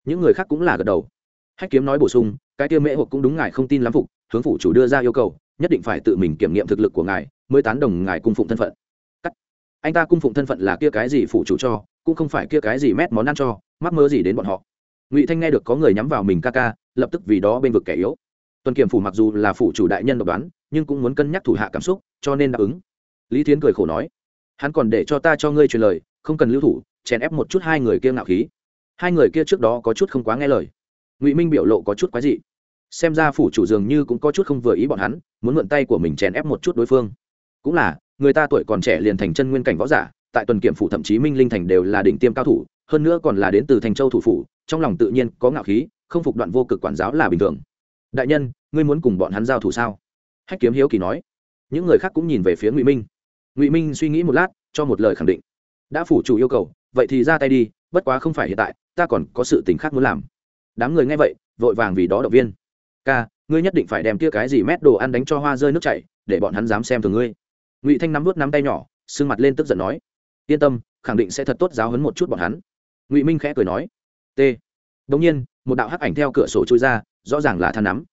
Những người khác cũng là gật đầu. Hách kiếm nói bổ sung, cái tiêu mễ hộp cũng đúng ngài không tin lắm phục hướng phủ chủ đưa ra yêu cầu, nhất định phải tự mình kiểm nghiệm thực lực của ngài, mới tán đồng ngài cung phụng thân phận. Cắt. Anh ta cung phụng thân phận là kia cái gì phụ chủ cho, cũng không phải kia cái gì mét món ăn cho, mắc mơ gì đến bọn họ. Ngụy thanh nghe được có người nhắm vào mình ca ca, lập tức vì đó bên vực kẻ yếu tuần kiểm phủ mặc dù là phủ chủ đại nhân độc đoán, nhưng cũng muốn cân nhắc thủ hạ cảm xúc, cho nên đáp ứng. Lý thiến cười khổ nói, hắn còn để cho ta cho ngươi truyền lời, không cần lưu thủ, chèn ép một chút hai người kia ngạo khí. Hai người kia trước đó có chút không quá nghe lời. Ngụy minh biểu lộ có chút quái dị. Xem ra phủ chủ dường như cũng có chút không vừa ý bọn hắn, muốn mượn tay của mình chèn ép một chút đối phương. Cũng là, người ta tuổi còn trẻ liền thành chân nguyên cảnh võ giả, tại tuần kiểm phủ thậm chí minh linh thành đều là đỉnh tiêm cao thủ, hơn nữa còn là đến từ thành châu thủ phủ, trong lòng tự nhiên có ngạo khí, không phục đoạn vô cực quản giáo là bình thường đại nhân, ngươi muốn cùng bọn hắn giao thủ sao? Hách kiếm hiếu kỳ nói. Những người khác cũng nhìn về phía ngụy minh. Ngụy minh suy nghĩ một lát, cho một lời khẳng định. Đã phủ chủ yêu cầu, vậy thì ra tay đi, bất quá không phải hiện tại, ta còn có sự tình khác muốn làm. Đám người nghe vậy, vội vàng vì đó động viên. Ca, ngươi nhất định phải đem tia cái gì mét đồ ăn đánh cho hoa rơi nước chảy, để bọn hắn dám xem thường ngươi. Ngụy thanh nắm vút nắm tay nhỏ sưng mặt lên tức giận nói. Yên tâm, khẳng định sẽ thật tốt giáo hấn một chút bọn hắn. Ngụy minh khẽ cười nói. T. Đ ỗ n g nhiên, một đạo hắc ảnh theo cửa sổ trôi ra rõ ràng là than nắm.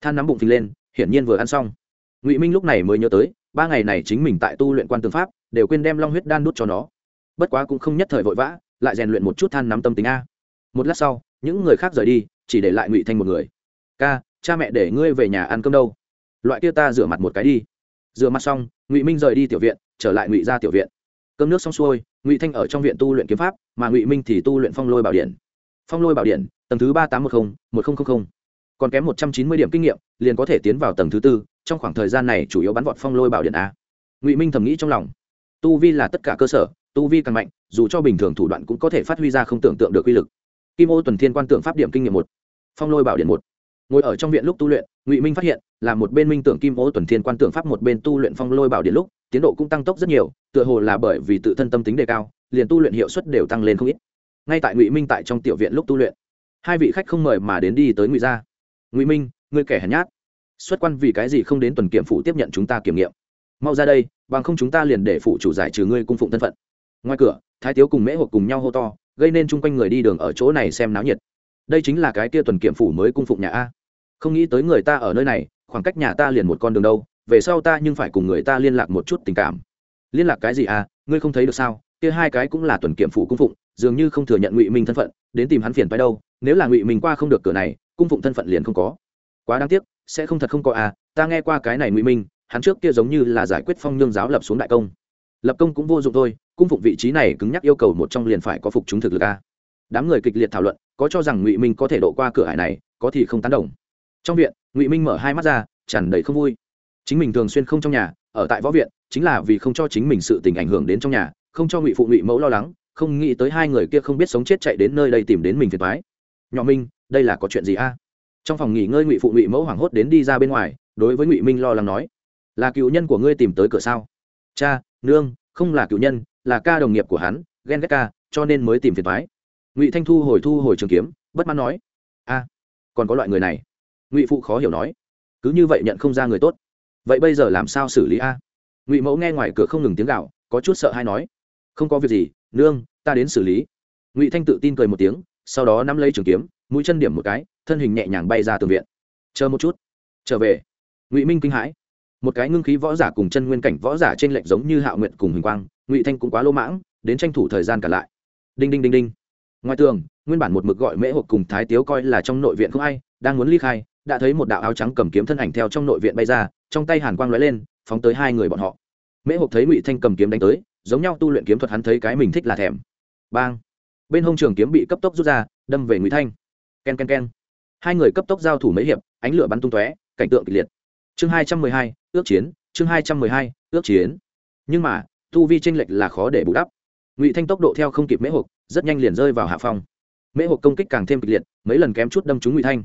Than nắm bụng phình lên, hiển nhiên vừa ăn xong. Ngụy minh lúc này mới nhớ tới, ba ngày này chính mình tại tu luyện quan tư pháp, đều quên đem long huyết đan đút cho nó. Bất quá cũng không nhất thời vội vã, lại rèn luyện một chút than nắm tâm tính a. Một lát sau, những người khác rời đi, chỉ để lại ngụy thanh một người. Ca, cha mẹ để ngươi về nhà ăn cơm đâu. Loại kia ta rửa mặt một cái đi. Rửa mặt xong, ngụy minh rời đi tiểu viện, trở lại ngụy ra tiểu viện. Cơm nước xong xuôi, ngụy thanh ở trong viện tu luyện kiếm pháp, mà ngụy minh thì tu luyện phong lôi bảo điện. Phong lôi bảo điện, tầng thứ ba tám một mươi một nghìn còn kém một trăm chín mươi điểm kinh nghiệm, liền có thể tiến vào tầng thứ tư, trong khoảng thời gian này chủ yếu bắn vọt phong lôi bảo điện a. Ngụy minh thầm nghĩ trong lòng. Tu vi là tất cả cơ sở, tu vi càng mạnh, dù cho bình thường thủ đoạn cũng có thể phát huy ra không tưởng tượng được uy lực. Kim ô tuần thiên quan tượng pháp điểm kinh nghiệm một, phong lôi bảo điện một. Ngồi ở trong viện lúc tu luyện, ngụy minh phát hiện, là một bên minh tưởng kim ô tuần thiên quan tượng pháp một bên tu luyện phong lôi bảo điện lúc, tiến độ cũng tăng tốc rất nhiều, tựa hồ là bởi vì tự thân tâm tính đề cao, liền tu luyện hiệu suất đều tăng lên không ít. Ngay tại ngụy minh tại trong tiểu viện lúc tu luyện, hai vị khách không mời mà đến đi tới ngụy gia ngụy minh ngươi kẻ hèn nhát xuất quan vì cái gì không đến tuần kiểm phủ tiếp nhận chúng ta kiểm nghiệm mau ra đây bằng không chúng ta liền để phụ chủ giải trừ ngươi cung phụng thân phận ngoài cửa thái tiếu cùng mễ hộp cùng nhau hô to gây nên chung quanh người đi đường ở chỗ này xem náo nhiệt đây chính là cái kia tuần kiểm phủ mới cung phụng nhà a không nghĩ tới người ta ở nơi này khoảng cách nhà ta liền một con đường đâu về sau ta nhưng phải cùng người ta liên lạc một chút tình cảm liên lạc cái gì à ngươi không thấy được sao kia hai cái cũng là tuần kiểm phủ cung phụng dường như không thừa nhận ngụy minh thân phận đến tìm hắn phiền phải đâu nếu là ngụy minh qua không được cửa này cung phụng thân phận liền không có. Quá đáng tiếc, sẽ không thật không có à ta nghe qua cái này ngụy minh, hắn trước kia giống như là giải quyết phong nhương giáo lập xuống đại công. Lập công cũng vô dụng thôi, cung phụng vị trí này cứng nhắc yêu cầu một trong liền phải có phục chúng thực lực a đám người kịch liệt thảo luận, có cho rằng ngụy minh có thể độ qua cửa hải này, có thì không tán đồng. Trong viện, ngụy minh mở hai mắt ra, tràn đầy không vui. Chính mình thường xuyên không trong nhà, ở tại võ viện, chính là vì không cho chính mình sự tình ảnh hưởng đến trong nhà, không cho ngụy phụ ngụy mẫu lo lắng, không nghĩ tới hai người kia không biết sống chết chạy đến nơi đây tìm đến mình phiền thoái nhỏ minh đây là có chuyện gì a? Trong phòng nghỉ ngơi ngụy phụ ngụy mẫu hoảng hốt đến đi ra bên ngoài, đối với ngụy minh lo lắng nói, là cựu nhân của ngươi tìm tới cửa sao? Cha, nương, không là cựu nhân, là ca đồng nghiệp của hắn, ghen ghét ca, cho nên mới tìm phiền thoái ngụy thanh thu hồi thu hồi trường kiếm, bất mãn nói, a, còn có loại người này. Ngụy phụ khó hiểu nói, cứ như vậy nhận không ra người tốt. Vậy bây giờ làm sao xử lý a? Ngụy mẫu nghe ngoài cửa không ngừng tiếng gạo có chút sợ hay nói, không có việc gì, nương, ta đến xử lý. Ngụy thanh tự tin cười một tiếng, sau đó nắm lấy trường kiếm mũi chân điểm một cái, thân hình nhẹ nhàng bay ra tường viện. Chờ một chút. Trở về. Ngụy minh kinh hãi. Một cái ngưng khí võ giả cùng chân nguyên cảnh võ giả trên lệnh giống như hạo nguyện cùng huỳnh quang, ngụy thanh cũng quá lỗ mãng, đến tranh thủ thời gian cả lại. Đinh đinh đinh đinh. Ngoài tường, nguyên bản một mực gọi mễ hộp cùng thái tiếu coi là trong nội viện không ai, đang muốn ly khai, đã thấy một đạo áo trắng cầm kiếm thân ảnh theo trong nội viện bay ra, trong tay hàn quang lóe lên, phóng tới hai người bọn họ. Mễ hộp thấy ngụy thanh cầm kiếm đánh tới, giống nhau tu luyện kiếm thuật hắn thấy cái mình thích là thèm. Bang. Bên hông trường kiếm bị cấp tốc rút ra, đâm về ngụy thanh ken ken ken. Hai người cấp tốc giao thủ mấy hiệp, ánh lửa bắn tung tóe, cảnh tượng kịch liệt. Chương hai trăm mười hai, ước chiến. Chương hai trăm mười hai, ước chiến. Nhưng mà, tu vi tranh lệch là khó để bù đắp. Ngụy thanh tốc độ theo không kịp mễ hộp rất nhanh liền rơi vào hạ phong. Mễ hộp công kích càng thêm kịch liệt, mấy lần kém chút đâm trúng ngụy thanh.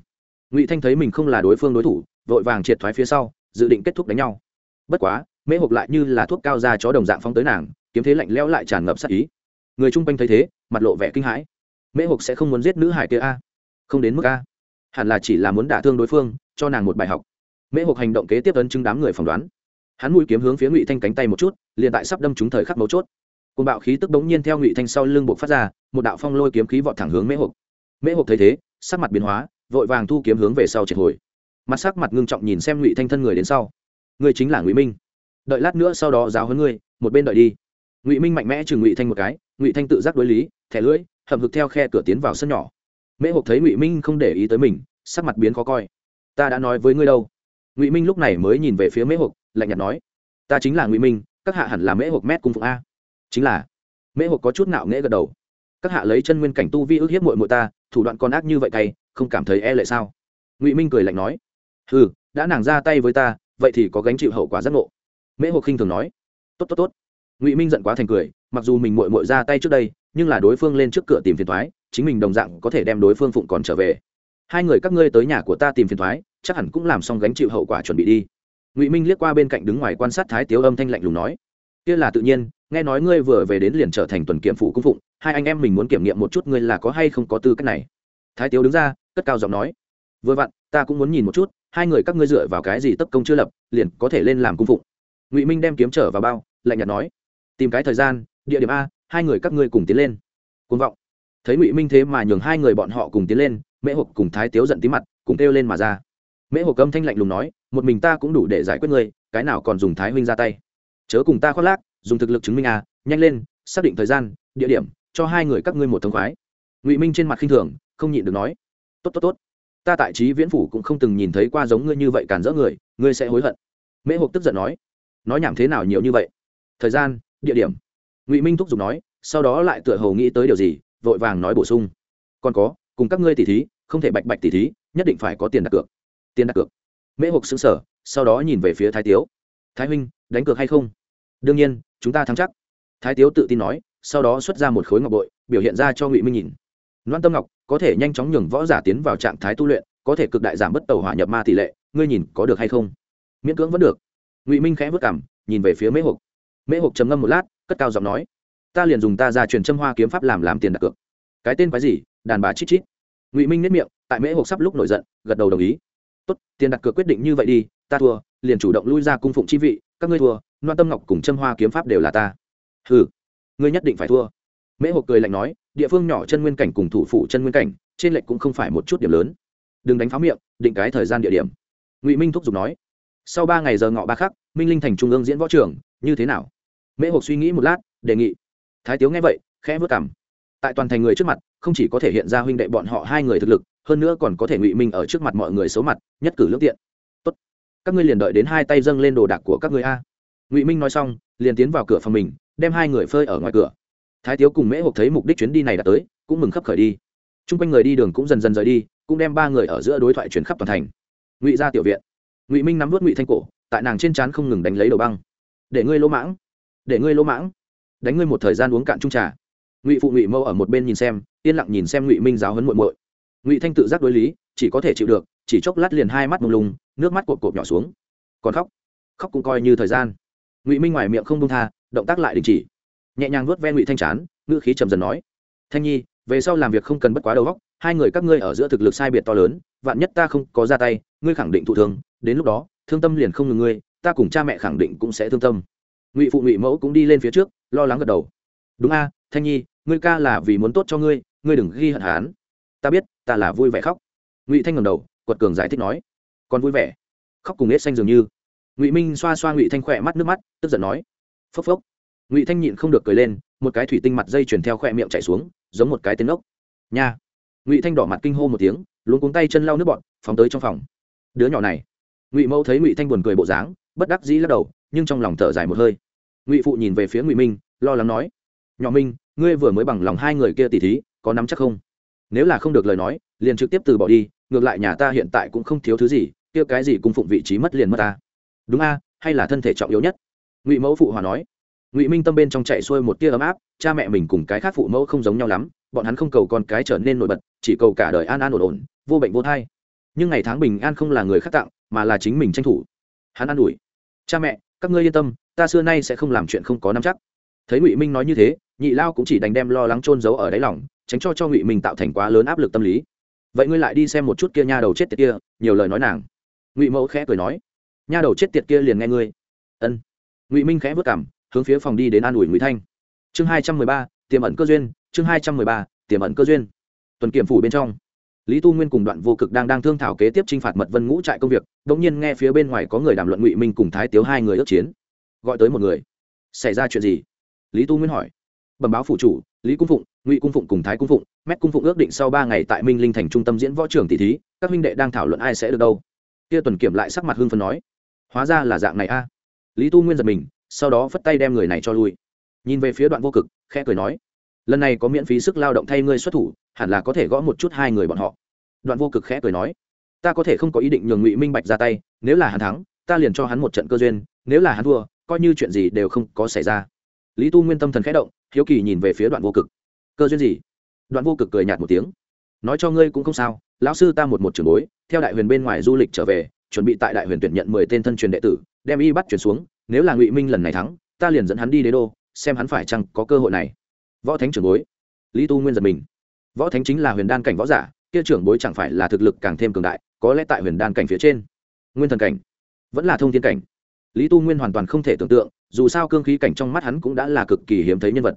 Ngụy thanh thấy mình không là đối phương đối thủ, vội vàng triệt thoái phía sau, dự định kết thúc đánh nhau. Bất quá, mễ hộp lại như là thuốc cao ra chó đồng dạng phóng tới nàng, kiếm thế lạnh lẽo lại tràn ngập sát ý. Người chung quanh thấy thế, mặt lộ vẻ kinh hãi. Mễ hộp sẽ không muốn giết nữ hải kia a không đến mức a. Hẳn là chỉ là muốn đả thương đối phương, cho nàng một bài học. Mễ hộp hành động kế tiếp ấn chứng đám người phỏng đoán. Hắn mũi kiếm hướng phía ngụy thanh cánh tay một chút, liền tại sắp đâm trúng thời khắc mấu chốt. Côn bạo khí tức bỗng nhiên theo ngụy thanh sau lưng buộc phát ra, một đạo phong lôi kiếm khí vọt thẳng hướng mễ hộp mễ hộp thấy thế, sắc mặt biến hóa, vội vàng thu kiếm hướng về sau triệt hồi. Mặt sắc mặt ngưng trọng nhìn xem ngụy thanh thân người đến sau. Ngươi chính là ngụy minh. Đợi lát nữa sau đó giáo hơn ngươi, một bên đợi đi. Ngụy minh mạnh mẽ chừng ngụy thanh một cái, ngụy thanh tự giác đối lý, thẻ lưỡi hầm hực theo khe cửa tiến vào sân nhỏ mễ hộp thấy ngụy minh không để ý tới mình sắc mặt biến khó coi ta đã nói với ngươi đâu ngụy minh lúc này mới nhìn về phía mễ hộp lạnh nhạt nói ta chính là ngụy minh các hạ hẳn là mễ hộp mét cung phụng a chính là mễ hộp có chút nạo nghễ gật đầu các hạ lấy chân nguyên cảnh tu vi ức hiếp mội mội ta thủ đoạn con ác như vậy cay không cảm thấy e lệ sao ngụy minh cười lạnh nói ừ đã nàng ra tay với ta vậy thì có gánh chịu hậu quả giác ngộ mễ hộp khinh thường nói tốt tốt tốt ngụy minh giận quá thành cười mặc dù mình mội mội ra tay trước đây nhưng là đối phương lên trước cửa tìm phiền thoái, chính mình đồng dạng có thể đem đối phương phụng còn trở về. Hai người các ngươi tới nhà của ta tìm phiền thoái, chắc hẳn cũng làm xong gánh chịu hậu quả chuẩn bị đi. Ngụy minh liếc qua bên cạnh đứng ngoài quan sát thái tiếu âm thanh lạnh lùng nói, kia là tự nhiên, nghe nói ngươi vừa về đến liền trở thành tuần kiểm phủ cung phụng, hai anh em mình muốn kiểm nghiệm một chút ngươi là có hay không có tư cách này. Thái tiếu đứng ra, cất cao giọng nói, vừa vặn, ta cũng muốn nhìn một chút, hai người các ngươi dựa vào cái gì tấp công chưa lập, liền có thể lên làm cung phụng? Ngụy minh đem kiếm trở vào bao, lạnh nhạt nói, tìm cái thời gian, địa điểm a hai người các ngươi cùng tiến lên. Côn vọng. Thấy ngụy minh thế mà nhường hai người bọn họ cùng tiến lên, mễ hộp cùng thái tiếu giận tí mặt, cùng kêu lên mà ra. Mễ hộp âm thanh lạnh lùng nói, một mình ta cũng đủ để giải quyết ngươi, cái nào còn dùng thái huynh ra tay? Chớ cùng ta khoác lác, dùng thực lực chứng minh à? nhanh lên, xác định thời gian, địa điểm, cho hai người các ngươi một thống khoái. Ngụy minh trên mặt khinh thường, không nhịn được nói, tốt tốt tốt. Ta tại trí viễn phủ cũng không từng nhìn thấy qua giống ngươi như vậy cản rỡ người, ngươi sẽ hối hận. Mễ hộp tức giận nói nói nhảm thế nào nhiều như vậy? Thời gian, địa điểm ngụy minh thúc giục nói sau đó lại tựa hồ nghĩ tới điều gì vội vàng nói bổ sung còn có cùng các ngươi tỉ thí không thể bạch bạch tỉ thí nhất định phải có tiền đặt cược tiền đặt cược mễ hộp xứng sở sau đó nhìn về phía thái tiếu thái huynh đánh cược hay không đương nhiên chúng ta thắng chắc thái tiếu tự tin nói sau đó xuất ra một khối ngọc bội biểu hiện ra cho ngụy minh nhìn loan tâm ngọc có thể nhanh chóng nhường võ giả tiến vào trạng thái tu luyện có thể cực đại giảm bất tàu hỏa nhập ma tỷ lệ ngươi nhìn có được hay không miễn cưỡng vẫn được ngụy minh khẽ vất cảm nhìn về phía mễ hộp mễ hộp trầm ngâm một lát cất cao giọng nói, ta liền dùng ta ra truyền châm hoa kiếm pháp làm làm tiền đặt cược. Cái tên quái gì? Đàn bà chít chít. Ngụy minh nếp miệng, tại mễ hộp sắp lúc nổi giận, gật đầu đồng ý. Tốt, tiền đặt cược quyết định như vậy đi, ta thua, liền chủ động lui ra cung phụng chi vị, các ngươi thua, loan tâm ngọc cùng châm hoa kiếm pháp đều là ta. Ừ ngươi nhất định phải thua. Mễ hộp cười lạnh nói, địa phương nhỏ chân nguyên cảnh cùng thủ phủ chân nguyên cảnh, trên lệch cũng không phải một chút điểm lớn. Đừng đánh pháo miệng, định cái thời gian địa điểm. Ngụy minh thúc giục nói, sau ba ngày giờ ngọ ba khắc, minh linh thành trung ương diễn võ trường, như thế nào? Mễ hộp suy nghĩ một lát, đề nghị. Thái tiếu nghe vậy, khẽ vớt cảm tại toàn thành người trước mặt, không chỉ có thể hiện ra huynh đệ bọn họ hai người thực lực, hơn nữa còn có thể ngụy minh ở trước mặt mọi người xấu mặt, nhất cử lương tiện. Tốt. Các ngươi liền đợi đến hai tay dâng lên đồ đạc của các ngươi a. Ngụy minh nói xong, liền tiến vào cửa phòng mình, đem hai người phơi ở ngoài cửa. Thái tiếu cùng mễ hộp thấy mục đích chuyến đi này đã tới, cũng mừng khấp khởi đi. T r u n g quanh người đi đường cũng dần dần rời đi, cũng đem ba người ở giữa đối thoại chuyển khắp toàn thành. Ngụy ra tiểu viện. Ngụy minh nắm vớt ngụy thanh cổ, tại nàng trên trán không ngừng đánh lấy đầu băng. Để ngươi lỗ mãng để ngươi lỗ mãng. Đánh ngươi một thời gian uống cạn trung trà. Ngụy phụ ngụy mâu ở một bên nhìn xem, yên lặng nhìn xem ngụy minh giáo hấn muội muội. Ngụy thanh tự giác đối lý, chỉ có thể chịu được, chỉ chốc lát liền hai mắt mông lung, nước mắt cột cột nhỏ xuống. Còn khóc? Khóc cũng coi như thời gian. Ngụy minh ngoài miệng không đông tha, động tác lại đình chỉ. Nhẹ nhàng vuốt ve ngụy thanh chán, ngữ khí trầm dần nói, thanh nhi, về sau làm việc không cần bất quá đầu góc hai người các ngươi ở giữa thực lực sai biệt to lớn, vạn nhất ta không có ra tay, ngươi khẳng định thụ thương, đến lúc đó, thương tâm liền không ngừng ngươi, ta cùng cha mẹ khẳng định cũng sẽ thương tâm ngụy phụ ngụy mẫu cũng đi lên phía trước, lo lắng gật đầu. Đúng a, thanh nhi, ngươi ca là vì muốn tốt cho ngươi ngươi đừng ghi hận hán ta biết, ta là vui vẻ khóc. Ngụy thanh ngầm đầu, quật cường giải thích nói. Còn vui vẻ. Khóc cùng ết xanh dường như. Ngụy minh xoa xoa ngụy thanh khỏe mắt nước mắt, tức giận nói. Phốc phốc. Ngụy thanh nhịn không được cười lên, một cái thủy tinh mặt dây chuyển theo khỏe miệng chạy xuống, giống một cái tên ốc nha. Ngụy thanh đỏ mặt kinh hô một tiếng, luống cuống tay chân lau nước bọn phóng tới trong phòng. Đứa nhỏ này. Ngụy mẫu thấy ngụy thanh buồn cười bộ dáng, bất đắc dĩ lắc đầu, nhưng trong lòng thở dài một hơi ngụy phụ nhìn về phía ngụy minh lo lắng nói nhỏ minh ngươi vừa mới bằng lòng hai người kia tỉ thí có nắm chắc không nếu là không được lời nói liền trực tiếp từ bỏ đi ngược lại nhà ta hiện tại cũng không thiếu thứ gì kia cái gì cung phụng vị trí mất liền mất ta đúng a hay là thân thể trọng yếu nhất ngụy mẫu phụ hòa nói ngụy minh tâm bên trong chạy xuôi một tia ấm áp cha mẹ mình cùng cái khác phụ mẫu không giống nhau lắm bọn hắn không cầu con cái trở nên nổi bật chỉ cầu cả đời an an ổn ổn vô bệnh vô thai nhưng ngày tháng bình an không là người khác tặng mà là chính mình tranh thủ hắn an ủi cha mẹ các ngươi yên tâm ta xưa nay sẽ không làm chuyện không có nắm chắc. Thấy ngụy minh nói như thế, nhị lao cũng chỉ đành đem lo lắng trôn giấu ở đáy lòng, tránh cho cho ngụy minh tạo thành quá lớn áp lực tâm lý. Vậy ngươi lại đi xem một chút kia nha đầu chết tiệt kia, nhiều lời nói nàng. Ngụy mẫu khẽ cười nói, nha đầu chết tiệt kia liền nghe ngươi. Ân. Ngụy minh khẽ vất cảm hướng phía phòng đi đến an ủi ngụy thanh. Chương hai trăm mười ba, tiềm ẩn cơ duyên, chương hai trăm mười ba, tiềm ẩn cơ duyên. Tuần kiểm phủ bên trong, lý tu nguyên cùng đoạn vô cực đang đang thương thảo kế tiếp t r i n h phạt mật vân ngũ trại công việc đ ỗ n g nhiên nghe phía bên ngoài có người đàm luận ngụy minh cùng thái tiếu hai người ước chiến gọi tới một người. Xảy ra chuyện gì? Lý tu nguyên hỏi. Bẩm báo phủ chủ, lý cung phụng, ngụy cung phụng cùng thái cung phụng, mét cung phụng ước định sau ba ngày tại minh linh thành trung tâm diễn võ trường tỷ thí, các minh đệ đang thảo luận ai sẽ được đâu. Kia tuần kiểm lại sắc mặt hưng phấn nói. Hóa ra là dạng này a. Lý tu nguyên giật mình, sau đó phất tay đem người này cho lui. Nhìn về phía đoạn vô cực, khẽ cười nói. Lần này có miễn phí sức lao động thay ngươi xuất thủ, hẳn là có thể gõ một chút hai người bọn họ. Đoạn vô cực khẽ cười nói. Ta có thể không có ý định nhường ngụy minh bạch ra tay, nếu là hắn thắng, ta liền cho hắn một trận cơ duyên, nếu là hắn thua coi như chuyện gì đều không có xảy ra. Lý tu nguyên tâm thần khẽ động, hiếu kỳ nhìn về phía đoạn vô cực. Cơ duyên gì? Đoạn vô cực cười nhạt một tiếng. Nói cho ngươi cũng không sao, lão sư ta một một trường bối, theo đại huyền bên ngoài du lịch trở về, chuẩn bị tại đại huyền tuyển nhận mười tên thân truyền đệ tử, đem y bắt chuyển xuống, nếu là ngụy minh lần này thắng, ta liền dẫn hắn đi đế đô, xem hắn phải chăng có cơ hội này. Võ thánh trưởng bối. Lý tu nguyên giật mình. Võ thánh chính là huyền đan cảnh võ giả, kia trưởng bối chẳng phải là thực lực càng thêm cường đại, có lẽ tại huyền đan cảnh phía trên. Nguyên thần cảnh. Vẫn là thông thiên cảnh lý tu nguyên hoàn toàn không thể tưởng tượng, dù sao cương khí cảnh trong mắt hắn cũng đã là cực kỳ hiếm thấy nhân vật.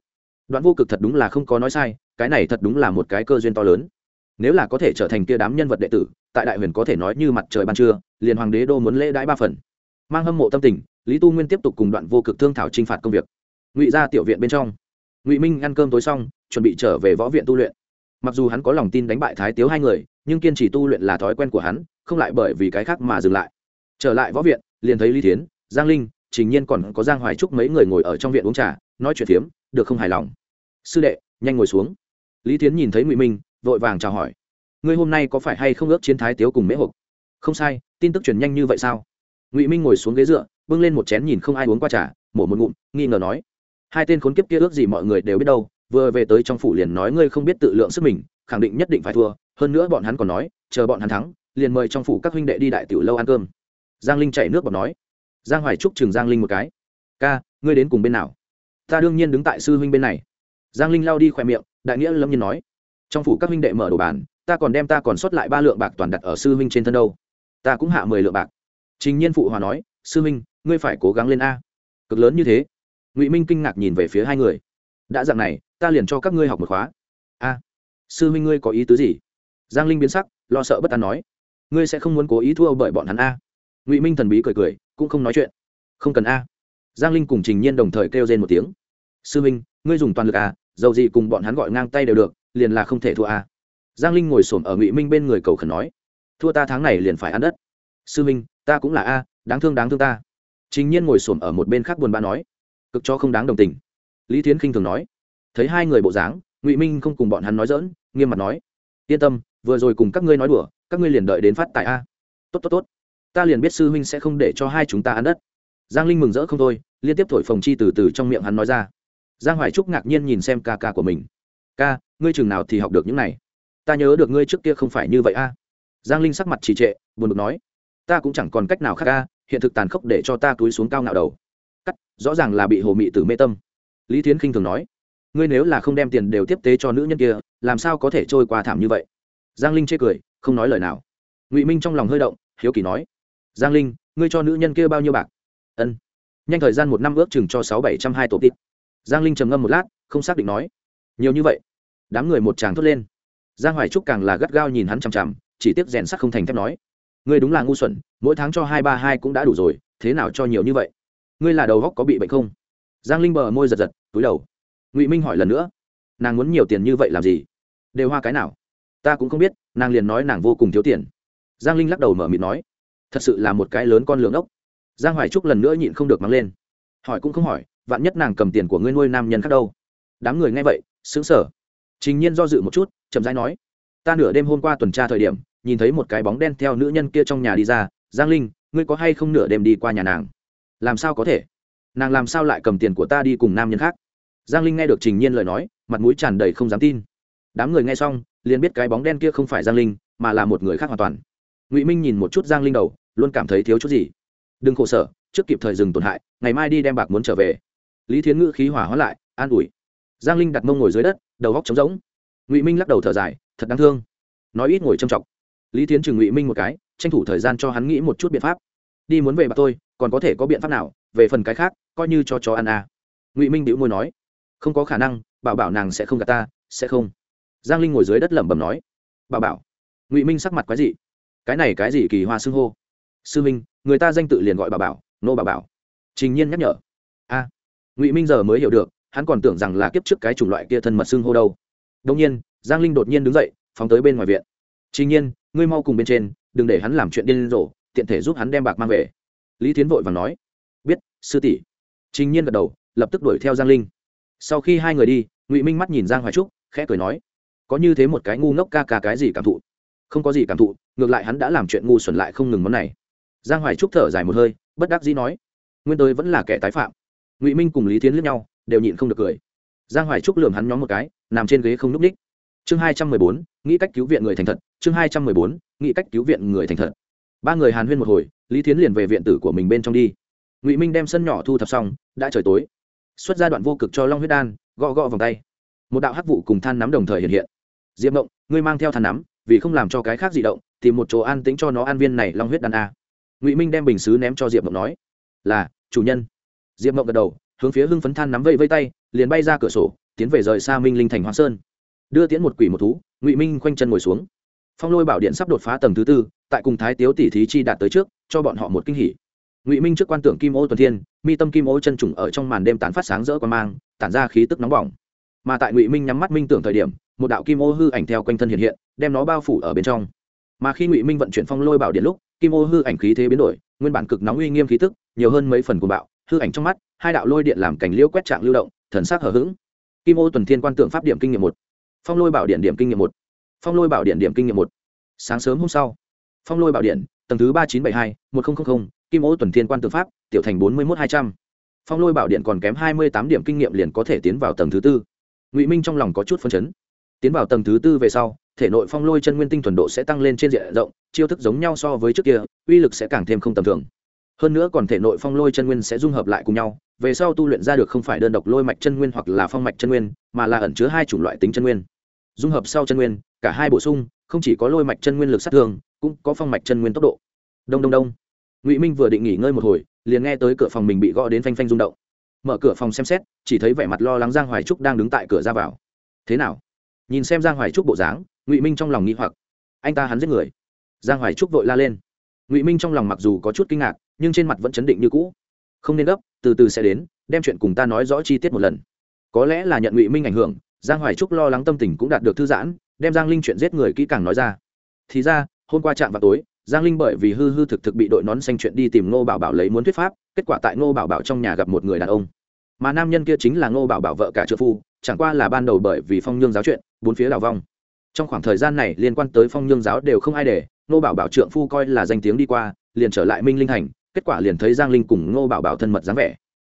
Đoạn vô cực thật đúng là không có nói sai, cái này thật đúng là một cái cơ duyên to lớn. Nếu là có thể trở thành kia đám nhân vật đệ tử, tại đại huyền có thể nói như mặt trời ban trưa, liền hoàng đế đô muốn lễ đãi ba phần. Mang hâm mộ tâm tình, lý tu nguyên tiếp tục cùng đoạn vô cực thương thảo t r i n h phạt công việc. Ngụy ra tiểu viện bên trong. Ngụy minh ăn cơm tối xong, chuẩn bị trở về võ viện tu luyện. Mặc dù hắn có lòng tin đánh bại thái tiếu hai người, nhưng kiên trì tu luyện là thói quen của hắn, không lại bởi vì cái khác mà dừng lại. Trở lại võ viện, liền thấy lý thiến giang linh, trình nhiên còn có giang hoài trúc mấy người ngồi ở trong viện uống trà, nói chuyện phiếm, được không hài lòng? Sư đệ, nhanh ngồi xuống. Lý thiến nhìn thấy ngụy minh, vội vàng chào hỏi. Ngươi hôm nay có phải hay không ước chiến thái tiếu cùng mễ hộp? Không sai, tin tức truyền nhanh như vậy sao? Ngụy minh ngồi xuống ghế dựa, bưng lên một chén nhìn không ai uống qua trà, mổ một ngụm, nghi ngờ nói. Hai tên khốn kiếp kia ước gì mọi người đều biết đâu, vừa về tới trong phủ liền nói ngươi không biết tự lượng sức mình, khẳng định nhất định phải thua, hơn nữa bọn hắn còn nói, chờ bọn hắn thắng, liền mời trong phủ các huynh đệ đi đại tiểu lâu ăn cơm. Giang linh chạy nước bọt nói giang hoài trúc Trường giang linh một cái. Ca ngươi đến cùng bên nào? Ta đương nhiên đứng tại sư huynh bên này. Giang linh lao đi khỏe miệng đại nghĩa lâm nhiên nói trong phủ các huynh đệ mở đồ bàn ta còn đem ta còn sót lại ba lượng bạc toàn đặt ở sư huynh trên thân đâu. Ta cũng hạ mười lượng bạc. Trình nhiên phụ hòa nói sư huynh, ngươi phải cố gắng lên a. Cực lớn như thế? Ngụy minh kinh ngạc nhìn về phía hai người. Đã dặn này ta liền cho các ngươi học một khóa. A sư huynh ngươi có ý tứ gì? Giang linh biến sắc lo sợ bất an nói ngươi sẽ không muốn cố ý thua bởi bọn hắn a? Ngụy minh thần bí cười cười cũng không nói chuyện. Không cần a. Giang linh cùng trình nhiên đồng thời kêu lên một tiếng. Sư minh, ngươi dùng toàn lực a, dầu gì cùng bọn hắn gọi ngang tay đều được, liền là không thể thua a. Giang linh ngồi s ổ m ở ngụy minh bên người cầu khẩn nói. Thua ta tháng này liền phải ăn đất. Sư minh, ta cũng là a, đáng thương đáng thương ta. Trình nhiên ngồi s ổ m ở một bên khác buồn bã nói. Cực cho không đáng đồng tình. Lý tiến khinh thường nói. Thấy hai người bộ dáng, ngụy minh không cùng bọn hắn nói dỡn nghiêm mặt nói. Yên tâm, vừa rồi cùng các ngươi nói đùa, các ngươi liền đợi đến phát tại a. Tốt tốt tốt ta liền biết sư huynh sẽ không để cho hai chúng ta ăn đất. Giang linh mừng rỡ không thôi, liên tiếp thổi phồng chi từ từ trong miệng hắn nói ra. Giang hoài trúc ngạc nhiên nhìn xem ca ca của mình. Ca, ngươi chừng nào thì học được những này? Ta nhớ được ngươi trước kia không phải như vậy a. Giang linh sắc mặt trì trệ, buồn bực nói. Ta cũng chẳng còn cách nào khác ca hiện thực tàn khốc để cho ta túi xuống cao ngạo đầu. Cắt, rõ ràng là bị hồ mị tử mê tâm. Lý thiến khinh thường nói. Ngươi nếu là không đem tiền đều tiếp tế cho nữ nhân kia, làm sao có thể trôi qua thảm như vậy? Giang linh chê cười, không nói lời nào. Ngụy minh trong lòng hơi động, hiếu kỳ nói giang linh, ngươi cho nữ nhân kia bao nhiêu bạc? Ân. Nhanh thời gian một năm ước chừng cho sáu bảy trăm hai tổ tít. Giang linh trầm ngâm một lát, không xác định nói. Nhiều như vậy? Đám người một tràng thốt lên. Giang hoài trúc càng là gắt gao nhìn hắn chằm chằm, chỉ tiếc rèn sắc không thành thép nói. Ngươi đúng là ngu xuẩn, mỗi tháng cho hai ba hai cũng đã đủ rồi, thế nào cho nhiều như vậy? Ngươi là đầu góc có bị bệnh không? Giang linh bờ môi giật giật, túi đầu. Ngụy minh hỏi lần nữa. Nàng muốn nhiều tiền như vậy làm gì? Đều hoa cái nào? Ta cũng không biết, nàng liền nói nàng vô cùng thiếu tiền. Giang linh lắc đầu mở mịt nói thật sự là một cái lớn con lượng ốc. Giang hoài trúc lần nữa nhịn không được mắng lên. Hỏi cũng không hỏi, vạn nhất nàng cầm tiền của ngươi nuôi nam nhân khác đâu? Đám người nghe vậy xứng sở trình nhiên do dự một chút, chậm rãi nói, ta nửa đêm hôm qua tuần tra thời điểm, nhìn thấy một cái bóng đen theo nữ nhân kia trong nhà đi ra. Giang linh, ngươi có hay không nửa đêm đi qua nhà nàng? Làm sao có thể? Nàng làm sao lại cầm tiền của ta đi cùng nam nhân khác? Giang linh nghe được trình nhiên lời nói, mặt mũi tràn đầy không dám tin. Đám người nghe xong, liền biết cái bóng đen kia không phải giang linh, mà là một người khác hoàn toàn ngụy minh nhìn một chút giang linh đầu luôn cảm thấy thiếu chút gì đừng khổ sở trước kịp thời dừng tổn hại ngày mai đi đem bạc muốn trở về lý thiến ngữ khí hỏa hóa lại an ủi giang linh đặt mông ngồi dưới đất đầu góc trống rỗng ngụy minh lắc đầu thở dài thật đáng thương nói ít ngồi trầm trọng lý thiến chừng ngụy minh một cái tranh thủ thời gian cho hắn nghĩ một chút biện pháp đi muốn về bạc tôi còn có thể có biện pháp nào về phần cái khác coi như cho chó ăn à. ngụy minh đĩu môi nói không có khả năng bảo bảo nàng sẽ không gạt ta sẽ không giang linh ngồi dưới đất lẩm bẩm nói bảo bảo ngụy minh sắc mặt quái gì cái này cái gì kỳ hoa xưng hô? Sư minh, người ta danh tự liền gọi bà bảo, nô bà bảo. Trình nhiên nhắc nhở. A, ngụy minh giờ mới hiểu được, hắn còn tưởng rằng là kiếp trước cái chủng loại kia thân mật xưng hô đâu. Đông nhiên, giang linh đột nhiên đứng dậy, phóng tới bên ngoài viện. Trình nhiên, ngươi mau cùng bên trên, đừng để hắn làm chuyện điên rồ, tiện thể giúp hắn đem bạc mang về. Lý tiến vội và nói. Biết, sư tỷ. Trình nhiên gật đầu, lập tức đuổi theo giang linh. Sau khi hai người đi, ngụy minh mắt nhìn giang hoài trúc, khẽ cười nói. Có như thế một cái ngu ngốc ca ca cái gì cảm thụ? Không có gì cảm thụ, ngược lại hắn đã làm chuyện ngu xuẩn lại không ngừng món này. Giang hoài trúc thở dài một hơi, bất đắc dĩ nói, nguyên tới vẫn là kẻ tái phạm. Ngụy minh cùng lý tiến lướt nhau, đều nhịn không được cười. Giang hoài trúc lườm hắn nhóm một cái, nằm trên ghế không n ú c ních chương hai trăm mười bốn, nghĩ cách cứu viện người thành thật, chương hai trăm mười bốn, nghĩ cách cứu viện người thành thật. Ba người hàn huyên một hồi, lý tiến liền về viện tử của mình bên trong đi. Ngụy minh đem sân nhỏ thu thập xong, đã trời tối. Xuất ra đoạn vô cực cho long huyết đan, gõ gõ vòng tay. Một đạo hắc vụ cùng than nắm đồng thời hiện hiện. Diệp động ngươi mang theo than nắm vì không làm cho cái khác di động, tìm một chỗ an tĩnh cho nó an viên này long huyết đan a. Ngụy minh đem bình xứ ném cho diệp mộng nói, là, chủ nhân. Diệp mộng gật đầu, hướng phía hưng phấn than nắm vây vây tay, liền bay ra cửa sổ, tiến về rời xa minh linh thành hoa sơn. Đưa tiễn một quỷ một thú, ngụy minh khoanh chân ngồi xuống. Phong lôi bảo điện sắp đột phá tầng thứ tư, tại cùng thái tiếu tỷ thí chi đạt tới trước, cho bọn họ một kinh hỉ. Ngụy minh trước quan tưởng kim ô tuần thiên, mi tâm kim ô chân trùng ở trong màn đêm tán phát sáng rỡ quan mang, tản ra khí tức nóng bỏng. Mà tại ngụy minh nhắm mắt minh tưởng thời điểm một đạo kim ô hư ảnh theo quanh thân hiện hiện, đem nó bao phủ ở bên trong. Mà khi ngụy minh vận chuyển phong lôi bảo điện lúc, kim ô hư ảnh khí thế biến đổi, nguyên bản cực nóng uy nghiêm khí tức, nhiều hơn mấy phần của bạo, hư ảnh trong mắt, hai đạo lôi điện làm cảnh liêu quét trạng lưu động, thần sắc hở h ữ g kim ô tuần thiên quan tượng pháp điểm kinh nghiệm một. Phong lôi bảo điện điểm kinh nghiệm một. Phong lôi bảo điện điểm kinh nghiệm một. Sáng sớm hôm sau, phong lôi bảo điện, tầng thứ ba chín bảy hai, một nghìn kim ô tuần thiên quan tượng pháp, tiểu thành bốn mươi một hai trăm. Phong lôi bảo điện còn kém hai mươi tám điểm kinh nghiệm liền có thể tiến vào tầng thứ tư. Ngụy minh trong lòng có chút phân chấn tiến vào tầng thứ tư về sau, thể nội phong lôi chân nguyên tinh thuần độ sẽ tăng lên trên diện rộng, chiêu thức giống nhau so với trước kia, uy lực sẽ càng thêm không tầm thường. Hơn nữa còn thể nội phong lôi chân nguyên sẽ dung hợp lại cùng nhau, về sau tu luyện ra được không phải đơn độc lôi mạch chân nguyên hoặc là phong mạch chân nguyên, mà là ẩn chứa hai chủng loại tính chân nguyên. Dung hợp sau chân nguyên, cả hai bổ sung, không chỉ có lôi mạch chân nguyên lực sát thương, cũng có phong mạch chân nguyên tốc độ. Đông đông đông. Ngụy minh vừa định nghỉ ngơi một hồi, liền nghe tới cửa phòng mình bị gõ đến phanh phanh rung động. Mở cửa phòng xem xét, chỉ thấy vẻ mặt lo lắng giang hoài trúc đang đứng tại cửa ra vào. Thế nào? Nhìn xem giang hoài trúc bộ dáng, ngụy minh trong lòng nghĩ hoặc. Anh ta hắn giết người. Giang hoài trúc vội la lên. Ngụy minh trong lòng mặc dù có chút kinh ngạc, nhưng trên mặt vẫn chấn định như cũ. Không nên gấp, từ từ sẽ đến, đem chuyện cùng ta nói rõ chi tiết một lần. Có lẽ là nhận ngụy minh ảnh hưởng, giang hoài trúc lo lắng tâm tình cũng đạt được thư giãn, đem giang linh chuyện giết người kỹ càng nói ra. Thì ra, hôm qua chạm vào tối, giang linh bởi vì hư hư thực thực bị đội nón xanh chuyện đi tìm ngô bảo bảo lấy muốn thuyết pháp, kết quả tại ngô bảo bảo trong nhà gặp một người đàn ông. Mà nam nhân kia chính là ngô bảo bảo vợ cả trợ phu chẳng qua là ban đầu bởi vì phong nhương giáo chuyện, bốn phía đào vong. Trong khoảng thời gian này liên quan tới phong nhương giáo đều không ai để, ngô bảo bảo trượng phu coi là danh tiếng đi qua, liền trở lại minh linh hành, kết quả liền thấy giang linh cùng ngô bảo bảo thân mật dáng vẻ.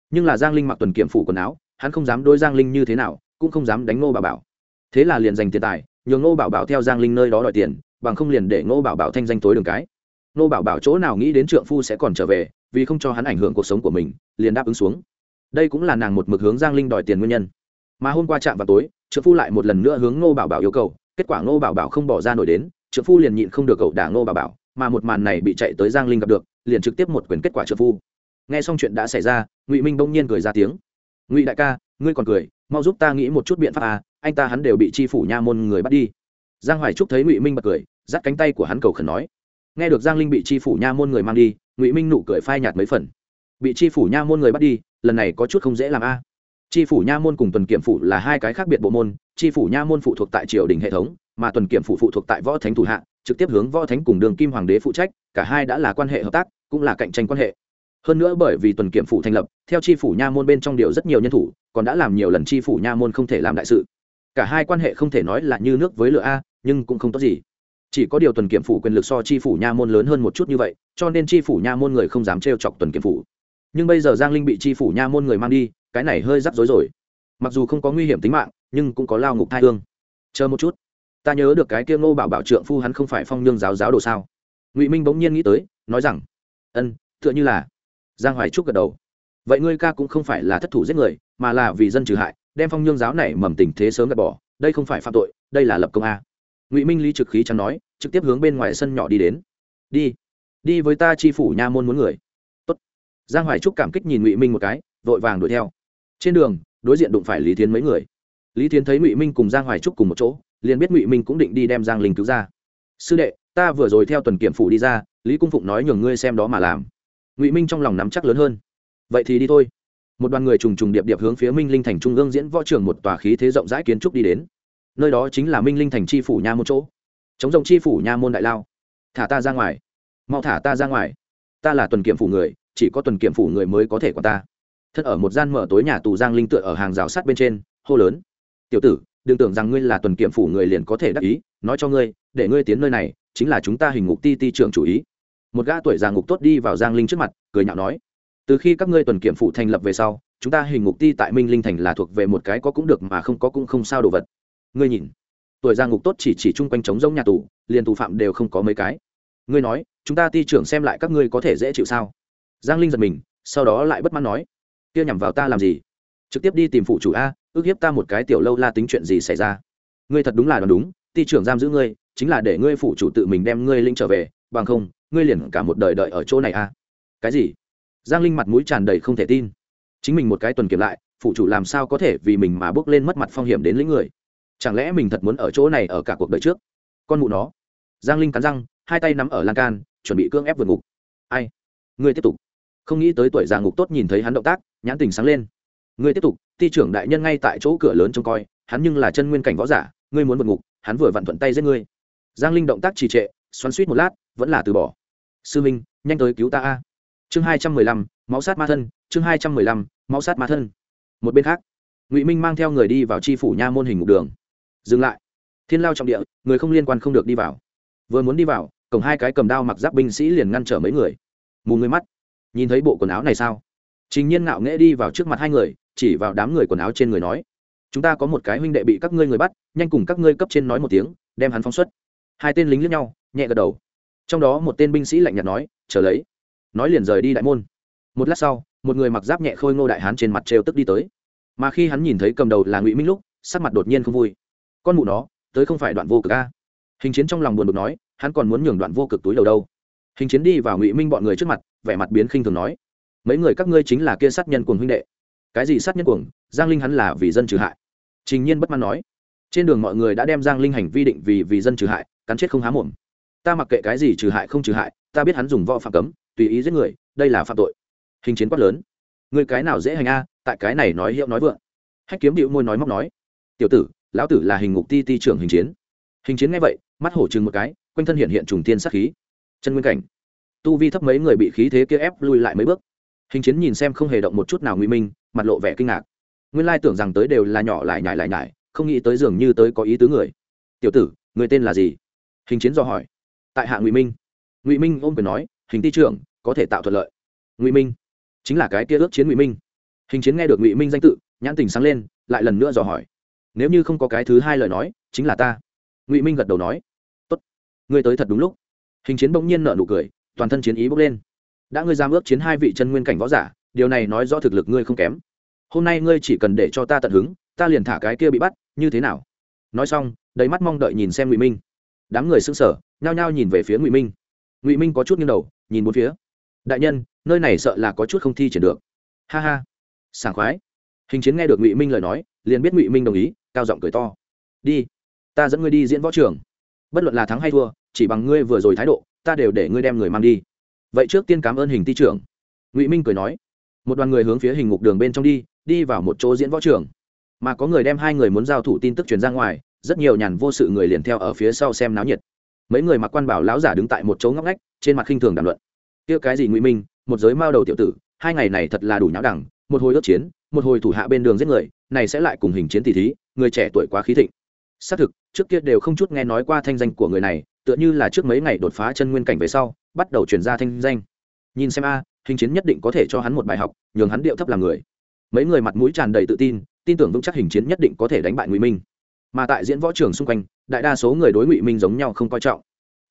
Nhưng là giang linh mặc tuần kiểm phủ quần áo, hắn không dám đôi giang linh như thế nào, cũng không dám đánh ngô bảo bảo. Thế là liền dành tiền tài, nhường ngô bảo bảo theo giang linh nơi đó đòi tiền, bằng không liền để ngô bảo bảo thanh danh tối đường cái. Ngô bảo bảo chỗ nào nghĩ đến trượng phu sẽ còn trở về, vì không cho hắn ảnh hưởng cuộc sống của mình, liền đáp ứng xuống. Đây cũng là nàng một mực hướng giang linh đòi tiền nguyên nhân mà hôm qua chạm vào tối, trượng phu lại một lần nữa hướng ngô bảo bảo yêu cầu, kết quả ngô bảo bảo không bỏ ra nổi đến, trượng phu liền nhịn không được cậu đả ngô bảo bảo, mà một màn này bị chạy tới giang linh gặp được, liền trực tiếp một quyền kết quả trợ phu. Nghe xong chuyện đã xảy ra, ngụy minh bỗng nhiên cười ra tiếng. Ngụy đại ca, ngươi còn cười, mau giúp ta nghĩ một chút biện pháp à anh ta hắn đều bị chi phủ nha môn người bắt đi. Giang hoài trúc thấy ngụy minh bật cười, dắt cánh tay của hắn cầu khẩn nói. Nghe được giang linh bị chi phủ nha môn người mang đi, ngụy minh nụ cười phai nhạt mấy phần. Bị chi phủ nha môn người bắt đi, lần này có chút không dễ làm a à. Tri phủ nha môn cùng tuần kiểm phủ là hai cái khác biệt bộ môn Tri phủ nha môn phụ thuộc tại triều đình hệ thống, mà tuần kiểm phủ phụ thuộc tại võ thánh thủ hạ, trực tiếp hướng võ thánh cùng đường kim hoàng đế phụ trách, cả hai đã là quan hệ hợp tác, cũng là cạnh tranh quan hệ. Hơn nữa bởi vì tuần kiểm phủ thành lập, theo tri phủ nha môn bên trong điều rất nhiều nhân thủ, còn đã làm nhiều lần tri phủ nha môn không thể làm đại sự. Cả hai quan hệ không thể nói là như nước với lửa a, nhưng cũng không tốt gì. Chỉ có điều tuần kiểm phủ quyền lực so tri phủ nha môn lớn hơn một chút như vậy, cho nên tri phủ nha môn người không dám trêu chọc tuần kiểm phủ nhưng bây giờ giang linh bị chi phủ nha môn người mang đi, cái này hơi rắc rối rồi. Mặc dù không có nguy hiểm tính mạng, nhưng cũng có lao ngục thai hương. Chờ một chút. Ta nhớ được cái kia ngô bảo bảo trượng phu hắn không phải phong nhương giáo giáo đồ sao? Ngụy minh bỗng nhiên nghĩ tới, nói rằng, ân, tựa như là. Giang hoài trúc gật đầu. Vậy ngươi ca cũng không phải là thất thủ giết người, mà là vì dân trừ hại, đem phong nhương giáo này mầm tình thế sớm gạt bỏ, đây không phải phạm tội, đây là lập công a. Ngụy minh lý trực khí chẳng nói, trực tiếp hướng bên ngoài sân nhỏ đi đến. Đi đi với ta chi phủ nha môn muốn người giang hoài trúc cảm kích nhìn ngụy minh một cái, vội vàng đuổi theo. Trên đường, đối diện đụng phải lý thiến mấy người. Lý thiến thấy ngụy minh cùng giang hoài trúc cùng một chỗ, liền biết ngụy minh cũng định đi đem giang linh cứu ra. Sư đệ, ta vừa rồi theo tuần kiểm phủ đi ra, lý cung phụng nói nhường ngươi xem đó mà làm. Ngụy minh trong lòng nắm chắc lớn hơn. Vậy thì đi thôi. Một đoàn người trùng trùng điệp điệp hướng phía minh linh thành trung ương diễn võ trường một tòa khí thế rộng rãi kiến trúc đi đến. Nơi đó chính là minh linh thành tri phủ nha môn chỗ. Chống rộng tri phủ nha môn đại lao, thả ta ra ngoài. Mau thả ta ra ngoài, ta là tuần kiểm phủ người chỉ có tuần kiểm phủ người mới có thể quản ta. Thân ở một gian mở tối nhà tù giang linh tựa ở hàng rào sắt bên trên, hô lớn. Tiểu tử, đừng tưởng rằng ngươi là tuần kiểm phủ người liền có thể đắc ý, nói cho ngươi, để ngươi tiến nơi này, chính là chúng ta hình ngục ti ti trưởng chủ ý. Một gã tuổi già ngục tốt đi vào giang linh trước mặt, cười nhạo nói. Từ khi các ngươi tuần kiểm phủ thành lập về sau, chúng ta hình ngục ti tại minh linh thành là thuộc về một cái có cũng được mà không có cũng không sao đồ vật. Ngươi nhìn. Tuổi già ngục tốt chỉ chỉ chung quanh trống rông nhà tù, liền tù phạm đều không có mấy cái. Ngươi nói, chúng ta ti trưởng xem lại các ngươi có thể dễ chịu sao? Giang linh giật mình, sau đó lại bất mãn nói, kia nhằm vào ta làm gì? Trực tiếp đi tìm phụ chủ a, ước hiếp ta một cái tiểu lâu la tính chuyện gì xảy ra? Ngươi thật đúng là đoán đúng ty trưởng giam giữ ngươi, chính là để ngươi phụ chủ tự mình đem ngươi linh trở về, bằng không, ngươi liền cả một đời đợi ở chỗ này a. Cái gì? Giang linh mặt mũi tràn đầy không thể tin. Chính mình một cái tuần kiểm lại, phụ chủ làm sao có thể vì mình mà bước lên mất mặt phong hiểm đến lĩnh người? Chẳng lẽ mình thật muốn ở chỗ này ở cả cuộc đời trước? Con mụ nó. Giang linh cắn răng, hai tay nắm ở lan can, chuẩn bị cưỡng ép vượt ngục. Ai? Ngươi tiếp tục không nghĩ tới tuổi già ngục tốt nhìn thấy hắn động tác, nhãn tình sáng lên. Ngươi tiếp tục, ti trưởng đại nhân ngay tại chỗ cửa lớn trông coi, hắn nhưng là chân nguyên cảnh võ giả, ngươi muốn vượt ngục, hắn vừa vặn thuận tay giết ngươi. Giang linh động tác trì trệ, xoắn suýt một lát, vẫn là từ bỏ. Sư minh, nhanh tới cứu ta a. Chương hai trăm mười lăm, máu sát ma thân, chương hai trăm mười lăm, máu sát ma thân. Một bên khác, ngụy minh mang theo người đi vào tri phủ nha môn hình ngục đường. Dừng lại. Thiên lao trọng địa, người không liên quan không được đi vào. Vừa muốn đi vào, cổng hai cái cầm đao mặc giáp binh sĩ liền ngăn trở mấy người. Mù người mắt nhìn thấy bộ quần áo này sao? Trình nhiên ngạo nghễ đi vào trước mặt hai người, chỉ vào đám người quần áo trên người nói, chúng ta có một cái huynh đệ bị các ngươi người bắt, nhanh cùng các ngươi cấp trên nói một tiếng, đem hắn phóng xuất. Hai tên lính lướt nhau, nhẹ gật đầu. Trong đó một tên binh sĩ lạnh nhạt nói, chờ lấy. Nói liền rời đi đại môn. Một lát sau, một người mặc giáp nhẹ khôi ngô đại hán trên mặt trêu tức đi tới. Mà khi hắn nhìn thấy cầm đầu là ngụy minh lúc, sắc mặt đột nhiên không vui. Con mụ nó, tới không phải đoạn vô cực a? Hình chiến trong lòng buồn bực nói, hắn còn muốn nhường đoạn vô cực túi đầu đâu. Hình chiến đi vào ngụy minh bọn người trước mặt vẻ mặt biến khinh thường nói, mấy người các ngươi chính là kia sát nhân cuồng huynh đệ. Cái gì sát nhân cuồng? Giang linh hắn là vì dân trừ hại. Trình nhiên bất mãn nói, trên đường mọi người đã đem giang linh hành vi định vì vì dân trừ hại, cắn chết không há mồm. Ta mặc kệ cái gì trừ hại không trừ hại, ta biết hắn dùng võ phạm cấm, tùy ý giết người, đây là phạm tội. Hình chiến quát lớn, người cái nào dễ hành a, tại cái này nói hiệu nói vượng. Hách kiếm điệu môi nói móc nói, tiểu tử, lão tử là hình ngục ti ti trưởng hình chiến. Hình chiến nghe vậy, mắt hổ chừng một cái, quanh thân hiện hiện trùng tiên sát khí. Chân nguyên cảnh tu vi thấp mấy người bị khí thế kia ép lui lại mấy bước. Hình chiến nhìn xem không hề động một chút nào nguy minh, mặt lộ vẻ kinh ngạc. Nguyên lai tưởng rằng tới đều là nhỏ lại nhải lại nhải, không nghĩ tới dường như tới có ý tứ người. Tiểu tử, người tên là gì? Hình chiến do hỏi. Tại hạ ngụy minh. Ngụy minh ôm quyền nói, hình ti trưởng, có thể tạo thuận lợi. Ngụy minh, chính là cái kia ước chiến ngụy minh. Hình chiến nghe được ngụy minh danh tự, nhãn tình sáng lên, lại lần nữa dò hỏi. Nếu như không có cái thứ hai lời nói, chính là ta. Ngụy minh gật đầu nói. Tốt ngươi tới thật đúng lúc. Hình chiến bỗng nhiên nợ nụ cười toàn thân chiến ý bốc lên. Đã ngươi dám ước chiến hai vị chân nguyên cảnh võ giả, điều này nói rõ thực lực ngươi không kém. Hôm nay ngươi chỉ cần để cho ta tận hứng, ta liền thả cái kia bị bắt, như thế nào? Nói xong, đầy mắt mong đợi nhìn xem ngụy minh. Đám người xưng sở nhao nhao nhìn về phía ngụy minh. Ngụy minh có chút nghiêng đầu, nhìn bốn phía. Đại nhân, nơi này sợ là có chút không thi triển được. Ha ha. Sảng khoái. Hình chiến nghe được ngụy minh lời nói, liền biết ngụy minh đồng ý, cao giọng cười to. Đi, ta dẫn ngươi đi diễn võ trường. Bất luận là thắng hay thua, chỉ bằng ngươi vừa rồi thái độ ta đều để ngươi đem người mang đi. Vậy trước tiên cảm ơn hình ti trưởng. Ngụy minh cười nói. Một đoàn người hướng phía hình ngục đường bên trong đi đi vào một chỗ diễn võ trường. Mà có người đem hai người muốn giao thủ tin tức truyền ra ngoài, rất nhiều nhàn vô sự người liền theo ở phía sau xem náo nhiệt. Mấy người mặc quan bảo lão giả đứng tại một chỗ ngóc ngách, trên mặt khinh thường đàm luận. Kia cái gì ngụy minh, một giới mao đầu tiểu tử, hai ngày này thật là đủ nháo đẳng, một hồi ước chiến, một hồi thủ hạ bên đường giết người, này sẽ lại cùng hình chiến tỷ thí, người trẻ tuổi quá khí thịnh. Xác thực, trước kia đều không chút nghe nói qua thanh danh của người này tựa như là trước mấy ngày đột phá chân nguyên cảnh về sau, bắt đầu truyền ra thanh danh. Nhìn xem a, hình chiến nhất định có thể cho hắn một bài học, nhường hắn điệu thấp làm người. Mấy người mặt mũi tràn đầy tự tin tin tưởng vững chắc hình chiến nhất định có thể đánh bại ngụy minh. Mà tại diễn võ trường xung quanh, đại đa số người đối ngụy minh giống nhau không coi trọng.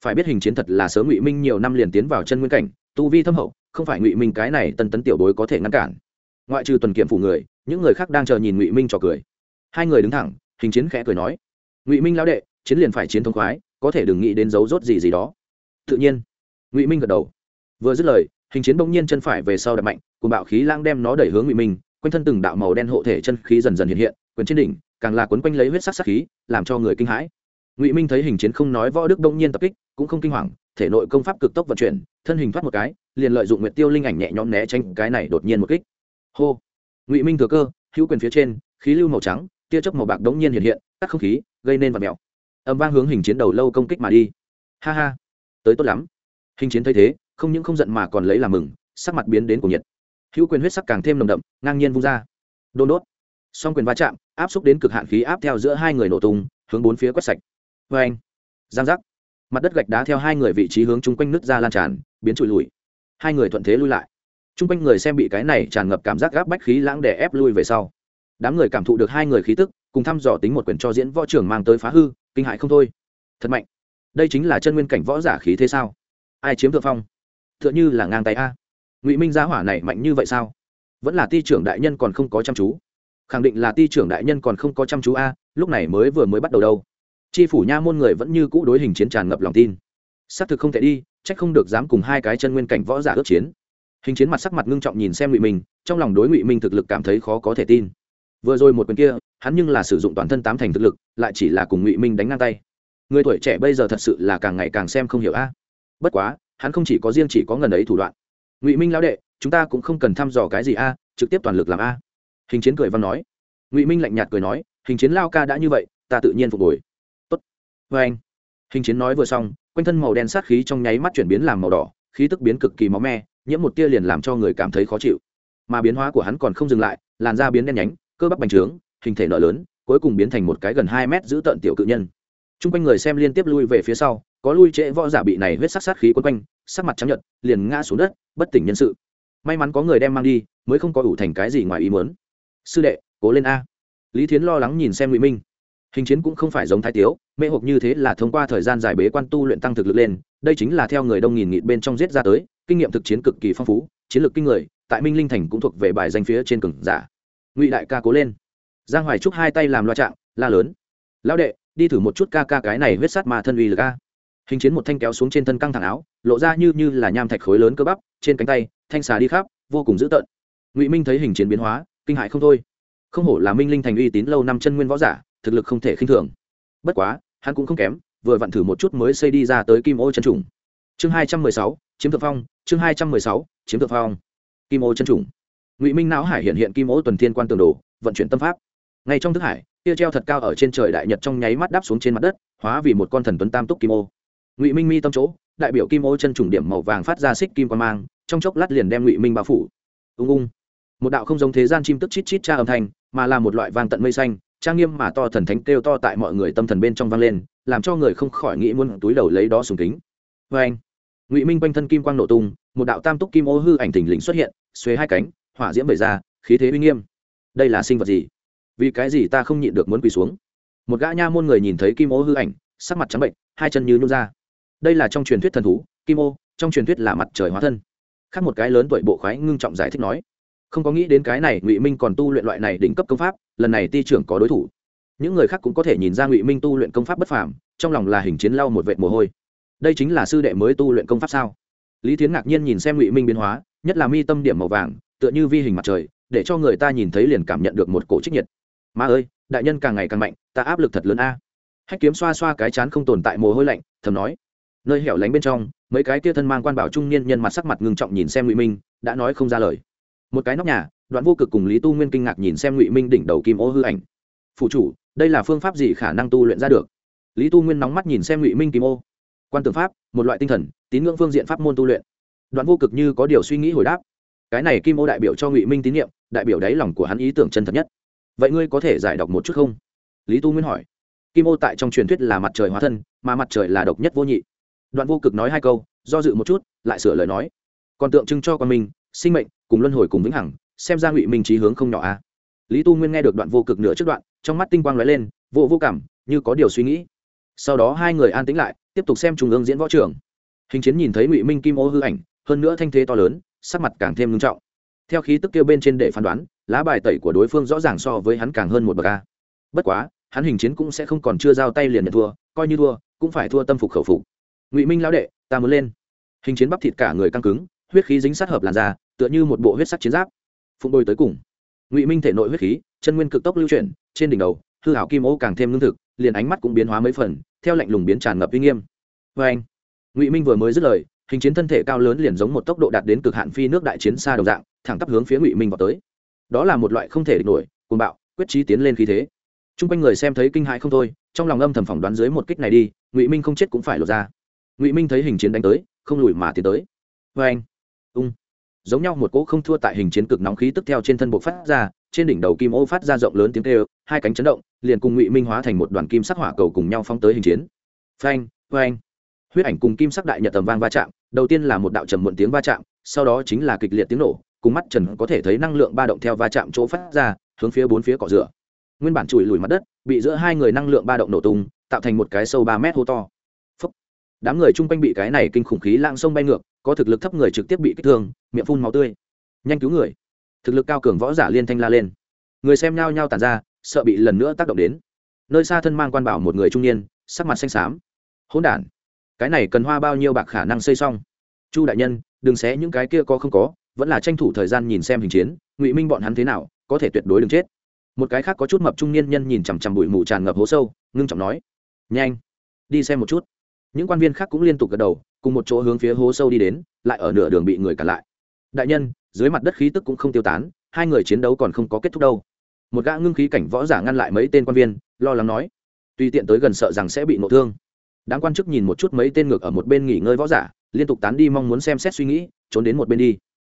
Phải biết hình chiến thật là sớm ngụy minh nhiều năm liền tiến vào chân nguyên cảnh, tu vi thâm hậu, không phải ngụy minh cái này tân tấn tiểu bối có thể ngăn cản. Ngoại trừ tuần kiểm phủ người, những người khác đang chờ nhìn ngụy minh trò cười. Hai người đứng thẳng, hình chiến khẽ cười nói, ngụy minh lao đệ, chiến liền phải chiến thống khoái có thể đừng nghĩ đến dấu rốt gì gì đó. Tự nhiên, ngụy minh gật đầu. Vừa dứt lời, hình chiến bỗng nhiên chân phải về sau đập mạnh cùng bạo khí lang đem nó đẩy hướng ngụy minh, quanh thân từng đạo màu đen hộ thể chân khí dần dần hiện hiện, quyền trên đỉnh, càng là quấn quanh lấy huyết sắc sắc khí, làm cho người kinh hãi. Ngụy minh thấy hình chiến không nói võ đức bỗng nhiên tập kích, cũng không kinh hoàng, thể nội công pháp cực tốc vận chuyển, thân hình thoát một cái, liền lợi dụng nguyệt tiêu linh ảnh nhẹ nhõm né tránh cái này đột nhiên một kích. Hô! Ngụy minh thừa cơ, hữu quyền phía trên, khí lưu màu trắng, tia chớp màu bạc đống nhiên hiện hiện các không khí, gây nên vật mèo âm vang hướng hình chiến đầu lâu công kích mà đi. Ha ha, tới tốt lắm. Hình chiến thấy thế, không những không giận mà còn lấy làm mừng, sắc mặt biến đến cổ nhiệt. Hữu quyền huyết sắc càng thêm nồng đậm, ngang nhiên vung ra. Đôn đốt. Song quyền va chạm, áp xúc đến cực hạn khí áp theo giữa hai người nổ tung, hướng bốn phía quét sạch. Vê anh, giang giác. Mặt đất gạch đá theo hai người vị trí hướng chung quanh nứt ra lan tràn, biến trụi lùi. Hai người thuận thế lui lại. Chung quanh người xem bị cái này tràn ngập cảm giác gáp bách khí lãng để ép lui về sau. Đám người cảm thụ được hai người khí tức, cùng thăm dò tính một quyền cho diễn võ trưởng mang tới phá hư kinh hại không thôi. Thật mạnh. Đây chính là chân nguyên cảnh võ giả khí thế sao? Ai chiếm thượng phong? T h ư ợ n h ư là ngang tay a. Ngụy minh giá hỏa này mạnh như vậy sao? Vẫn là ti trưởng đại nhân còn không có chăm chú. Khẳng định là ti trưởng đại nhân còn không có chăm chú a, lúc này mới vừa mới bắt đầu đâu. Chi phủ nha môn người vẫn như cũ đối hình chiến tràn ngập lòng tin. Xác thực không thể đi trách không được dám cùng hai cái chân nguyên cảnh võ giả ước chiến. Hình chiến mặt sắc mặt ngưng trọng nhìn xem ngụy minh, trong lòng đối ngụy minh thực lực cảm thấy khó có thể tin vừa rồi một quyền kia, hắn nhưng là sử dụng toàn thân tám thành thực lực, lại chỉ là cùng ngụy minh đánh ngang tay. Người tuổi trẻ bây giờ thật sự là càng ngày càng xem không hiểu a. Bất quá, hắn không chỉ có riêng chỉ có ngần ấy thủ đoạn. Ngụy minh lão đệ, chúng ta cũng không cần thăm dò cái gì a, trực tiếp toàn lực làm a. Hình chiến cười văn nói. Ngụy minh lạnh nhạt cười nói, hình chiến lao ca đã như vậy, ta tự nhiên phục hồi. Tốt. Vê anh. Hình chiến nói vừa xong, quanh thân màu đen sát khí trong nháy mắt chuyển biến làm màu đỏ, khí tức biến cực kỳ máu me, nhiễm một tia liền làm cho người cảm thấy khó chịu. Mà biến hóa của hắn còn không dừng lại, làn da biến đen nhánh cơ bắp bành trướng, hình thể nợ lớn, cuối cùng biến thành một cái gần hai mét giữ tận tiểu cự nhân. T r u n g quanh người xem liên tiếp lui về phía sau, có lui trễ võ giả bị này huyết sắc sát khí quấn quanh, sắc mặt trắng nhợt, liền ngã xuống đất, bất tỉnh nhân sự. May mắn có người đem mang đi, mới không có ủ thành cái gì ngoài ý muốn. Sư đệ, cố lên a. Lý thiến lo lắng nhìn xem ngụy minh. Hình chiến cũng không phải giống thái tiếu, mê hộp như thế là thông qua thời gian dài bế quan tu luyện tăng thực lực lên, đây chính là theo người đông nghìn nghịt bên trong giết ra tới, kinh nghiệm thực chiến cực kỳ phong phú, chiến lược kinh người, tại minh linh thành cũng thuộc về bài danh phía trên cừng giả ngụy đại ca cố lên giang hoài trúc hai tay làm loa trạng la lớn lão đệ đi thử một chút ca ca cái này huyết sát mà thân uy lực ca hình chiến một thanh kéo xuống trên thân căng thẳng áo lộ ra như như là nham thạch khối lớn cơ bắp trên cánh tay thanh xà đi khắp vô cùng dữ tợn ngụy minh thấy hình chiến biến hóa kinh hại không thôi không hổ là minh linh thành uy tín lâu năm chân nguyên võ giả thực lực không thể khinh thường bất quá hắn cũng không kém vừa vặn thử một chút mới xây đi ra tới kim ô chân trùng chương hai trăm mười sáu chiếm thượng phong chương hai trăm mười sáu chiếm thượng phong kim ô chân trùng ngụy minh não hải hiện hiện kim ô tuần thiên quan tường đồ, vận chuyển tâm pháp. Ngay trong thức hải, tia treo thật cao ở trên trời đại nhật trong nháy mắt đáp xuống trên mặt đất, hóa vì một con thần tuấn tam túc kim ô. Ngụy minh mi tâm chỗ, đại biểu kim ô chân trùng điểm màu vàng phát ra xích kim quan mang, trong chốc lát liền đem ngụy minh bao phủ. Ung ung. Một đạo không giống thế gian chim tức chít chít cha âm thanh, mà là một loại vang tận mây xanh, trang nghiêm mà to thần thánh kêu to tại mọi người tâm thần bên trong vang lên, làm cho người không khỏi nghĩ muốn túi đầu lấy đó sùng kính. Vê anh ngụy minh quanh thân kim quang nổ tung, một đạo tam túc kim ô hư ảnh thình lình xuất hiện xuế hai cánh hỏa diễm vẩy ra, khí thế uy nghiêm. Đây là sinh vật gì? Vì cái gì ta không nhịn được muốn quỳ xuống? Một gã nha môn người nhìn thấy kim ô hư ảnh, sắc mặt trắng bệnh, hai chân như nhún ra. Đây là trong truyền thuyết thần thú, kim ô, trong truyền thuyết là mặt trời hóa thân. Khác một cái lớn tuổi bộ khoái ngưng trọng giải thích nói, không có nghĩ đến cái này ngụy minh còn tu luyện loại này đỉnh cấp công pháp, lần này ti trưởng có đối thủ. Những người khác cũng có thể nhìn ra ngụy minh tu luyện công pháp bất phàm, trong lòng là hình chiến lau một vệt mồ hôi. Đây chính là sư đệ mới tu luyện công pháp sao? Lý Thiến ngạc nhiên nhìn xem ngụy minh biến hóa, nhất là mi tâm điểm màu vàng tựa như vi hình mặt trời, để cho người ta nhìn thấy liền cảm nhận được một cổ trích nhiệt. Ma ơi, đại nhân càng ngày càng mạnh, ta áp lực thật lớn a. Hách kiếm xoa xoa cái chán không tồn tại mồ hôi lạnh, thầm nói. Nơi hẻo lánh bên trong, mấy cái kia thân mang quan bảo trung niên nhân mặt sắc mặt ngưng trọng nhìn xem ngụy minh, đã nói không ra lời. Một cái nóc nhà, đoạn vô cực cùng lý tu nguyên kinh ngạc nhìn xem ngụy minh đỉnh đầu kim ô hư ảnh. Phụ chủ, đây là phương pháp gì khả năng tu luyện ra được? Lý tu nguyên nóng mắt nhìn xem ngụy minh kim ô. Quan tưởng pháp, một loại tinh thần, tín ngưỡng phương diện pháp môn tu luyện. Đoạn vô cực như có điều suy nghĩ hồi đáp cái này kim ô đại biểu cho ngụy minh tín nhiệm đại biểu đáy lòng của hắn ý tưởng chân thật nhất vậy ngươi có thể giải đọc một chút không lý tu nguyên hỏi kim ô tại trong truyền thuyết là mặt trời hóa thân mà mặt trời là độc nhất vô nhị đoạn vô cực nói hai câu do dự một chút lại sửa lời nói còn tượng trưng cho con mình sinh mệnh cùng luân hồi cùng vĩnh hằng xem ra ngụy minh trí hướng không nhỏ a à. lý tu nguyên nghe được đoạn vô cực nửa trước đoạn trong mắt tinh quang lóe lên vô vô cảm như có điều suy nghĩ sau đó hai người an tĩnh lại tiếp tục xem trung ương diễn võ trường hình chiến nhìn thấy ngụy minh kim ô hư ảnh hơn nữa thanh thế to lớn sắc mặt càng thêm nghiêm trọng. Theo khí tức kêu bên trên để phán đoán, lá bài tẩy của đối phương rõ ràng so với hắn càng hơn một bậc a. Bất quá, hắn hình chiến cũng sẽ không còn chưa giao tay liền nhận thua, coi như thua, cũng phải thua tâm phục khẩu phục. Ngụy minh lão đệ, ta muốn lên. Hình chiến bắp thịt cả người căng cứng, huyết khí dính sát hợp làn da, tựa như một bộ huyết sắc chiến giáp. Phụng đôi tới cùng. Ngụy minh thể nội huyết khí, chân nguyên cực tốc lưu chuyển, trên đỉnh đầu, hư hảo kim ô càng thêm lương thực, liền ánh mắt cũng biến hóa mấy phần, theo lạnh lùng biến tràn ngập uy nghiêm. Vê anh ngụy minh vừa mới dứt lời hình chiến thân thể cao lớn liền giống một tốc độ đạt đến cực hạn phi nước đại chiến xa đồng dạng, thẳng tắp hướng phía ngụy minh vào tới. Đó là một loại không thể địch nổi, cuồng bạo, quyết trí tiến lên khí thế. T r u n g quanh người xem thấy kinh hãi không thôi, trong lòng âm thầm phỏng đoán dưới một kích này đi, ngụy minh không chết cũng phải lột ra. Ngụy minh thấy hình chiến đánh tới, không lùi mà tiến tới. Vê anh, ung, giống nhau một cỗ không thua tại hình chiến cực nóng khí tức theo trên thân bộ phát ra, trên đỉnh đầu kim ô phát ra rộng lớn tiếng kêu, hai cánh chấn động, liền cùng ngụy minh hóa thành một đoàn kim sắc hỏa cầu cùng nhau phóng tới hình chiến. Phanh phanh. Huyết ảnh cùng kim sắc đại nhật tầm vang va chạm đầu tiên là một đạo trầm muộn tiếng va chạm, sau đó chính là kịch liệt tiếng nổ, cùng mắt trần có thể thấy năng lượng ba động theo va chạm chỗ phát ra, hướng phía bốn phía cỏ rửa. Nguyên bản chùi lùi mặt đất, bị giữa hai người năng lượng ba động nổ tung, tạo thành một cái sâu ba mét hô to. Phúc. đám người chung quanh bị cái này kinh khủng khí lang sông bay ngược, có thực lực thấp người trực tiếp bị kích thương, miệng phun máu tươi. Nhanh cứu người. Thực lực cao cường võ giả liên thanh la lên. Người xem nhao nhao tàn ra, sợ bị lần nữa tác động đến. Nơi xa thân mang quan bảo một người trung niên, sắc mặt xanh xám. Hỗn đản cái này cần hoa bao nhiêu bạc khả năng xây xong? Chu đại nhân, đừng xé những cái kia có không có, vẫn là tranh thủ thời gian nhìn xem hình chiến, ngụy minh bọn hắn thế nào, có thể tuyệt đối đừng chết. Một cái khác có chút mập trung niên nhân nhìn chằm chằm bụi mù tràn ngập hố sâu, ngưng trọng nói, nhanh, đi xem một chút. Những quan viên khác cũng liên tục gật đầu, cùng một chỗ hướng phía hố sâu đi đến, lại ở nửa đường bị người cản lại. Đại nhân, dưới mặt đất khí tức cũng không tiêu tán, hai người chiến đấu còn không có kết thúc đâu. Một gã ngưng khí cảnh võ giả ngăn lại mấy tên quan viên, lo lắng nói tuy tiện tới gần sợ rằng sẽ bị nộ thương đáng quan chức nhìn một chút mấy tên ngược ở một bên nghỉ ngơi võ giả, liên tục tán đi mong muốn xem xét suy nghĩ, trốn đến một bên đi.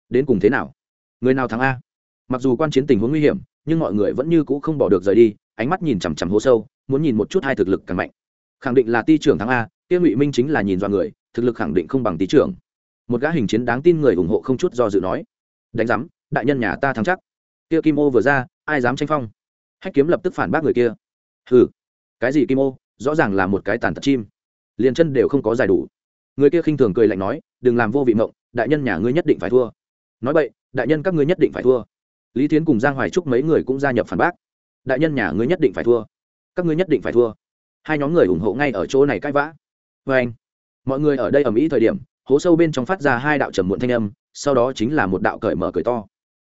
Đến cùng thế nào? Người nào thắng a? Mặc dù quan chiến tình huống nguy hiểm, nhưng mọi người vẫn như cũ không bỏ được rời đi, ánh mắt nhìn chằm chằm hố sâu, muốn nhìn một chút hai thực lực càng mạnh. Khẳng định là ti trưởng thắng a, kia ngụy minh chính là nhìn dọa người, thực lực khẳng định không bằng ti trưởng. Một gã hình chiến đáng tin người ủng hộ không chút do dự nói, đánh giám, đại nhân nhà ta thắng chắc. Kia kim ô vừa ra, ai dám tranh phong? Hách kiếm lập tức phản bác người kia. Ừ cái gì kim ô? Rõ ràng là một cái tàn tật chim liền chân đều không có dài đủ. Người kia khinh thường cười lạnh nói, đừng làm vô vị mộng, đại nhân nhà ngươi nhất định phải thua. Nói vậy đại nhân các ngươi nhất định phải thua. Lý thiến cùng giang hoài trúc mấy người cũng gia nhập phản bác. Đại nhân nhà ngươi nhất định phải thua. Các ngươi nhất định phải thua. Hai nhóm người ủng hộ ngay ở chỗ này cãi vã. Vê anh. Mọi người ở đây ở mỹ thời điểm, hố sâu bên trong phát ra hai đạo trầm muộn thanh âm, sau đó chính là một đạo cởi mở cởi to.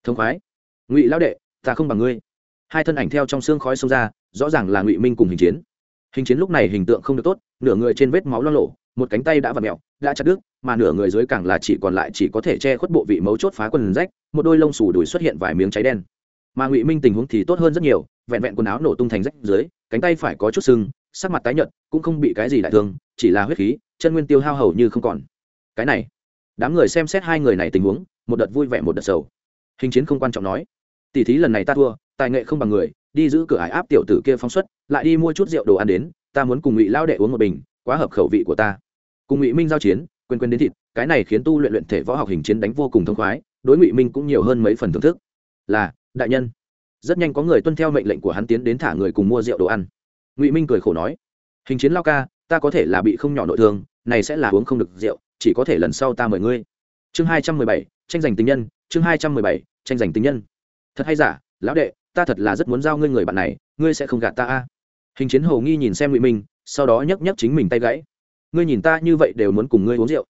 Thông khoái. Ngụy lão đệ, ta không bằng ngươi. Hai thân ảnh theo trong xương khói xông ra, rõ ràng là ngụy minh cùng hình chiến hình chiến lúc này hình tượng không được tốt, nửa người trên vết máu lo lộ, một cánh tay đã vặn mẹo, đã chặt đứt, mà nửa người dưới càng là chỉ còn lại chỉ có thể che khuất bộ vị mấu chốt phá quần rách, một đôi lông xù đùi xuất hiện vài miếng cháy đen. Mà ngụy minh tình huống thì tốt hơn rất nhiều, vẹn vẹn quần áo nổ tung thành rách dưới, cánh tay phải có chút sưng, sắc mặt tái nhợt, cũng không bị cái gì đại thương, chỉ là huyết khí, chân nguyên tiêu hao hầu như không còn. Cái này, đám người xem xét hai người này tình huống, một đợt vui vẻ một đợt sầu. Hình chiến không quan trọng nói, tỷ thí lần này ta thua, tài nghệ không bằng người đi giữ cửa ải áp tiểu tử kia phóng xuất, lại đi mua chút rượu đồ ăn đến, ta muốn cùng ngụy lao đệ uống một bình, quá hợp khẩu vị của ta. Cùng ngụy minh giao chiến, quên quên đến thịt, cái này khiến tu luyện luyện thể võ học hình chiến đánh vô cùng thông khoái, đối ngụy minh cũng nhiều hơn mấy phần thưởng thức. Là, đại nhân. Rất nhanh có người tuân theo mệnh lệnh của hắn tiến đến thả người cùng mua rượu đồ ăn. Ngụy minh cười khổ nói, hình chiến lao ca, ta có thể là bị không nhỏ nội thương, này sẽ là uống không được rượu, chỉ có thể lần sau ta mời ngươi. Chương hai trăm mười bảy, tranh giành tình nhân, chương hai trăm mười bảy, tranh giành tình nhân. Thật hay giả, lão đệ ta thật là rất muốn giao ngươi người bạn này, ngươi sẽ không gạt ta a. Hình chiến hồ nghi nhìn xem ngụy minh, sau đó nhấc nhấc chính mình tay gãy. Ngươi nhìn ta như vậy đều muốn cùng ngươi uống rượu.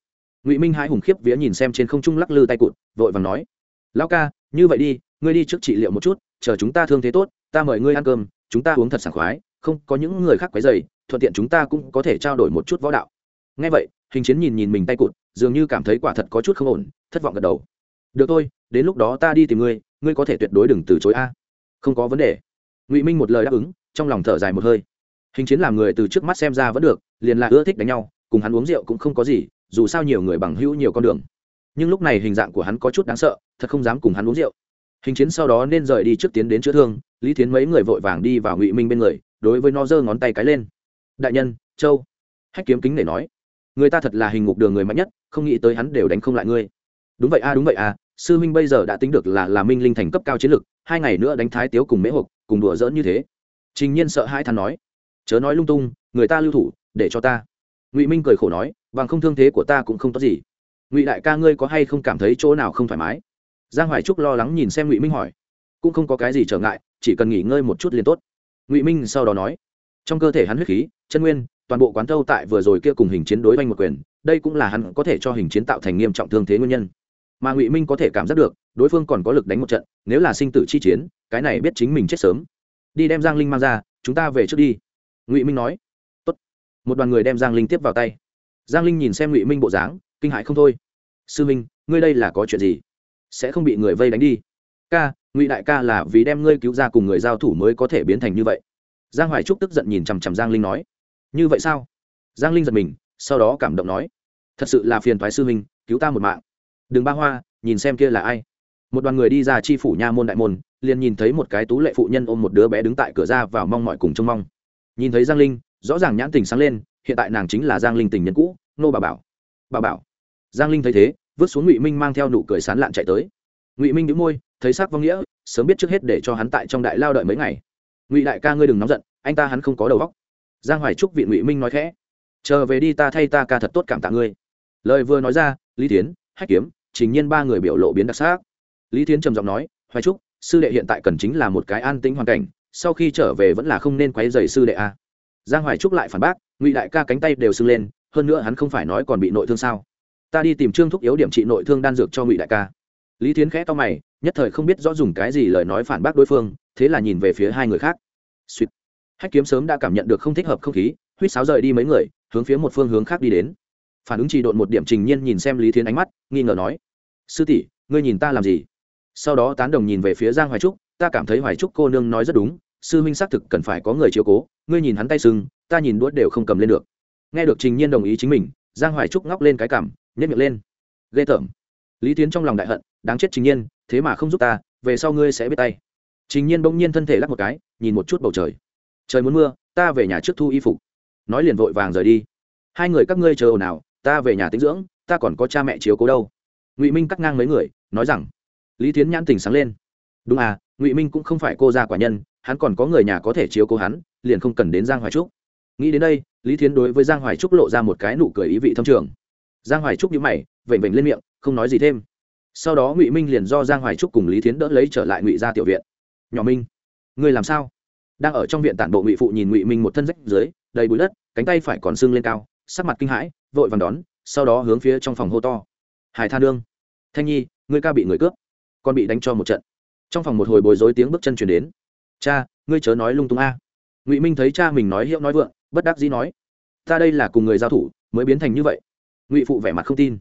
Ngụy minh hai hùng khiếp vía nhìn xem trên không trung lắc lư tay cụt, vội vàng nói, lão ca, như vậy đi, ngươi đi trước trị liệu một chút, chờ chúng ta thương thế tốt, ta mời ngươi ăn cơm, chúng ta uống thật sảng khoái, không có những người khác quấy dày thuận tiện chúng ta cũng có thể trao đổi một chút võ đạo. Ngay vậy, hình chiến nhìn nhìn mình tay cụt, dường như cảm thấy quả thật có chút không ổn, thất vọng gật đầu. Được thôi, đến lúc đó ta đi tìm ngươi ngươi có thể tuyệt đối đừng từ chối a không có vấn đề. Ngụy minh một lời đáp ứng, trong lòng thở dài một hơi. Hình chiến làm người từ trước mắt xem ra vẫn được, liền là ưa thích đánh nhau, cùng hắn uống rượu cũng không có gì, dù sao nhiều người bằng hữu nhiều con đường. Nhưng lúc này hình dạng của hắn có chút đáng sợ, thật không dám cùng hắn uống rượu. Hình chiến sau đó nên rời đi trước tiến đến chữa thương, lý thiến mấy người vội vàng đi vào ngụy minh bên người, đối với nó giơ ngón tay cái lên. Đại nhân, châu. Hách kiếm kính để nói. Người ta thật là hình ngục đường người mạnh nhất, không nghĩ tới hắn đều đánh không lại ngươi. Đúng vậy a, đúng vậy a sư minh bây giờ đã tính được là là minh linh thành cấp cao chiến lực hai ngày nữa đánh thái tiếu cùng mễ hộp, cùng đùa dỡn như thế. Trình nhiên sợ hai thằng nói, chớ nói lung tung, người ta lưu thủ, để cho ta. Ngụy minh cười khổ nói, bằng không thương thế của ta cũng không tốt gì. Ngụy đại ca ngươi có hay không cảm thấy chỗ nào không thoải mái? Giang hoài trúc lo lắng nhìn xem ngụy minh hỏi, cũng không có cái gì trở ngại, chỉ cần nghỉ ngơi một chút liền tốt. Ngụy minh sau đó nói, trong cơ thể hắn huyết khí, chân nguyên, toàn bộ quán thâu tại vừa rồi kia cùng hình chiến đối oanh một quyền, đây cũng là hắn có thể cho hình chiến tạo thành nghiêm trọng thương thế nguyên nhân mà ngụy minh có thể cảm giác được đối phương còn có lực đánh một trận nếu là sinh tử chi chiến cái này biết chính mình chết sớm đi đem giang linh mang ra chúng ta về trước đi ngụy minh nói Tốt. một đoàn người đem giang linh tiếp vào tay giang linh nhìn xem ngụy minh bộ dáng kinh hại không thôi sư minh ngươi đây là có chuyện gì sẽ không bị người vây đánh đi ca ngụy đại ca là vì đem ngươi cứu ra cùng người giao thủ mới có thể biến thành như vậy giang hoài trúc tức giận nhìn chằm chằm giang linh nói như vậy sao giang linh giật mình sau đó cảm động nói thật sự là phiền thoái sư minh cứu ta một mạng đừng ba hoa, nhìn xem kia là ai. Một đoàn người đi ra chi phủ nha môn đại môn, liền nhìn thấy một cái tú lệ phụ nhân ôm một đứa bé đứng tại cửa ra vào mong mọi cùng trông mong. Nhìn thấy giang linh, rõ ràng nhãn tình sáng lên, hiện tại nàng chính là giang linh tình nhân cũ, nô bà bảo. Bà bảo. Giang linh thấy thế, vứt xuống ngụy minh mang theo nụ cười sán lạn chạy tới. Ngụy minh đĩu môi, thấy sắc vong nghĩa, sớm biết trước hết để cho hắn tại trong đại lao đợi mấy ngày. Ngụy đại ca ngươi đừng nóng giận, anh ta hắn không có đầu óc. Giang hoài trúc vị ngụy minh nói khẽ, chờ về đi ta thay ta ca thật tốt cảm tạ ngươi. Lời vừa nói ra, lý tiến hách kiếm trình nhiên ba người biểu lộ biến đặc sắc. Lý Thiến trầm giọng nói, hoài trúc, sư đệ hiện tại cần chính là một cái an tĩnh hoàn cảnh, sau khi trở về vẫn là không nên quấy dày sư đệ a. Giang hoài trúc lại phản bác, ngụy đại ca cánh tay đều sưng lên, hơn nữa hắn không phải nói còn bị nội thương sao? Ta đi tìm trương thúc yếu điểm trị nội thương đan dược cho ngụy đại ca. Lý thiến khẽ to mày, nhất thời không biết rõ dùng cái gì lời nói phản bác đối phương, thế là nhìn về phía hai người khác. Suýt hách kiếm sớm đã cảm nhận được không thích hợp không khí huýt sáo rời đi mấy người, hướng phía một phương hướng khác đi đến. Phản ứng trì độn một điểm trình nhiên nhìn xem lý thiến ánh mắt, nghi ngờ nói sư tỷ, ngươi nhìn ta làm gì? Sau đó tán đồng nhìn về phía giang hoài trúc, ta cảm thấy hoài trúc cô nương nói rất đúng, sư huynh xác thực cần phải có người chiếu cố, ngươi nhìn hắn tay sưng, ta nhìn đuốt đều không cầm lên được. Nghe được trình nhiên đồng ý chính mình, giang hoài trúc ngóc lên cái cảm nhét miệng lên. Ghê tởm. Lý tiến trong lòng đại hận, đáng chết trình nhiên, thế mà không giúp ta, về sau ngươi sẽ biết tay. Trình nhiên bỗng nhiên thân thể lắc một cái, nhìn một chút bầu trời. Trời muốn mưa, ta về nhà trước thu y phục. Nói liền vội vàng rời đi. Hai người các ngươi chờ ồn ào, ta về nhà tĩnh dưỡng, ta còn có cha mẹ chiếu cố đâu ngụy minh cắt ngang mấy người nói rằng lý tiến nhãn tình sáng lên đúng à ngụy minh cũng không phải cô gia quả nhân hắn còn có người nhà có thể chiếu cố hắn liền không cần đến giang hoài trúc nghĩ đến đây lý thiến đối với giang hoài trúc lộ ra một cái nụ cười ý vị thâm trường giang hoài trúc nhíu mày vểnh vểnh lên miệng không nói gì thêm sau đó ngụy minh liền do giang hoài trúc cùng lý thiến đỡ lấy trở lại ngụy ra tiểu viện nhỏ minh ngươi làm sao đang ở trong viện tản bộ ngụy phụ nhìn ngụy minh một thân rách dưới đầy bụi đất cánh tay phải còn sưng lên cao sắc mặt kinh hãi vội vàng đón sau đó hướng phía trong phòng hô to hải tha nương thanh nhi, ngươi ca bị người cướp, con bị đánh cho một trận. Trong phòng một hồi bối rối tiếng bước chân chuyển đến. Cha, ngươi chớ nói lung tung a. Ngụy minh thấy cha mình nói hiệu nói vượng, bất đắc dĩ nói, ta đây là cùng người giao thủ, mới biến thành như vậy. Ngụy phụ vẻ mặt không tin.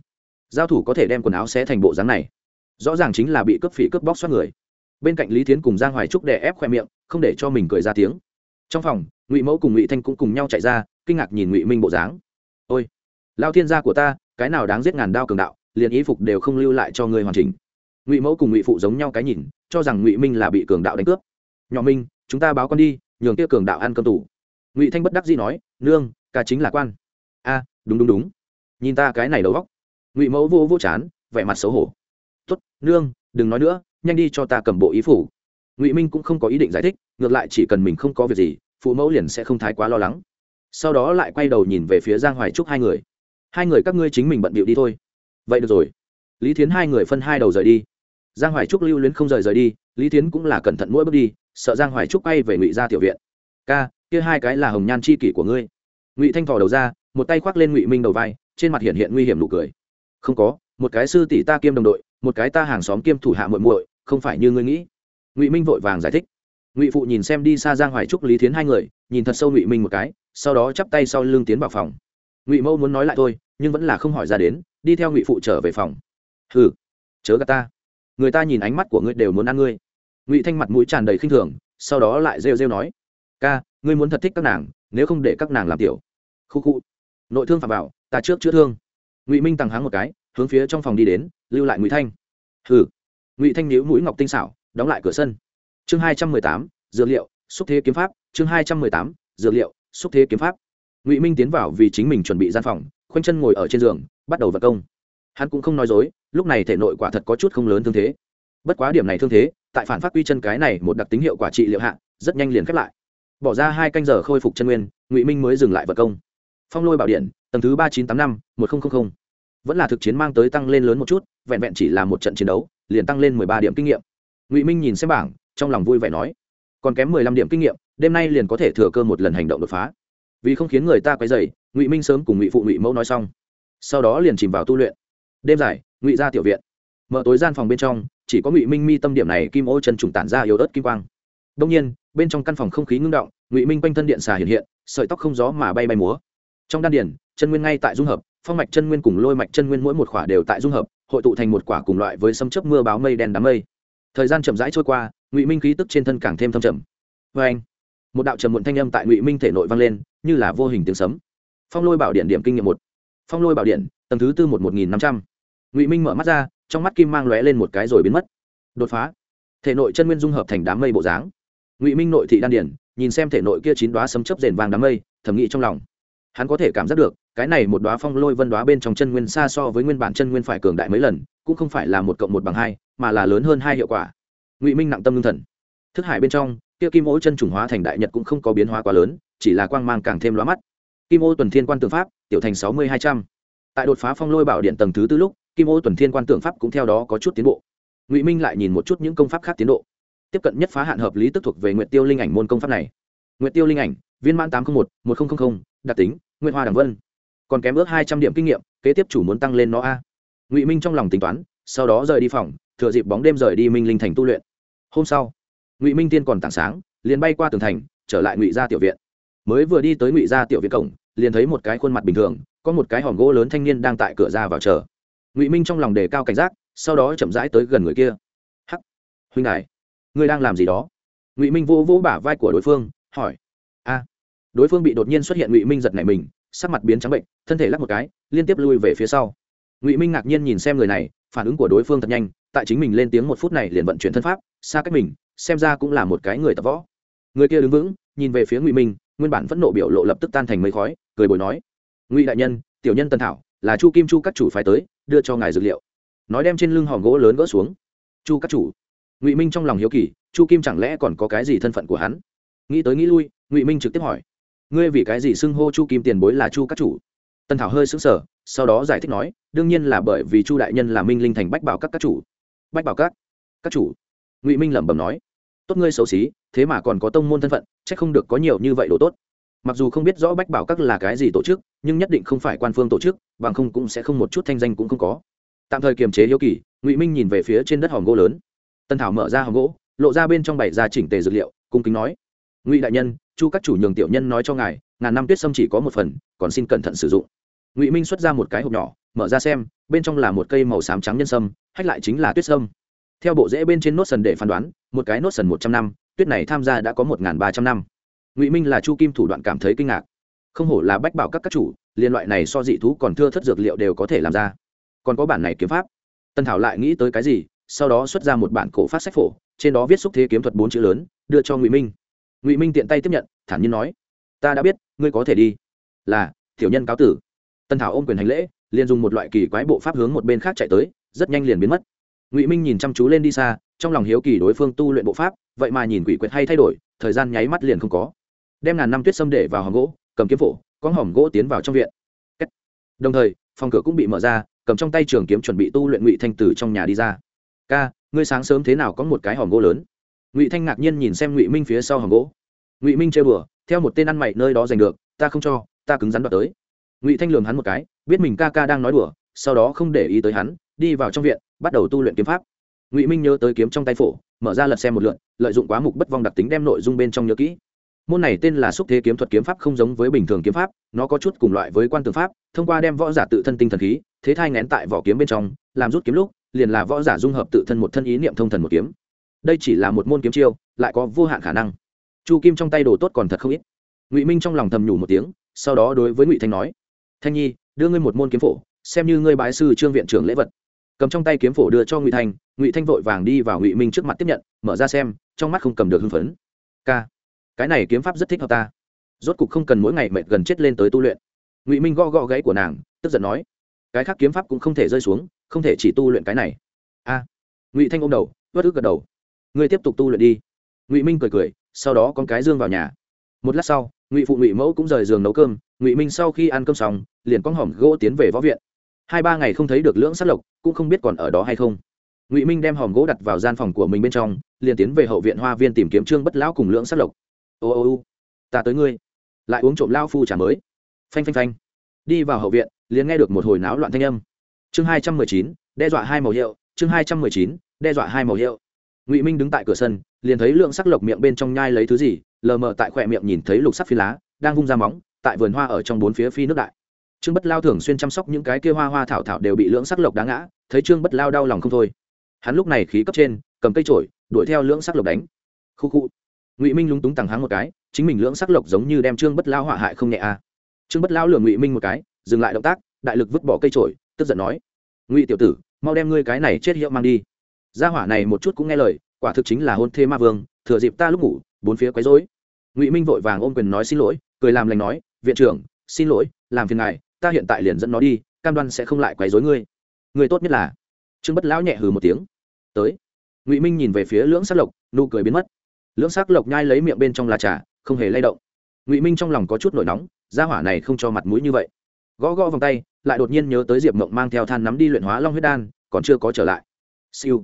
Giao thủ có thể đem quần áo xé thành bộ dáng này. Rõ ràng chính là bị cướp phỉ cướp bóc xoát người. Bên cạnh lý tiến cùng giang hoài trúc đè ép khoe miệng, không để cho mình cười ra tiếng. Trong phòng, ngụy mẫu cùng ngụy thanh cũng cùng nhau chạy ra, kinh ngạc nhìn ngụy minh bộ dáng. Ôi, lao thiên gia của ta, cái nào đáng giết ngàn đao cường đạo? Liền ý phục đều không lưu lại cho người hoàn chỉnh. Ngụy mẫu cùng ngụy phụ giống nhau cái nhìn, cho rằng ngụy minh là bị cường đạo đánh cướp. Nhỏ minh, chúng ta báo con đi, nhường kia cường đạo ăn cơm tủ ngụy thanh bất đắc dĩ nói, nương, ca chính là quan. A, đúng đúng đúng. Nhìn ta cái này đầu góc ngụy mẫu vô vô chán, vẻ mặt xấu hổ. Tuất nương, đừng nói nữa, nhanh đi cho ta cầm bộ ý phủ ngụy minh cũng không có ý định giải thích, ngược lại chỉ cần mình không có việc gì, phụ mẫu liền sẽ không thái quá lo lắng. Sau đó lại quay đầu nhìn về phía giang hoài trúc hai người. Hai người các ngươi chính mình bận bịu đi thôi vậy được rồi. Lý thiến hai người phân hai đầu rời đi. Giang hoài trúc lưu luyến không rời rời đi, lý thiến cũng là cẩn thận mỗi bước đi, sợ giang hoài trúc quay về ngụy gia tiểu viện. Ca, kia hai cái là hồng nhan c h i kỷ của ngươi. Ngụy thanh thò đầu ra, một tay khoác lên ngụy minh đầu vai, trên mặt hiện hiện nguy hiểm nụ cười. Không có, một cái sư tỷ ta kiêm đồng đội, một cái ta hàng xóm kiêm thủ hạ muội muội, không phải như ngươi nghĩ. Ngụy minh vội vàng giải thích. Ngụy phụ nhìn xem đi xa giang hoài trúc, lý thiến hai người, nhìn thật sâu ngụy minh một cái, sau đó chắp tay sau lưng tiến vào phòng. Ngụy mẫu muốn nói lại thôi, nhưng vẫn là không hỏi ra đến đi theo ngụy phụ trở về phòng. Hừ, chớ gà ta. Người ta nhìn ánh mắt của ngươi đều muốn ăn ngươi. Ngụy thanh mặt mũi tràn đầy khinh thường, sau đó lại rêu rêu nói, ca, ngươi muốn thật thích các nàng, nếu không để các nàng làm tiểu. Khu khu. Nội thương phạm bảo ta trước chữa thương. Ngụy minh tăng háng một cái, hướng phía trong phòng đi đến, lưu lại ngụy thanh. Hừ. Ngụy thanh níu mũi ngọc tinh xảo, đóng lại cửa sân. Chương hai trăm mười tám, dược liệu, xúc thế kiếm pháp. Chương hai trăm mười tám, dược liệu, xúc thế kiếm pháp. Ngụy minh tiến vào vì chính mình chuẩn bị gian phòng, khoanh chân ngồi ở trên giường bắt đầu vật công. Hắn cũng không nói dối, lúc này thể nội quả thật có chút không lớn thương thế. Bất quá điểm này thương thế, tại phản phát quy chân cái này một đặc tính hiệu quả trị liệu hạ, rất nhanh liền khép lại. Bỏ ra hai canh giờ khôi phục chân nguyên, ngụy minh mới dừng lại vật công. Phong lôi bảo điện, tầng thứ ba chín tám năm, một nghìn vẫn là thực chiến mang tới tăng lên lớn một chút, vẹn vẹn chỉ là một trận chiến đấu, liền tăng lên mười ba điểm kinh nghiệm. Ngụy minh nhìn xem bảng, trong lòng vui vẻ nói, còn kém mười lăm điểm kinh nghiệm, đêm nay liền có thể thừa cơ một lần hành động đột phá. Vì không khiến người ta quấy dày ngụy minh sớm cùng ngụy phụ ngụy mẫu nói xong sau đó liền chìm vào tu luyện. Đêm dài, ngụy ra tiểu viện. Mở tối gian phòng bên trong, chỉ có ngụy minh mi tâm điểm này kim ô chân trùng tản ra yếu ớt kim quang. Đông nhiên, bên trong căn phòng không khí ngưng động, ngụy minh quanh thân điện xà hiện hiện, sợi tóc không gió mà bay bay múa. Trong đan điển chân nguyên ngay tại dung hợp, phong mạch chân nguyên cùng lôi mạch chân nguyên mỗi một khỏa đều tại dung hợp, hội tụ thành một quả cùng loại với sấm chấp mưa báo mây đen đám mây. Thời gian chậm rãi trôi qua, ngụy minh khí tức trên thân càng thêm thâm trầm. Vê anh, một đạo trầm muộn thanh âm tại ngụy minh thể nội vang lên, như là vô hình tiếng sấm. Phong lôi bảo điện điểm kinh nghiệm một phong lôi bảo điện, tầng thứ tư một một nghìn năm trăm. Ngụy minh mở mắt ra, trong mắt kim mang lóe lên một cái rồi biến mất. Đột phá. Thể nội chân nguyên dung hợp thành đám mây bộ dáng. Ngụy minh nội thị đan điển nhìn xem thể nội kia chín đoá sấm chấp rền vàng đám mây, thầm nghĩ trong lòng. Hắn có thể cảm giác được, cái này một đoá phong lôi vân đoá bên trong chân nguyên xa so với nguyên bản chân nguyên phải cường đại mấy lần, cũng không phải là một cộng một bằng hai, mà là lớn hơn hai hiệu quả. Ngụy minh nặng tâm lương thần. Thức hải bên trong, kia kim ô chân chủng hóa thành đại nhật cũng không có biến hóa quá lớn, chỉ là quang mang càng thêm lóa mắt kim ô tuần thiên quan tượng pháp, tiểu thành sáu mươi hai trăm. Tại đột phá phong lôi bảo điện tầng thứ tư lúc, kim ô tuần thiên quan tượng pháp cũng theo đó có chút tiến bộ. Ngụy minh lại nhìn một chút những công pháp khác tiến độ. Tiếp cận nhất phá hạn hợp lý tức thuộc về nguyện tiêu linh ảnh môn công pháp này. Nguyện tiêu linh ảnh, viên mãn tám trăm một một nghìn đặc tính nguyện hoa đằng vân. Còn kém ước hai trăm điểm kinh nghiệm, kế tiếp chủ muốn tăng lên nó a. Ngụy minh trong lòng tính toán, sau đó rời đi phòng, thừa dịp bóng đêm rời đi minh linh thành tu luyện. Hôm sau, ngụy minh tiên còn tảng sáng, liền bay qua tường thành, trở lại ngụy gia tiểu viện. Mới vừa đi tới ngụy gia tiểu viện cổng liền thấy một cái khuôn mặt bình thường, có một cái hòm gỗ lớn thanh niên đang tại cửa ra vào chờ. Ngụy minh trong lòng đề cao cảnh giác, sau đó chậm rãi tới gần người kia. Hắc, huynh đại ngươi đang làm gì đó? Ngụy minh vô vỗ bả vai của đối phương, hỏi. A. Đối phương bị đột nhiên xuất hiện, ngụy minh giật nảy mình, sắc mặt biến trắng bệnh, thân thể lắc một cái, liên tiếp lui về phía sau. Ngụy minh ngạc nhiên nhìn xem người này, phản ứng của đối phương thật nhanh, tại chính mình lên tiếng một phút này liền vận chuyển thân pháp, xa cách mình, xem ra cũng là một cái người tập võ. Người kia đứng vững, nhìn về phía ngụy minh, nguyên bản phẫn nộ biểu lộ lập tức tan thành mây khói cười bồi nói, ngụy đại nhân, tiểu nhân tân thảo, là chu kim chu các chủ phái tới, đưa cho ngài dược liệu. Nói đem trên lưng hòm gỗ lớn gỡ xuống. Chu các chủ? Ngụy minh trong lòng hiếu kỳ, chu kim chẳng lẽ còn có cái gì thân phận của hắn? Nghĩ tới nghĩ lui, ngụy minh trực tiếp hỏi, ngươi vì cái gì xưng hô chu kim tiền bối là chu các chủ? Tân thảo hơi xứng sở sau đó giải thích nói, đương nhiên là bởi vì chu đại nhân là minh linh thành bách bảo các các chủ. Bách bảo các? Các chủ? Ngụy minh lẩm bẩm nói, tốt ngươi xấu xí, thế mà còn có tông môn thân phận c h ắ c không được có nhiều như vậy đồ tốt mặc dù không biết rõ bách bảo các là cái gì tổ chức, nhưng nhất định không phải quan phương tổ chức, bằng không cũng sẽ không một chút thanh danh cũng không có. Tạm thời kiềm chế hiếu kỳ, ngụy minh nhìn về phía trên đất hòm gỗ lớn. Tân thảo mở ra hòm gỗ, lộ ra bên trong bảy ra chỉnh tề dược liệu, cung kính nói, ngụy đại nhân, chu các chủ nhường tiểu nhân nói cho ngài, ngàn năm tuyết sâm chỉ có một phần, còn xin cẩn thận sử dụng. Ngụy minh xuất ra một cái hộp nhỏ, mở ra xem, bên trong là một cây màu xám trắng nhân sâm, hách lại chính là tuyết sâm theo bộ rễ bên trên nốt sần để phán đoán, một cái nốt sần một trăm năm, tuyết này tham gia đã có một ba trăm năm ngụy minh là chu kim thủ đoạn cảm thấy kinh ngạc không hổ là bách bảo các các chủ liên loại này so dị thú còn thưa thất dược liệu đều có thể làm ra còn có bản này kiếm pháp tân thảo lại nghĩ tới cái gì sau đó xuất ra một bản cổ phát sách phổ trên đó viết xúc thế kiếm thuật bốn chữ lớn đưa cho ngụy minh ngụy minh tiện tay tiếp nhận thản nhiên nói ta đã biết ngươi có thể đi là tiểu nhân cáo tử tân thảo ôm quyền hành lễ liền dùng một loại kỳ quái bộ pháp hướng một bên khác chạy tới rất nhanh liền biến mất ngụy minh nhìn chăm chú lên đi xa trong lòng hiếu kỳ đối phương tu luyện bộ pháp vậy mà nhìn quỷ quyệt hay thay đổi thời gian nháy mắt liền không có đem ngàn năm tuyết sâm để vào hòm gỗ, cầm kiếm phổ, con hòm gỗ tiến vào trong viện. Đồng thời, phòng cửa cũng bị mở ra, cầm trong tay trường kiếm chuẩn bị tu luyện ngụy thanh tử trong nhà đi ra. Ca, ngươi sáng sớm thế nào có một cái hòm gỗ lớn? Ngụy thanh ngạc nhiên nhìn xem ngụy minh phía sau hòm gỗ. Ngụy minh chơi bừa, theo một tên ăn mày nơi đó giành được, ta không cho, ta cứng rắn đoạt tới. Ngụy thanh lường hắn một cái, biết mình ca ca đang nói đùa, sau đó không để ý tới hắn, đi vào trong viện, bắt đầu tu luyện kiếm pháp. Ngụy minh nhớ tới kiếm trong tay phổ, mở ra lật xem một lượn lợi dụng quá mục bất vong đặc tính đem nội dung bên trong nhớ kỹ môn này tên là xúc thế kiếm thuật kiếm pháp không giống với bình thường kiếm pháp, nó có chút cùng loại với quan tường pháp, thông qua đem võ giả tự thân tinh thần khí, thế thai ngén tại vỏ kiếm bên trong, làm rút kiếm lúc, liền là võ giả dung hợp tự thân một thân ý niệm thông thần một kiếm. Đây chỉ là một môn kiếm chiêu, lại có vô hạn khả năng. Chu kim trong tay đồ tốt còn thật không ít. Ngụy minh trong lòng thầm nhủ một tiếng, sau đó đối với ngụy thanh nói, thanh nhi, đưa ngươi một môn kiếm phổ, xem như ngươi bái sư trương viện trưởng lễ vật. Cầm trong tay kiếm phổ đưa cho ngụy thanh ngụy thanh vội vàng đi vào ngụy minh trước mặt tiếp nhận, mở ra xem, trong mắt không cầm được hưng phấn. K cái này kiếm pháp rất thích hợp ta. Rốt cục không cần mỗi ngày mệt gần chết lên tới tu luyện. Ngụy minh gõ gõ gãy của nàng, tức giận nói, cái khác kiếm pháp cũng không thể rơi xuống, không thể chỉ tu luyện cái này. A. Ngụy thanh ôm đầu vất ức gật đầu. Ngươi tiếp tục tu luyện đi. Ngụy minh cười cười, sau đó con cái dương vào nhà. Một lát sau, ngụy phụ ngụy mẫu cũng rời giường nấu cơm. Ngụy minh sau khi ăn cơm xong, liền con hòm gỗ tiến về võ viện. Hai ba ngày không thấy được lưỡng sát lộc, cũng không biết còn ở đó hay không. Ngụy minh đem hòm gỗ đặt vào gian phòng của mình bên trong, liền tiến về hậu viện hoa viên tìm kiếm trương bất lão cùng lưỡng sát lộc ô ô ô, ta tới ngươi. Lại uống trộm lao phu trà mới. Phanh phanh phanh. Đi vào hậu viện, liền nghe được một hồi náo loạn thanh âm. Chương hai trăm mười chín, đe dọa hai màu hiệu. Chương hai trăm mười chín, đe dọa hai màu hiệu. Ngụy minh đứng tại cửa sân, liền thấy lượng sắc lộc miệng bên trong nhai lấy thứ gì, lờ mờ tại khỏe miệng nhìn thấy lục sắc phi lá, đang vung ra móng, tại vườn hoa ở trong bốn phía phi nước đại. Trương bất lao thường xuyên chăm sóc những cái kia hoa hoa thảo thảo đều bị lưỡng sắc lộc đá ngã, thấy trương bất lao đau lòng không thôi. Hắn lúc này khí cấp trên, cầm cây trổi đuổi theo lưỡng sắc lộc đánh. Khu khu ngụy minh lúng túng tằng háng một cái chính mình lưỡng sắc lộc giống như đem trương bất lao họa hại không nhẹ à. trương bất lao lường ngụy minh một cái dừng lại động tác đại lực vứt bỏ cây trổi tức giận nói ngụy tiểu tử mau đem ngươi cái này chết hiệu mang đi gia hỏa này một chút cũng nghe lời quả thực chính là hôn thê ma vương thừa dịp ta lúc ngủ bốn phía quấy rối. ngụy minh vội vàng ôm quyền nói xin lỗi cười làm lành nói viện trưởng xin lỗi làm phiền ngài ta hiện tại liền dẫn nó đi cam đoan sẽ không lại quấy rối ngươi. người tốt nhất là. trương bất lão nhẹ hừ một tiếng. tới. ngụy minh nhìn về phía lưỡng sát lộc, nụ cười biến mất lưỡng sắc lộc nhai lấy miệng bên trong là trà, không hề lay động. Ngụy minh trong lòng có chút nổi nóng, gia hỏa này không cho mặt mũi như vậy. Gõ gõ vòng tay, lại đột nhiên nhớ tới diệp mộng mang theo than nắm đi luyện hóa long huyết đan, còn chưa có trở lại. Siêu.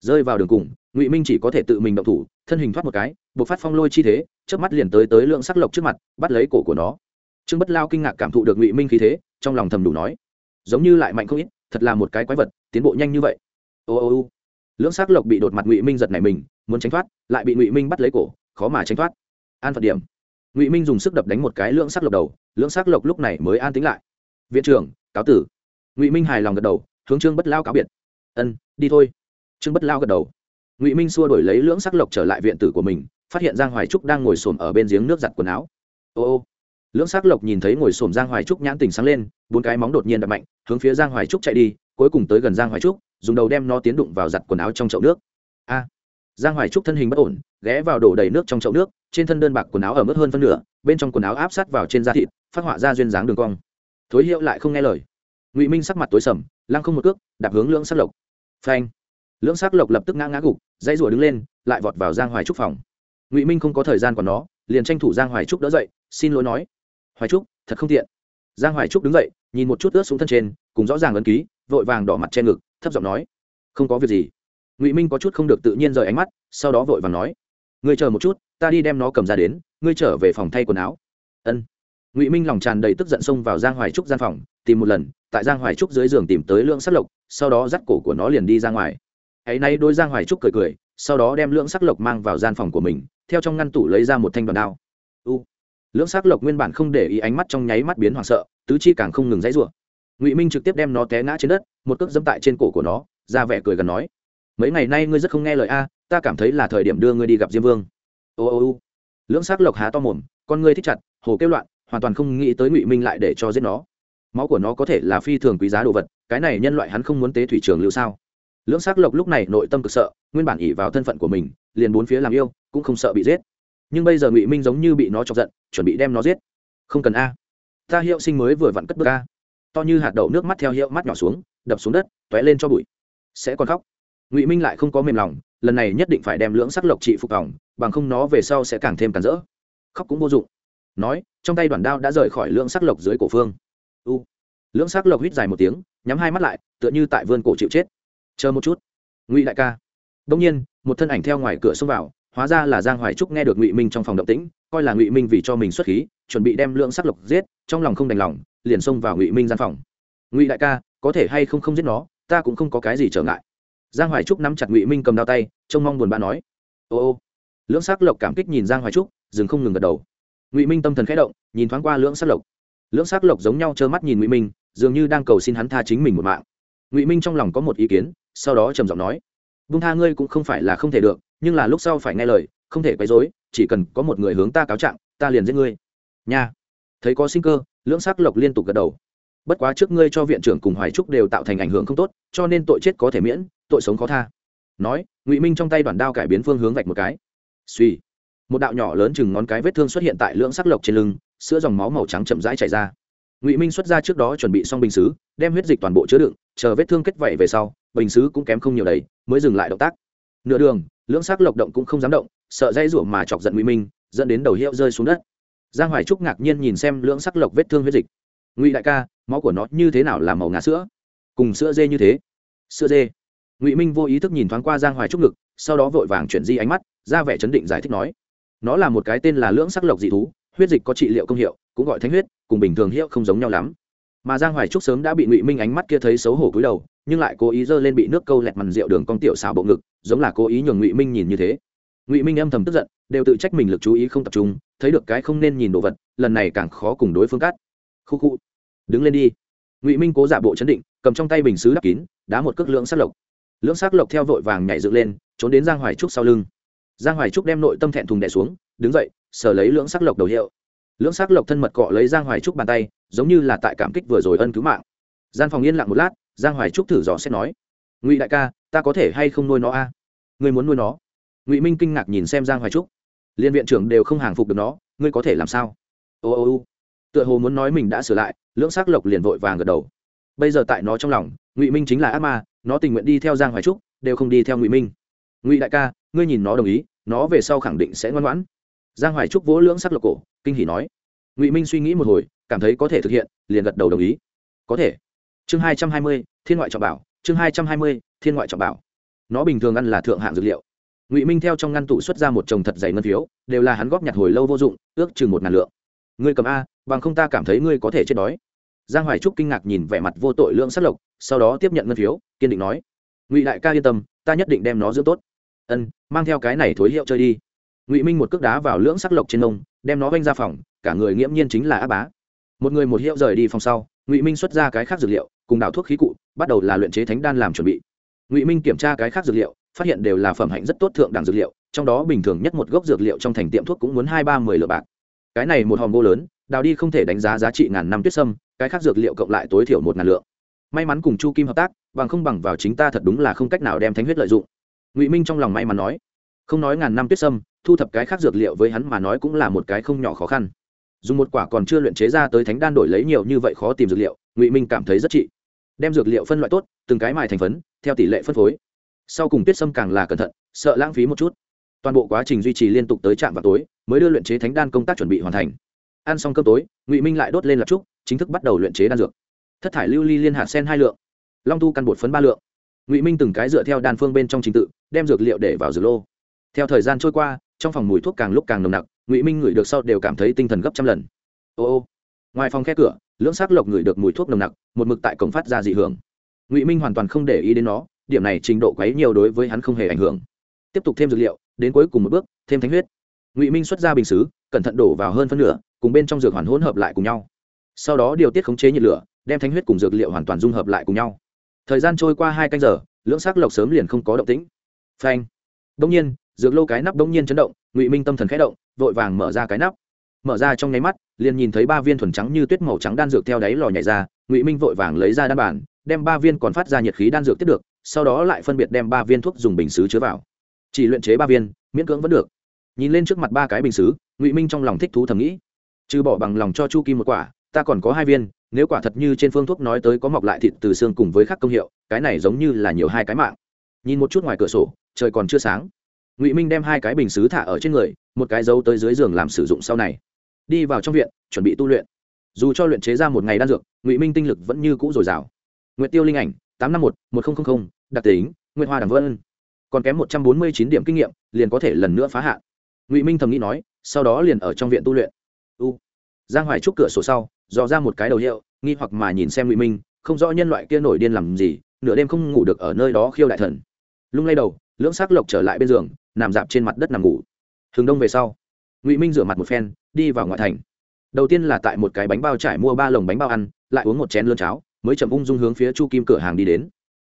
Rơi vào đường cùng, ngụy minh chỉ có thể tự mình động thủ, thân hình thoát một cái buộc phát phong lôi chi thế trước mắt liền tới tới lượng sắc lộc trước mặt, bắt lấy cổ của nó. Trương bất lao kinh ngạc cảm thụ được ngụy minh khí thế, trong lòng thầm đủ nói. Giống như lại mạnh không ít, thật là một cái quái vật, tiến bộ nhanh như vậy. Ô ô ô lưỡng sắc lộc bị đột mặt ngụy minh giật này mình, muốn tránh thoát, lại bị ngụy minh bắt lấy cổ, khó mà tránh thoát. An phật điểm. Ngụy minh dùng sức đập đánh một cái lưỡng sắc lộc đầu, lưỡng sắc lộc lúc này mới an tính lại. Viện trưởng, cáo tử. Ngụy minh hài lòng gật đầu, hướng trương bất lao cáo biệt. Ân, đi thôi. Trương bất lao gật đầu. Ngụy minh xua đổi lấy lưỡng sắc lộc trở lại viện tử của mình, phát hiện giang hoài trúc đang ngồi xổm ở bên giếng nước giặt quần áo. Ô ô. Lưỡng sắc lộc nhìn thấy ngồi xổm giang hoài trúc nhãn tình sáng lên, bốn cái móng đột nhiên đập mạnh, hướng phía giang hoài trúc chạy đi cuối cùng tới gần giang hoài trúc, dùng đầu đem nó tiến đụng vào giặt quần áo trong chậu nước. A! Giang hoài trúc thân hình bất ổn, ghé vào đổ đầy nước trong chậu nước, trên thân đơn bạc quần áo ở mức hơn phân nửa, bên trong quần áo áp sát vào trên da thịt, phát họa ra duyên dáng đường cong. Thối hiệu lại không nghe lời. Ngụy minh sắc mặt tối sầm, lăng không một cước, đạp hướng lưỡng sắc lộc. Phanh! Lưỡng sắc lộc lập tức ngã ngã gục, dãy rủa đứng lên, lại vọt vào giang hoài trúc phòng. Ngụy minh không có thời gian còn nó, liền tranh thủ giang hoài trúc đỡ dậy, xin lỗi nói. Hoài trúc, thật không tiện giang hoài trúc đứng dậy, nhìn một chút ướt xuống thân trên, cùng rõ ràng ấn ký, vội vàng đỏ mặt che ngực, thấp giọng nói, không có việc gì. Ngụy minh có chút không được tự nhiên rời ánh mắt, sau đó vội vàng nói, ngươi chờ một chút, ta đi đem nó cầm ra đến, ngươi trở về phòng thay quần áo. Ân. Ngụy minh lòng tràn đầy tức giận xông vào giang hoài trúc gian phòng, tìm một lần, tại giang hoài trúc dưới giường tìm tới lượng sắc lộc, sau đó dắt cổ của nó liền đi ra ngoài. Hãy nay đôi giang hoài trúc cười cười, sau đó đem lượng sắc lộc mang vào gian phòng của mình, theo trong ngăn tủ lấy ra một thanh đoàn đao. U lưỡng sắc lộc nguyên bản không để ý ánh mắt trong nháy mắt biến hoảng sợ, tứ chi càng không ngừng dãy rủa. Ngụy minh trực tiếp đem nó té ngã trên đất, một cước dẫm tại trên cổ của nó, ra vẻ cười gần nói, mấy ngày nay ngươi rất không nghe lời a, ta cảm thấy là thời điểm đưa ngươi đi gặp diêm vương. Ô ô ô. Lưỡng sắc lộc há to mồm, con ngươi thích chặt, hồ kêu loạn, hoàn toàn không nghĩ tới ngụy minh lại để cho giết nó. Máu của nó có thể là phi thường quý giá đồ vật, cái này nhân loại hắn không muốn tế thủy trường lưu sao? Lưỡng s ắ c lộc lúc này nội tâm cực sợ, nguyên bản ỉ vào thân phận của mình, liền bốn phía làm yêu, cũng không sợ bị giết nhưng bây giờ ngụy minh giống như bị nó chọc giận, chuẩn bị đem nó giết. Không cần a. Ta hiệu sinh mới vừa vặn cất bước a. To như hạt đậu nước mắt theo hiệu mắt nhỏ xuống, đập xuống đất t ó é lên cho bụi. Sẽ còn khóc. Ngụy minh lại không có mềm lòng, lần này nhất định phải đem lưỡng sắc lộc trị phục vòng bằng không nó về sau sẽ càng thêm cản rỡ. Khóc cũng vô dụng. Nói, trong tay đoàn đao đã rời khỏi lưỡng sắc lộc dưới cổ phương. U. Lưỡng sắc lộc hít dài một tiếng, nhắm hai mắt lại, tựa như tại vườn cổ chịu chết. Chờ một chút. Ngụy đại ca. Đông nhiên, một thân ảnh theo ngoài cửa xông vào hóa ra là giang hoài trúc nghe được ngụy minh trong phòng động tĩnh, coi là ngụy minh vì cho mình xuất khí, chuẩn bị đem lượng sắc lộc giết, trong lòng không đành lòng, liền xông vào ngụy minh gian phòng. Ngụy đại ca, có thể hay không không giết nó, ta cũng không có cái gì trở ngại. Giang hoài trúc nắm chặt ngụy minh cầm đao tay, trông mong buồn bã nói, ô ô. Lưỡng sắc lộc cảm kích nhìn giang hoài trúc, dừng không ngừng gật đầu. Ngụy minh tâm thần khẽ động, nhìn thoáng qua lưỡng sắc lộc. Lưỡng sắc lộc giống nhau trơ mắt nhìn ngụy minh, dường như đang cầu xin hắn tha chính mình một mạng. Ngụy minh trong lòng có một ý kiến, sau đó trầm giọng nói vung tha ngươi cũng không phải là không thể được, nhưng là lúc sau phải nghe lời, không thể quấy dối chỉ cần có một người hướng ta cáo trạng, ta liền giết ngươi. Nha. Thấy có sinh cơ, lưỡng sắc lộc liên tục gật đầu. Bất quá trước ngươi cho viện trưởng cùng hoài trúc đều tạo thành ảnh hưởng không tốt, cho nên tội chết có thể miễn, tội sống khó tha. Nói, ngụy minh trong tay đoàn đao cải biến phương hướng vạch một cái. Suy một đạo nhỏ lớn chừng ngón cái vết thương xuất hiện tại lưỡng sắc lộc trên lưng, sữa dòng máu màu trắng chậm rãi chảy ra ngụy minh xuất ra trước đó chuẩn bị xong bình xứ đem huyết dịch toàn bộ chứa đựng chờ vết thương kết vẩy về sau bình xứ cũng kém không nhiều đấy, mới dừng lại động tác. Nửa đường, lưỡng sắc lộc động cũng không dám động, sợ dây rủa mà chọc giận ngụy minh, dẫn đến đầu hiệu rơi xuống đất. Giang hoài trúc ngạc nhiên nhìn xem lưỡng sắc lộc vết thương huyết dịch. Ngụy đại ca, máu của nó như thế nào là màu ngà sữa? Cùng sữa dê như thế. Sữa dê. Ngụy minh vô ý thức nhìn thoáng qua giang hoài trúc ngực, sau đó vội vàng chuyển di ánh mắt, ra vẻ chấn định giải thích nói, nó là một cái tên là lưỡng sắc lộc dị thú, huyết dịch có trị liệu công hiệu, cũng gọi thánh huyết cùng bình thường hiệu không giống nhau lắm. Mà giang hoài trúc sớm đã bị ngụy minh ánh mắt kia thấy xấu hổ cúi đầu, nhưng lại cố ý giơ lên bị nước câu lẹt mằn rượu đường con tiểu xào bộ ngực, giống là cố ý nhường ngụy minh nhìn như thế. Ngụy minh âm thầm tức giận, đều tự trách mình lực chú ý không tập trung, thấy được cái không nên nhìn đồ vật, lần này càng khó cùng đối phương cắt. Khu khu. Đứng lên đi. Ngụy minh cố giả bộ chấn định, cầm trong tay bình xứ đắp kín, đá một cước lưỡng sắc lộc. Lưỡng sắc lộc theo vội vàng nhảy dựng lên, trốn đến giang hoài trúc sau lưng. Giang hoài trúc đem nội tâm thẹn thùng đẻ xuống, đứng dậy, sờ lấy lưỡng sắc lộc đầu hiệu lưỡng sắc lộc thân mật cọ lấy giang hoài trúc bàn tay, giống như là tại cảm kích vừa rồi ân cứu mạng. Gian phòng yên lặng một lát, giang hoài trúc thử dò xét nói, ngụy đại ca, ta có thể hay không nuôi nó a? À? muốn nuôi nó? Ngụy minh kinh ngạc nhìn xem giang hoài trúc. Liên viện trưởng đều không hàng phục được nó, ngươi có thể làm sao? Ô ô ô. Tựa hồ muốn nói mình đã sửa lại, lưỡng sắc lộc liền vội vàng gật đầu. Bây giờ tại nó trong lòng, ngụy minh chính là ác ma, nó tình nguyện đi theo giang hoài trúc, đều không đi theo ngụy minh. Ngụy đại ca, ngươi nhìn nó đồng ý, nó về sau khẳng định sẽ ngoan ngoãn. Giang hoài trúc vỗ lưỡng sắc lộc cổ kinh hỉ nói. Ngụy minh suy nghĩ một hồi, cảm thấy có thể thực hiện, liền gật đầu đồng ý. Có thể. Chương hai trăm hai mươi, thiên ngoại trọng bảo, chương hai trăm hai mươi, thiên ngoại trọng bảo. Nó bình thường ăn là thượng hạng dược liệu. Ngụy minh theo trong ngăn tủ xuất ra một chồng thật dày ngân phiếu, đều là hắn góp nhặt hồi lâu vô dụng, ước chừng một ngàn lượng. Ngươi cầm a, bằng không ta cảm thấy ngươi có thể chết đói. Giang hoài trúc kinh ngạc nhìn vẻ mặt vô tội lượng sắc lộc, sau đó tiếp nhận ngân phiếu, kiên định nói. Ngụy đại ca yên tâm, ta nhất định đem nó giữ tốt. Ân, mang theo cái này thối hiệu chơi đi ngụy minh một cước đá vào lưỡng sắc lộc trên nông đem nó vanh ra phòng, cả người nghiễm nhiên chính là á bá. Một người một hiệu rời đi phòng sau, ngụy minh xuất ra cái khác dược liệu, cùng đào thuốc khí cụ, bắt đầu là luyện chế thánh đan làm chuẩn bị. Ngụy minh kiểm tra cái khác dược liệu, phát hiện đều là phẩm hạnh rất tốt thượng đẳng dược liệu, trong đó bình thường nhất một gốc dược liệu trong thành tiệm thuốc cũng muốn hai ba mươi lượng bạc. Cái này một hòm gỗ lớn, đào đi không thể đánh giá giá trị ngàn năm tuyết sâm, cái khác dược liệu cộng lại tối thiểu một ngàn lượng. May mắn cùng chu kim hợp tác, bằng không bằng vào chính ta thật đúng là không cách nào đem thánh huyết lợi dụng. Ngụy minh trong lòng may mắn nói, không nói ngàn năm tuyết sâm thu thập cái khác dược liệu với hắn mà nói cũng là một cái không nhỏ khó khăn. Dùng một quả còn chưa luyện chế ra tới thánh đan đổi lấy nhiều như vậy khó tìm dược liệu, ngụy minh cảm thấy rất trị. Đem dược liệu phân loại tốt, từng cái mài thành phấn, theo tỷ lệ phân phối. Sau cùng tuyết sâm càng là cẩn thận, sợ lãng phí một chút. Toàn bộ quá trình duy trì liên tục tới trạm vào tối, mới đưa luyện chế thánh đan công tác chuẩn bị hoàn thành. Ăn xong cơm tối, ngụy minh lại đốt lên lập trúc, chính thức bắt đầu luyện chế đan dược. Thất thải lưu ly liên hạt sen hai lượng, long tu căn bột phấn ba lượng. Ngụy minh từng cái dựa theo đan phương bên trong trình tự, đem dược liệu để vào dược lô. Theo thời gian trôi qua trong phòng mùi thuốc càng lúc càng nồng nặc, ngụy minh ngửi được sau đều cảm thấy tinh thần gấp trăm lần. Ô ô. Ngoài phòng khe cửa, lưỡng xác lộc ngửi được mùi thuốc nồng nặc, một mực tại cổng phát ra dị hưởng. Ngụy minh hoàn toàn không để ý đến nó, điểm này trình độ quấy nhiều đối với hắn không hề ảnh hưởng. Tiếp tục thêm dược liệu, đến cuối cùng một bước, thêm thánh huyết. Ngụy minh xuất ra bình xứ, cẩn thận đổ vào hơn phân nửa, cùng bên trong dược hoàn hỗn hợp lại cùng nhau. Sau đó điều tiết khống chế nhiệt lửa, đem thánh huyết cùng dược liệu hoàn toàn dung hợp lại cùng nhau. Thời gian trôi qua hai canh giờ, lưỡng xác lộc sớm liền không có động tĩnh. Phanh. Đông nhiên dược lô cái nắp đống nhiên chấn động, ngụy minh tâm thần khẽ động, vội vàng mở ra cái nắp. Mở ra trong nháy mắt, liền nhìn thấy ba viên thuần trắng như tuyết màu trắng đan dược theo đáy lò nhảy ra, ngụy minh vội vàng lấy ra đan bản, đem ba viên còn phát ra nhiệt khí đan dược tiếp được, sau đó lại phân biệt đem ba viên thuốc dùng bình xứ chứa vào. Chỉ luyện chế ba viên, miễn cưỡng vẫn được. Nhìn lên trước mặt ba cái bình xứ, ngụy minh trong lòng thích thú thầm nghĩ. Trừ bỏ bằng lòng cho chu kim một quả, ta còn có hai viên, nếu quả thật như trên phương thuốc nói tới có mọc lại thịt từ xương cùng với các công hiệu, cái này giống như là nhiều hai cái mạng. Nhìn một chút ngoài cửa sổ, trời còn chưa sáng ngụy minh đem hai cái bình xứ thả ở trên người một cái dấu tới dưới giường làm sử dụng sau này đi vào trong viện chuẩn bị tu luyện dù cho luyện chế ra một ngày đan dược ngụy minh tinh lực vẫn như cũ dồi dào nguyệt tiêu linh ảnh tám trăm năm một một nghìn đặc tính nguyệt hoa đàm vân còn kém một trăm bốn mươi chín điểm kinh nghiệm liền có thể lần nữa phá h ạ ngụy minh thầm nghĩ nói sau đó liền ở trong viện tu luyện u giang hoài trúc cửa sổ sau dò ra một cái đầu hiệu nghi hoặc mà nhìn xem ngụy minh không rõ nhân loại kia nổi điên làm gì nửa đêm không ngủ được ở nơi đó khiêu đại thần lung lay đầu lưỡng sắc lộc trở lại bên giường nằm dạp trên mặt đất nằm ngủ. Hướng đông về sau, ngụy minh rửa mặt một phen, đi vào ngoại thành. Đầu tiên là tại một cái bánh bao trải mua ba lồng bánh bao ăn, lại uống một chén lươn cháo, mới chậm ung dung hướng phía chu kim cửa hàng đi đến.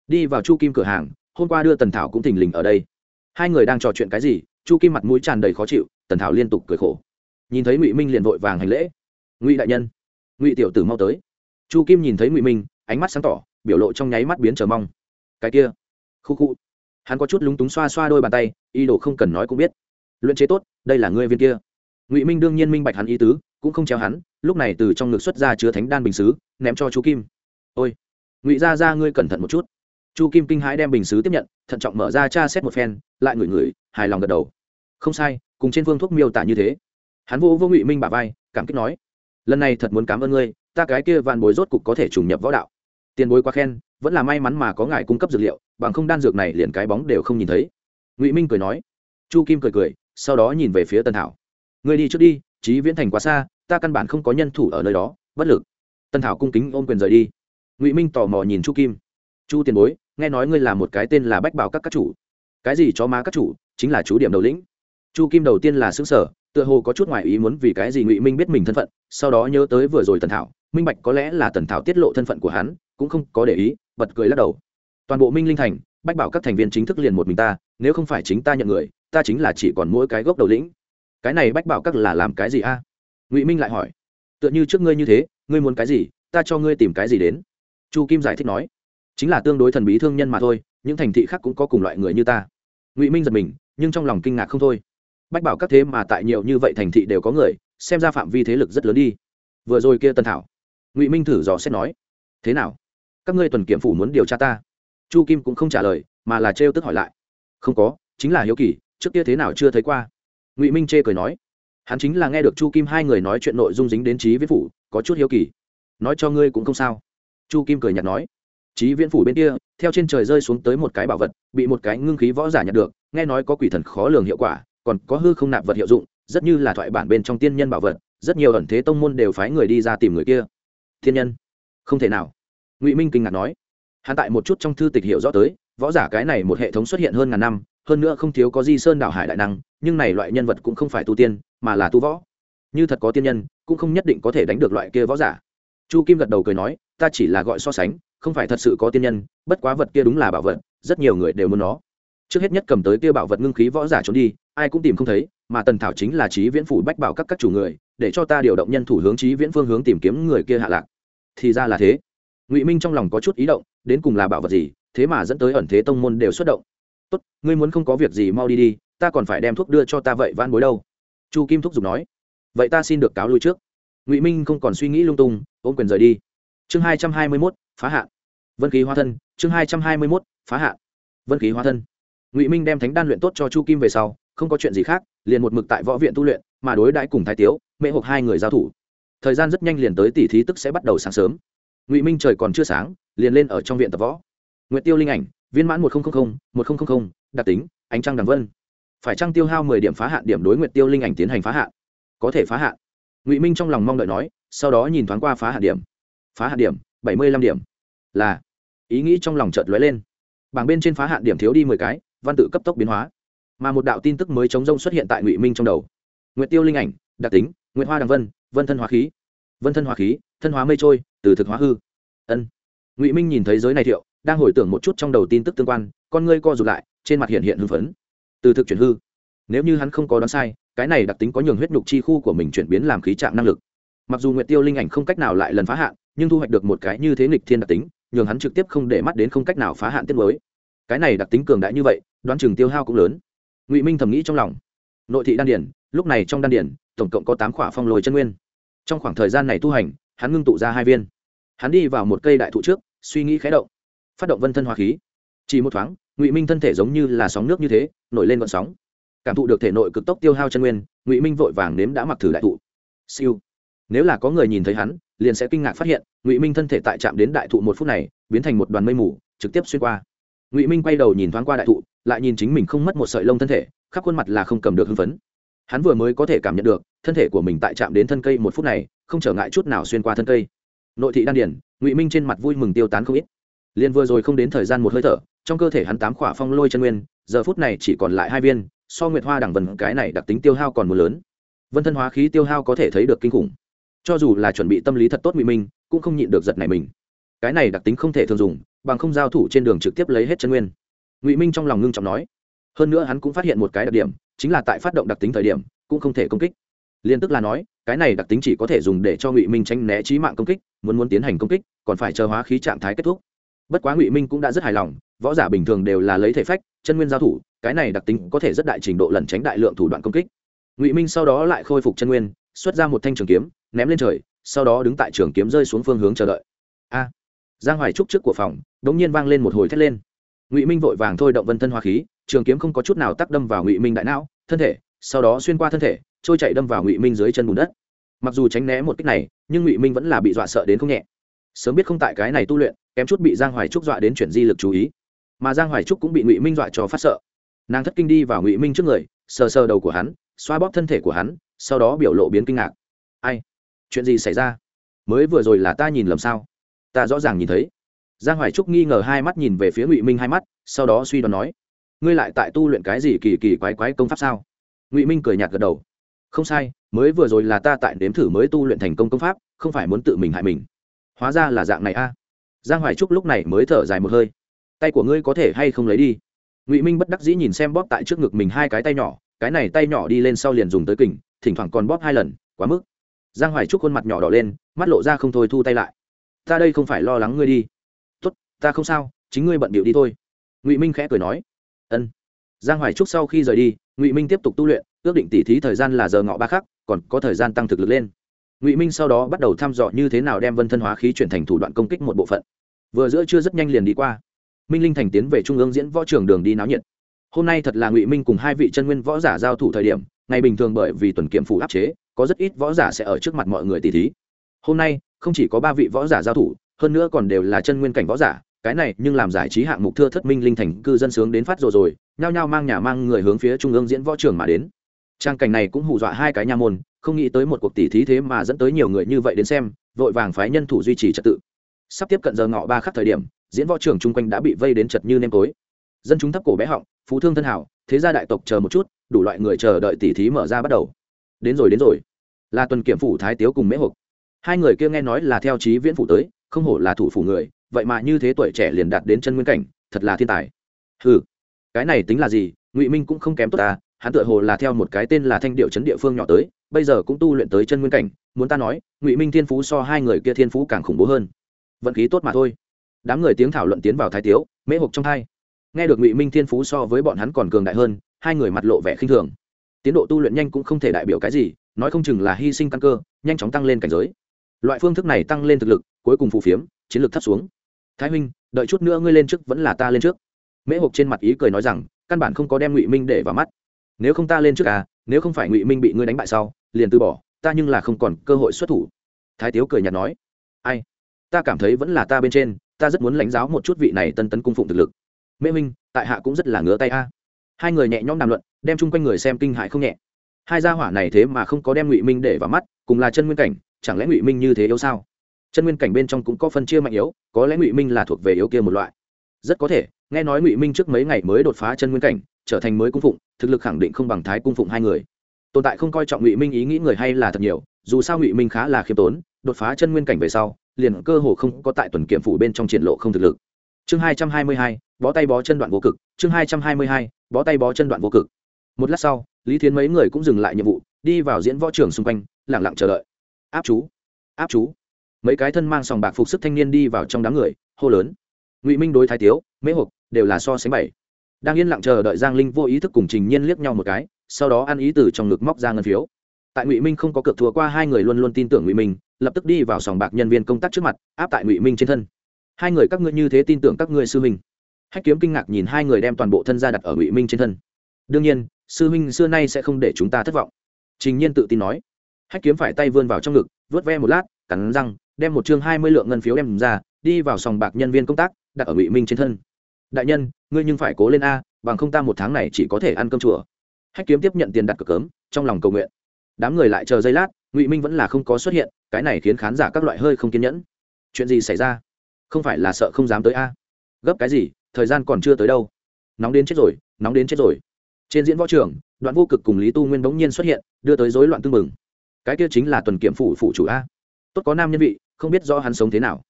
Đi vào chu kim cửa hàng, hôm qua đưa tần thảo cũng thình lình ở đây. Hai người đang trò chuyện cái gì, chu kim mặt mũi tràn đầy khó chịu, tần thảo liên tục cười khổ. Nhìn thấy ngụy minh liền vội vàng hành lễ. Ngụy đại nhân. Ngụy tiểu tử mau tới. Chu kim nhìn thấy ngụy minh, ánh mắt sáng tỏ, biểu lộ trong nháy mắt biến chờ mong. Cái kia. Khu khu hắn có chút lúng túng xoa xoa đôi bàn tay, ý đồ không cần nói cũng biết. Luyện chế tốt, đây là ngươi viên kia. Ngụy minh đương nhiên minh bạch hắn ý tứ, cũng không treo hắn, lúc này từ trong ngực xuất ra chứa thánh đan bình xứ, ném cho chú kim. Ôi! Ngụy ra ra ngươi cẩn thận một chút. Chu kim kinh hãi đem bình xứ tiếp nhận, thận trọng mở ra tra xét một phen, lại ngửi ngửi, hài lòng gật đầu. Không sai, cùng trên phương thuốc miêu tả như thế. Hắn vô vô ngụy minh bà vai, cảm kích nói, lần này thật muốn cảm ơn ngươi, ta cái kia vạn bối rốt cục có thể trùng nhập võ đạo. Tiền bối quá khen, vẫn là may mắn mà có ngài cung cấp dược liệu bằng không đan dược này liền cái bóng đều không nhìn thấy. Ngụy minh cười nói. Chu kim cười cười, sau đó nhìn về phía tân thảo. Ngươi đi trước đi trí viễn thành quá xa, ta căn bản không có nhân thủ ở nơi đó, bất lực. Tân thảo cung kính ôm quyền rời đi. Ngụy minh tò mò nhìn chu kim. Chu tiền bối, nghe nói ngươi là một cái tên là bách bảo các các chủ. Cái gì cho má các chủ, chính là chú điểm đầu lĩnh. Chu kim đầu tiên là xứng sở tựa hồ có chút ngoại ý muốn vì cái gì ngụy minh biết mình thân phận, sau đó nhớ tới vừa rồi tần thảo. Minh bạch có lẽ là tần thảo tiết lộ thân phận của hắn, cũng không có để ý, bật cười lắc đầu toàn bộ minh linh thành, bách bảo các thành viên chính thức liền một mình ta, nếu không phải chính ta nhận người, ta chính là chỉ còn mỗi cái gốc đầu lĩnh. Cái này bách bảo các là làm cái gì a? Ngụy minh lại hỏi. Tựa như trước ngươi như thế, ngươi muốn cái gì, ta cho ngươi tìm cái gì đến. Chu kim giải thích nói. Chính là tương đối thần bí thương nhân mà thôi, những thành thị khác cũng có cùng loại người như ta. Ngụy minh giật mình, nhưng trong lòng kinh ngạc không thôi. Bách bảo các thế mà tại nhiều như vậy thành thị đều có người, xem ra phạm vi thế lực rất lớn đi. Vừa rồi kia tân thảo. Ngụy minh thử dò xét nói. Thế nào? Các ngươi tuần kiểm phủ muốn điều tra ta? Chu kim cũng không trả lời, mà là trêu tức hỏi lại. Không có, chính là hiếu kỳ, trước kia thế nào chưa thấy qua. Ngụy minh chê cười nói. Hắn chính là nghe được chu kim hai người nói chuyện nội dung dính đến trí viễn phủ, có chút hiếu kỳ. Nói cho ngươi cũng không sao. Chu kim cười nhạt nói. Trí viễn phủ bên kia, theo trên trời rơi xuống tới một cái bảo vật, bị một cái ngưng khí võ giả nhặt được, nghe nói có quỷ thần khó lường hiệu quả, còn có hư không nạp vật hiệu dụng, rất như là thoại bản bên trong tiên nhân bảo vật, rất nhiều ẩn thế tông môn đều phái người đi ra tìm người kia. Thiên nhân. Không thể nào. Ngụy minh kinh ngạc nói hắn tại một chút trong thư tịch hiểu rõ tới, võ giả cái này một hệ thống xuất hiện hơn ngàn năm, hơn nữa không thiếu có di sơn đảo hải đại năng, nhưng này loại nhân vật cũng không phải tu tiên, mà là tu võ. Như thật có tiên nhân, cũng không nhất định có thể đánh được loại kia võ giả. Chu kim gật đầu cười nói, ta chỉ là gọi so sánh, không phải thật sự có tiên nhân, bất quá vật kia đúng là bảo vật, rất nhiều người đều muốn nó. Trước hết nhất cầm tới kia bảo vật ngưng khí võ giả trốn đi, ai cũng tìm không thấy, mà tần thảo chính là trí viễn phủ bách bảo các các chủ người, để cho ta điều động nhân thủ hướng trí viễn phương hướng tìm kiếm người kia hạ lạc. Thì ra là thế ngụy minh trong lòng có chút ý động đến cùng là bảo vật gì thế mà dẫn tới ẩn thế tông môn đều xuất động tốt ngươi muốn không có việc gì mau đi đi ta còn phải đem thuốc đưa cho ta vậy van bối đâu chu kim thúc giục nói vậy ta xin được cáo lui trước ngụy minh không còn suy nghĩ lung tung ôm quyền rời đi chương hai trăm hai mươi mốt phá hạn vân khí hóa thân chương hai trăm hai mươi mốt phá hạn vân khí hóa thân ngụy minh đem thánh đan luyện tốt cho chu kim về sau không có chuyện gì khác liền một mực tại võ viện tu luyện mà đối đãi cùng thái tiếu mẹ hộp hai người giao thủ thời gian rất nhanh liền tới tỷ thí tức sẽ bắt đầu sáng sớm ngụy minh trời còn chưa sáng, liền lên ở trong viện tập võ. N tiêu linh ảnh, viên mãn một nghìn một nghìn đặc tính, ánh trăng đằng vân. Phải trăng tiêu hao mười điểm phá hạn điểm đối nguyệt tiêu linh ảnh tiến hành phá hạn? Có thể phá hạn. Ngụy minh trong lòng mong đợi nói, sau đó nhìn thoáng qua phá hạn điểm. Phá hạn điểm, bảy mươi lăm điểm. Là, ý nghĩ trong lòng chợt lóe lên. Bảng bên trên phá hạn điểm thiếu đi mười cái, văn tự cấp tốc biến hóa. Mà một đạo tin tức mới chống rông xuất hiện tại ngụy minh trong đầu. Nguyệt tiêu linh ảnh, đặc tính, nguyệt hoa đằng vân vân thân hóa khí. Vân thân hóa khí thân hóa mây trôi, từ thực hóa hư. Ân. Ngụy minh nhìn thấy giới này thiệu, đang hồi tưởng một chút trong đầu tin tức tương quan, con ngươi co rụt lại, trên mặt hiện hiện hưng phấn. Từ thực chuyển hư. Nếu như hắn không có đoán sai, cái này đặc tính có nhường huyết nhục chi khu của mình chuyển biến làm khí trạng năng lực. Mặc dù nguyệt tiêu linh ảnh không cách nào lại lần phá hạn, nhưng thu hoạch được một cái như thế nghịch thiên đặc tính, nhường hắn trực tiếp không để mắt đến không cách nào phá hạn tiết mới. Cái này đặc tính cường đại như vậy, đoán chừng tiêu hao cũng lớn. Ngụy minh thầm nghĩ trong lòng. Nội thị đan điển, lúc này trong đan điển, tổng cộng có tám khỏa phong lồi chân nguyên. Trong khoảng thời gian này tu hành hắn ngưng tụ ra hai viên. Hắn đi vào một cây đại thụ trước, suy nghĩ khé động. Phát động vân thân hóa khí. Chỉ một thoáng, ngụy minh thân thể giống như là sóng nước như thế, nổi lên gọn sóng. Cảm thụ được thể nội cực tốc tiêu hao chân nguyên, ngụy minh vội vàng nếm đã mặc thử đại thụ. Siêu. Nếu là có người nhìn thấy hắn, liền sẽ kinh ngạc phát hiện, ngụy minh thân thể tại chạm đến đại thụ một phút này, biến thành một đoàn mây mù, trực tiếp xuyên qua. Ngụy minh quay đầu nhìn thoáng qua đại thụ, lại nhìn chính mình không mất một sợi lông thân thể, khắp khuôn mặt là không cầm được hưng phấn hắn vừa mới có thể cảm nhận được, thân thể của mình tại chạm đến thân cây một phút này, không trở ngại chút nào xuyên qua thân cây. Nội thị đan điển ngụy minh trên mặt vui mừng tiêu tán không ít. Liền vừa rồi không đến thời gian một hơi thở, trong cơ thể hắn tám khỏa phong lôi chân nguyên, giờ phút này chỉ còn lại hai viên, so nguyệt hoa đẳng vần cái này đặc tính tiêu hao còn một lớn. Vân thân hóa khí tiêu hao có thể thấy được kinh khủng. Cho dù là chuẩn bị tâm lý thật tốt ngụy minh, cũng không nhịn được giật này mình. Cái này đặc tính không thể thường dùng, bằng không giao thủ trên đường trực tiếp lấy hết chân nguyên. Ngụy minh trong lòng ngưng trọng nói. Hơn nữa hắn cũng phát hiện một cái đặc điểm chính là tại phát động đặc tính thời điểm, cũng không thể công kích. Liên tức là nói, cái này đặc tính chỉ có thể dùng để cho ngụy minh tránh né trí mạng công kích, muốn muốn tiến hành công kích, còn phải chờ hóa khí trạng thái kết thúc. Bất quá ngụy minh cũng đã rất hài lòng, võ giả bình thường đều là lấy thể phách, chân nguyên giao thủ, cái này đặc tính có thể rất đại trình độ lẩn tránh đại lượng thủ đoạn công kích. Ngụy minh sau đó lại khôi phục chân nguyên, xuất ra một thanh trường kiếm, ném lên trời, sau đó đứng tại trường kiếm rơi xuống phương hướng chờ đợi. A! Giang hoài trúc trước của phòng đ ỗ n g nhiên vang lên một hồi thét lên. Ngụy minh vội vàng thôi động vân thân hoa khí trường kiếm không có chút nào tác đâm vào ngụy minh đại não, thân thể, sau đó xuyên qua thân thể, trôi chạy đâm vào ngụy minh dưới chân bùn đất. Mặc dù tránh né một cách này, nhưng ngụy minh vẫn là bị dọa sợ đến không nhẹ. Sớm biết không tại cái này tu luyện, kém chút bị giang hoài trúc dọa đến chuyển di lực chú ý. Mà giang hoài trúc cũng bị ngụy minh dọa cho phát sợ. Nàng thất kinh đi vào ngụy minh trước người, sờ sờ đầu của hắn, xoa bóp thân thể của hắn, sau đó biểu lộ biến kinh ngạc. Ai? Chuyện gì xảy ra? Mới vừa rồi là ta nhìn lầm sao? Ta rõ ràng nhìn thấy. Giang hoài trúc nghi ngờ hai mắt nhìn về phía ngụy minh hai mắt, sau đó suy đoán nói ngươi lại tại tu luyện cái gì kỳ kỳ quái quái công pháp sao? Ngụy minh cười nhạt gật đầu. Không sai, mới vừa rồi là ta tại đếm thử mới tu luyện thành công công pháp, không phải muốn tự mình hại mình. Hóa ra là dạng này a. Giang hoài trúc lúc này mới thở dài một hơi. Tay của ngươi có thể hay không lấy đi? Ngụy minh bất đắc dĩ nhìn xem bóp tại trước ngực mình hai cái tay nhỏ, cái này tay nhỏ đi lên sau liền dùng tới kình, thỉnh thoảng còn bóp hai lần, quá mức. Giang hoài trúc khuôn mặt nhỏ đỏ lên, mắt lộ ra không thôi thu tay lại. Ta đây không phải lo lắng ngươi đi. Tốt, ta không sao, chính ngươi bận bịu đi thôi. Ngụy minh khẽ cười nói ân. Giang hoài trúc sau khi rời đi, ngụy minh tiếp tục tu luyện, ước định tỉ thí thời gian là giờ ngọ ba khắc, còn có thời gian tăng thực lực lên. Ngụy minh sau đó bắt đầu thăm dò như thế nào đem vân thân hóa khí chuyển thành thủ đoạn công kích một bộ phận. Vừa giữa chưa rất nhanh liền đi qua. Minh linh thành tiến về trung ương diễn võ trường đường đi náo nhiệt. Hôm nay thật là ngụy minh cùng hai vị chân nguyên võ giả giao thủ thời điểm, ngày bình thường bởi vì tuần kiểm phủ áp chế, có rất ít võ giả sẽ ở trước mặt mọi người tỷ thí. Hôm nay, không chỉ có ba vị võ giả giao thủ, hơn nữa còn đều là chân nguyên cảnh võ giả cái này nhưng làm giải trí hạng mục thưa thất minh linh thành cư dân sướng đến phát rồi rồi, nhao nhao mang nhà mang người hướng phía trung ương diễn võ trường mà đến. Trang cảnh này cũng hù dọa hai cái nha môn, không nghĩ tới một cuộc tỷ thí thế mà dẫn tới nhiều người như vậy đến xem, vội vàng phái nhân thủ duy trì trật tự. Sắp tiếp cận giờ ngọ ba khắc thời điểm, diễn võ trường chung quanh đã bị vây đến chật như nêm tối. Dân chúng thấp cổ bé họng, phú thương thân hảo, thế gia đại tộc chờ một chút, đủ loại người chờ đợi tỷ thí mở ra bắt đầu. Đến rồi đến rồi. Là tuần kiểm phủ thái tiếu cùng mễ hộp hai người kia nghe nói là theo trí viễn phủ tới, không hổ là thủ phủ người vậy mà như thế tuổi trẻ liền đạt đến chân nguyên cảnh, thật là thiên tài. Ừ cái này tính là gì? Ngụy minh cũng không kém tốt ta, hắn tựa hồ là theo một cái tên là thanh điệu trấn địa phương nhỏ tới, bây giờ cũng tu luyện tới chân nguyên cảnh, muốn ta nói, ngụy minh thiên phú so hai người kia thiên phú càng khủng bố hơn. Vận khí tốt mà thôi. Đám người tiếng thảo luận tiến vào thái tiếu mễ hộp trong hai. Nghe được ngụy minh thiên phú so với bọn hắn còn cường đại hơn, hai người mặt lộ vẻ khinh thường. Tiến độ tu luyện nhanh cũng không thể đại biểu cái gì, nói không chừng là hy sinh căn cơ, nhanh chóng tăng lên cảnh giới. Loại phương thức này tăng lên thực lực, cuối cùng phù phiếm, chiến lược thấp xuống thái huynh, đợi chút nữa ngươi lên trước vẫn là ta lên trước. Mễ hộp trên mặt ý cười nói rằng, căn bản không có đem ngụy minh để vào mắt. Nếu không ta lên trước à nếu không phải ngụy minh bị ngươi đánh bại sau, liền từ bỏ, ta nhưng là không còn cơ hội xuất thủ. Thái tiếu cười nhạt nói, ai? Ta cảm thấy vẫn là ta bên trên, ta rất muốn lãnh giáo một chút vị này tân tấn cung phụng thực lực. Mễ minh tại hạ cũng rất là ngứa tay a. Hai người nhẹ nhõm đàm luận, đem chung quanh người xem kinh hại không nhẹ. Hai gia hỏa này thế mà không có đem ngụy minh để vào mắt, cùng là chân nguyên cảnh, chẳng lẽ ngụy minh như thế yếu sao? Chân nguyên cảnh bên trong cũng có phân chia mạnh yếu, có lẽ ngụy minh là thuộc về yếu kia một loại. Rất có thể, nghe nói ngụy minh trước mấy ngày mới đột phá chân nguyên cảnh, trở thành mới cung phụng, thực lực khẳng định không bằng thái cung phụng hai người. Tồn tại không coi trọng ngụy minh ý nghĩ người hay là thật nhiều, dù sao ngụy minh khá là khiêm tốn, đột phá chân nguyên cảnh về sau, liền cơ hồ không có tại tuần kiểm phủ bên trong triển lộ không thực lực. Chương hai trăm hai mươi hai, bó tay bó chân đoạn vô cực. Chương hai trăm hai mươi hai, bó tay bó chân đoạn vô cực. Một lát sau, lý thiến mấy người cũng dừng lại nhiệm vụ, đi vào diễn võ trường xung quanh lẳng lặng chờ đợi. Áp chú áp chú mấy cái thân mang sòng bạc phục sức thanh niên đi vào trong đám người, hô lớn. Ngụy minh đối thái tiếu, mễ hộp đều là so sánh bảy. Đang yên lặng chờ đợi giang linh vô ý thức cùng trình nhiên liếc nhau một cái, sau đó ăn ý từ trong ngực móc ra ngân phiếu. Tại ngụy minh không có cược thua qua, hai người luôn luôn tin tưởng ngụy minh, lập tức đi vào sòng bạc nhân viên công tác trước mặt, áp tại ngụy minh trên thân. Hai người các ngươi như thế tin tưởng các ngươi sư huynh. Hách kiếm kinh ngạc nhìn hai người đem toàn bộ thân ra đặt ở ngụy minh trên thân. Đương nhiên, sư huynh xưa nay sẽ không để chúng ta thất vọng. Trình nhiên tự tin nói. Hách kiếm phải tay vươn vào trong ngực vớt ve một lát, cắn răng đem một chương hai mươi lượng ngân phiếu đem ra, đi vào sòng bạc nhân viên công tác, đặt ở ngụy minh trên thân. Đại nhân, ngươi nhưng phải cố lên a, bằng không ta một tháng này chỉ có thể ăn cơm chùa. Hách kiếm tiếp nhận tiền đặt cược cớm trong lòng cầu nguyện. Đám người lại chờ giây lát, ngụy minh vẫn là không có xuất hiện, cái này khiến khán giả các loại hơi không kiên nhẫn. Chuyện gì xảy ra? Không phải là sợ không dám tới a? Gấp cái gì? Thời gian còn chưa tới đâu. Nóng đến chết rồi, nóng đến chết rồi. Trên diễn võ trường, đoạn vô cực cùng lý tu nguyên bỗng nhiên xuất hiện, đưa tới rối loạn tương mừng cái kia chính là tuần kiểm phủ phụ chủ a. Tốt có nam nhân vị không biết do hắn sống thế nào.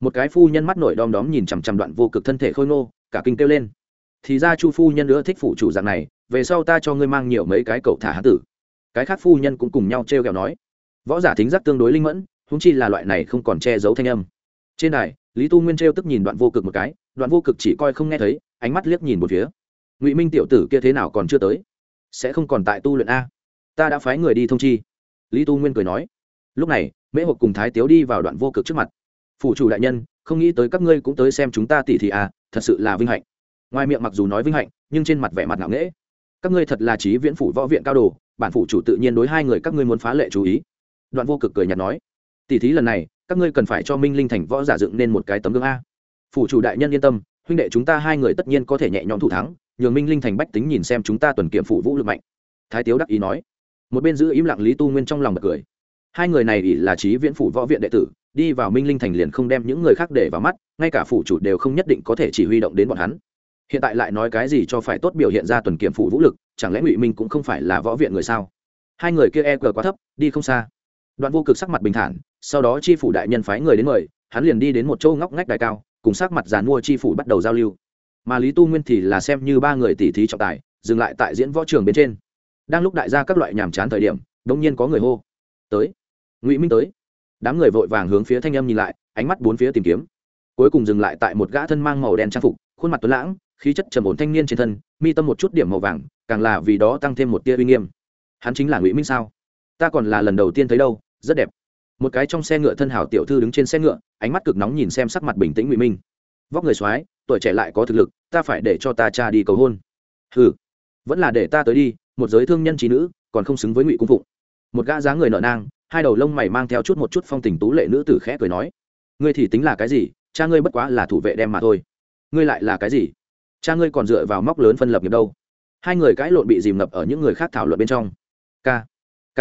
Một cái phu nhân mắt nổi đom đóm nhìn chằm chằm đoạn vô cực thân thể khôi ngô, cả kinh kêu lên. Thì ra chu phu nhân nữa thích phụ chủ dạng này, về sau ta cho ngươi mang nhiều mấy cái cậu thả hán tử. Cái khác phu nhân cũng cùng nhau t r e o kẹo nói. Võ giả thính giác tương đối linh mẫn húng chi là loại này không còn che giấu thanh âm. Trên đài, lý tu nguyên t r e o tức nhìn đoạn vô cực một cái, đoạn vô cực chỉ coi không nghe thấy, ánh mắt liếc nhìn một phía. Ngụy minh tiểu tử kia thế nào còn chưa tới? Sẽ không còn tại tu luyện a? Ta đã phái người đi thông chi. Lý tu nguyên cười nói. Lúc này mễ hộp cùng thái tiếu đi vào đoạn vô cực trước mặt. Phủ chủ đại nhân, không nghĩ tới các ngươi cũng tới xem chúng ta tỉ thị à thật sự là vinh hạnh. Ngoài miệng mặc dù nói vinh hạnh, nhưng trên mặt vẻ mặt ngạo nghễ. Các ngươi thật là trí viễn phủ võ viện cao đồ, bản phủ chủ tự nhiên đối hai người các ngươi muốn phá lệ chú ý. Đoạn vô cực cười nhạt nói tỷ thí lần này, các ngươi cần phải cho minh linh thành võ giả dựng nên một cái tấm gương a. Phủ chủ đại nhân yên tâm, huynh đệ chúng ta hai người tất nhiên có thể nhẹ nhõm thủ thắng, nhường minh linh thành bách tính nhìn xem chúng ta tuần kiểm phủ vũ lực mạnh. Thái tiếu đắc ý nói. Một bên giữ im lặng lý tu nguyên trong lòng bật cười hai người này ỷ là trí viễn phủ võ viện đệ tử, đi vào minh linh thành liền không đem những người khác để vào mắt, ngay cả phủ chủ đều không nhất định có thể chỉ huy động đến bọn hắn. Hiện tại lại nói cái gì cho phải tốt biểu hiện ra tuần kiểm phủ vũ lực, chẳng lẽ ngụy minh cũng không phải là võ viện người sao? Hai người kia e cờ quá thấp, đi không xa. Đoạn vô cực sắc mặt bình thản, sau đó chi phủ đại nhân phái người đến mời, hắn liền đi đến một châu ngóc ngách đài cao, cùng sắc mặt dàn mua chi phủ bắt đầu giao lưu. Mà lý tu nguyên thì là xem như ba người tỉ thí trọng tài, dừng lại tại diễn võ trường bên trên. Đang lúc đại gia các loại nhàm chán thời điểm đông nhiên có người hô, tới ngụy minh tới đám người vội vàng hướng phía thanh âm nhìn lại ánh mắt bốn phía tìm kiếm cuối cùng dừng lại tại một gã thân mang màu đen trang phục khuôn mặt tuấn lãng khí chất trầm ổn thanh niên trên thân mi tâm một chút điểm màu vàng càng là vì đó tăng thêm một tia uy nghiêm hắn chính là ngụy minh sao ta còn là lần đầu tiên thấy đâu rất đẹp một cái trong xe ngựa thân hảo tiểu thư đứng trên xe ngựa ánh mắt cực nóng nhìn xem sắc mặt bình tĩnh ngụy minh vóc người soái tuổi trẻ lại có thực lực ta phải để cho ta cha đi cầu hôn ừ vẫn là để ta tới đi một giới thương nhân trí nữ còn không xứng với ngụy cung phụng một gã dáng người nợ nang hai đầu lông mày mang theo chút một chút phong tình tú lệ nữ tử khẽ cười nói, ngươi thì tính là cái gì? Cha ngươi bất quá là thủ vệ đem mà thôi. Ngươi lại là cái gì? Cha ngươi còn dựa vào móc lớn phân lập nghiệp đâu? Hai người cãi lộn bị dìm ngập ở những người khác thảo luận bên trong. K k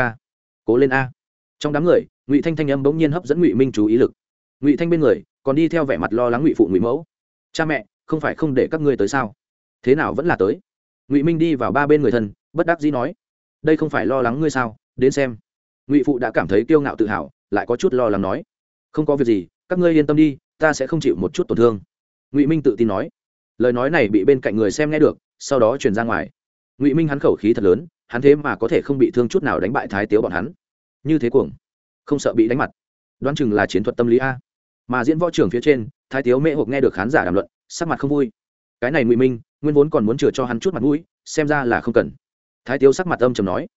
cố lên a. Trong đám người, ngụy thanh thanh âm bỗng nhiên hấp dẫn ngụy minh chú ý lực. Ngụy thanh bên người, còn đi theo vẻ mặt lo lắng ngụy phụ ngụy mẫu. Cha mẹ, không phải không để các ngươi tới sao? Thế nào vẫn là tới? Ngụy minh đi vào ba bên người thân, bất đắc dĩ nói, đây không phải lo lắng ngươi sao? Đến xem ngụy phụ đã cảm thấy kiêu ngạo tự hào, lại có chút lo lắng nói, không có việc gì, các ngươi yên tâm đi, ta sẽ không chịu một chút tổn thương. Ngụy minh tự tin nói. Lời nói này bị bên cạnh người xem nghe được, sau đó truyền ra ngoài. Ngụy minh hắn khẩu khí thật lớn, hắn thế mà có thể không bị thương chút nào đánh bại thái tiếu bọn hắn. Như thế cuồng, không sợ bị đánh mặt. Đoán chừng là chiến thuật tâm lý a. Mà diễn võ trường phía trên, thái tiếu mễ hộp nghe được khán giả đàm luận, sắc mặt không vui. Cái này ngụy minh, nguyên vốn còn muốn chừa cho hắn chút mặt mũi, xem ra là không cần. Thái tiếu sắc mặt âm chầm nói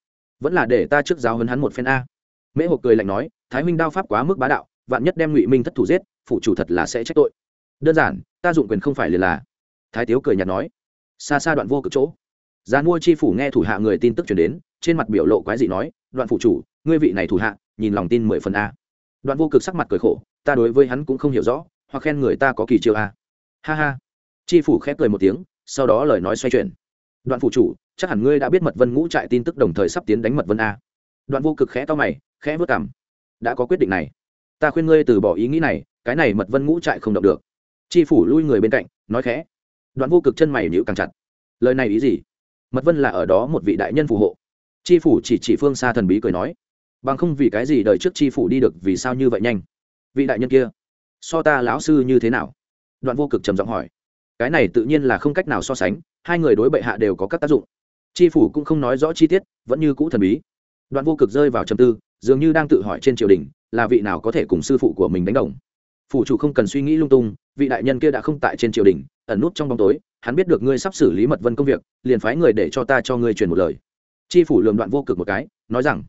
vẫn là để ta trước giáo hấn hắn một phen a. Mễ hộp cười lạnh nói, thái minh đao pháp quá mức bá đạo, vạn nhất đem ngụy minh thất thủ giết phụ chủ thật là sẽ trách tội. Đơn giản, ta dụng quyền không phải liền là. Thái tiếu cười nhạt nói, xa xa đoạn vô cực chỗ. Gian mua chi phủ nghe thủ hạ người tin tức chuyển đến, trên mặt biểu lộ quái dị nói, đoạn phụ chủ, ngươi vị này thủ hạ, nhìn lòng tin mười phần a. Đoạn vô cực sắc mặt cười khổ, ta đối với hắn cũng không hiểu rõ, hoặc khen người ta có kỳ chiêu a. Ha ha. Chi phủ khép cười một tiếng, sau đó lời nói xoay chuyển. Đoạn phụ chủ chắc hẳn ngươi đã biết mật vân ngũ trại tin tức đồng thời sắp tiến đánh mật vân a. Đoạn vô cực khẽ to mày, khẽ vớt cảm đã có quyết định này. Ta khuyên ngươi từ bỏ ý nghĩ này, cái này mật vân ngũ trại không động được. Chi phủ lui người bên cạnh, nói khẽ. Đoạn vô cực chân mày nhịu càng chặt. Lời này ý gì? Mật vân là ở đó một vị đại nhân phù hộ. Chi phủ chỉ chỉ phương xa thần bí cười nói. Bằng không vì cái gì đời trước chi phủ đi được, vì sao như vậy nhanh? Vị đại nhân kia, so ta lão sư như thế nào? Đoạn vô cực trầm giọng hỏi. Cái này tự nhiên là không cách nào so sánh, hai người đối bệ hạ đều có các tác dụng chi phủ cũng không nói rõ chi tiết, vẫn như cũ thần bí. Đoạn vô cực rơi vào trầm tư, dường như đang tự hỏi trên triều đình, là vị nào có thể cùng sư phụ của mình đánh đồng. Phủ chủ không cần suy nghĩ lung tung, vị đại nhân kia đã không tại trên triều đình, ẩn nút trong bóng tối, hắn biết được ngươi sắp xử lý mật vân công việc, liền phái người để cho ta cho ngươi truyền một lời. Chi phủ lường đoạn vô cực một cái, nói rằng,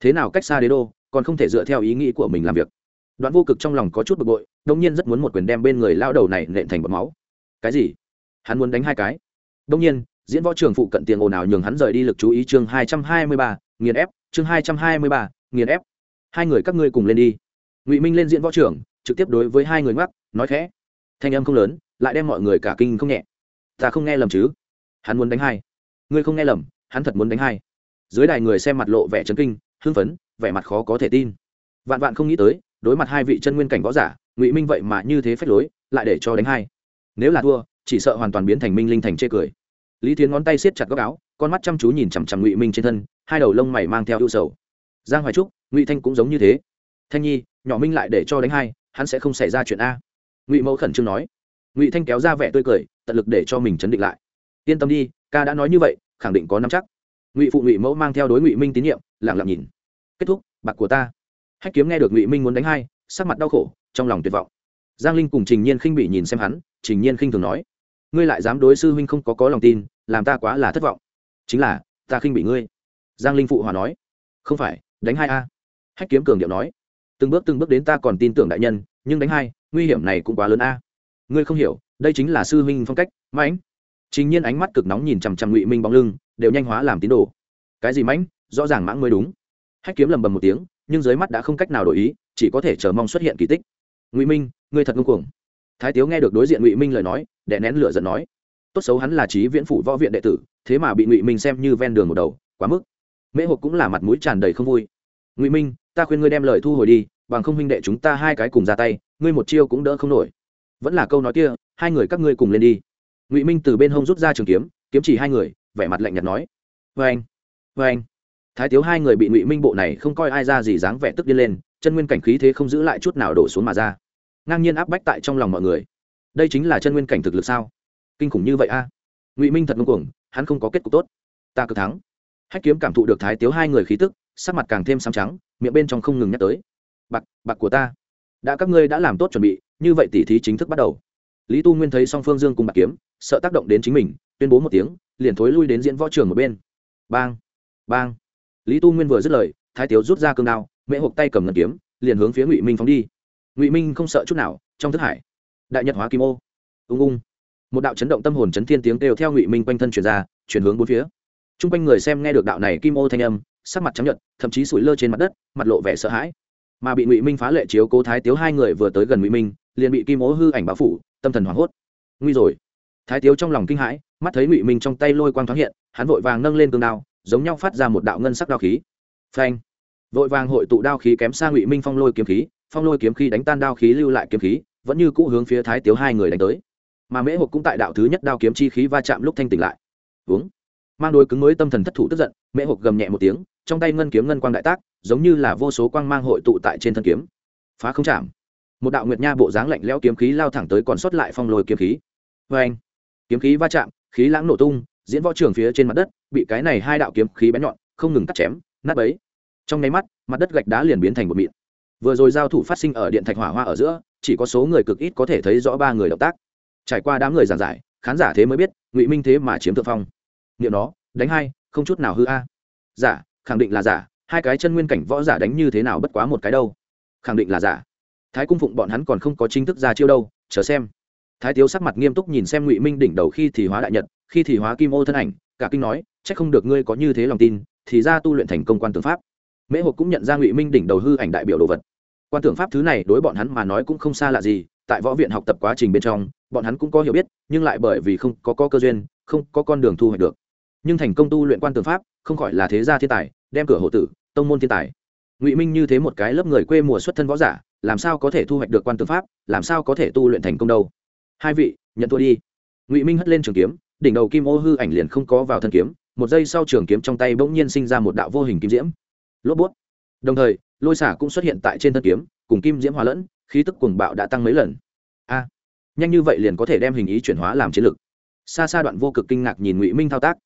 thế nào cách xa đế đô, còn không thể dựa theo ý nghĩ của mình làm việc. Đoạn vô cực trong lòng có chút bực bội đông nhiên rất muốn một quyền đem bên người lao đầu này nện thành bọt máu. Cái gì? Hắn muốn đánh hai cái? Đông nhiên diễn võ trường phụ cận tiền ồn ào nhường hắn rời đi lực chú ý chương hai trăm hai mươi ba, nghiền ép, chương hai trăm hai mươi ba, nghiền ép. Hai người các ngươi cùng lên đi. Ngụy minh lên diễn võ trường, trực tiếp đối với hai người ngoắc, nói khẽ. Thanh âm không lớn, lại đem mọi người cả kinh không nhẹ. Ta không nghe lầm chứ? Hắn muốn đánh hai. Ngươi không nghe lầm, hắn thật muốn đánh hai. Dưới đài người xem mặt lộ vẻ chấn kinh, hưng phấn, vẻ mặt khó có thể tin. Vạn vạn không nghĩ tới, đối mặt hai vị chân nguyên cảnh võ giả, ngụy minh vậy mà như thế phách lối, lại để cho đánh hai. Nếu là thua, chỉ sợ hoàn toàn biến thành minh linh thành chê cười lý thiến ngón tay siết chặt góc áo, con mắt chăm chú nhìn chằm chằm ngụy minh trên thân, hai đầu lông mày mang theo ưu sầu. Giang hoài trúc, ngụy thanh cũng giống như thế. Thanh nhi, nhỏ minh lại để cho đánh hai, hắn sẽ không xảy ra chuyện a. Ngụy mẫu khẩn trương nói. Ngụy thanh kéo ra vẻ tươi cười, tận lực để cho mình chấn định lại. Yên tâm đi, ca đã nói như vậy, khẳng định có nắm chắc. Ngụy phụ ngụy mẫu mang theo đối ngụy minh tín nhiệm lẳng lặng nhìn. Kết thúc, bạc của ta. Hách kiếm nghe được ngụy minh muốn đánh hai, sắc mặt đau khổ, trong lòng tuyệt vọng. Giang linh cùng trình nhiên khinh bị nhìn xem hắn, trình nhiên khinh thường nói ngươi lại dám đối sư huynh không có có lòng tin, làm ta quá là thất vọng. Chính là, ta khinh bị ngươi. Giang linh phụ hòa nói. Không phải, đánh hai a. Hách kiếm cường điệu nói. Từng bước từng bước đến ta còn tin tưởng đại nhân, nhưng đánh hai, nguy hiểm này cũng quá lớn a. Ngươi không hiểu, đây chính là sư huynh phong cách, mãnh. Chính nhiên ánh mắt cực nóng nhìn chằm chằm ngụy minh bóng lưng, đều nhanh hóa làm tín đồ. Cái gì mãnh? Rõ ràng mãng mới đúng. Hách kiếm lầm bầm một tiếng, nhưng dưới mắt đã không cách nào đổi ý, chỉ có thể chờ mong xuất hiện kỳ tích. Ngụy minh, ngươi thật ngông cuồng thái tiếu nghe được đối diện ngụy minh lời nói, đè nén lửa giận nói, tốt xấu hắn là trí viễn phủ võ viện đệ tử, thế mà bị ngụy minh xem như ven đường một đầu, quá mức. Mễ hộp cũng là mặt mũi tràn đầy không vui. Ngụy minh, ta khuyên ngươi đem lời thu hồi đi, bằng không huynh đệ chúng ta hai cái cùng ra tay, ngươi một chiêu cũng đỡ không nổi. Vẫn là câu nói kia, hai người các ngươi cùng lên đi. Ngụy minh từ bên hông rút ra trường kiếm kiếm chỉ hai người, vẻ mặt lạnh nhạt nói vê anh vê anh. Thái tiếu hai người bị ngụy minh bộ này không coi ai ra gì dáng vẻ tức điên lên, chân nguyên cảnh khí thế không giữ lại chút nào đổ xuống mà ra ngang nhiên áp bách tại trong lòng mọi người. Đây chính là chân nguyên cảnh thực lực sao? Kinh khủng như vậy a. Ngụy minh thật ngưng cuồng, hắn không có kết cục tốt. Ta cực thắng. Hách kiếm cảm thụ được thái tiếu hai người khí tức, sắc mặt càng thêm sáng trắng, miệng bên trong không ngừng nhắc tới. Bạc bạc của ta. Đã các ngươi đã làm tốt chuẩn bị, như vậy tỉ thí chính thức bắt đầu. Lý tu nguyên thấy song phương dương cùng bạc kiếm, sợ tác động đến chính mình, tuyên bố một tiếng, liền thối lui đến diễn võ trường một bên. Bang bang. Lý tu nguyên vừa dứt lời, thái tiếu rút ra cương đao, mễ hộp tay cầm ngân kiếm, liền hướng phía ngụy minh phóng đi ngụy minh không sợ chút nào trong thức hải đại nhật hóa kim ô ung ung một đạo chấn động tâm hồn chấn thiên tiếng kêu theo ngụy minh quanh thân chuyển ra chuyển hướng bốn phía t r u n g quanh người xem nghe được đạo này kim ô thanh âm sắc mặt trắng nhật thậm chí sủi lơ trên mặt đất, mặt lộ vẻ sợ hãi. Mà bị ngụy minh phá lệ chiếu cố thái tiếu hai người vừa tới gần ngụy minh, liền bị kim ô hư ảnh báo phủ, tâm thần hoảng hốt. Nguy rồi. Thái tiếu trong lòng kinh hãi, mắt thấy ngụy minh trong tay lôi quang thoáng hiện, hắn vội vàng nâng lên cương đao, giống nhau phát ra một đạo ngân sắc đao khí. Phanh. Vội vàng hội tụ đao khí kém xa ngụy minh phong lôi kiếm khí phong lôi kiếm khí đánh tan đao khí lưu lại kiếm khí, vẫn như cũ hướng phía thái tiếu hai người đánh tới. Mà mễ hộp cũng tại đạo thứ nhất đao kiếm chi khí va chạm lúc thanh tỉnh lại. Uống mang đôi cứng mới tâm thần thất thủ tức giận, mễ hộp gầm nhẹ một tiếng, trong tay ngân kiếm ngân quang đại tác, giống như là vô số quang mang hội tụ tại trên thân kiếm. Phá không chạm. Một đạo nguyệt nha bộ dáng lạnh lẽo kiếm khí lao thẳng tới còn sót lại phong lôi kiếm khí. Vê anh kiếm khí va chạm, khí lãng nổ tung, diễn võ trường phía trên mặt đất, bị cái này hai đạo kiếm khí bén nhọn, không ngừng cắt chém, nát bấy. Trong nháy mắt, mặt đất gạch đá liền biến thành một mịn vừa rồi giao thủ phát sinh ở điện thạch hỏa hoa ở giữa, chỉ có số người cực ít có thể thấy rõ ba người động tác. Trải qua đám người giảng giải, khán giả thế mới biết, ngụy minh thế mà chiếm thượng phong. Niệm nó, đánh hai, không chút nào hư a. Giả, khẳng định là giả, hai cái chân nguyên cảnh võ giả đánh như thế nào bất quá một cái đâu. Khẳng định là giả. Thái cung phụng bọn hắn còn không có chính thức ra chiêu đâu, chờ xem. Thái tiếu sắc mặt nghiêm túc nhìn xem ngụy minh đỉnh đầu khi thì hóa đại nhật, khi thì hóa kim ô thân ảnh, cả kinh nói c h ắ c không được ngươi có như thế lòng tin, thì ra tu luyện thành công quan tư pháp. Mễ hộp cũng nhận ra ngụy minh đỉnh đầu hư ảnh đại biểu đồ vật quan tưởng pháp thứ này đối bọn hắn mà nói cũng không xa lạ gì tại võ viện học tập quá trình bên trong bọn hắn cũng có hiểu biết nhưng lại bởi vì không có, có cơ duyên không có con đường thu hoạch được. Nhưng thành công tu luyện quan tưởng pháp không khỏi là thế gia thiên tài đem cửa hộ tử tông môn thiên tài. Ngụy minh như thế một cái lớp người quê mùa xuất thân võ giả làm sao có thể thu hoạch được quan tư pháp làm sao có thể tu luyện thành công đâu? Hai vị nhận thua đi. Ngụy minh hất lên trường kiếm đỉnh đầu kim ô hư ảnh liền không có vào thân kiếm một giây sau trường kiếm trong tay bỗng nhiên sinh ra một đạo vô hình kim diễm. Lốp bút. Đồng thời lôi xả cũng xuất hiện tại trên thân kiếm, cùng kim diễm hòa lẫn, khí tức cuồng bạo đã tăng mấy lần. A, nhanh như vậy liền có thể đem hình ý chuyển hóa làm chiến lực. Xa xa đoạn vô cực kinh ngạc nhìn ngụy minh thao tác.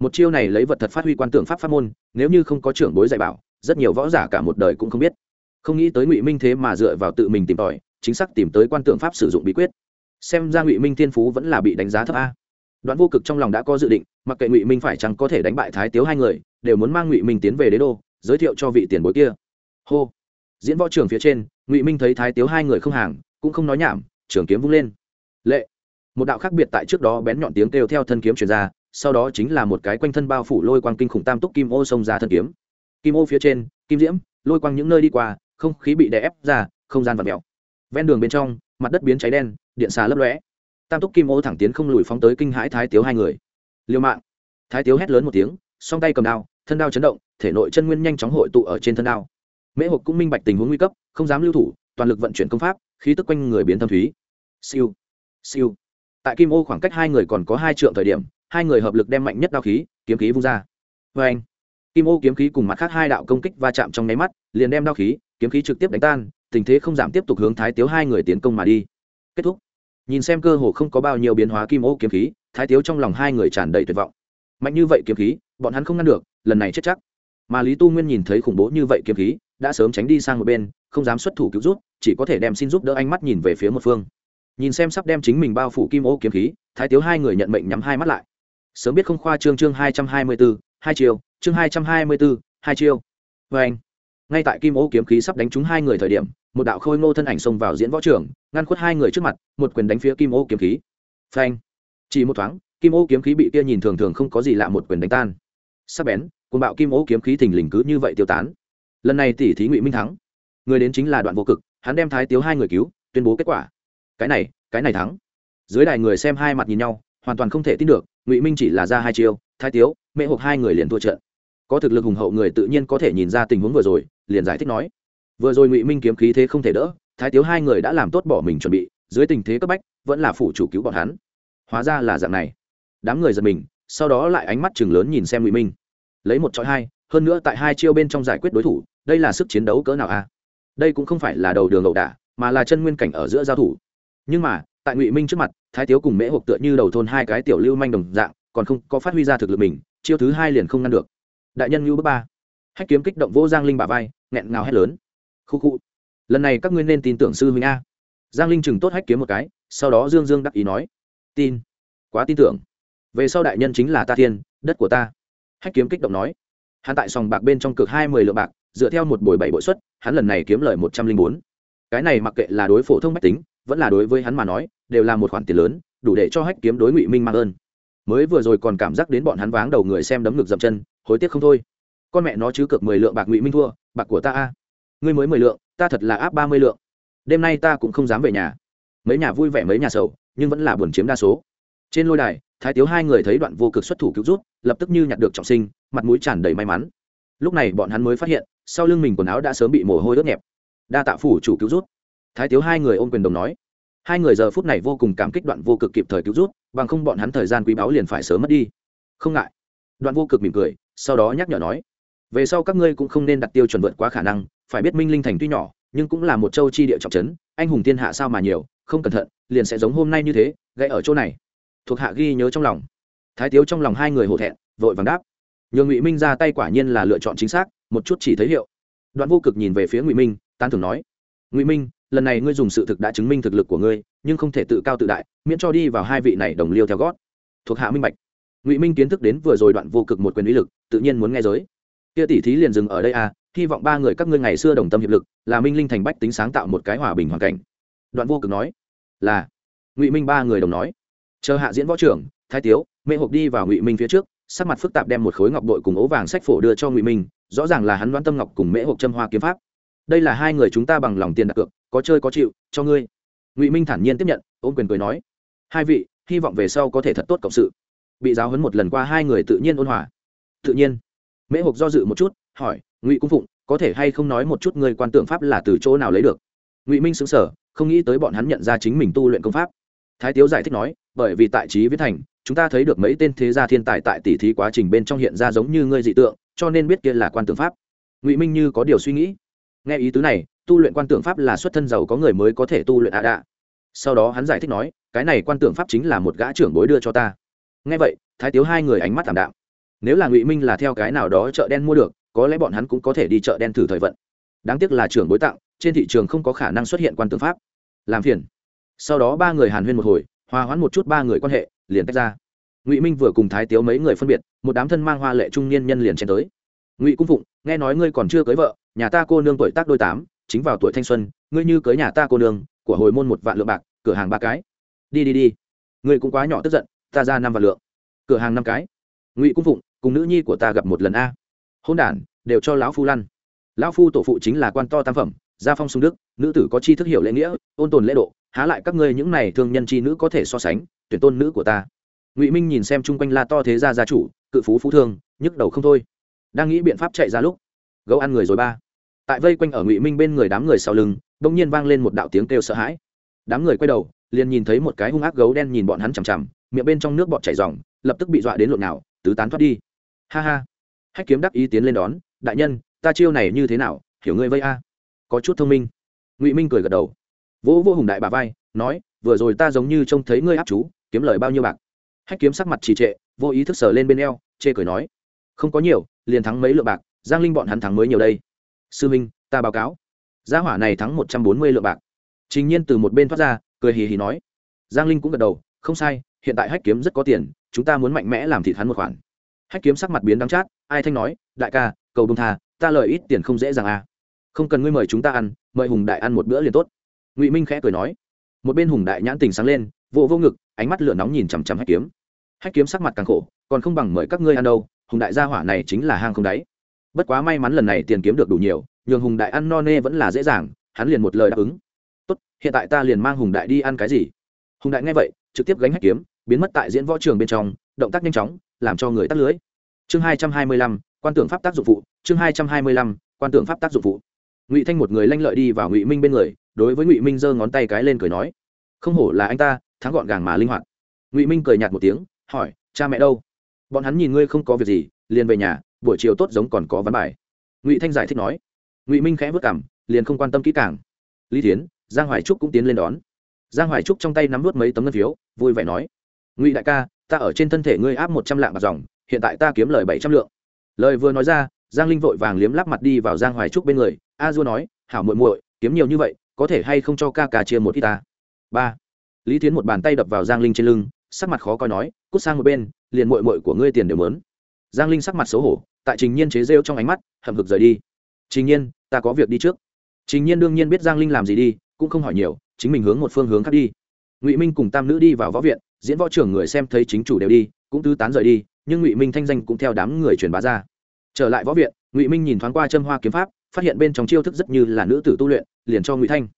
Một chiêu này lấy vật thật phát huy quan tưởng pháp pháp môn, nếu như không có trưởng bối dạy bảo, rất nhiều võ giả cả một đời cũng không biết. Không nghĩ tới ngụy minh thế mà dựa vào tự mình tìm tòi, chính xác tìm tới quan tưởng pháp sử dụng bí quyết. Xem ra ngụy minh thiên phú vẫn là bị đánh giá thấp a. Đoạn vô cực trong lòng đã có dự định, mặc kệ ngụy minh phải chăng có thể đánh bại thái tiếu hai người, đều muốn mang ngụy minh tiến về đế đô, giới thiệu cho vị tiền bối kia hô. Diễn võ trường phía trên, ngụy minh thấy thái tiếu hai người không hàng, cũng không nói nhảm, trường kiếm vung lên. Lệ. Một đạo khác biệt tại trước đó bén nhọn tiếng kêu theo thân kiếm chuyển ra, sau đó chính là một cái quanh thân bao phủ lôi quang kinh khủng tam túc kim ô xông ra thân kiếm. Kim ô phía trên, kim diễm, lôi quang những nơi đi qua, không khí bị đè ép ra, không gian vật mèo ven đường bên trong, mặt đất biến cháy đen, điện xà lấp lóe. Tam túc kim ô thẳng tiến không lùi phóng tới kinh hãi thái tiếu hai người. Liêu mạng. Thái tiếu hét lớn một tiếng, song tay cầm đao, thân đao chấn động, thể nội chân nguyên nhanh chóng hội tụ ở trên thân đao mễ hộp cũng minh bạch tình huống nguy cấp, không dám lưu thủ, toàn lực vận chuyển công pháp, khí tức quanh người biến thâm thúy. Siêu siêu. Tại kim ô khoảng cách hai người còn có hai trượng thời điểm, hai người hợp lực đem mạnh nhất đao khí, kiếm khí vung ra. Vê anh, kim ô kiếm khí cùng mặt khác hai đạo công kích va chạm trong nháy mắt, liền đem đao khí, kiếm khí trực tiếp đánh tan, tình thế không giảm tiếp tục hướng thái tiếu hai người tiến công mà đi. Kết thúc. Nhìn xem cơ hồ không có bao nhiêu biến hóa kim ô kiếm khí, thái tiếu trong lòng hai người tràn đầy tuyệt vọng. Mạnh như vậy kiếm khí, bọn hắn không ngăn được, lần này chết chắc. Mà lý tu nguyên nhìn thấy khủng bố như vậy kiếm khí đã sớm tránh đi sang một bên không dám xuất thủ cứu rút chỉ có thể đem xin giúp đỡ ánh mắt nhìn về phía một phương. Nhìn xem sắp đem chính mình bao phủ kim ô kiếm khí thái tiếu hai người nhận mệnh nhắm hai mắt lại. Sớm biết không khoa trương chương hai trăm hai mươi bốn hai chiều, chương hai trăm hai mươi bốn hai chiều. vê anh ngay tại kim ô kiếm khí sắp đánh trúng hai người thời điểm một đạo khôi ngô thân ảnh xông vào diễn võ trường ngăn khuất hai người trước mặt một quyền đánh phía kim ô kiếm khí. Phanh chỉ một thoáng kim ô kiếm khí bị kia nhìn thường thường không có gì lạ một quyền đánh tan. Sắc bén cuồng bạo kim ô kiếm khí thình lình cứ như vậy tiêu tán lần này tỷ thí ngụy minh thắng. Người đến chính là đoạn vô cực, hắn đem thái tiếu hai người cứu, tuyên bố kết quả. Cái này cái này thắng. Dưới đài người xem hai mặt nhìn nhau, hoàn toàn không thể tin được, ngụy minh chỉ là ra hai chiêu, thái tiếu mẹ hộp hai người liền thua trận. Có thực lực hùng hậu người tự nhiên có thể nhìn ra tình huống vừa rồi, liền giải thích nói. Vừa rồi ngụy minh kiếm khí thế không thể đỡ, thái tiếu hai người đã làm tốt bỏ mình chuẩn bị, dưới tình thế cấp bách, vẫn là phủ chủ cứu bọn hắn. Hóa ra là dạng này. Đám người giật mình, sau đó lại ánh mắt chừng lớn nhìn xem ngụy minh. Lấy một trọi hai, hơn nữa tại hai chiêu bên trong giải quyết đối thủ đây là sức chiến đấu cỡ nào a đây cũng không phải là đầu đường ẩu đả, mà là chân nguyên cảnh ở giữa giao thủ. Nhưng mà, tại ngụy minh trước mặt, thái tiếu cùng mễ hộp tựa như đầu thôn hai cái tiểu lưu manh đồng dạng, còn không có phát huy ra thực lực mình, chiêu thứ hai liền không ngăn được. Đại nhân ngưu bước ba. Hách kiếm kích động vô giang linh bà vai, nghẹn ngào hét lớn. Khu khu. Lần này các ngươi nên tin tưởng sư huynh a. Giang linh chừng tốt hách kiếm một cái, sau đó dương dương đắc ý nói. Tin. Quá tin tưởng. Về sau đại nhân chính là ta thiên, đất của ta. Hách kiếm kích động nói. Hắn tại sòng bạc bên trong cực hai mươi lượng bạc dựa theo một buổi bảy bội suất hắn lần này kiếm lời một trăm linh bốn. Cái này mặc kệ là đối phổ thông mách tính, vẫn là đối với hắn mà nói, đều là một khoản tiền lớn, đủ để cho hách kiếm đối ngụy minh mang ơn. Mới vừa rồi còn cảm giác đến bọn hắn váng đầu người xem đấm ngực dậm chân, hối tiếc không thôi. Con mẹ nó chứ cược mười lượng bạc ngụy minh thua, bạc của ta a. Ngươi mới mười lượng, ta thật là áp ba mươi lượng. Đêm nay ta cũng không dám về nhà. Mấy nhà vui vẻ mấy nhà sầu, nhưng vẫn là buồn chiếm đa số. Trên lôi đài, thái tiếu hai người thấy đoạn vô cực xuất thủ cứu rút lập tức như nhặt được trọng sinh, mặt mũi tràn đầy may mắn. Lúc này bọn hắn mới phát hiện sau lưng mình quần áo đã sớm bị mồ hôi ướt nhẹp. Đa tạ phủ chủ cứu rút thái tiếu hai người ôm quyền đồng nói. Hai người giờ phút này vô cùng cảm kích đoạn vô cực kịp thời cứu rút bằng không bọn hắn thời gian quý báu liền phải sớm mất đi. Không ngại. Đoạn vô cực mỉm cười, sau đó nhắc nhở nói. Về sau các ngươi cũng không nên đặt tiêu chuẩn vượt quá khả năng, phải biết minh linh thành tuy nhỏ, nhưng cũng là một châu chi địa trọng trấn, anh hùng thiên hạ sao mà nhiều, không cẩn thận, liền sẽ giống hôm nay như thế, gãy ở chỗ này. Thuộc hạ ghi nhớ trong lòng. Thái tiếu trong lòng hai người hổ thẹn, vội vàng đáp. Nhường ngụy minh ra tay quả nhiên là lựa chọn chính xác một chút chỉ thấy hiệu. Đoạn vô cực nhìn về phía ngụy minh tan thường nói, ngụy minh, lần này ngươi dùng sự thực đã chứng minh thực lực của ngươi, nhưng không thể tự cao tự đại, miễn cho đi vào hai vị này đồng liêu theo gót. Thuộc hạ minh bạch. Ngụy minh kiến thức đến vừa rồi đoạn vô cực một quyền uy lực, tự nhiên muốn nghe giới. Kia tỷ thí liền dừng ở đây à hy vọng ba người các ngươi ngày xưa đồng tâm hiệp lực, là minh linh thành bách tính sáng tạo một cái hòa bình hoàn cảnh. Đoạn vô cực nói, là. Ngụy minh ba người đồng nói, chờ hạ diễn võ trưởng, thái tiếu mẹ hộp đi vào ngụy minh phía trước, sắc mặt phức tạp đem một khối ngọc bội cùng ố vàng sách phổ đưa cho ngụy minh rõ ràng là hắn đoán tâm ngọc cùng mễ hộp châm hoa kiếm pháp. Đây là hai người chúng ta bằng lòng tiền đặt cược, có chơi có chịu, cho ngươi. Ngụy minh thản nhiên tiếp nhận, ôm quyền cười nói, hai vị, hy vọng về sau có thể thật tốt cộng sự. Bị giáo hấn một lần qua, hai người tự nhiên ôn hòa. Tự nhiên. Mễ hộp do dự một chút, hỏi, ngụy cung phụng, có thể hay không nói một chút ngươi quan tượng pháp là từ chỗ nào lấy được? Ngụy minh xứng sở không nghĩ tới bọn hắn nhận ra chính mình tu luyện công pháp. Thái tiếu giải thích nói, bởi vì tại trí viết thành chúng ta thấy được mấy tên thế gia thiên tài tại tỷ thí quá trình bên trong hiện ra giống như ngươi dị tượng, cho nên biết kia là quan tượng pháp. Ngụy minh như có điều suy nghĩ. Nghe ý tứ này, tu luyện quan tượng pháp là xuất thân giàu có người mới có thể tu luyện ạ đạ. Sau đó hắn giải thích nói, cái này quan tượng pháp chính là một gã trưởng bối đưa cho ta. Nghe vậy, thái tiếu hai người ánh mắt thảm đạm. Nếu là ngụy minh là theo cái nào đó chợ đen mua được, có lẽ bọn hắn cũng có thể đi chợ đen thử thời vận. Đáng tiếc là trưởng bối tặng, trên thị trường không có khả năng xuất hiện quan tượng pháp. Làm phiền. Sau đó ba người hàn huyên một hồi, hòa hoãn một chút ba người quan hệ liền tách ra. Ngụy minh vừa cùng thái tiếu mấy người phân biệt, một đám thân mang hoa lệ trung niên nhân liền chen tới. Ngụy cung phụng, nghe nói ngươi còn chưa cưới vợ, nhà ta cô nương tuổi tác đôi tám, chính vào tuổi thanh xuân, ngươi như cưới nhà ta cô nương, của hồi môn một vạn lượng bạc, cửa hàng ba cái. Đi đi đi. Ngươi cũng quá nhỏ tức giận, ta ra năm vạn lượng. Cửa hàng năm cái. Ngụy cung phụng, cùng nữ nhi của ta gặp một lần a. Hôn đản, đều cho lão phu lăn. Lão phu tổ phụ chính là quan to tam phẩm gia phong sung đức, nữ tử có chi thức hiểu lễ nghĩa, ôn tồn lễ độ, há lại các ngươi những này thương nhân chi nữ có thể so sánh, tuyển tôn nữ của ta. Ngụy minh nhìn xem chung quanh la to thế gia gia chủ, cự phú phú thương, nhức đầu không thôi. Đang nghĩ biện pháp chạy ra lúc, gấu ăn người rồi ba. Tại vây quanh ở ngụy minh bên người đám người sau lưng đông nhiên vang lên một đạo tiếng kêu sợ hãi. Đám người quay đầu, liền nhìn thấy một cái hung ác gấu đen nhìn bọn hắn chằm chằm, miệng bên trong nước bọt chảy ròng, lập tức bị dọa đến lộn nào, tứ tán thoát đi. Ha ha. Hách kiếm đắc ý tiến lên đón, đại nhân, ta chiêu này như thế nào, hiểu ngươi vây a? Có chút thông minh. Ngụy minh cười gật đầu. Vỗ vô hùng đại bà vai, nói, vừa rồi ta giống như trông thấy ngươi áp chú, kiếm lời bao nhiêu bạc? Hách kiếm sắc mặt trì trệ, vô ý thức sờ lên bên eo, chê cười nói, không có nhiều, liền thắng mấy lượng bạc, giang linh bọn hắn thắng mới nhiều đây. Sư minh, ta báo cáo. Gia hỏa này thắng một trăm bốn mươi lượng bạc. Trình nhiên từ một bên thoát ra, cười hì hì nói. Giang linh cũng gật đầu, không sai, hiện tại hách kiếm rất có tiền, chúng ta muốn mạnh mẽ làm thịt hắn một khoản. Hách kiếm sắc mặt biến đắng chát, ai thanh nói, đại ca, cầu bông tha, ta lời ít tiền không dễ dàng à không cần ngươi mời chúng ta ăn, mời hùng đại ăn một bữa liền tốt. Ngụy minh khẽ cười nói. Một bên hùng đại nhãn tình sáng lên, vô vô ngực, ánh mắt lửa nóng nhìn chằm chằm hách kiếm. Hách kiếm sắc mặt càng khổ, còn không bằng mời các ngươi ăn đâu, hùng đại gia hỏa này chính là hang không đáy. Bất quá may mắn lần này tiền kiếm được đủ nhiều, nhường hùng đại ăn no nê vẫn là dễ dàng, hắn liền một lời đáp ứng. Tốt, hiện tại ta liền mang hùng đại đi ăn cái gì? Hùng đại nghe vậy, trực tiếp gánh hách kiếm, biến mất tại diễn võ trường bên trong, động tác nhanh chóng, làm cho người tắt lưới. Chương hai trăm hai mươi lăm, quan tưởng pháp tác dụng phụ, chương hai trăm hai mươi lăm, quan tưởng pháp tác dụng phụ ngụy thanh một người lanh lợi đi vào ngụy minh bên người, đối với ngụy minh giơ ngón tay cái lên cười nói, không hổ là anh ta, thắng gọn gàng mà linh hoạt. Ngụy minh cười nhạt một tiếng, hỏi, cha mẹ đâu? Bọn hắn nhìn ngươi không có việc gì, liền về nhà, buổi chiều tốt giống còn có ván bài. Ngụy thanh giải thích nói. Ngụy minh khẽ vất cảm liền không quan tâm kỹ càng. Lý tiến giang hoài trúc cũng tiến lên đón. Giang hoài trúc trong tay nắm vớt mấy tấm ngân phiếu, vui vẻ nói, ngụy đại ca, ta ở trên thân thể ngươi áp một trăm lạng bạc dòng, hiện tại ta kiếm lời bảy trăm lượng. Lời vừa nói ra, giang linh vội vàng liếm lắp mặt đi vào giang hoài trúc bên người a dua nói, hảo muội muội, kiếm nhiều như vậy, có thể hay không cho ca ca chia một ít ta? Ba. Lý tiến một bàn tay đập vào giang linh trên lưng, sắc mặt khó coi nói, cút sang một bên, liền muội muội của ngươi tiền đều mớn giang linh sắc mặt xấu hổ, tại trình nhiên chế rêu trong ánh mắt, hậm hực rời đi. Trình nhiên, ta có việc đi trước. Trình nhiên đương nhiên biết giang linh làm gì đi, cũng không hỏi nhiều, chính mình hướng một phương hướng khác đi. Ngụy minh cùng tam nữ đi vào võ viện, diễn võ trưởng người xem thấy chính chủ đều đi, cũng tứ tán rời đi, nhưng ngụy minh thanh danh cũng theo đám người truyền bá ra. Trở lại võ viện, ngụy minh nhìn thoáng qua châm hoa kiếm pháp phát hiện bên trong chiêu thức rất như là nữ tử tu luyện, liền cho ngụy thanh.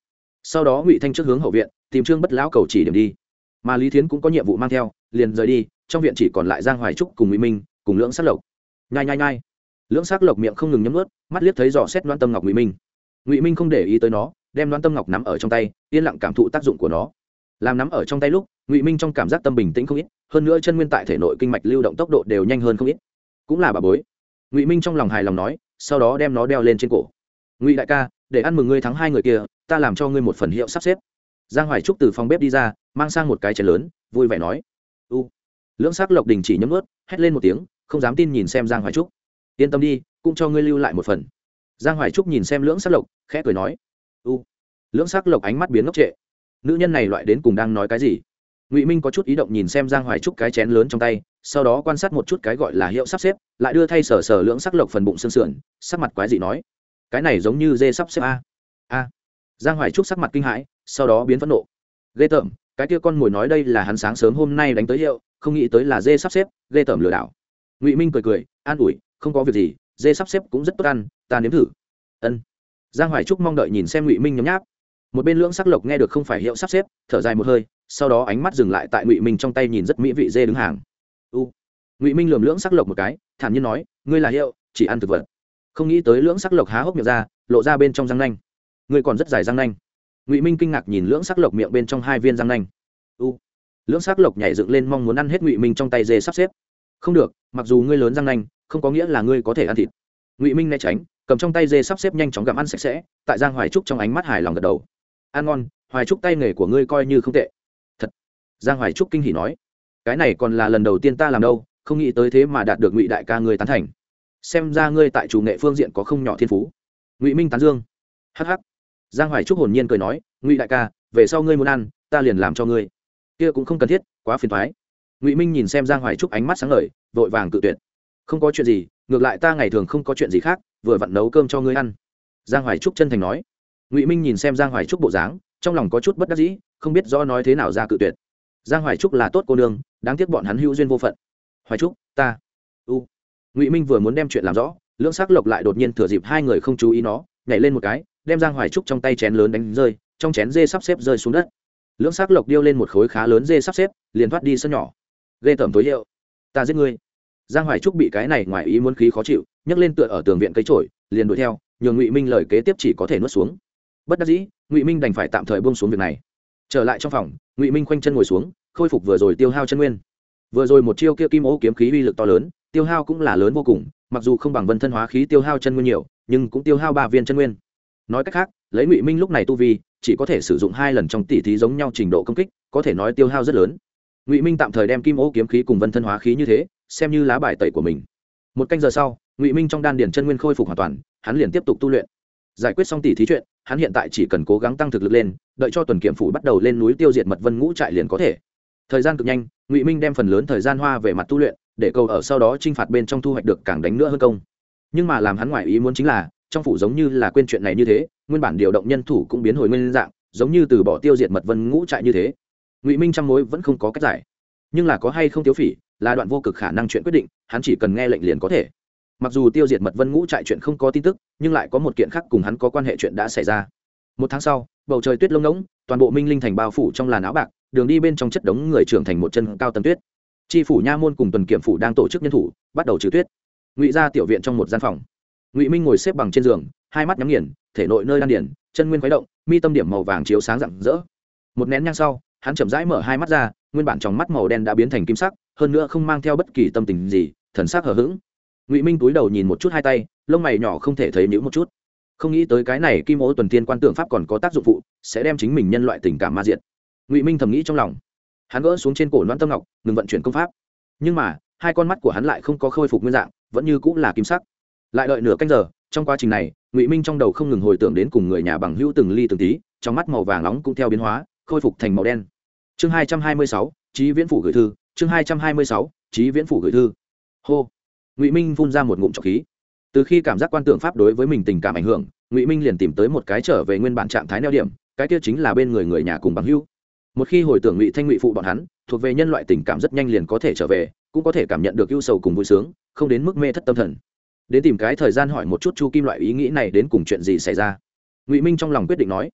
Sau đó ngụy thanh trước hướng hậu viện, tìm trương bất lão cầu chỉ điểm đi. Mà lý thiến cũng có nhiệm vụ mang theo, liền rời đi, trong viện chỉ còn lại giang hoài trúc cùng ngụy minh, cùng lưỡng sát lộc. Nhai nhai nhai. Lưỡng sát lộc miệng không ngừng nhấm ướt mắt liếc thấy dò xét đoan tâm ngọc ngụy minh. Ngụy minh không để ý tới nó, đem đoan tâm ngọc nắm ở trong tay, yên lặng cảm thụ tác dụng của nó. Làm nắm ở trong tay lúc, ngụy minh trong cảm giác tâm bình tĩnh không ít, hơn nữa chân nguyên tại thể nội kinh mạch lưu động tốc độ đều nhanh hơn không ít. Cũng là bà bối. Ngụy minh trong lòng hài lòng nói sau đó đem nó đeo lên trên cổ. Ngụy đại ca, để ăn mừng ngươi thắng hai người kia, ta làm cho ngươi một phần hiệu sắp xếp. Giang hoài trúc từ phòng bếp đi ra, mang sang một cái chén lớn, vui vẻ nói. U. Lưỡng sắc lộc đình chỉ nhấm ướt hét lên một tiếng, không dám tin nhìn xem giang hoài trúc. Yên tâm đi, cũng cho ngươi lưu lại một phần. Giang hoài trúc nhìn xem lưỡng sắc lộc, khẽ cười nói. U. Lưỡng sắc lộc ánh mắt biến ngốc trệ. Nữ nhân này loại đến cùng đang nói cái gì? Ngụy minh có chút ý động nhìn xem giang hoài trúc cái chén lớn trong tay sau đó quan sát một chút cái gọi là hiệu sắp xếp lại đưa thay sở sở lưỡng sắc lộc phần bụng xương sườn sắc mặt quái dị nói cái này giống như dê sắp xếp a a giang hoài trúc sắc mặt kinh hãi sau đó biến phẫn nộ ghê tởm cái kia con mồi nói đây là hắn sáng sớm hôm nay đánh tới hiệu không nghĩ tới là dê sắp xếp ghê tởm lừa đảo ngụy minh cười cười an ủi không có việc gì dê sắp xếp cũng rất tốt ăn ta nếm thử ân giang hoài trúc mong đợi nhìn xem ngụy minh nhấm nháp một bên lưỡng sắc lộc nghe được không phải hiệu sắp xếp, thở dài một hơi, sau đó ánh mắt dừng lại tại ngụy minh trong tay nhìn rất mỹ vị dê đứng hàng. U. Ngụy minh lườm lưỡng sắc lộc một cái, thản nhiên nói, ngươi là hiệu, chỉ ăn thực vật. Không nghĩ tới lưỡng sắc lộc há hốc miệng ra, lộ ra bên trong răng nanh. Ngươi còn rất dài răng nanh. Ngụy minh kinh ngạc nhìn lưỡng sắc lộc miệng bên trong hai viên răng nanh. U. Lưỡng sắc lộc nhảy dựng lên mong muốn ăn hết ngụy minh trong tay dê sắp xếp. Không được, mặc dù ngươi lớn răng nanh, không có nghĩa là ngươi có thể ăn thịt. Ngụy minh né tránh, cầm trong tay dê sắp xếp nhanh chóng gặm ăn sạch sẽ, tại giang hoài trúc trong ánh mắt hài lòng gật đầu ăn ngon, hoài trúc tay nghề của ngươi coi như không tệ. Thật. Giang hoài trúc kinh hỉ nói. Cái này còn là lần đầu tiên ta làm đâu, không nghĩ tới thế mà đạt được ngụy đại ca ngươi tán thành. Xem ra ngươi tại chủ nghệ phương diện có không nhỏ thiên phú. Ngụy minh tán dương. Hh giang hoài trúc hồn nhiên cười nói, ngụy đại ca, về sau ngươi muốn ăn, ta liền làm cho ngươi. Kia cũng không cần thiết, quá phiền thoái ngụy minh nhìn xem giang hoài trúc ánh mắt sáng lời vội vàng cự tuyệt. Không có chuyện gì, ngược lại ta ngày thường không có chuyện gì khác, vừa vặn nấu cơm cho ngươi ăn. Giang hoài trúc chân thành nói ngụy minh nhìn xem giang hoài trúc bộ dáng trong lòng có chút bất đắc dĩ không biết do nói thế nào ra cự tuyệt giang hoài trúc là tốt cô nương đáng tiếc bọn hắn hữu duyên vô phận hoài trúc ta u ngụy minh vừa muốn đem chuyện làm rõ lưỡng sắc lộc lại đột nhiên thừa dịp hai người không chú ý nó nhảy lên một cái đem giang hoài trúc trong tay chén lớn đánh rơi trong chén dê sắp xếp rơi xuống đất lưỡng sắc lộc điêu lên một khối khá lớn dê sắp xếp liền thoát đi sân nhỏ ghê tởm tối hiệu ta giết ngươi giang hoài trúc bị cái này ngoài ý muốn khí khó chịu nhấc lên tựa ở tường viện cấy trổi liền đuổi theo nhường ngụy minh lời kế tiếp chỉ có thể nuốt xuống bất đắc dĩ, ngụy minh đành phải tạm thời buông xuống việc này. Trở lại trong phòng, ngụy minh khoanh chân ngồi xuống, khôi phục vừa rồi tiêu hao chân nguyên. Vừa rồi một chiêu kia kim ô kiếm khí uy lực to lớn, tiêu hao cũng là lớn vô cùng, mặc dù không bằng vân thân hóa khí tiêu hao chân nguyên nhiều, nhưng cũng tiêu hao ba viên chân nguyên. Nói cách khác, lấy ngụy minh lúc này tu vi, chỉ có thể sử dụng hai lần trong tỷ thí giống nhau trình độ công kích, có thể nói tiêu hao rất lớn. Ngụy minh tạm thời đem kim ô kiếm khí cùng vân thân hóa khí như thế, xem như lá bài tẩy của mình. Một canh giờ sau, ngụy minh trong đan điền chân nguyên khôi phục hoàn toàn, hắn liền tiếp tục tu luyện. Giải quyết xong tỷ thí chuyện hắn hiện tại chỉ cần cố gắng tăng thực lực lên, đợi cho tuần kiểm phủ bắt đầu lên núi tiêu diệt mật vân ngũ trại liền có thể. Thời gian cực nhanh, ngụy minh đem phần lớn thời gian hoa về mặt tu luyện, để cầu ở sau đó t r i n h phạt bên trong thu hoạch được càng đánh nữa hơn công. Nhưng mà làm hắn ngoại ý muốn chính là, trong phủ giống như là quên chuyện này như thế, nguyên bản điều động nhân thủ cũng biến hồi nguyên dạng, giống như từ bỏ tiêu diệt mật vân ngũ trại như thế. Ngụy minh trăm mối vẫn không có cách giải. Nhưng là có hay không tiêu phỉ, là đoạn vô cực khả năng chuyện quyết định, hắn chỉ cần nghe lệnh liền có thể mặc dù tiêu diệt mật vân ngũ trại chuyện không có tin tức, nhưng lại có một kiện khác cùng hắn có quan hệ chuyện đã xảy ra. Một tháng sau, bầu trời tuyết lông ngỗng, toàn bộ minh linh thành bao phủ trong làn áo bạc, đường đi bên trong chất đống người trưởng thành một chân cao tầng tuyết. Tri phủ nha môn cùng tuần kiểm phủ đang tổ chức nhân thủ, bắt đầu trừ tuyết. Ngụy ra tiểu viện trong một gian phòng. Ngụy minh ngồi xếp bằng trên giường, hai mắt nhắm nghiền, thể nội nơi đan điển chân nguyên khuấy động, mi tâm điểm màu vàng chiếu sáng rạng rỡ. Một nén nhang sau, hắn chậm rãi mở hai mắt ra, nguyên bản trong mắt màu đen đã biến thành kim sắc, hơn nữa không mang theo bất kỳ tâm tình gì, thần sắc hờ hững ngụy minh túi đầu nhìn một chút hai tay lông mày nhỏ không thể thấy nhữ một chút không nghĩ tới cái này kim ô tuần tiên quan tượng pháp còn có tác dụng phụ sẽ đem chính mình nhân loại tình cảm ma diện ngụy minh thầm nghĩ trong lòng hắn gỡ xuống trên cổ loan tâm ngọc ngừng vận chuyển công pháp nhưng mà hai con mắt của hắn lại không có khôi phục nguyên dạng vẫn như cũng là kim sắc lại đợi nửa canh giờ trong quá trình này ngụy minh trong đầu không ngừng hồi tưởng đến cùng người nhà bằng hữu từng ly từng tí trong mắt màu vàng nóng cũng theo biến hóa khôi phục thành màu đen chương hai trăm hai mươi sáu trí viễn phủ gửi thư chương hai trăm hai mươi sáu trí viễn phủ gửi thư hô ngụy minh phun ra một ngụm trọc khí từ khi cảm giác quan tượng pháp đối với mình tình cảm ảnh hưởng ngụy minh liền tìm tới một cái trở về nguyên bản trạng thái neo điểm cái kia chính là bên người người nhà cùng bằng hưu một khi hồi tưởng ngụy thanh ngụy phụ bọn hắn thuộc về nhân loại tình cảm rất nhanh liền có thể trở về cũng có thể cảm nhận được ưu sầu cùng vui sướng không đến mức mê thất tâm thần đến tìm cái thời gian hỏi một chút chu kim loại ý nghĩ này đến cùng chuyện gì xảy ra ngụy minh trong lòng quyết định nói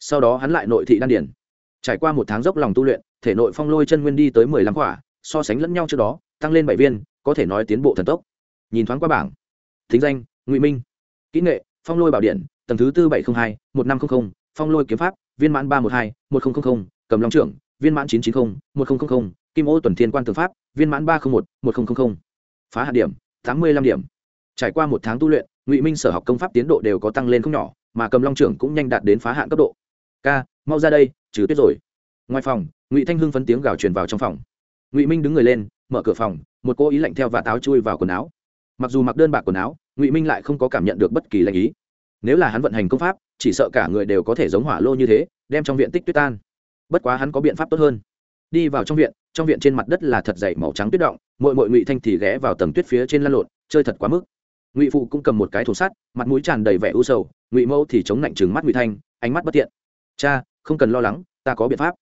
sau đó hắn lại nội thị đan điển trải qua một tháng dốc lòng tu luyện thể nội phong lôi chân nguyên đi tới mười lăm quả so sánh lẫn nhau trước đó tăng lên bảy viên có thể nói tiến bộ thần tốc. Nhìn thoáng qua bảng. Thính danh, ngụy minh. Kỹ nghệ, phong lôi bảo điện, tầng thứ tư bảy trăm linh hai, một năm trăm linh phong lôi kiếm pháp, viên mãn ba trăm một mươi hai, một nghìn cầm long trưởng, viên mãn chín trăm chín mươi một nghìn kim ô tuần thiên quan tư pháp, viên mãn ba trăm một một nghìn phá hạt điểm, tám mươi năm điểm. Trải qua một tháng tu luyện, ngụy minh sở học công pháp tiến độ đều có tăng lên không nhỏ, mà cầm long trưởng cũng nhanh đạt đến phá hạn cấp độ. Ca, mau ra đây, trừ tuyết rồi. Ngoài phòng, ngụy thanh hưng phấn tiếng gào truyền vào trong phòng. Ngụy minh đứng người lên mở cửa phòng, một cô ý lạnh theo và táo chui vào quần áo. Mặc dù mặc đơn bạc quần áo, ngụy minh lại không có cảm nhận được bất kỳ lạnh ý. Nếu là hắn vận hành công pháp, chỉ sợ cả người đều có thể giống hỏa lô như thế, đem trong viện tích tuyết tan. Bất quá hắn có biện pháp tốt hơn. Đi vào trong viện trong viện trên mặt đất là thật dày màu trắng tuyết động mội mội ngụy thanh thì ghé vào tầng tuyết phía trên lăn lộn, chơi thật quá mức. Ngụy phụ cũng cầm một cái thổ sắt, mặt mũi tràn đầy vẻ u sầu, ngụy mẫu thì chống lạnh trừng mắt ngụy thanh, ánh mắt bất tiện cha, không cần lo lắng, ta có biện pháp.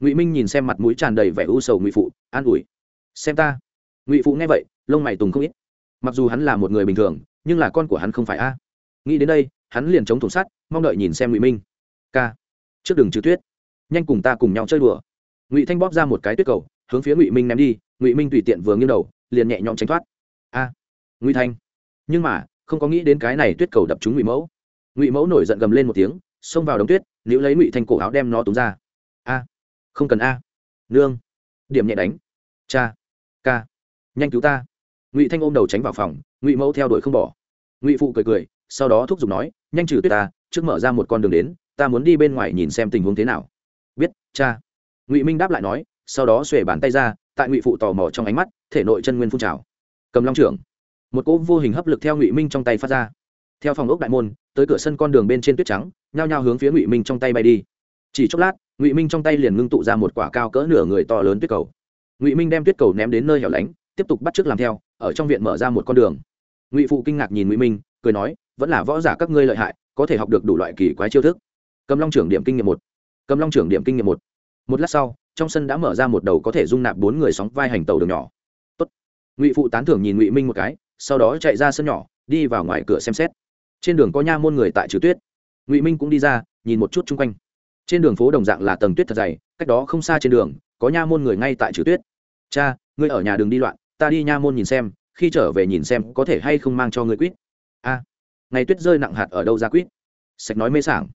Ngụy minh nhìn xem mặt mũi tràn đầy vẻ u sầu ngụy phụ, an ủi xem ta. Ngụy phụ nghe vậy, lông mày tùng không ít. Mặc dù hắn là một người bình thường, nhưng là con của hắn không phải a. Nghĩ đến đây, hắn liền chống thùng sắt, mong đợi nhìn xem ngụy minh. Ca trước đường trừ tuyết. Nhanh cùng ta cùng nhau chơi đùa. Ngụy thanh bóp ra một cái tuyết cầu, hướng phía ngụy minh ném đi, ngụy minh tùy tiện vừa nghiêng đầu, liền nhẹ nhõm tránh thoát. A. Ngụy thanh. Nhưng mà, không có nghĩ đến cái này tuyết cầu đập trúng ngụy mẫu. Ngụy mẫu nổi giận gầm lên một tiếng, xông vào đống tuyết nếu lấy ngụy thanh cổ áo đem nó túng ra. A. Không cần a. Nương. Điểm nhẹ đánh. Cha ca nhanh cứu ta. Ngụy thanh ôm đầu tránh vào phòng, ngụy mẫu theo đuổi không bỏ. Ngụy phụ cười cười, sau đó thúc giục nói, nhanh trừ tuyết ta, trước mở ra một con đường đến, ta muốn đi bên ngoài nhìn xem tình huống thế nào. Biết, cha. Ngụy minh đáp lại nói, sau đó xuể bàn tay ra, tại ngụy phụ tò mò trong ánh mắt, thể nội chân nguyên phun trào. Cầm long trưởng. Một cỗ vô hình hấp lực theo ngụy minh trong tay phát ra. Theo phòng ốc đại môn, tới cửa sân con đường bên trên tuyết trắng, nhao nhao hướng phía ngụy minh trong tay bay đi. Chỉ chốc lát, ngụy minh trong tay liền ngưng tụ ra một quả cao cỡ nửa người to lớn tuyết cầu ngụy minh đem tuyết cầu ném đến nơi hẻo lánh tiếp tục bắt t r ư ớ c làm theo ở trong viện mở ra một con đường ngụy phụ kinh ngạc nhìn ngụy minh cười nói vẫn là võ giả các ngươi lợi hại có thể học được đủ loại kỳ quái chiêu thức cầm long trưởng điểm kinh nghiệm một cầm long trưởng điểm kinh nghiệm một một lát sau trong sân đã mở ra một đầu có thể dung nạp bốn người sóng vai hành tàu đường nhỏ Tốt. ngụy phụ tán thưởng nhìn ngụy minh một cái sau đó chạy ra sân nhỏ đi vào ngoài cửa xem xét trên đường có nha môn người tại trừ tuyết ngụy minh cũng đi ra nhìn một chút chung quanh trên đường phố đồng dạng là tầng tuyết thật dày cách đó không xa trên đường có nha môn người ngay tại trừ tuyết cha, ngươi ở nhà đường đi loạn, ta đi nha môn nhìn xem, khi trở về nhìn xem có thể hay không mang cho ngươi quýt. A, ngày tuyết rơi nặng hạt ở đâu ra quýt? Sạch nói mê sảng.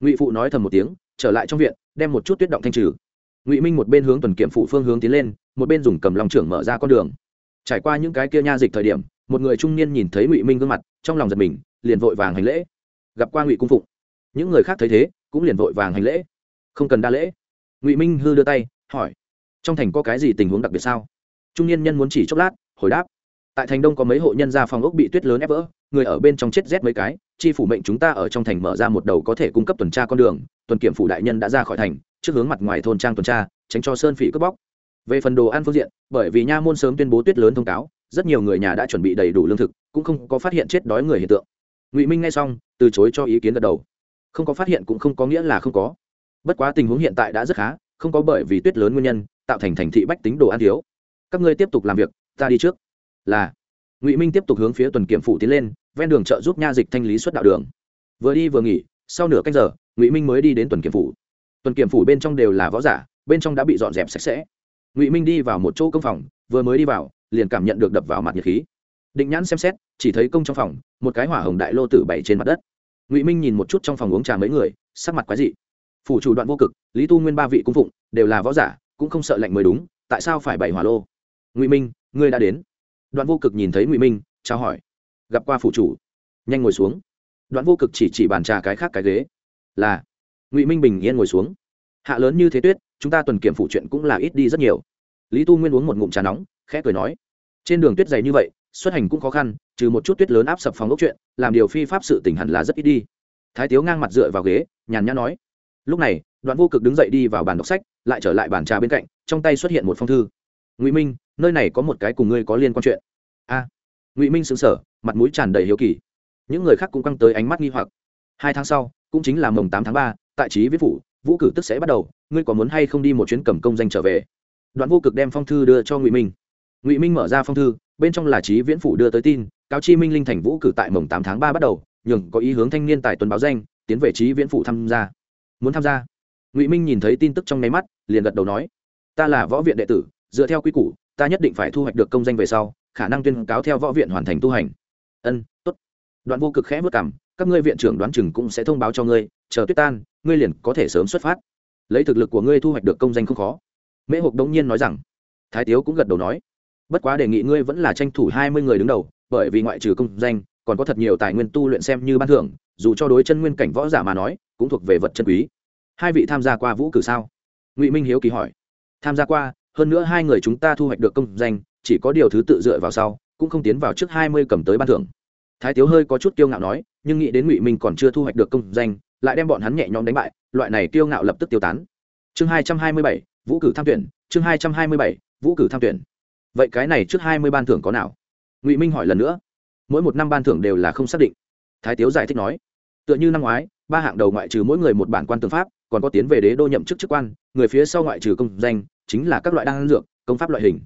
Ngụy phụ nói thầm một tiếng, trở lại trong viện, đem một chút tuyết động thanh trừ. Ngụy minh một bên hướng tuần kiểm phụ phương hướng tiến lên, một bên dùng cầm lòng trưởng mở ra con đường. Trải qua những cái kia nha dịch thời điểm, một người trung niên nhìn thấy ngụy minh gương mặt, trong lòng giật mình, liền vội vàng hành lễ. Gặp qua ngụy cung phụng. Những người khác thấy thế, cũng liền vội vàng hành lễ. Không cần đa lễ. Ngụy minh hư đưa tay, hỏi trong thành có cái gì tình huống đặc biệt sao? Trung niên nhân muốn chỉ chốc lát, hồi đáp. Tại thành đông có mấy hộ nhân ra phòng ốc bị tuyết lớn ép vỡ, người ở bên trong chết rét mấy cái, chi phủ mệnh chúng ta ở trong thành mở ra một đầu có thể cung cấp tuần tra con đường, tuần kiểm phủ đại nhân đã ra khỏi thành, trước hướng mặt ngoài thôn trang tuần tra, tránh cho sơn phỉ cướp bóc. Về phần đồ ăn phương diện, bởi vì nha môn sớm tuyên bố tuyết lớn thông cáo, rất nhiều người nhà đã chuẩn bị đầy đủ lương thực, cũng không có phát hiện chết đói người hiện tượng. Ngụy minh ngay xong, từ chối cho ý kiến gật đầu. Không có phát hiện cũng không có nghĩa là không có. Bất quá tình huống hiện tại đã rất khá, không có bởi vì tuyết lớn nguyên nhân tạo thành thành thị bách tính đồ ăn thiếu. Các ngươi tiếp tục làm việc, ta đi trước. Là. Ngụy minh tiếp tục hướng phía tuần kiểm phủ tiến lên, ven đường chợ giúp nha dịch thanh lý xuất đạo đường. Vừa đi vừa nghỉ, sau nửa canh giờ, ngụy minh mới đi đến tuần kiểm phủ. Tuần kiểm phủ bên trong đều là võ giả, bên trong đã bị dọn dẹp sạch sẽ. Ngụy minh đi vào một chỗ công phòng, vừa mới đi vào, liền cảm nhận được đập vào mặt nhiệt khí. Định nhãn xem xét, chỉ thấy công trong phòng, một cái hỏa hồng đại lô tử bày trên mặt đất. Ngụy minh nhìn một chút trong phòng uống trà mấy người, sắc mặt quái dị. Phủ chủ đoạn vô cực, lý tu nguyên ba vị cung phụng, đều là võ giả cũng không sợ lạnh mới đúng, tại sao phải bày hỏa lô? Ngụy minh, ngươi đã đến. Đoạn vô cực nhìn thấy ngụy minh trao hỏi. Gặp qua phủ chủ. Nhanh ngồi xuống. Đoạn vô cực chỉ chỉ bàn trà cái khác cái ghế. Là. Ngụy minh bình yên ngồi xuống. Hạ lớn như thế tuyết, chúng ta tuần kiểm phụ chuyện cũng là ít đi rất nhiều. Lý tu nguyên uống một ngụm trà nóng, khẽ cười nói. Trên đường tuyết dày như vậy, xuất hành cũng khó khăn, trừ một chút tuyết lớn áp sập phòng ốc chuyện, làm điều phi pháp sự tình hẳn là rất ít đi. Thái tiếu ngang mặt dựa vào ghế, nhàn nhã nói. Lúc này đoạn vô cực đứng dậy đi vào bàn đọc sách, lại trở lại bàn trà bên cạnh, trong tay xuất hiện một phong thư. Ngụy minh, nơi này có một cái cùng ngươi có liên quan chuyện. A. Ngụy minh xứng sở mặt mũi tràn đầy hiếu kỳ. Những người khác cũng căng tới ánh mắt nghi hoặc. Hai tháng sau, cũng chính là mồng tám tháng ba, tại trí viết phủ, vũ cử tức sẽ bắt đầu, ngươi có muốn hay không đi một chuyến cầm công danh trở về? Đoạn vô cực đem phong thư đưa cho ngụy minh. Ngụy minh mở ra phong thư, bên trong là trí viễn phủ đưa tới tin, cáo chi minh linh thành vũ cử tại mồng tám tháng ba bắt đầu, nhường có ý hướng thanh niên tại tuần báo danh, tiến về trí viễn phủ tham gia. Muốn tham gia? Ngụy minh nhìn thấy tin tức trong nháy mắt liền gật đầu nói ta là võ viện đệ tử dựa theo quy củ ta nhất định phải thu hoạch được công danh về sau khả năng tuyên cáo theo võ viện hoàn thành tu hành ân tốt đoạn vô cực khẽ vất cảm các ngươi viện trưởng đoán chừng cũng sẽ thông báo cho ngươi chờ tuyết tan ngươi liền có thể sớm xuất phát lấy thực lực của ngươi thu hoạch được công danh không khó mễ hộp đống nhiên nói rằng thái tiếu cũng gật đầu nói bất quá đề nghị ngươi vẫn là tranh thủ hai mươi người đứng đầu bởi vì ngoại trừ công danh còn có thật nhiều tài nguyên tu luyện xem như ban thưởng dù cho đối chân nguyên cảnh võ giả mà nói cũng thuộc về vật chân quý hai vị tham gia qua vũ cử sao? Ngụy minh hiếu kỳ hỏi. Tham gia qua, hơn nữa hai người chúng ta thu hoạch được công danh, chỉ có điều thứ tự dựa vào sau, cũng không tiến vào trước hai mươi cầm tới ban thưởng. Thái tiếu hơi có chút kiêu ngạo nói, nhưng nghĩ đến ngụy minh còn chưa thu hoạch được công danh, lại đem bọn hắn nhẹ nhõm đánh bại, loại này kiêu ngạo lập tức tiêu tán. Chương hai trăm hai mươi bảy, vũ cử tham tuyển, chương hai trăm hai mươi bảy, vũ cử tham tuyển. Vậy cái này trước hai mươi ban thưởng có nào? Ngụy minh hỏi lần nữa. Mỗi một năm ban thưởng đều là không xác định. Thái tiếu giải thích nói, tựa như năm ngoái, ba hạng đầu ngoại trừ mỗi người một bản quan tư pháp còn có tiến về đế đô nhậm chức chức quan, người phía sau ngoại trừ công danh, chính là các loại đan dược, công pháp loại hình.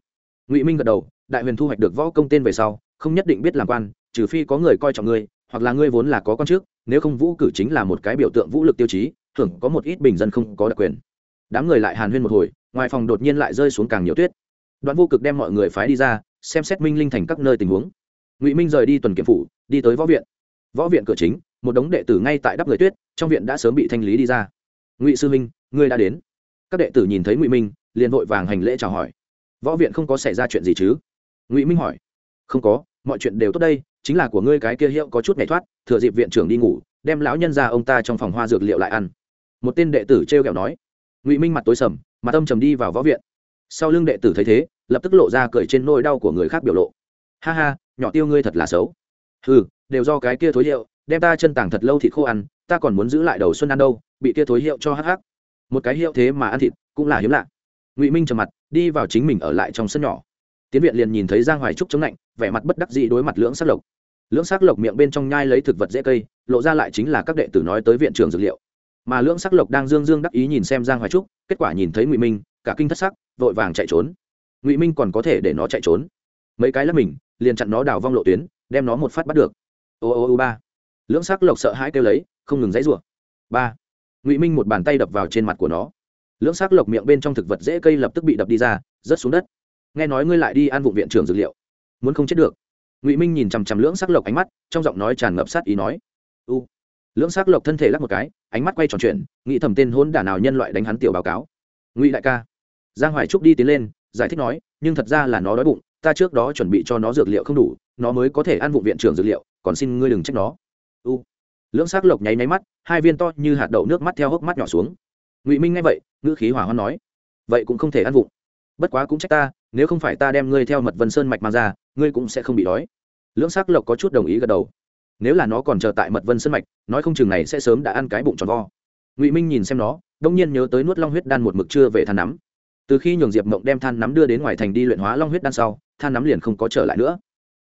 Ngụy minh gật đầu, đại huyền thu hoạch được võ công tên về sau, không nhất định biết làm quan, trừ phi có người coi trọng ngươi, hoặc là ngươi vốn là có con trước, nếu không vũ cử chính là một cái biểu tượng vũ lực tiêu chí thường có một ít bình dân không có đặc quyền. Đám người lại hàn huyên một hồi, ngoài phòng đột nhiên lại rơi xuống càng nhiều tuyết. Đoạn vô cực đem mọi người phái đi ra, xem xét minh linh thành các nơi tình huống. Ngụy minh rời đi tuần kiểm phủ, đi tới võ viện. Võ viện cửa chính, một đống đệ tử ngay tại đắp người tuyết, trong viện đã sớm bị thanh lý đi ra ngụy sư minh ngươi đã đến. Các đệ tử nhìn thấy ngụy minh, liền vội vàng hành lễ chào hỏi. Võ viện không có xảy ra chuyện gì chứ? Ngụy minh hỏi. Không có, mọi chuyện đều tốt đây, chính là của ngươi cái kia hiệu có chút ngày thoát, thừa dịp viện trưởng đi ngủ, đem lão nhân ra ông ta trong phòng hoa dược liệu lại ăn. Một tên đệ tử t r e o kẹo nói. Ngụy minh mặt tối sầm mặt tâm trầm đi vào võ viện. Sau lưng đệ tử thấy thế, lập tức lộ ra cười trên nôi đau của người khác biểu lộ. Ha ha, nhỏ tiêu ngươi thật là xấu. Ừ đều do cái kia thối hiệu đem ta chân tàng thật lâu thịt khô ăn, ta còn muốn giữ lại đầu xuân ăn đâu bị kia thối hiệu cho hắc hắc. Một cái hiệu thế mà ăn thịt cũng là hiếm lạ. Ngụy minh trầm mặt, đi vào chính mình ở lại trong sân nhỏ. Tiến viện liền nhìn thấy giang hoài trúc chống lạnh, vẻ mặt bất đắc dĩ đối mặt lưỡng sắc lộc. Lưỡng sắc lộc miệng bên trong nhai lấy thực vật dễ cây, lộ ra lại chính là các đệ tử nói tới viện trường dược liệu. Mà lưỡng sắc lộc đang dương dương đắc ý nhìn xem giang hoài trúc, kết quả nhìn thấy ngụy minh, cả kinh thất sắc, vội vàng chạy trốn. Ngụy minh còn có thể để nó chạy trốn. Mấy cái lắp mình, liền chặn nó đào vong lộ tuyến, đem nó một phát bắt được. Ô ô ô ba. Lưỡng sắc lộc sợ hãi kêu lấy, không ngừng dãy rủa. Ba ngụy minh một bàn tay đập vào trên mặt của nó lưỡng xác lộc miệng bên trong thực vật dễ cây lập tức bị đập đi ra rớt xuống đất nghe nói ngươi lại đi ăn vụ viện trưởng dược liệu muốn không chết được ngụy minh nhìn chằm chằm lưỡng xác lộc ánh mắt trong giọng nói tràn ngập sát ý nói u lưỡng xác lộc thân thể lắc một cái ánh mắt quay tròn chuyện nghĩ thầm tên hôn đả nào nhân loại đánh hắn tiểu báo cáo ngụy đại ca giang hoài trúc đi tiến lên giải thích nói nhưng thật ra là nó đói bụng ta trước đó chuẩn bị cho nó dược liệu không đủ nó mới có thể ăn vụ viện trưởng dược liệu còn xin ngươi đừng trách nó u lưỡng s ắ c lộc nháy nháy mắt, hai viên to như hạt đậu nước mắt theo hốc mắt nhỏ xuống. Ngụy minh nghe vậy, ngữ khí hỏa hoan nói, vậy cũng không thể ăn vụng. Bất quá cũng trách ta, nếu không phải ta đem ngươi theo mật vân sơn mạch mang ra, ngươi cũng sẽ không bị đói. Lưỡng s ắ c lộc có chút đồng ý gật đầu. Nếu là nó còn chờ tại mật vân sơn mạch, nói không chừng này sẽ sớm đã ăn cái bụng tròn vo. Ngụy minh nhìn xem nó, đông nhiên nhớ tới nuốt long huyết đan một mực chưa về than nắm. Từ khi nhường diệp mộng đem than nắm đưa đến ngoài thành đi luyện hóa long huyết đan sau, than nắm liền không có trở lại nữa.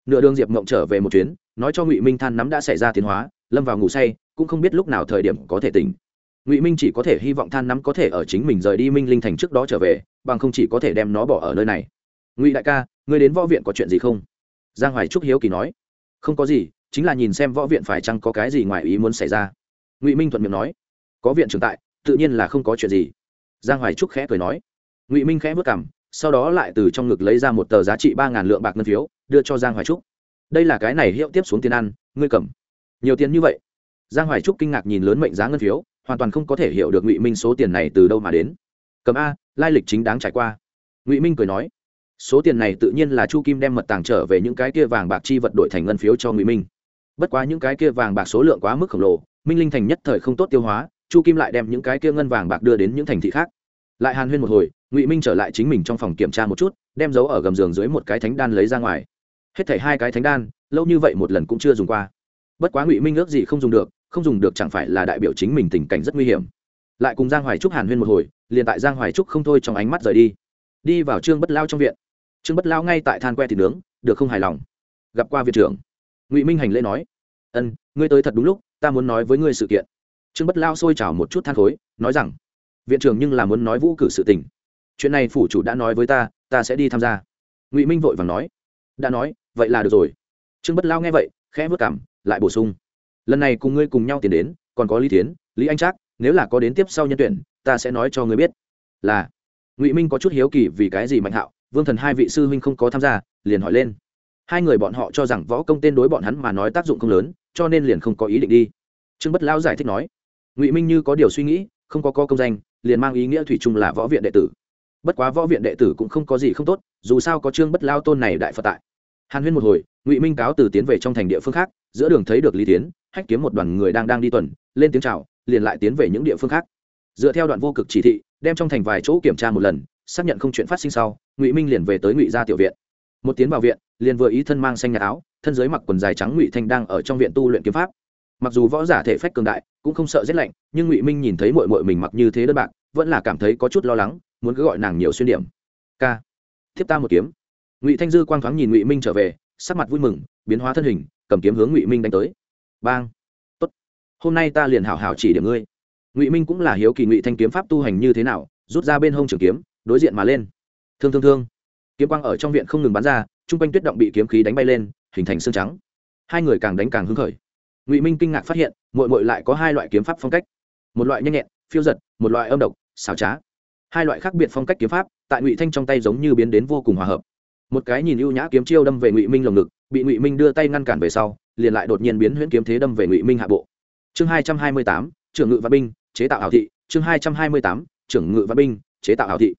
Nửa đường diệp mộng trở về một chuyến, nói cho ngụy minh than nắm đã xảy ra tiến hóa lâm vào ngủ say, cũng không biết lúc nào thời điểm có thể tỉnh. Ngụy minh chỉ có thể hy vọng than nắm có thể ở chính mình rời đi minh linh thành trước đó trở về, bằng không chỉ có thể đem nó bỏ ở nơi này. Ngụy đại ca, ngươi đến võ viện có chuyện gì không? Giang hoài trúc hiếu kỳ nói. Không có gì, chính là nhìn xem võ viện phải chăng có cái gì ngoài ý muốn xảy ra. Ngụy minh thuận miệng nói. Có viện trưởng tại, tự nhiên là không có chuyện gì. Giang hoài trúc khẽ cười nói. Ngụy minh khẽ vất cảm sau đó lại từ trong ngực lấy ra một tờ giá trị ba ngàn lượng bạc ngân phiếu, đưa cho giang hoài trúc. Đây là cái này hiệu tiếp xuống tiền ăn, ngươi cầm nhiều tiền như vậy. Giang hoài trúc kinh ngạc nhìn lớn mệnh giá ngân phiếu, hoàn toàn không có thể hiểu được ngụy minh số tiền này từ đâu mà đến. Cầm a, lai lịch chính đáng trải qua. Ngụy minh cười nói, số tiền này tự nhiên là chu kim đem mật tàng trở về những cái kia vàng bạc chi vật đổi thành ngân phiếu cho ngụy minh. Bất quá những cái kia vàng bạc số lượng quá mức khổng lồ, minh linh thành nhất thời không tốt tiêu hóa, chu kim lại đem những cái kia ngân vàng bạc đưa đến những thành thị khác. Lại hàn huyên một hồi, ngụy minh trở lại chính mình trong phòng kiểm tra một chút, đem giấu ở gầm giường dưới một cái thánh đan lấy ra ngoài. Hết thảy hai cái thánh đan, lâu như vậy một lần cũng chưa dùng qua bất quá ngụy minh ước gì không dùng được, không dùng được chẳng phải là đại biểu chính mình tình cảnh rất nguy hiểm. Lại cùng giang hoài trúc hàn huyên một hồi, liền tại giang hoài trúc không thôi trong ánh mắt rời đi. Đi vào trương bất lao trong viện. Trương bất lao ngay tại than que thịt nướng, được không hài lòng. Gặp qua viện trưởng. Ngụy minh hành lễ nói, ân, ngươi tới thật đúng lúc, ta muốn nói với ngươi sự kiện. Trương bất lao xôi trào một chút than khối, nói rằng, viện trưởng nhưng là muốn nói vũ cử sự tình. Chuyện này phủ chủ đã nói với ta ta sẽ đi tham gia. Ngụy minh vội vàng nói, đã nói, vậy là được rồi. Trương bất lao nghe vậy, khẽ vất cảm lại bổ sung. Lần này cùng ngươi cùng nhau tiến đến, còn có lý tiến lý anh trác, nếu là có đến tiếp sau nhân tuyển, ta sẽ nói cho ngươi biết. Là. Ngụy minh có chút hiếu kỳ vì cái gì mạnh hạo, vương thần hai vị sư huynh không có tham gia, liền hỏi lên. Hai người bọn họ cho rằng võ công tên đối bọn hắn mà nói tác dụng không lớn, cho nên liền không có ý định đi. Trương bất lão giải thích nói. Ngụy minh như có điều suy nghĩ, không có co công danh, liền mang ý nghĩa thủy chung là võ viện đệ tử. Bất quá võ viện đệ tử cũng không có gì không tốt, dù sao có trương bất lao tôn này đại phật tại. Hàn huyên một hồi ngụy minh cáo từ tiến về trong thành địa phương khác giữa đường thấy được lý tiến hách kiếm một đoàn người đang đang đi tuần lên tiếng chào liền lại tiến về những địa phương khác dựa theo đoạn vô cực chỉ thị đem trong thành vài chỗ kiểm tra một lần xác nhận không chuyện phát sinh sau ngụy minh liền về tới ngụy gia tiểu viện một tiến vào viện liền vừa ý thân mang xanh nhà áo thân giới mặc quần dài trắng ngụy thanh đang ở trong viện tu luyện kiếm pháp mặc dù võ giả thể phách cường đại cũng không sợ rét lạnh nhưng ngụy minh nhìn thấy mội mội mình mặc như thế đơn bạc vẫn là cảm thấy có chút lo lắng muốn cứ gọi nàng nhiều xuyên điểm k thiếp ta một kiếm ngụy thanh dư quang thoáng nhìn ngụy minh trở về sắc mặt vui mừng, biến hóa thân hình, cầm kiếm hướng ngụy minh đánh tới. Bang! Tốt. Hôm nay ta liền hảo hảo chỉ điểm ngươi. Ngụy minh cũng là hiếu kỳ ngụy thanh kiếm pháp tu hành như thế nào, rút ra bên hông trường kiếm, đối diện mà lên. Thương thương thương. Kiếm quang ở trong viện không ngừng bắn ra chung quanh tuyết động bị kiếm khí đánh bay lên, hình thành xương trắng. Hai người càng đánh càng hứng khởi. Ngụy minh kinh ngạc phát hiện mội mội lại có hai loại kiếm pháp phong cách. Một loại nhanh nhẹn, phiêu giật, một loại âm độc, xảo trá. Hai loại khác biệt phong cách kiếm pháp, tại ngụy thanh trong tay giống như biến đến vô cùng hòa hợp một cái nhìn ưu nhã kiếm chiêu đâm về ngụy minh lồng ngực, bị ngụy minh đưa tay ngăn cản về sau, liền lại đột nhiên biến huyễn kiếm thế đâm về ngụy minh hạ bộ. Chương hai trăm hai mươi tám, trưởng ngự văn binh, chế tạo hảo thị. Chương hai trăm hai mươi tám, trưởng ngự văn binh, chế tạo hảo thị.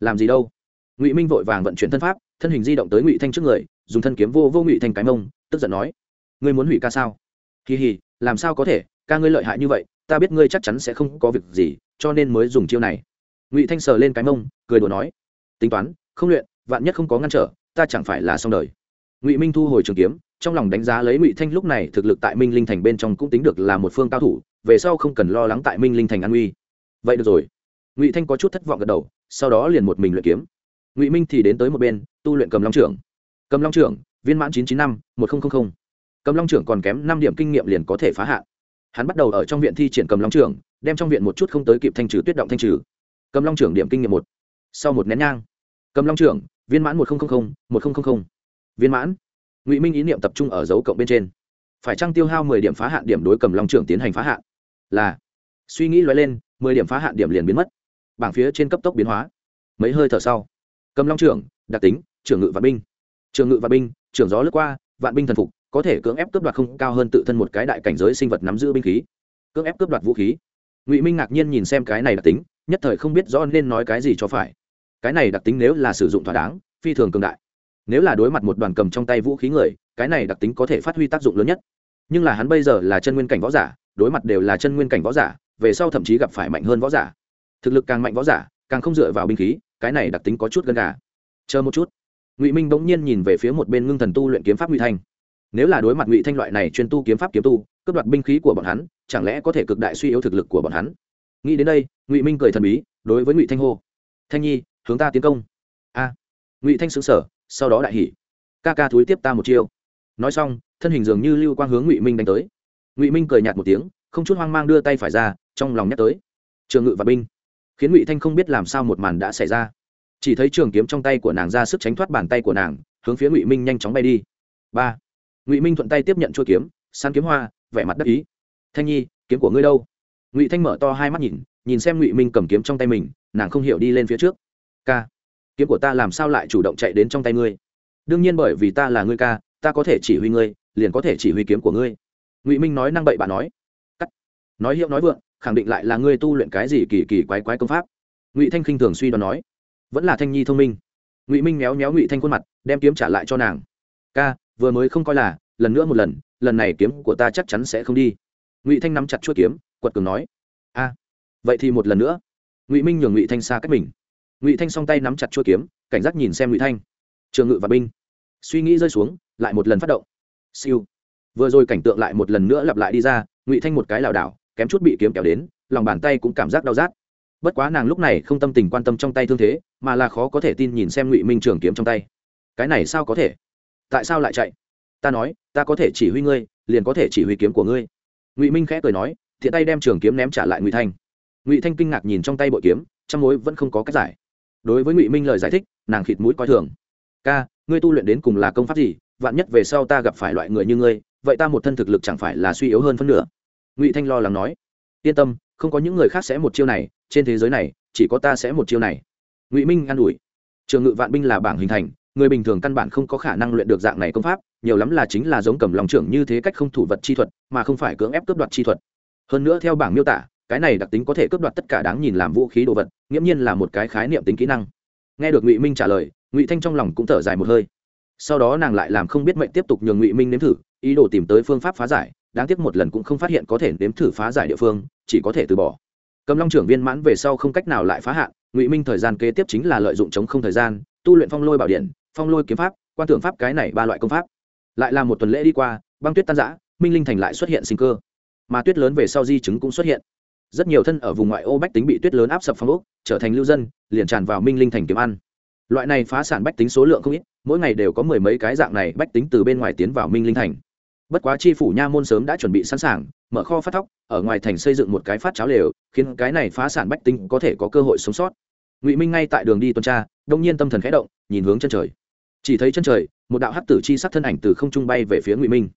Làm gì đâu? Ngụy minh vội vàng vận chuyển thân pháp, thân hình di động tới ngụy thanh trước người, dùng thân kiếm vô vô ngụy thanh cái mông, tức giận nói, ngươi muốn hủy ca sao? Kỳ hì, làm sao có thể? Ca ngươi lợi hại như vậy, ta biết ngươi chắc chắn sẽ không có việc gì, cho nên mới dùng chiêu này. Ngụy thanh sờ lên cái mông, cười đùa nói, tính toán, không luyện vạn nhất không có ngăn trở, ta chẳng phải là xong đời. Ngụy minh thu hồi trường kiếm, trong lòng đánh giá lấy ngụy thanh lúc này thực lực tại minh linh thành bên trong cũng tính được là một phương cao thủ, về sau không cần lo lắng tại minh linh thành an uy vậy được rồi. Ngụy thanh có chút thất vọng gật đầu, sau đó liền một mình luyện kiếm. Ngụy minh thì đến tới một bên, tu luyện cầm long trưởng. Cầm long trưởng, viên mãn chín chín năm, một nghìn cầm long trưởng còn kém năm điểm kinh nghiệm liền có thể phá h ạ hắn bắt đầu ở trong viện thi triển cầm long trưởng, đem trong viện một chút không tới kịp thanh trừ tuyết động thanh trừ. Cầm long trưởng điểm kinh nghiệm một. Sau một nén nhang, cầm long trưởng viên mãn một nghìn một nghìn viên mãn. Ngụy minh ý niệm tập trung ở dấu cộng bên trên. Phải trăng tiêu hao mười điểm phá hạn điểm đối cầm long trưởng tiến hành phá hạn? Là. Suy nghĩ loay lên, mười điểm phá hạn điểm liền biến mất. Bảng phía trên cấp tốc biến hóa. Mấy hơi thở sau. Cầm long trưởng, đặc tính, trưởng ngự và binh. Trưởng ngự và binh, trưởng gió lướt qua, vạn binh thần phục, có thể cưỡng ép cướp đoạt không cao hơn tự thân một cái đại cảnh giới sinh vật nắm giữ binh khí. Cưỡng ép cướp đoạt vũ khí. Ngụy minh ngạc nhiên nhìn xem cái này đặc tính, nhất thời không biết rõ nên nói cái gì cho phải cái này đặc tính nếu là sử dụng thỏa đáng, phi thường cường đại. Nếu là đối mặt một đoàn cầm trong tay vũ khí người, cái này đặc tính có thể phát huy tác dụng lớn nhất. Nhưng là hắn bây giờ là chân nguyên cảnh võ giả, đối mặt đều là chân nguyên cảnh võ giả, về sau thậm chí gặp phải mạnh hơn võ giả. Thực lực càng mạnh võ giả, càng không dựa vào binh khí, cái này đặc tính có chút gần gà. Chờ một chút. Ngụy minh bỗng nhiên nhìn về phía một bên ngưng thần tu luyện kiếm pháp ngụy thanh. Nếu là đối mặt ngụy thanh loại này chuyên tu kiếm pháp kiếm tu, cướp đoạt binh khí của bọn hắn, chẳng lẽ có thể cực đại suy yếu thực lực của bọn hắn? Nghĩ đến đây, ngụy minh cười thần bí, đối với ngụy thanh hô. Thanh nhi hướng ta tiến công. A. Ngụy thanh xứng sở sau đó đại hỉ. Ca ca thúi tiếp ta một chiêu. Nói xong, thân hình dường như lưu quang hướng ngụy minh đánh tới. Ngụy minh cười nhạt một tiếng, không chút hoang mang đưa tay phải ra, trong lòng nhắc tới. Trường ngự và binh. Khiến ngụy thanh không biết làm sao một màn đã xảy ra. Chỉ thấy trường kiếm trong tay của nàng ra sức tránh thoát bàn tay của nàng, hướng phía ngụy minh nhanh chóng bay đi. Ba. Ngụy minh thuận tay tiếp nhận chuôi kiếm san kiếm hoa, vẻ mặt đắc ý. Thanh nhi, kiếm của ngươi đâu? Ngụy thanh mở to hai mắt nhìn nhìn xem ngụy minh cầm kiếm trong tay mình, nàng không hiểu đi lên phía trước ca. Kiếm của ta làm sao lại chủ động chạy đến trong tay ngươi? Đương nhiên bởi vì ta là ngươi ca, ta có thể chỉ huy ngươi, liền có thể chỉ huy kiếm của ngươi. Ngụy minh nói năng bậy bà nói. Cắt. Nói hiệu nói vượng, khẳng định lại là ngươi tu luyện cái gì kỳ kỳ quái quái công pháp? Ngụy thanh khinh thường suy đoán nói. Vẫn là thanh nhi thông minh. Ngụy minh méo méo ngụy thanh khuôn mặt, đem kiếm trả lại cho nàng. Ca, vừa mới không coi là, lần nữa một lần lần này kiếm của ta chắc chắn sẽ không đi. Ngụy thanh nắm chặt chuỗi kiếm, quật cường nói. A, vậy thì một lần nữa. Ngụy minh nhường ngụy thanh xa cách mình ngụy thanh song tay nắm chặt chuôi kiếm cảnh giác nhìn xem ngụy thanh trường ngự và binh suy nghĩ rơi xuống lại một lần phát động siêu vừa rồi cảnh tượng lại một lần nữa lặp lại đi ra ngụy thanh một cái lảo đảo kém chút bị kiếm kéo đến lòng bàn tay cũng cảm giác đau rát bất quá nàng lúc này không tâm tình quan tâm trong tay thương thế mà là khó có thể tin nhìn xem ngụy minh trường kiếm trong tay cái này sao có thể tại sao lại chạy ta nói ta có thể chỉ huy ngươi liền có thể chỉ huy kiếm của ngươi ngụy minh khẽ cười nói thiện tay đem trường kiếm ném trả lại ngụy thanh ngụy thanh kinh ngạc nhìn trong tay bội kiếm trong mối vẫn không có cách giải đối với ngụy minh lời giải thích, nàng khịt mũi coi thường. Ca, ngươi tu luyện đến cùng là công pháp gì? Vạn nhất về sau ta gặp phải loại người như ngươi, vậy ta một thân thực lực chẳng phải là suy yếu hơn phân nửa? Ngụy thanh lo lắng nói. Yên tâm, không có những người khác sẽ một chiêu này, trên thế giới này, chỉ có ta sẽ một chiêu này. Ngụy minh an ủi. Trường ngự vạn binh là bảng hình thành, người bình thường căn bản không có khả năng luyện được dạng này công pháp, nhiều lắm là chính là giống cầm lòng trưởng như thế cách không thủ vật chi thuật, mà không phải cưỡng ép cướp đoạt chi thuật. Hơn nữa theo bảng miêu tả, cái này đặc tính có thể cướp đoạt tất cả đáng nhìn làm vũ khí đồ vật nghiễm nhiên là một cái khái niệm tính kỹ năng. Nghe được ngụy minh trả lời, ngụy thanh trong lòng cũng thở dài một hơi. Sau đó nàng lại làm không biết mệnh tiếp tục nhường ngụy minh nếm thử, ý đồ tìm tới phương pháp phá giải, đáng tiếc một lần cũng không phát hiện có thể nếm thử phá giải địa phương, chỉ có thể từ bỏ. Cầm long trưởng viên mãn về sau không cách nào lại phá hạn, ngụy minh thời gian kế tiếp chính là lợi dụng chống không thời gian, tu luyện phong lôi bảo điện, phong lôi kiếm pháp, quan tưởng pháp cái này ba loại công pháp. Lại là một tuần lễ đi qua, băng tuyết tan giã minh linh thành lại xuất hiện sinh cơ. Mà tuyết lớn về sau di chứng cũng xuất hiện rất nhiều thân ở vùng ngoại ô bách tính bị tuyết lớn áp sập phong ốc, trở thành lưu dân, liền tràn vào minh linh thành kiếm ăn. Loại này phá sản bách tính số lượng không ít, mỗi ngày đều có mười mấy cái dạng này bách tính từ bên ngoài tiến vào minh linh thành. Bất quá chi phủ nha môn sớm đã chuẩn bị sẵn sàng, mở kho phát thóc, ở ngoài thành xây dựng một cái phát cháo lều, khiến cái này phá sản bách tính có thể có cơ hội sống sót. Ngụy minh ngay tại đường đi tuần tra, đông nhiên tâm thần khẽ động, nhìn hướng chân trời. Chỉ thấy chân trời, một đạo hắc tử chi sắc thân ảnh từ không trung bay về phía ngụy minh.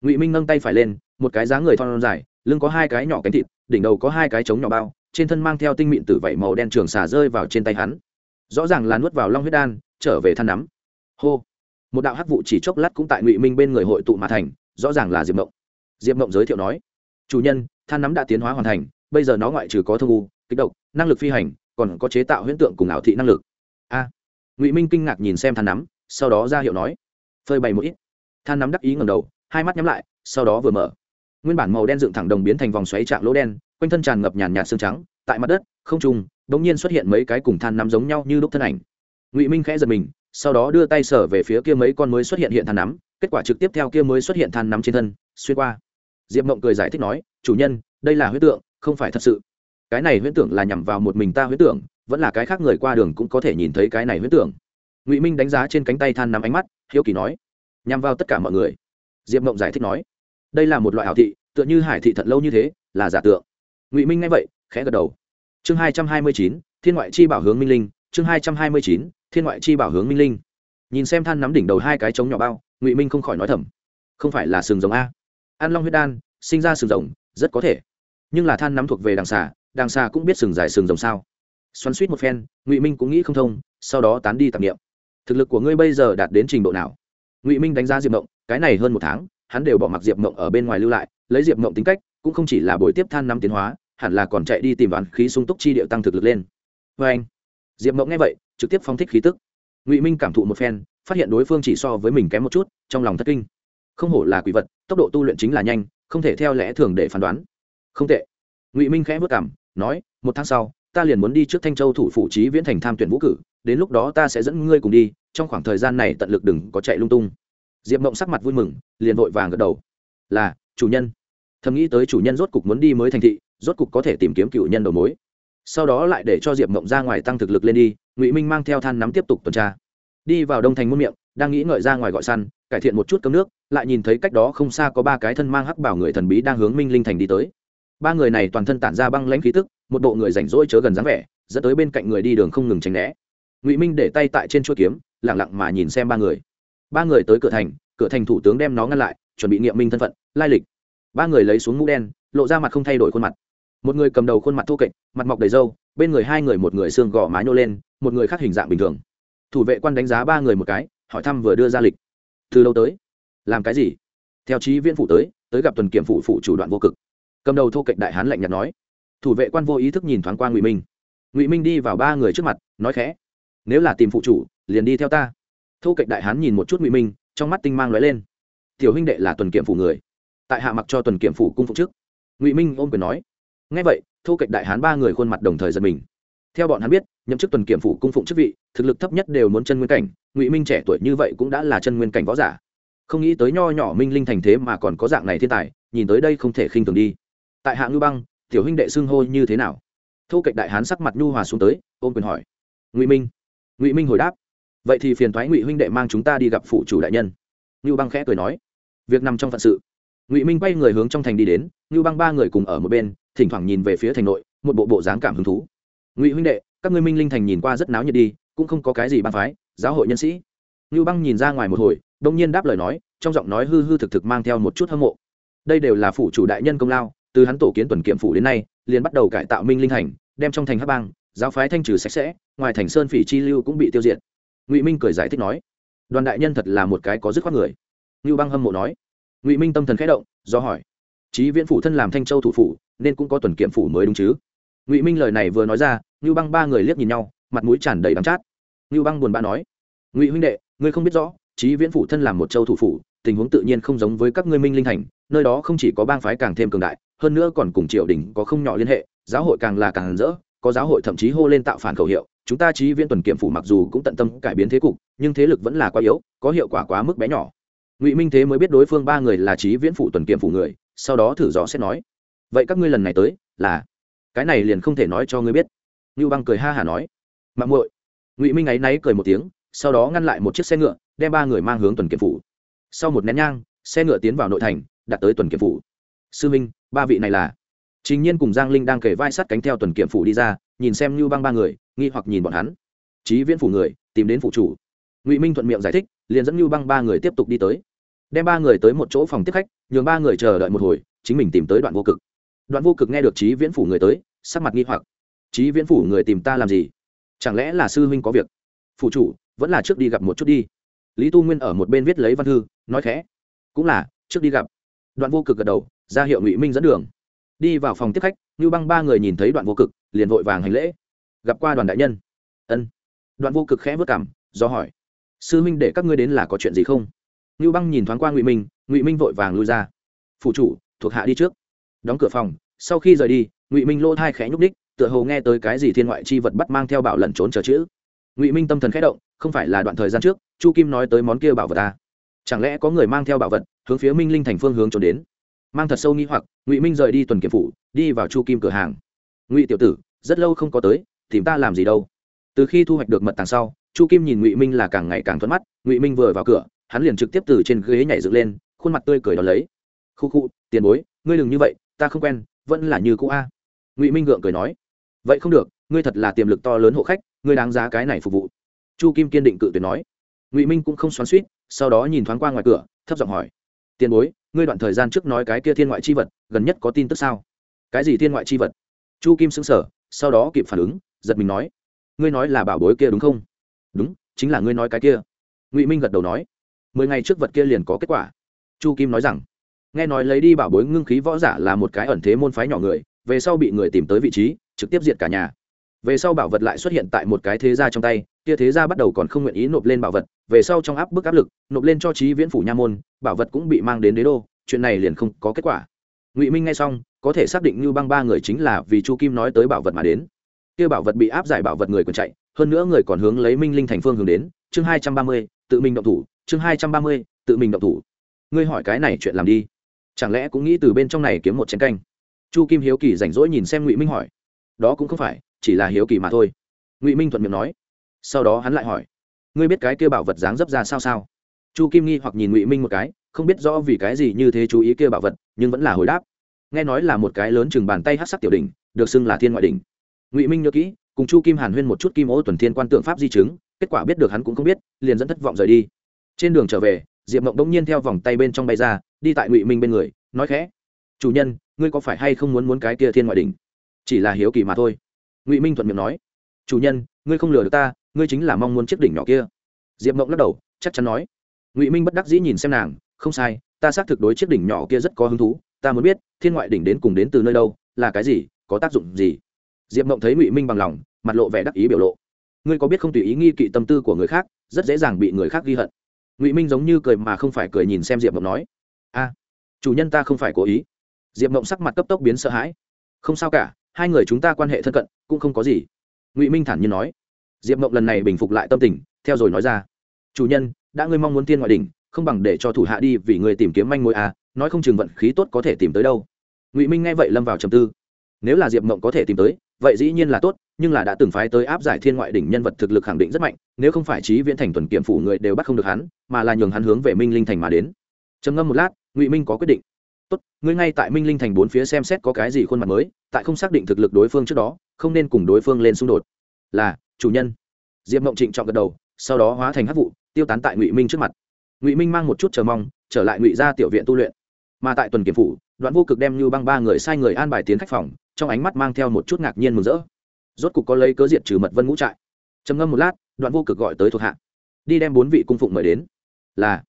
Ngụy minh nâng tay phải lên, một cái dáng người thon dài lưng có hai cái nhỏ cánh thịt, đỉnh đầu có hai cái trống nhỏ bao, trên thân mang theo tinh mịn tử vẩy màu đen trường xà rơi vào trên tay hắn. Rõ ràng là nuốt vào long huyết đan, trở về than nắm. Hô. Một đạo hắc vụ chỉ chốc lát cũng tại ngụy minh bên người hội tụ mà thành, rõ ràng là diệp mộng. Diệp mộng giới thiệu nói, chủ nhân, than nắm đã tiến hóa hoàn thành, bây giờ nó ngoại trừ có thương u, kích động năng lực phi hành, còn có chế tạo huyễn tượng cùng ảo thị năng lực. A. Ngụy minh kinh ngạc nhìn xem than nắm, sau đó ra hiệu nói, phơi bày một ít. Than nắm đắc ý ngầm đầu, hai mắt nhắm lại, sau đó vừa mở nguyên bản màu đen dựng thẳng đồng biến thành vòng xoáy trạng lỗ đen, quanh thân tràn ngập nhàn nhạt xương trắng, tại mặt đất, không trùng đ ỗ n g nhiên xuất hiện mấy cái cùng than nắm giống nhau như đúc thân ảnh. Ngụy minh khẽ giật mình, sau đó đưa tay sở về phía kia mấy con mới xuất hiện hiện than nắm, kết quả trực tiếp theo kia mới xuất hiện than nắm trên thân, xuyên qua. Diệp mộng cười giải thích nói, chủ nhân, đây là huyết tượng, không phải thật sự. Cái này huyết tưởng là nhằm vào một mình ta huyết tưởng vẫn là cái khác người qua đường cũng có thể nhìn thấy cái này huyết tưởng ngụy minh đánh giá trên cánh tay than nắm ánh mắt, hiếu kỳ nói, nhằm vào tất cả mọi người. Diệp mộng giải thích nói đây là một loại ảo thị, tựa như hải thị thật lâu như thế, là giả tượng. Ngụy minh nghe vậy, khẽ gật đầu. Chương hai trăm hai mươi chín, thiên ngoại chi bảo hướng minh linh. Chương hai trăm hai mươi chín, thiên ngoại chi bảo hướng minh linh. Nhìn xem than nắm đỉnh đầu hai cái trống nhỏ bao, ngụy minh không khỏi nói thầm. Không phải là sừng rồng a. An long huyết đan, sinh ra sừng rồng, rất có thể. Nhưng là than nắm thuộc về đằng xà đằng xà cũng biết sừng dài sừng rồng sao. Xoắn suýt một phen, ngụy minh cũng nghĩ không thông, sau đó tán đi tạp nghiệm thực lực của ngươi bây giờ đạt đến trình độ nào? Ngụy minh đánh giá diệp mộng, cái này hơn một tháng hắn đều bỏ mặc diệp mộng ở bên ngoài lưu lại, lấy diệp mộng tính cách, cũng không chỉ là buổi tiếp than năm tiến hóa, hẳn là còn chạy đi tìm đoán khí sung túc chi điệu tăng thực lực lên. Vê anh, diệp mộng nghe vậy, trực tiếp phong thích khí tức. Ngụy minh cảm thụ một phen, phát hiện đối phương chỉ so với mình kém một chút, trong lòng thất kinh. Không hổ là quỷ vật, tốc độ tu luyện chính là nhanh, không thể theo lẽ thường để phán đoán. Không tệ. Ngụy minh khẽ vất cảm, nói, một tháng sau, ta liền muốn đi trước thanh châu thủ phủ trí viễn thành tham tuyển vũ cử, đến lúc đó ta sẽ dẫn ngươi cùng đi, trong khoảng thời gian này tận lực đừng có chạy lung tung diệp mộng sắc mặt vui mừng, liền vội vàng gật đầu. Là, chủ nhân. Thầm nghĩ tới chủ nhân rốt cục muốn đi mới thành thị, rốt cục có thể tìm kiếm cựu nhân đầu mối. Sau đó lại để cho diệp mộng ra ngoài tăng thực lực lên đi, ngụy minh mang theo than nắm tiếp tục tuần tra. Đi vào đông thành muôn miệng, đang nghĩ ngợi ra ngoài gọi săn, cải thiện một chút cơm nước, lại nhìn thấy cách đó không xa có ba cái thân mang hắc bảo người thần bí đang hướng minh linh thành đi tới. Ba người này toàn thân tản ra băng lãnh khí tức, một bộ người rảnh rỗi chớ gần dáng vẻ, dẫn tới bên cạnh người đi đường không ngừng tránh né. Ngụy minh để tay tại trên chuỗi kiếm lẳng lặng mà nhìn xem ba người ba người tới cửa thành cửa thành thủ tướng đem nó ngăn lại, chuẩn bị nghiệm minh thân phận, lai lịch. Ba người lấy xuống mũ đen, lộ ra mặt không thay đổi khuôn mặt. Một người cầm đầu khuôn mặt thô kệch, mặt mọc đầy râu, bên người hai người một người xương gò má nhô lên, một người khác hình dạng bình thường. Thủ vệ quan đánh giá ba người một cái, hỏi thăm vừa đưa ra lịch. Từ lâu tới? Làm cái gì? Theo chí viễn phụ tới tới gặp tuần kiểm phụ phụ chủ đoạn vô cực. Cầm đầu thô kệch đại hán lạnh nhạt nói. Thủ vệ quan vô ý thức nhìn thoáng qua ngụy minh. Ngụy minh đi vào ba người trước mặt, nói khẽ. Nếu là tìm phụ chủ, liền đi theo ta thô kệch đại hán nhìn một chút ngụy minh, trong mắt tinh mang lóe lên. Tiểu huynh đệ là tuần kiểm phủ người. Tại hạ mặc cho tuần kiểm phủ cung phụ trước ngụy minh ôm quyền nói. Ngay vậy thô kệch đại hán ba người khuôn mặt đồng thời giật mình. Theo bọn hắn biết, nhậm chức tuần kiểm phủ cung phụng chức vị, thực lực thấp nhất đều muốn chân nguyên cảnh, ngụy minh trẻ tuổi như vậy cũng đã là chân nguyên cảnh võ giả. Không nghĩ tới nho nhỏ minh linh thành thế mà còn có dạng này thiên tài, nhìn tới đây không thể khinh thường đi. Tại hạ ngư băng, tiểu huynh đệ xưng hô như thế nào? Thô kệch đại hán sắc mặt nhu hòa xuống tới, ôm quyền hỏi. Ngụy minh. Ngụy minh hồi đáp vậy thì phiền thoái ngụy huynh đệ mang chúng ta đi gặp phụ chủ đại nhân. Ngưu băng khẽ cười nói. Việc nằm trong phận sự. Ngụy minh quay người hướng trong thành đi đến, ngưu băng ba người cùng ở một bên, thỉnh thoảng nhìn về phía thành nội, một bộ bộ dáng cảm hứng thú. Ngụy huynh đệ, các ngươi minh linh thành nhìn qua rất náo nhiệt đi, cũng không có cái gì băng phái, giáo hội nhân sĩ. Ngưu băng nhìn ra ngoài một hồi, đông nhiên đáp lời nói, trong giọng nói hư hư thực thực mang theo một chút hâm mộ. Đây đều là phủ chủ đại nhân công lao, từ hắn tổ kiến tuần kiểm phủ đến nay, liền bắt đầu cải tạo minh linh thành, đem trong thành hắc bang, giáo phái thanh trừ sạch sẽ, ngoài thành sơn phỉ chi lưu cũng bị tiêu diệt ngụy minh cười giải thích nói đoàn đại nhân thật là một cái có dứt khoát người ngưu băng hâm mộ nói ngụy minh tâm thần khẽ động do hỏi chí viễn phủ thân làm thanh châu thủ phủ nên cũng có tuần kiểm phủ mới đúng chứ ngụy minh lời này vừa nói ra ngưu băng ba người liếc nhìn nhau mặt mũi tràn đầy đắm chát ngưu băng buồn bã nói ngụy huynh đệ ngươi không biết rõ chí viễn phủ thân làm một châu thủ phủ tình huống tự nhiên không giống với các ngươi minh linh thành nơi đó không chỉ có bang phái càng thêm cường đại hơn nữa còn cùng triều đình có không nhỏ liên hệ giáo hội càng là càng rỡ có giáo hội thậm chí hô lên tạo phản khẩu hiệu, chúng ta trí viễn tuần kiểm phủ mặc dù cũng tận tâm cải biến thế cục, nhưng thế lực vẫn là quá yếu, có hiệu quả quá mức bé nhỏ. Ngụy minh thế mới biết đối phương ba người là trí viễn phủ tuần kiểm phủ người, sau đó thử dò xét nói, vậy các ngươi lần này tới là? Cái này liền không thể nói cho ngươi biết. Ngưu băng cười ha hả nói, mạng muội. Ngụy minh áy náy cười một tiếng, sau đó ngăn lại một chiếc xe ngựa, đem ba người mang hướng tuần kiểm phủ. Sau một nén nhang, xe ngựa tiến vào nội thành, đặt tới tuần kiểm phủ. Sư minh, ba vị này là? Trình nhiên cùng giang linh đang kể vai sát cánh theo tuần kiểm phủ đi ra, nhìn xem Nưu băng ba người, nghi hoặc nhìn bọn hắn. Chí viễn phủ người, tìm đến phủ chủ. Ngụy minh thuận miệng giải thích, liền dẫn Nưu băng ba người tiếp tục đi tới. Đem ba người tới một chỗ phòng tiếp khách, nhường ba người chờ đợi một hồi, chính mình tìm tới đoạn vô cực. Đoạn vô cực nghe được chí viễn phủ người tới, sắc mặt nghi hoặc. Chí viễn phủ người tìm ta làm gì? Chẳng lẽ là sư huynh có việc? Phủ chủ, vẫn là trước đi gặp một chút đi. Lý tu nguyên ở một bên viết lấy văn thư, nói khẽ. Cũng là, trước đi gặp. Đoạn vô cực gật đầu, ra hiệu ngụy minh dẫn đường đi vào phòng tiếp khách như băng ba người nhìn thấy đoạn vô cực, liền vội vàng hành lễ. Gặp qua đoàn đại nhân. Ân. Đoạn vô cực khẽ vất cảm do hỏi. Sư minh để các ngươi đến là có chuyện gì không? Như băng nhìn thoáng qua ngụy minh ngụy minh vội vàng lui ra. Phụ chủ, thuộc hạ đi trước. Đóng cửa phòng, sau khi rời đi, ngụy minh lỗ thai khẽ nhúc đích tựa hồ nghe tới cái gì thiên ngoại chi vật bắt mang theo bảo lẩn trốn chờ chữ. Ngụy minh tâm thần khẽ động, không phải là đoạn thời gian trước, chu kim nói tới món kia bảo vật ta chẳng lẽ có người mang theo bảo vật, hướng phía minh linh thành phương hướng trốn đến? Mang thật sâu nghi hoặc, ngụy minh rời đi tuần kiểm phủ, đi vào chu kim cửa hàng. Ngụy tiểu tử, rất lâu không có tới, tìm ta làm gì đâu? Từ khi thu hoạch được mật tàng sau, chu kim nhìn ngụy minh là càng ngày càng thuận mắt, ngụy minh vừa vào cửa, hắn liền trực tiếp từ trên ghế nhảy dựng lên, khuôn mặt tươi cười đón lấy. Khu khu, tiền bối, ngươi đừng như vậy, ta không quen, vẫn là như cũ a. Ngụy minh gượng cười nói. Vậy không được, ngươi thật là tiềm lực to lớn hộ khách, ngươi đáng giá cái này phục vụ. Chu kim kiên định cự tuyệt nói. Ngụy minh cũng không xoắn suýt sau đó nhìn thoáng qua ngoài cửa, thấp giọng hỏi. Tiền bối ngươi đoạn thời gian trước nói cái kia thiên ngoại chi vật, gần nhất có tin tức sao? Cái gì thiên ngoại chi vật? Chu kim xứng sở sau đó kịp phản ứng, giật mình nói, ngươi nói là bảo bối kia đúng không? Đúng, chính là ngươi nói cái kia. Ngụy minh gật đầu nói, mười ngày trước vật kia liền có kết quả. Chu kim nói rằng, nghe nói lấy đi bảo bối ngưng khí võ giả là một cái ẩn thế môn phái nhỏ người, về sau bị người tìm tới vị trí, trực tiếp diệt cả nhà. Về sau bảo vật lại xuất hiện tại một cái thế gia trong tay kia thế gia bắt đầu còn không nguyện ý nộp lên bảo vật, về sau trong áp bức áp lực, nộp lên cho trí viễn phủ nha môn, bảo vật cũng bị mang đến đế đô, chuyện này liền không có kết quả. Ngụy minh nghe xong, có thể xác định như băng ba người chính là vì chu kim nói tới bảo vật mà đến. Kia bảo vật bị áp giải bảo vật người còn chạy, hơn nữa người còn hướng lấy minh linh thành phương hướng đến, chương hai trăm ba mươi, tự mình động thủ, chương hai trăm ba mươi, tự mình động thủ. Ngươi hỏi cái này chuyện làm đi. Chẳng lẽ cũng nghĩ từ bên trong này kiếm một chén canh? Chu kim hiếu kỳ rảnh rỗi nhìn xem ngụy minh hỏi. Đó cũng không phải, chỉ là hiếu kỳ mà thôi. Ngụy minh thuận miệng nói sau đó hắn lại hỏi, ngươi biết cái kia bảo vật dáng dấp ra sao sao? Chu kim nghi hoặc nhìn ngụy minh một cái, không biết rõ vì cái gì như thế chú ý kia bảo vật, nhưng vẫn là hồi đáp. Nghe nói là một cái lớn chừng bàn tay hát sắc tiểu đỉnh, được xưng là thiên ngoại đỉnh. Ngụy minh nhớ kỹ, cùng chu kim hàn huyên một chút kim ô tuần thiên quan tượng pháp di chứng, kết quả biết được hắn cũng không biết, liền dẫn thất vọng rời đi. Trên đường trở về, diệp mộng đông nhiên theo vòng tay bên trong bay ra, đi tại ngụy minh bên người, nói khẽ, chủ nhân, ngươi có phải hay không muốn muốn cái kia thiên ngoại đỉnh? Chỉ là hiếu kỳ mà thôi. Ngụy minh thuận miệng nói, chủ nhân, ngươi không lừa được ta ngươi chính là mong muốn chiếc đỉnh nhỏ kia. Diệp mộng lắc đầu, chắc chắn nói. Ngụy minh bất đắc dĩ nhìn xem nàng, không sai, ta xác thực đối chiếc đỉnh nhỏ kia rất có hứng thú, ta muốn biết, thiên ngoại đỉnh đến cùng đến từ nơi đâu, là cái gì, có tác dụng gì? Diệp mộng thấy ngụy minh bằng lòng, mặt lộ vẻ đắc ý biểu lộ. Ngươi có biết không tùy ý nghi kỵ tâm tư của người khác, rất dễ dàng bị người khác ghi hận. Ngụy minh giống như cười mà không phải cười nhìn xem diệp mộng nói. A, chủ nhân ta không phải cố ý. Diệp mộng sắc mặt cấp tốc biến sợ hãi. Không sao cả, hai người chúng ta quan hệ thân cận, cũng không có gì. Ngụy minh thản nhiên nói diệp mộng lần này bình phục lại tâm tình, theo rồi nói ra. Chủ nhân, đã ngươi mong muốn tiên ngoại đỉnh, không bằng để cho thủ hạ đi vì người tìm kiếm manh mối à nói không chừng vận khí tốt có thể tìm tới đâu. Ngụy minh nghe vậy lâm vào trầm tư. Nếu là diệp mộng có thể tìm tới, vậy dĩ nhiên là tốt, nhưng là đã từng phái tới áp giải thiên ngoại đỉnh nhân vật thực lực khẳng định rất mạnh, nếu không phải trí viễn thành tuần kiểm phủ người đều bắt không được hắn, mà là nhường hắn hướng về minh linh thành mà đến. Trầm ngâm một lát, ngụy minh có quyết định. Tốt, ngươi ngay tại minh linh thành bốn phía xem xét có cái gì khuôn mặt mới, tại không xác định thực lực đối phương trước đó, không nên cùng đối phương lên xung đột. Là chủ nhân. Diệp mộng trịnh chọn gật đầu, sau đó hóa thành hát vụ, tiêu tán tại ngụy minh trước mặt. Ngụy minh mang một chút chờ mong, trở lại ngụy ra tiểu viện tu luyện. Mà tại tuần kiểm phủ, đoạn vô cực đem như băng ba người sai người an bài tiến khách phòng, trong ánh mắt mang theo một chút ngạc nhiên mừng rỡ. Rốt cục có lấy cớ diệt trừ mật vân ngũ trại. Trầm ngâm một lát, đoạn vô cực gọi tới thuộc hạ. Đi đem bốn vị cung phụng mời đến. Là.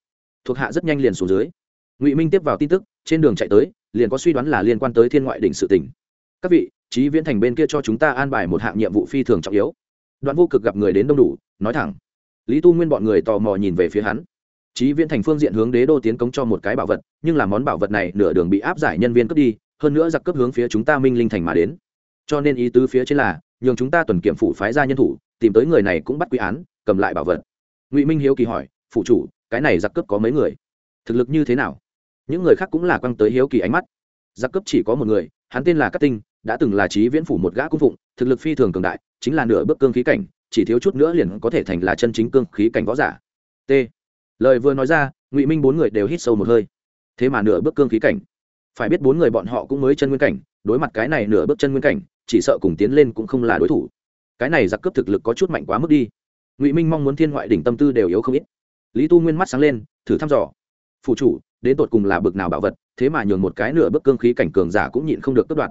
Thuộc hạ rất nhanh liền xuống dưới. Ngụy minh tiếp vào tin tức, trên đường chạy tới, liền có suy đoán là liên quan tới thiên ngoại đỉnh sự tỉnh các vị trí viễn thành bên kia cho chúng ta an bài một hạng nhiệm vụ phi thường trọng yếu đoạn vô cực gặp người đến đông đủ, nói thẳng. Lý tu nguyên bọn người tò mò nhìn về phía hắn. Chí viễn thành phương diện hướng đế đô tiến cống cho một cái bảo vật, nhưng là món bảo vật này nửa đường bị áp giải nhân viên cướp đi, hơn nữa giặc cướp hướng phía chúng ta minh linh thành mà đến. Cho nên ý tứ phía trên là, nhường chúng ta tuần kiểm phủ phái ra nhân thủ, tìm tới người này cũng bắt quy án, cầm lại bảo vật. Ngụy minh hiếu kỳ hỏi phụ chủ, cái này giặc cướp có mấy người? Thực lực như thế nào? Những người khác cũng là quăng tới hiếu kỳ ánh mắt. Giặc cướp chỉ có một người hắn tên là cát tinh, đã từng là trí viễn phủ một gã cung phụng, thực lực phi thường cường đại, chính là nửa bước cương khí cảnh, chỉ thiếu chút nữa liền có thể thành là chân chính cương khí cảnh võ giả. T. Lời vừa nói ra, ngụy minh bốn người đều hít sâu một hơi. Thế mà nửa bước cương khí cảnh. Phải biết bốn người bọn họ cũng mới chân nguyên cảnh, đối mặt cái này nửa bước chân nguyên cảnh, chỉ sợ cùng tiến lên cũng không là đối thủ. Cái này giặc cướp thực lực có chút mạnh quá mức đi. Ngụy minh mong muốn thiên ngoại đỉnh tâm tư đều yếu không ít. Lý tu nguyên mắt sáng lên, thử thăm dò. Phụ chủ, đến tột cùng là bực nào bảo vật thế mà nhường một cái nửa bước cương khí cảnh cường giả cũng nhịn không được cất đoạn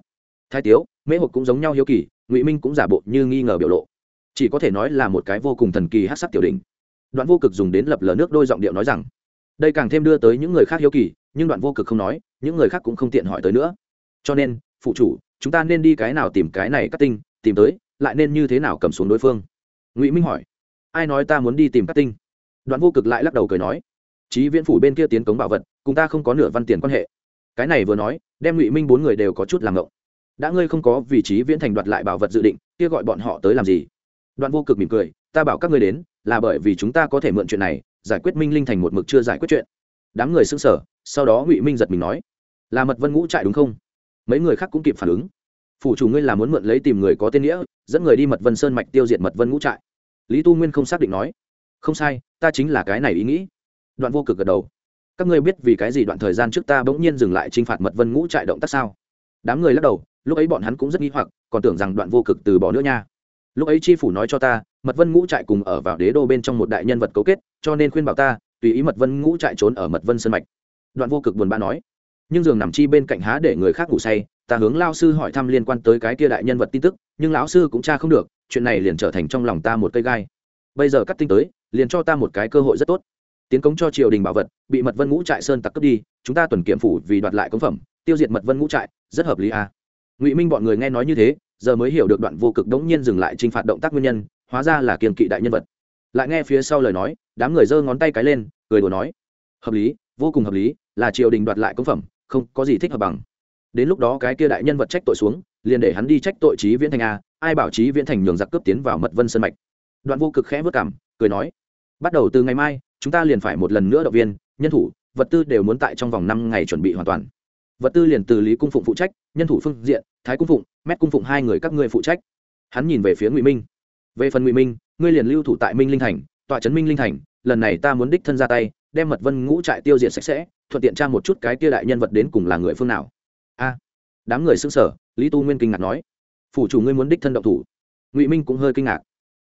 thái tiếu, mễ hộp cũng giống nhau hiếu kỳ, ngụy minh cũng giả bộ như nghi ngờ biểu lộ. Chỉ có thể nói là một cái vô cùng thần kỳ hát sắc tiểu đỉnh. Đoạn vô cực dùng đến lập lờ nước đôi giọng điệu nói rằng, đây càng thêm đưa tới những người khác hiếu kỳ, nhưng đoạn vô cực không nói, những người khác cũng không tiện hỏi tới nữa. Cho nên, phụ chủ, chúng ta nên đi cái nào tìm cái này cắt tinh, tìm tới, lại nên như thế nào cầm xuống đối phương? Ngụy minh hỏi, ai nói ta muốn đi tìm cắt tinh? Đoạn vô cực lại lắc đầu cười nói, chí viễn phủ bên kia tiến cống bảo vật, cùng ta không có nửa văn tiền quan hệ cái này vừa nói, đem ngụy minh bốn người đều có chút làm ngộng. Đã ngươi không có vị trí viễn thành đoạt lại bảo vật dự định, kia gọi bọn họ tới làm gì? Đoạn vô cực mỉm cười, ta bảo các ngươi đến, là bởi vì chúng ta có thể mượn chuyện này, giải quyết minh linh thành một mực chưa giải quyết chuyện. Đám người xưng sở sau đó ngụy minh giật mình nói, là mật vân ngũ trại đúng không? Mấy người khác cũng kịp phản ứng. Phủ chủ ngươi là muốn mượn lấy tìm người có tên nghĩa, dẫn người đi mật vân sơn mạch tiêu diệt mật vân ngũ trại. Lý tu nguyên không xác định nói. Không sai, ta chính là cái này ý nghĩ. Đoạn vô cực gật đầu các ngươi biết vì cái gì đoạn thời gian trước ta bỗng nhiên dừng lại t r i n h phạt mật vân ngũ trại động tác sao? Đám người lắc đầu, lúc ấy bọn hắn cũng rất nghi hoặc, còn tưởng rằng đoạn vô cực từ bỏ nữa nha. Lúc ấy tri phủ nói cho ta, mật vân ngũ trại cùng ở vào đế đô bên trong một đại nhân vật cấu kết, cho nên khuyên bảo ta, tùy ý mật vân ngũ trại trốn ở mật vân sân mạch. Đoạn vô cực buồn bã nói. Nhưng giường nằm chi bên cạnh há để người khác ngủ say, ta hướng lao sư hỏi thăm liên quan tới cái kia đại nhân vật tin tức, nhưng lão sư cũng tra không được, chuyện này liền trở thành trong lòng ta một cây gai. Bây giờ cắt tinh tới, liền cho ta một cái cơ hội rất tốt tiến cống cho triều đình bảo vật, bị mật vân ngũ trại sơn tặc cướp đi, chúng ta tuần kiểm phủ vì đoạt lại cống phẩm, tiêu diệt mật vân ngũ trại, rất hợp lý à. ngụy minh bọn người nghe nói như thế, giờ mới hiểu được đoạn vô cực đống nhiên dừng lại t r i n h phạt động tác nguyên nhân, hóa ra là kiềm kỵ đại nhân vật. Lại nghe phía sau lời nói, đám người giơ ngón tay cái lên, cười đùa nói, hợp lý, vô cùng hợp lý, là triều đình đoạt lại công phẩm, không, có gì thích hợp bằng. Đến lúc đó cái kia đại nhân vật trách tội xuống, liền để hắn đi trách tội trí viễn thành a, ai bảo trí viễn thành nhường giặc cướp tiến vào mật vân sân mạch. Đoạn vô cực khẽ vất cảm, cười nói, bắt đầu từ ngày mai chúng ta liền phải một lần nữa động viên, nhân thủ, vật tư đều muốn tại trong vòng năm ngày chuẩn bị hoàn toàn. Vật tư liền từ lý cung phụng phụ trách, nhân thủ phương diện, thái cung phụng, mét cung phụng hai người các ngươi phụ trách. Hắn nhìn về phía ngụy minh. Về phần ngụy minh, ngươi liền lưu thủ tại minh linh thành, tọa trấn minh linh thành, lần này ta muốn đích thân ra tay, đem mật vân ngũ trại tiêu diệt sạch sẽ, thuận tiện tra một chút cái kia đại nhân vật đến cùng là người phương nào. A. Đám người xưng sở lý tu nguyên kinh ngạc nói. Phủ chủ ngươi muốn đích thân động thủ. Ngụy minh cũng hơi kinh ngạc.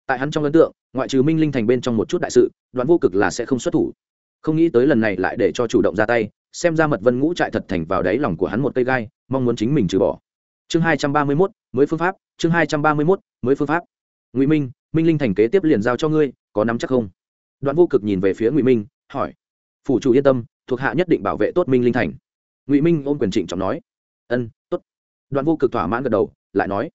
Tại hắn trong ấn tượng ngoại trừ minh linh thành bên trong một chút đại sự đoán vô cực là sẽ không xuất thủ. Không nghĩ tới lần này lại để cho chủ động ra tay, xem ra mật vân ngũ trại thật thành vào đáy lòng của hắn một cây gai, mong muốn chính mình trừ bỏ. Chương hai trăm ba mươi mốt, mới phương pháp, chương hai trăm ba mươi mốt, mới phương pháp. Ngụy minh minh linh thành kế tiếp liền giao cho ngươi, có nắm chắc không? Đoạn vô cực nhìn về phía ngụy minh, hỏi. Phủ chủ yên tâm, thuộc hạ nhất định bảo vệ tốt minh linh thành. Ngụy minh ôm quyền trịnh trọng nói. Ân, tốt. Đoạn vô cực thỏa mãn gật đầu, lại nói.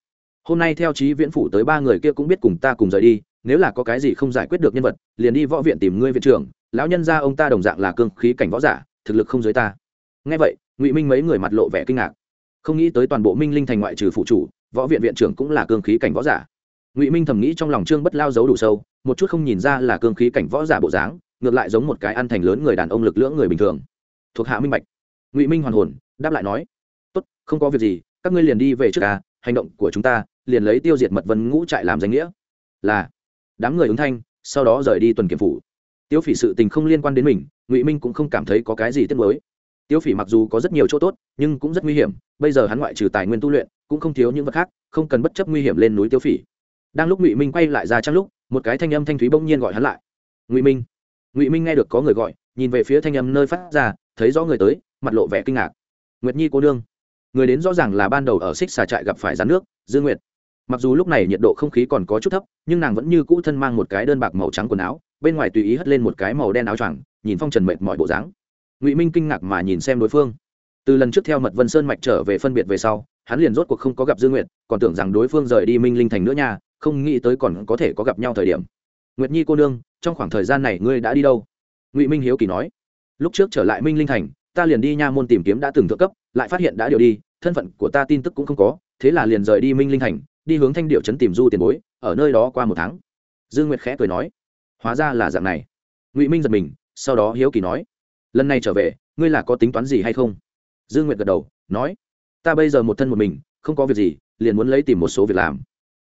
Hôm nay theo trí viễn phủ tới ba người kia cũng biết cùng ta cùng rời đi nếu là có cái gì không giải quyết được nhân vật, liền đi võ viện tìm ngươi viện trưởng, lão nhân gia ông ta đồng dạng là cương khí cảnh võ giả, thực lực không dưới ta. Nghe vậy, ngụy minh mấy người mặt lộ vẻ kinh ngạc. Không nghĩ tới toàn bộ minh linh thành ngoại trừ phụ chủ, võ viện viện trưởng cũng là cương khí cảnh võ giả. Ngụy minh thầm nghĩ trong lòng trương bất lao giấu đủ sâu, một chút không nhìn ra là cương khí cảnh võ giả bộ dáng, ngược lại giống một cái ăn thành lớn người đàn ông lực lưỡng người bình thường. Thuộc hạ minh bạch. Ngụy minh hoàn hồn, đáp lại nói, tốt, không có việc gì, các ngươi liền đi về trước ca hành động của chúng ta, liền lấy tiêu diệt mật vân ngũ trại làm danh nghĩa. Là đám người ứng thanh, sau đó rời đi tuần kiểm phủ. Tiêu phỉ sự tình không liên quan đến mình, ngụy minh cũng không cảm thấy có cái gì tiếc mới tiêu phỉ mặc dù có rất nhiều chỗ tốt, nhưng cũng rất nguy hiểm, bây giờ hắn ngoại trừ tài nguyên tu luyện, cũng không thiếu những vật khác, không cần bất chấp nguy hiểm lên núi tiêu phỉ. Đang lúc ngụy minh quay lại ra trang lúc, một cái thanh âm thanh thúy bỗng nhiên gọi hắn lại. Ngụy minh. Ngụy minh nghe được có người gọi, nhìn về phía thanh âm nơi phát ra, thấy rõ người tới, mặt lộ vẻ kinh ngạc. Nguyệt nhi cô đương người đến rõ ràng là ban đầu ở xích xà trại gặp phải rán nước, dương nguyệt mặc dù lúc này nhiệt độ không khí còn có chút thấp, nhưng nàng vẫn như cũ thân mang một cái đơn bạc màu trắng quần áo, bên ngoài tùy ý hất lên một cái màu đen áo choàng, nhìn phong trần mệt mọi bộ dáng. Ngụy minh kinh ngạc mà nhìn xem đối phương. Từ lần trước theo mật vân sơn mạch trở về phân biệt về sau, hắn liền rốt cuộc không có gặp dương nguyệt, còn tưởng rằng đối phương rời đi minh linh thành nữa nha, không nghĩ tới còn có thể có gặp nhau thời điểm. Nguyệt nhi cô nương, trong khoảng thời gian này ngươi đã đi đâu? Ngụy minh hiếu kỳ nói. Lúc trước trở lại minh linh thành, ta liền đi nha môn tìm kiếm đã từng thượng cấp, lại phát hiện đã điều đi, thân phận của ta tin tức cũng không có, thế là liền rời đi minh linh thành đi hướng thanh điệu trấn tìm du tiền bối, ở nơi đó qua một tháng. Dương nguyệt khẽ cười nói, hóa ra là dạng này. Ngụy minh giật mình, sau đó hiếu kỳ nói, lần này trở về, ngươi là có tính toán gì hay không? Dương nguyệt gật đầu, nói, ta bây giờ một thân một mình, không có việc gì, liền muốn lấy tìm một số việc làm.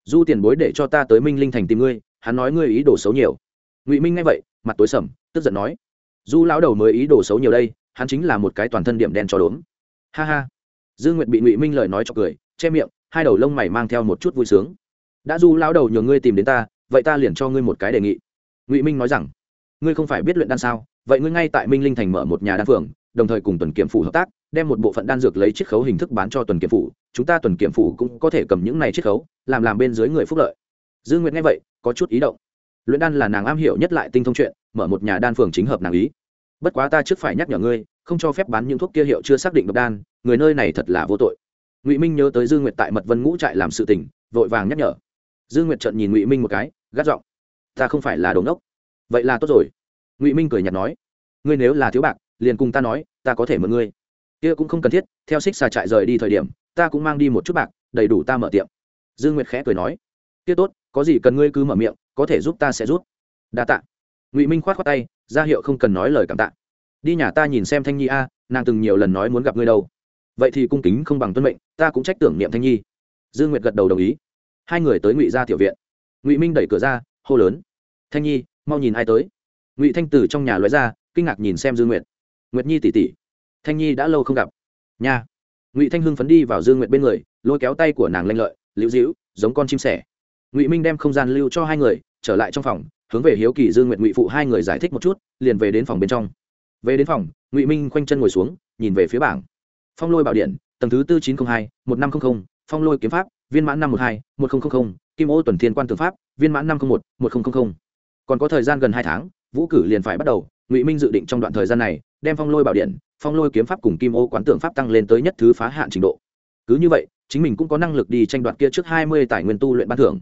Du tiền bối để cho ta tới minh linh thành tìm ngươi, hắn nói ngươi ý đồ xấu nhiều. Ngụy minh nghe vậy, mặt tối sầm, tức giận nói, du lão đầu mới ý đồ xấu nhiều đây, hắn chính là một cái toàn thân điểm đen cho đốm. Ha ha. Dương nguyệt bị ngụy minh lời nói cho cười, che miệng hai đầu lông mày mang theo một chút vui sướng. Đã du lão đầu nhường ngươi tìm đến ta, vậy ta liền cho ngươi một cái đề nghị. Ngụy minh nói rằng, ngươi không phải biết luyện đan sao? Vậy ngươi ngay tại minh linh thành mở một nhà đan phường, đồng thời cùng tuần kiểm phủ hợp tác, đem một bộ phận đan dược lấy chiết khấu hình thức bán cho tuần kiểm phủ. Chúng ta tuần kiểm phủ cũng có thể cầm những này chiết khấu, làm làm bên dưới người phúc lợi. Dương nguyệt nghe vậy, có chút ý động. Luyện đan là nàng am hiểu nhất lại tinh thông chuyện, mở một nhà đan phường chính hợp nàng ý. Bất quá ta trước phải nhắc nhở ngươi, không cho phép bán những thuốc kia hiệu chưa xác định độc đan, người nơi này thật là vô tội ngụy minh nhớ tới dương nguyệt tại mật vân ngũ trại làm sự tình vội vàng nhắc nhở dương nguyệt trợn nhìn ngụy minh một cái gắt giọng ta không phải là đống đốc vậy là tốt rồi ngụy minh cười nhạt nói ngươi nếu là thiếu bạc liền cùng ta nói ta có thể mượn ngươi kia cũng không cần thiết theo xích xà trại rời đi thời điểm ta cũng mang đi một chút bạc đầy đủ ta mở tiệm dương nguyệt khẽ cười nói kia tốt có gì cần ngươi cứ mở miệng có thể giúp ta sẽ rút đa tạ ngụy minh khoát khoát tay ra hiệu không cần nói lời cảm tạ đi nhà ta nhìn xem thanh nhi a nàng từng nhiều lần nói muốn gặp ngươi đâu vậy thì cung kính không bằng tuân mệnh, ta cũng trách tưởng niệm thanh nhi. Dương nguyệt gật đầu đồng ý. Hai người tới ngụy ra tiểu viện. Ngụy minh đẩy cửa ra, hô lớn. Thanh nhi, mau nhìn ai tới. Ngụy thanh tử trong nhà lóe ra, kinh ngạc nhìn xem dương nguyệt. Nguyệt nhi tỉ tỉ thanh nhi đã lâu không gặp. Nha. Ngụy thanh hưng phấn đi vào dương nguyệt bên người, lôi kéo tay của nàng lanh lợi, liễu dĩu giống con chim sẻ. Ngụy minh đem không gian lưu cho hai người, trở lại trong phòng, hướng về hiếu kỳ dương nguyệt ngụy phụ hai người giải thích một chút, liền về đến phòng bên trong. Về đến phòng, ngụy minh khoanh chân ngồi xuống, nhìn về phía bảng phong lôi bảo điện, tầng thứ tư chín trăm linh hai, một năm trăm linh phong lôi kiếm pháp, viên mãn năm một hai, một nghìn kim ô tuần thiên quan tư pháp, viên mãn năm trăm một một nghìn còn có thời gian gần hai tháng, vũ cử liền phải bắt đầu, ngụy minh dự định trong đoạn thời gian này, đem phong lôi bảo điện, phong lôi kiếm pháp cùng kim ô quán tượng pháp tăng lên tới nhất thứ phá hạn trình độ. Cứ như vậy, chính mình cũng có năng lực đi tranh đoạt kia trước hai mươi tài nguyên tu luyện ban thưởng.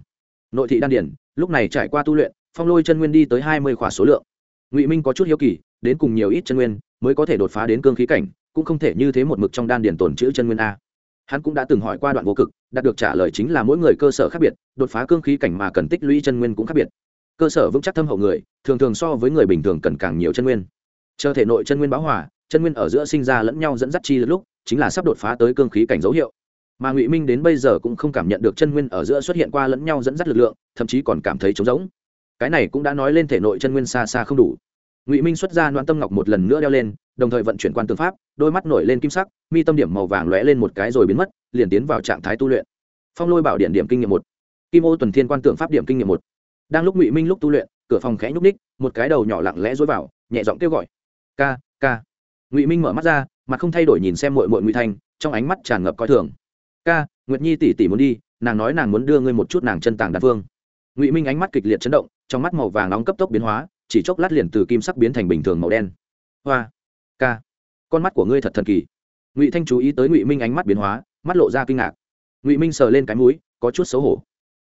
Nội thị đan điển lúc này trải qua tu luyện, phong lôi chân nguyên đi tới hai mươi khỏa số lượng. Ngụy minh có chút hiếu kỳ, đến cùng nhiều ít chân nguyên mới có thể đột phá đến cương khí cảnh cũng không thể như thế một mực trong đan điền tồn chữ chân nguyên a. Hắn cũng đã từng hỏi qua đoạn vô cực, đạt được trả lời chính là mỗi người cơ sở khác biệt, đột phá cương khí cảnh mà cần tích lũy chân nguyên cũng khác biệt. Cơ sở vững chắc thâm hậu người, thường thường so với người bình thường cần càng nhiều chân nguyên. Chờ thể nội chân nguyên báo hòa, chân nguyên ở giữa sinh ra lẫn nhau dẫn dắt chi lúc, chính là sắp đột phá tới cương khí cảnh dấu hiệu. Mà ngụy minh đến bây giờ cũng không cảm nhận được chân nguyên ở giữa xuất hiện qua lẫn nhau dẫn dắt lực lượng, thậm chí còn cảm thấy trống rỗng. Cái này cũng đã nói lên thể nội chân nguyên xa xa không đủ ngụy minh xuất ra noan tâm ngọc một lần nữa đeo lên đồng thời vận chuyển quan tư pháp đôi mắt nổi lên kim sắc mi tâm điểm màu vàng lóe lên một cái rồi biến mất liền tiến vào trạng thái tu luyện phong lôi bảo điện điểm kinh nghiệm một kim ô tuần thiên quan tượng pháp điểm kinh nghiệm một đang lúc ngụy minh lúc tu luyện cửa phòng khẽ nhúc ních một cái đầu nhỏ lặng lẽ dối vào nhẹ giọng kêu gọi ca ca ngụy minh mở mắt ra mặt không thay đổi nhìn xem mội mội ngụy thanh trong ánh mắt tràn ngập coi thường ca nguyệt nhi tỷ tỷ muốn đi nàng nói nàng muốn đưa ngươi một chút nàng chân tàng đan phương ngụy minh ánh mắt kịch liệt chấn động trong mắt màu vàng nóng cấp tốc biến hóa chỉ chốc lát liền từ kim sắc biến thành bình thường màu đen. Hoa. Ca. Con mắt của ngươi thật thần kỳ. Ngụy thanh chú ý tới ngụy minh ánh mắt biến hóa, mắt lộ ra kinh ngạc. Ngụy minh sờ lên cái mũi, có chút xấu hổ.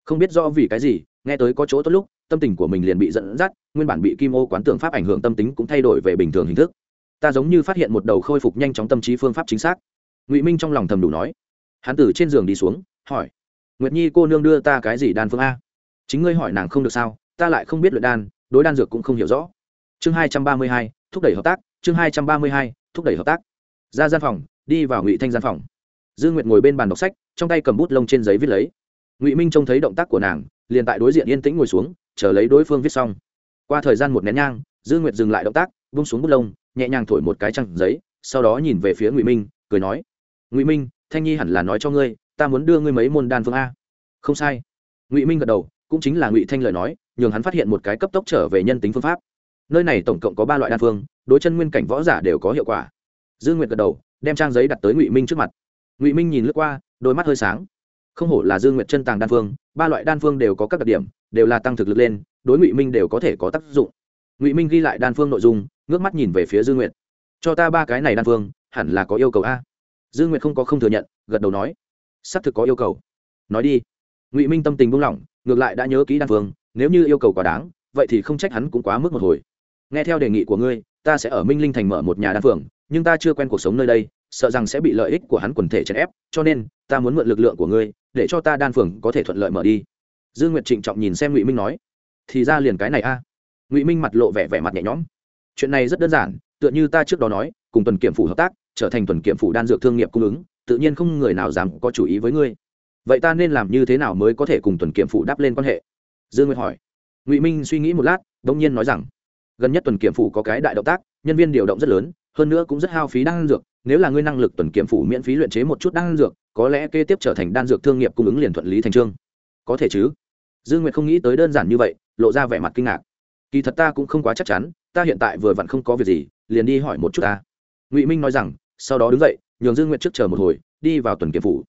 Không biết rõ vì cái gì, nghe tới có chỗ tốt lúc, tâm tình của mình liền bị dẫn dắt, nguyên bản bị kim ô quán tưởng pháp ảnh hưởng tâm tính cũng thay đổi về bình thường hình thức. Ta giống như phát hiện một đầu khôi phục nhanh chóng tâm trí phương pháp chính xác. Ngụy minh trong lòng thầm đủ nói. Hắn từ trên giường đi xuống, hỏi. Nguyệt nhi cô nương đưa ta cái gì đan phương a? Chính ngươi hỏi nàng không được sao, ta lại không biết luyện đan đối đan dược cũng không hiểu rõ. Chương hai trăm ba mươi hai, thúc đẩy hợp tác. Chương hai trăm ba mươi hai, thúc đẩy hợp tác. Ra gian phòng, đi vào ngụy thanh gian phòng. Dương nguyệt ngồi bên bàn đọc sách, trong tay cầm bút lông trên giấy viết lấy. Ngụy minh trông thấy động tác của nàng, liền tại đối diện yên tĩnh ngồi xuống, chờ lấy đối phương viết xong. Qua thời gian một nén nhang dương nguyệt dừng lại động tác, buông xuống bút lông, nhẹ nhàng thổi một cái trăng giấy, sau đó nhìn về phía ngụy minh, cười nói, ngụy minh, thanh nhi hẳn là nói cho ngươi, ta muốn đưa ngươi mấy môn đan phương a. Không sai. Ngụy minh gật đầu cũng chính là ngụy thanh lời nói nhường hắn phát hiện một cái cấp tốc trở về nhân tính phương pháp nơi này tổng cộng có ba loại đan phương đối chân nguyên cảnh võ giả đều có hiệu quả dương nguyệt gật đầu đem trang giấy đặt tới ngụy minh trước mặt ngụy minh nhìn lướt qua đôi mắt hơi sáng không hổ là dương nguyệt chân tàng đan phương ba loại đan phương đều có các đặc điểm đều là tăng thực lực lên đối ngụy minh đều có thể có tác dụng ngụy minh ghi lại đan phương nội dung ngước mắt nhìn về phía dương nguyệt cho ta ba cái này đan phương hẳn là có yêu cầu a dương nguyệt không có không thừa nhận gật đầu nói xác thực có yêu cầu nói đi ngụy minh tâm tình buông lỏng ngược lại đã nhớ kỹ đan phương nếu như yêu cầu quá đáng, vậy thì không trách hắn cũng quá mức một hồi. Nghe theo đề nghị của ngươi, ta sẽ ở minh linh thành mở một nhà đan phường nhưng ta chưa quen cuộc sống nơi đây, sợ rằng sẽ bị lợi ích của hắn quần thể chèn ép, cho nên, ta muốn mượn lực lượng của ngươi, để cho ta đan phường có thể thuận lợi mở đi. Dương nguyệt trịnh trọng nhìn xem ngụy minh nói. Thì ra liền cái này a. Ngụy minh mặt lộ vẻ vẻ mặt nhẹ nhõm. Chuyện này rất đơn giản, tựa như ta trước đó nói, cùng tuần kiểm phủ hợp tác, trở thành tuần kiểm phủ đan dược thương nghiệp cung ứng, tự nhiên không người nào dám có chủ ý với ngươi vậy ta nên làm như thế nào mới có thể cùng tuần kiểm phụ đáp lên quan hệ? Dương nguyệt hỏi. Ngụy minh suy nghĩ một lát đ ỗ n g nhiên nói rằng, gần nhất tuần kiểm phụ có cái đại động tác, nhân viên điều động rất lớn, hơn nữa cũng rất hao phí đan dược, nếu là ngươi năng lực tuần kiểm phụ miễn phí luyện chế một chút đan dược, có lẽ kế tiếp trở thành đan dược thương nghiệp cung ứng liền thuận lý thành trương. Có thể chứ? Dương nguyệt không nghĩ tới đơn giản như vậy, lộ ra vẻ mặt kinh ngạc. Kỳ thật ta cũng không quá chắc chắn, ta hiện tại vừa vặn không có việc gì, liền đi hỏi một chút ta. Ngụy minh nói rằng, sau đó đứng dậy, nhường dương nguyệt trước chờ một hồi, đi vào tuần kiểm phủ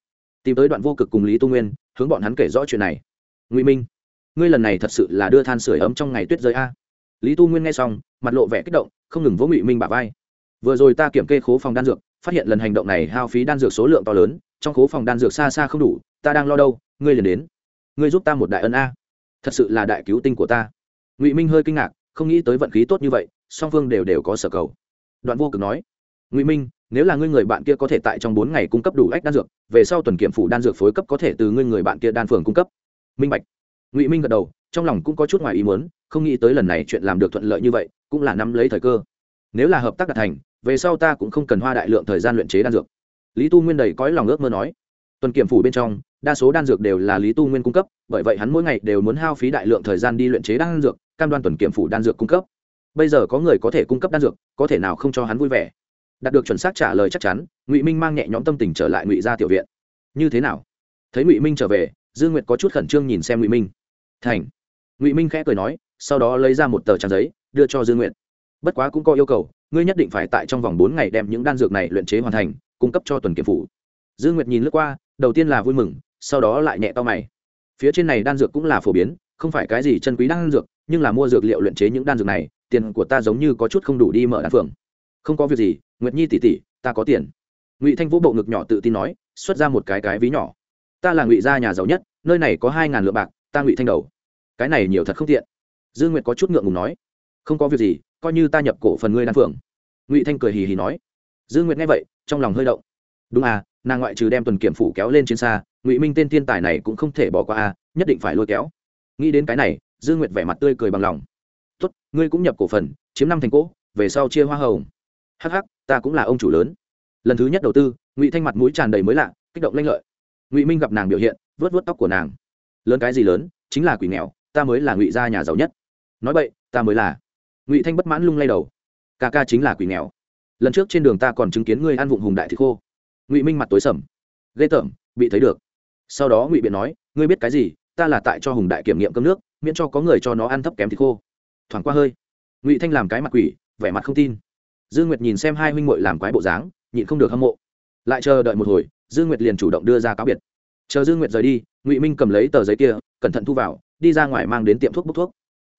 tìm tới đoạn vô cực cùng lý tu nguyên, hướng bọn hắn kể rõ chuyện này. Ngụy minh, ngươi lần này thật sự là đưa than sửa ấm trong ngày tuyết rơi a. Lý tu nguyên nghe xong, mặt lộ vẻ kích động, không ngừng vỗ ngụy minh bả vai. Vừa rồi ta kiểm kê khố phòng đan dược, phát hiện lần hành động này hao phí đan dược số lượng to lớn, trong khố phòng đan dược xa xa không đủ, ta đang lo đâu, ngươi liền đến. Ngươi giúp ta một đại ân a. Thật sự là đại cứu tinh của ta. Ngụy minh hơi kinh ngạc, không nghĩ tới vận khí tốt như vậy, song phương đều đều có sở cầu. Đoạn vô cực nói, ngụy minh nếu là ngươi người bạn kia có thể tại trong bốn ngày cung cấp đủ ách đan dược, về sau tuần kiểm phủ đan dược phối cấp có thể từ ngươi người bạn kia đan phường cung cấp. Minh bạch. Ngụy minh gật đầu, trong lòng cũng có chút ngoài ý muốn, không nghĩ tới lần này chuyện làm được thuận lợi như vậy, cũng là nắm lấy thời cơ. Nếu là hợp tác đạt thành, về sau ta cũng không cần hoa đại lượng thời gian luyện chế đan dược. Lý tu nguyên đầy cõi lòng ước mơ nói. Tuần kiểm phủ bên trong, đa số đan dược đều là lý tu nguyên cung cấp, bởi vậy hắn mỗi ngày đều muốn hao phí đại lượng thời gian đi luyện chế đan dược, cam đoan tuần kiểm phủ đan dược cung cấp. Bây giờ có người có thể cung cấp đan dược, có thể nào không cho hắn vui vẻ? Đạt được chuẩn xác trả lời chắc chắn, ngụy minh mang nhẹ nhõm tâm tình trở lại ngụy ra tiểu viện. Như thế nào? Thấy ngụy minh trở về dương nguyệt có chút khẩn trương nhìn xem ngụy minh. Thành. Ngụy minh khẽ cười nói, sau đó lấy ra một tờ trang giấy, đưa cho dương Nguyệt. bất quá cũng có yêu cầu, ngươi nhất định phải tại trong vòng bốn ngày đem những đan dược này luyện chế hoàn thành, cung cấp cho tuần kiểm phủ. Dương nguyệt nhìn lướt qua, đầu tiên là vui mừng, sau đó lại nhẹ to mày. Phía trên này đan dược cũng là phổ biến, không phải cái gì chân quý đan dược, nhưng là mua dược liệu luyện chế những đan dược này, tiền của ta giống như có chút không đủ đi mở đan phường không có việc gì nguyệt nhi tỷ tỷ, ta có tiền. Ngụy thanh vũ bộ ngực nhỏ tự tin nói, xuất ra một cái cái ví nhỏ. Ta là ngụy gia nhà giàu nhất, nơi này có hai ngàn lượng bạc, ta ngụy thanh đầu. Cái này nhiều thật không tiện. Dương nguyệt có chút ngượng ngùng nói, không có việc gì, coi như ta nhập cổ phần ngươi đan phượng. Ngụy thanh cười hì hì nói. Dương nguyệt nghe vậy, trong lòng hơi động. Đúng à nàng ngoại trừ đem tuần kiểm phủ kéo lên trên xa, ngụy minh tên thiên tài này cũng không thể bỏ qua à nhất định phải lôi kéo. Nghĩ đến cái này dương nguyệt vẻ mặt tươi cười bằng lòng. Tốt, ngươi cũng nhập cổ phần, chiếm năm thành cỗ, về sau chia hoa hồng. Hh ta cũng là ông chủ lớn. Lần thứ nhất đầu tư, ngụy thanh mặt mũi tràn đầy mới lạ, kích động lanh lợi. Ngụy minh gặp nàng biểu hiện, vớt vớt tóc của nàng. Lớn cái gì lớn, chính là quỷ nghèo, ta mới là ngụy gia nhà giàu nhất. Nói vậy ta mới là. Ngụy thanh bất mãn lung lay đầu. Ca ca chính là quỷ nghèo. Lần trước trên đường ta còn chứng kiến ngươi ăn vụng hùng đại thì khô. Ngụy minh mặt tối sầm. Ghê tởm, bị thấy được. Sau đó ngụy biện nói, ngươi biết cái gì, ta là tại cho hùng đại kiểm nghiệm cơm nước, miễn cho có người cho nó ăn thấp kém thịt khô. Thoảng qua hơi, ngụy thanh làm cái mặt quỷ, vẻ mặt không tin dương nguyệt nhìn xem hai huynh muội làm quái bộ dáng, nhịn không được hâm mộ. Lại chờ đợi một hồi, dương nguyệt liền chủ động đưa ra cáo biệt. Chờ dương nguyệt rời đi, ngụy minh cầm lấy tờ giấy kia, cẩn thận thu vào, đi ra ngoài mang đến tiệm thuốc bốc thuốc.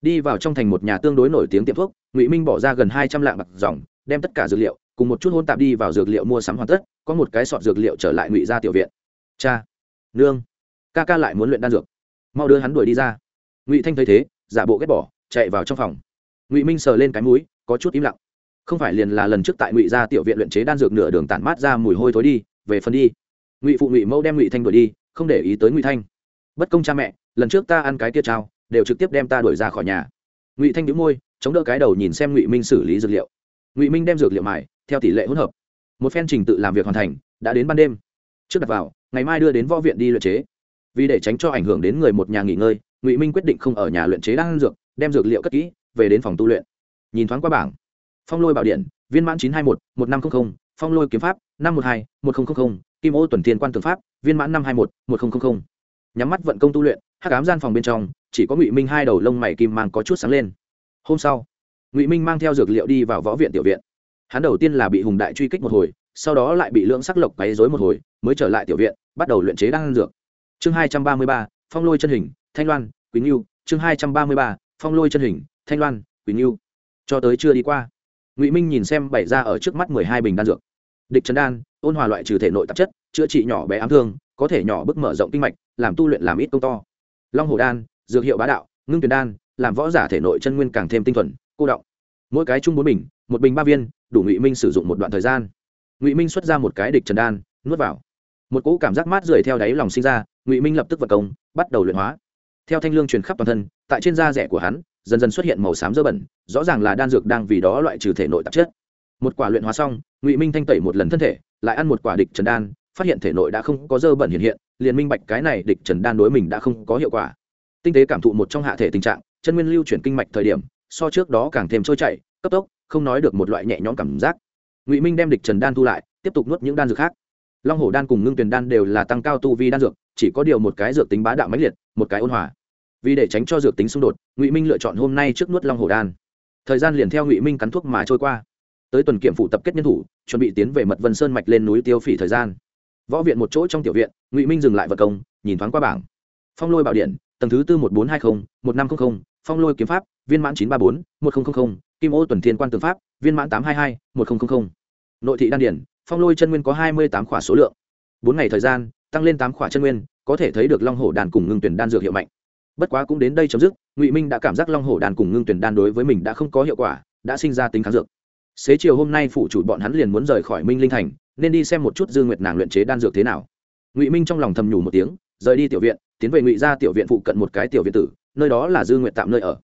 Đi vào trong thành một nhà tương đối nổi tiếng tiệm thuốc, ngụy minh bỏ ra gần hai trăm lạng bạc dòng, đem tất cả dược liệu, cùng một chút hôn tạp đi vào dược liệu mua sắm hoàn tất, có một cái sọt dược liệu trở lại ngụy ra tiểu viện. Cha, nương, ca ca lại muốn luyện đan dược. Mau đưa hắn đuổi đi ra. Ngụy thanh thấy thế, giả bộ ghét bỏ, chạy vào trong phòng. Ngụy minh sờ lên cái mũi, có chút im lặng không phải liền là lần trước tại ngụy gia tiểu viện luyện chế đan dược nửa đường tản mát ra mùi hôi thối đi, về phần đi. Ngụy phụ ngụy mẫu đem ngụy thanh đuổi đi, không để ý tới ngụy thanh. Bất công cha mẹ, lần trước ta ăn cái tiết trao, đều trực tiếp đem ta đuổi ra khỏi nhà. Ngụy thanh đĩu môi, chống đỡ cái đầu nhìn xem ngụy minh xử lý dược liệu. Ngụy minh đem dược liệu mài, theo tỷ lệ hỗn hợp. Một phen trình tự làm việc hoàn thành, đã đến ban đêm. Trước đặt vào, ngày mai đưa đến võ viện đi luyện chế. Vì để tránh cho ảnh hưởng đến người một nhà nghỉ ngơi, ngụy minh quyết định không ở nhà luyện chế đan dược, đem dược liệu cất kỹ, về đến phòng tu luyện. Nhìn thoáng qua bảng phong lôi bảo điện viên mãn chín trăm hai mươi một một năm trăm linh phong lôi kiếm pháp năm trăm một mươi hai một nghìn kim ô tuần thiên quan tư pháp viên mãn năm trăm hai mươi một một nghìn nhắm mắt vận công tu luyện hát cám gian phòng bên trong chỉ có ngụy minh hai đầu lông mày kim mang có chút sáng lên. Hôm sau ngụy minh mang theo dược liệu đi vào võ viện tiểu viện. Hắn đầu tiên là bị hùng đại truy kích một hồi sau đó lại bị lưỡng sắc lộc quấy dối một hồi mới trở lại tiểu viện bắt đầu luyện chế đan dược. Chương hai trăm ba mươi ba phong lôi chân hình thanh loan quý yêu, chương hai trăm ba mươi ba phong lôi chân hình thanh loan quý yêu. cho tới chưa đi qua ngụy minh nhìn xem bày ra ở trước mắt mười hai bình đan dược địch trấn đan ôn hòa loại trừ thể nội tạp chất chữa trị nhỏ bé ám thương có thể nhỏ bức mở rộng kinh mạch làm tu luyện làm ít công to long hồ đan dược hiệu bá đạo ngưng tuyền đan làm võ giả thể nội chân nguyên càng thêm tinh thuần cô động mỗi cái chung bốn bình một bình ba viên đủ ngụy minh sử dụng một đoạn thời gian ngụy minh xuất ra một cái địch trần đan nuốt vào một cỗ cảm giác mát rượi theo đáy lòng sinh ra ngụy minh lập tức vật công bắt đầu luyện hóa theo thanh lương truyền khắp toàn thân tại trên da rẻ của hắn dần dần xuất hiện màu xám dơ bẩn, rõ ràng là đan dược đang vì đó loại trừ thể nội tạp chất. Một quả luyện hóa xong, ngụy minh thanh tẩy một lần thân thể, lại ăn một quả địch trần đan, phát hiện thể nội đã không có dơ bẩn hiện hiện, liền minh bạch cái này địch trần đan đối mình đã không có hiệu quả. Tinh tế cảm thụ một trong hạ thể tình trạng, chân nguyên lưu chuyển kinh mạch thời điểm, so trước đó càng thêm trôi chảy, cấp tốc, không nói được một loại nhẹ nhõm cảm giác. Ngụy minh đem địch trần đan thu lại, tiếp tục nuốt những đan dược khác. Long hổ đan cùng ngưng tuyền đan đều là tăng cao tu vi đan dược, chỉ có điều một cái dược tính bá đạo mãnh liệt, một cái ôn hòa vì để tránh cho dược tính xung đột, ngụy minh lựa chọn hôm nay trước nuốt long hồ đan. Thời gian liền theo ngụy minh cắn thuốc mà trôi qua. Tới tuần kiểm phụ tập kết nhân thủ, chuẩn bị tiến về mật vân sơn mạch lên núi tiêu phỉ thời gian. Võ viện một chỗ trong tiểu viện, ngụy minh dừng lại vật công, nhìn thoáng qua bảng. Phong lôi bảo điện, tầng thứ tư một bốn hai mươi một năm trăm linh phong lôi kiếm pháp, viên mãn chín trăm ba bốn, một nghìn kim ô tuần thiên quan tư pháp, viên mãn tám trăm hai, một hai một nghìn nội thị đan điển, phong lôi chân nguyên có hai mươi tám khỏa số lượng. Bốn ngày thời gian, tăng lên tám khỏa chân nguyên, có thể thấy được long hổ đàn cùng ngưng tuyển đan dược hiệu mạnh bất quá cũng đến đây chấm dứt, ngụy minh đã cảm giác long hổ đàn cùng ngưng tuyển đan đối với mình đã không có hiệu quả, đã sinh ra tính kháng dược. Xế chiều hôm nay phủ chủ bọn hắn liền muốn rời khỏi minh linh thành, nên đi xem một chút dương nguyệt nàng luyện chế đan dược thế nào. Ngụy minh trong lòng thầm nhủ một tiếng, rời đi tiểu viện, tiến về ngụy ra tiểu viện phụ cận một cái tiểu viện tử, nơi đó là dương nguyệt tạm nơi ở.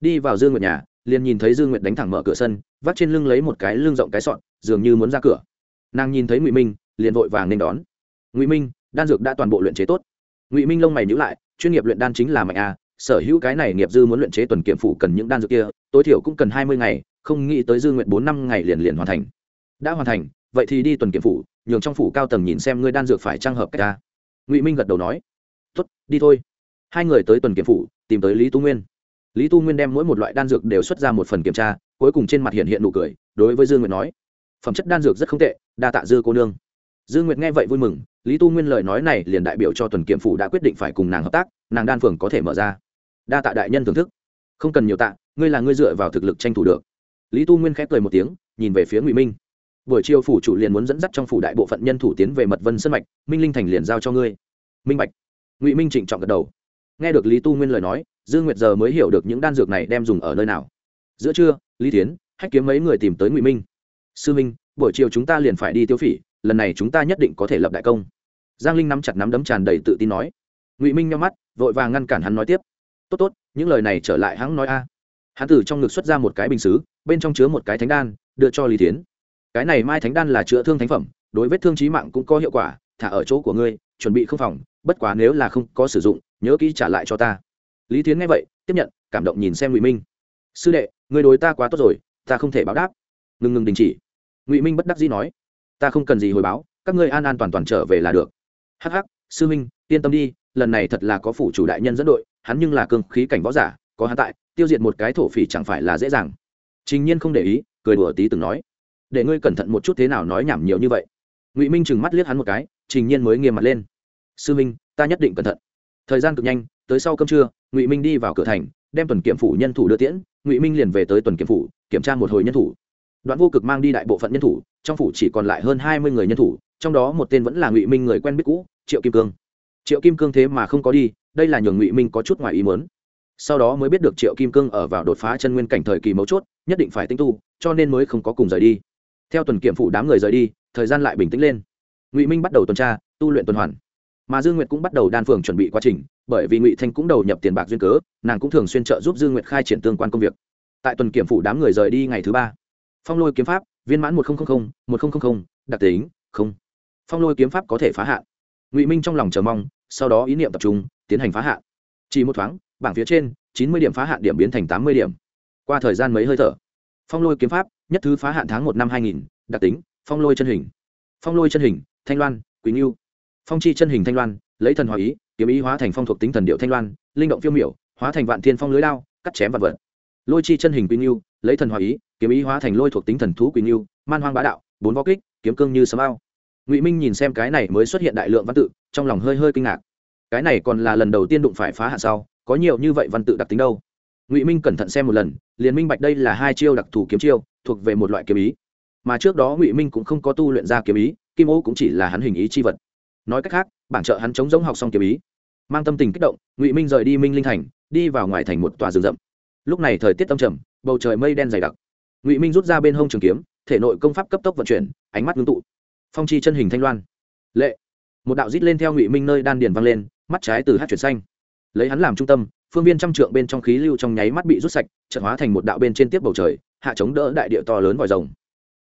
Đi vào dương nguyệt nhà, liền nhìn thấy dương nguyệt đánh thẳng mở cửa sân, vắt trên lưng lấy một cái lưng rộng cái sọn dường như muốn ra cửa. Nàng nhìn thấy ngụy minh, liền vội vàng nên đón. Ngụy minh, đan dược đã toàn bộ luyện chế tốt. Ngụy minh lông mày nhữ lại chuyên nghiệp luyện đan chính là mạnh a, sở hữu cái này nghiệp dư muốn luyện chế tuần kiểm phủ cần những đan dược kia, tối thiểu cũng cần hai mươi ngày, không nghĩ tới dư nguyện bốn năm ngày liền liền hoàn thành. Đã hoàn thành, vậy thì đi tuần kiểm phủ, nhường trong phủ cao tầng nhìn xem ngươi đan dược phải trang hợp cách ta. Ngụy minh gật đầu nói tuất đi thôi. Hai người tới tuần kiểm phủ, tìm tới lý tu nguyên. Lý tu nguyên đem mỗi một loại đan dược đều xuất ra một phần kiểm tra, cuối cùng trên mặt hiện hiện nụ cười, đối với dương nguyệt nói, phẩm chất đan dược rất không tệ, đa tạ dư cô nương. Dương nguyệt nghe vậy vui mừng lý tu nguyên lời nói này liền đại biểu cho tuần kiểm phủ đã quyết định phải cùng nàng hợp tác, nàng đan phường có thể mở ra. Đa tạ đại nhân thưởng thức. Không cần nhiều tạ, ngươi là ngươi dựa vào thực lực tranh thủ được. Lý tu nguyên khép cười một tiếng, nhìn về phía ngụy minh. Buổi chiều phủ chủ liền muốn dẫn dắt trong phủ đại bộ phận nhân thủ tiến về mật vân sân mạch, minh linh thành liền giao cho ngươi. Minh bạch. Ngụy minh trịnh trọng gật đầu. Nghe được lý tu nguyên lời nói dương nguyệt giờ mới hiểu được những đan dược này đem dùng ở nơi nào. Giữa trưa, lý tiến hách kiếm mấy người tìm tới ngụy minh. Sư minh, buổi chiều chúng ta liền phải đi tiêu phỉ, lần này chúng ta nhất định có thể lập đại công giang linh nắm chặt nắm đấm tràn đầy tự tin nói. Ngụy minh nhau mắt, vội vàng ngăn cản hắn nói tiếp. Tốt tốt, những lời này trở lại hắn nói a. Hắn từ trong ngực xuất ra một cái bình xứ, bên trong chứa một cái thánh đan, đưa cho lý tiến cái này mai thánh đan là chữa thương thánh phẩm, đối vết thương trí mạng cũng có hiệu quả, thả ở chỗ của ngươi, chuẩn bị không phòng, bất quá nếu là không có sử dụng, nhớ kỹ trả lại cho ta. Lý tiến nghe vậy, tiếp nhận, cảm động nhìn xem ngụy minh. Sư đệ người đối ta quá tốt rồi, ta không thể báo đáp. Ngừng ngừng đình chỉ. Ngụy minh bất đắc dĩ nói. Ta không cần gì hồi báo, các ngươi an an toàn toàn trở về là được hắc hắc, sư minh yên tâm đi, lần này thật là có phủ chủ đại nhân dẫn đội, hắn nhưng là cương khí cảnh võ giả, có hắn tại, tiêu diệt một cái thổ phỉ chẳng phải là dễ dàng. Trình nhiên không để ý, cười đùa tí từng nói. Để ngươi cẩn thận một chút thế nào nói nhảm nhiều như vậy. Ngụy minh chừng mắt liếc hắn một cái, trình nhiên mới nghiêm mặt lên. Sư minh ta nhất định cẩn thận. Thời gian cực nhanh, tới sau cơm trưa, ngụy minh đi vào cửa thành, đem tuần kiểm phủ nhân thủ đưa tiễn, ngụy minh liền về tới tuần kiểm phủ, kiểm tra một hồi nhân thủ đoạn vô cực mang đi đại bộ phận nhân thủ, trong phủ chỉ còn lại hơn hai mươi người nhân thủ, trong đó một tên vẫn là ngụy minh người quen biết cũ, triệu kim cương. Triệu kim cương thế mà không có đi, đây là nhường ngụy minh có chút ngoài ý muốn. Sau đó mới biết được triệu kim cương ở vào đột phá chân nguyên cảnh thời kỳ mấu chốt, nhất định phải tinh tu, cho nên mới không có cùng rời đi. Theo tuần kiểm phủ đám người rời đi, thời gian lại bình tĩnh lên. Ngụy minh bắt đầu tuần tra, tu luyện tuần hoàn. Mà dương nguyệt cũng bắt đầu đan phường chuẩn bị quá trình, bởi vì ngụy thanh cũng đầu nhập tiền bạc duyên cớ, nàng cũng thường xuyên trợ giúp dương nguyệt khai triển tương quan công việc. Tại tuần kiểm phủ đám người rời đi ngày thứ ba phong lôi kiếm pháp, viên mãn một nghìn một nghìn đặc tính, không. Phong lôi kiếm pháp có thể phá hạn. Ngụy minh trong lòng chờ mong, sau đó ý niệm tập trung, tiến hành phá hạn. Chỉ một thoáng, bảng phía trên, chín mươi điểm phá hạn điểm biến thành tám mươi điểm. Qua thời gian mấy hơi thở, phong lôi kiếm pháp, nhất thứ phá hạn tháng một năm hai nghìn, đặc tính, phong lôi chân hình. Phong lôi chân hình, thanh loan quý yêu. Phong chi chân hình thanh loan, lấy thần hòa ý, kiếm ý hóa thành phong thuộc tính thần điệu thanh loan, linh động phiêu miểu, hóa thành vạn thiên phong lưới lao cắt chém vật vật. Lôi chi chân hình quý yêu, lấy thần hòa ý kiếm ý hóa thành lôi thuộc tính thần thú quý ngưu man hoang bá đạo, bốn võ kích, kiếm cương như sấm ao. Ngụy minh nhìn xem cái này mới xuất hiện đại lượng văn tự, trong lòng hơi hơi kinh ngạc. Cái này còn là lần đầu tiên đụng phải phá hạ sau, có nhiều như vậy văn tự đặc tính đâu. Ngụy minh cẩn thận xem một lần, liền minh bạch đây là hai chiêu đặc thù kiếm chiêu, thuộc về một loại kiếm ý. Mà trước đó ngụy minh cũng không có tu luyện ra kiếm ý, kim ô cũng chỉ là hắn hình ý chi vật. Nói cách khác, bảng trợ hắn chống giống học xong kiếm ý. Mang tâm tình kích động, ngụy minh rời đi minh linh thành, đi vào ngoài thành một tòa rừng rậm. Lúc này thời tiết tâm trầm, bầu trời mây đen dày đặc ngụy minh rút ra bên hông trường kiếm thể nội công pháp cấp tốc vận chuyển ánh mắt ngưng tụ phong chi chân hình thanh loan lệ một đạo rít lên theo ngụy minh nơi đan điền vang lên mắt trái từ hát chuyển xanh lấy hắn làm trung tâm phương viên trăm trượng bên trong khí lưu trong nháy mắt bị rút sạch trận hóa thành một đạo bên trên tiếp bầu trời hạ chống đỡ đại địa to lớn vòi rồng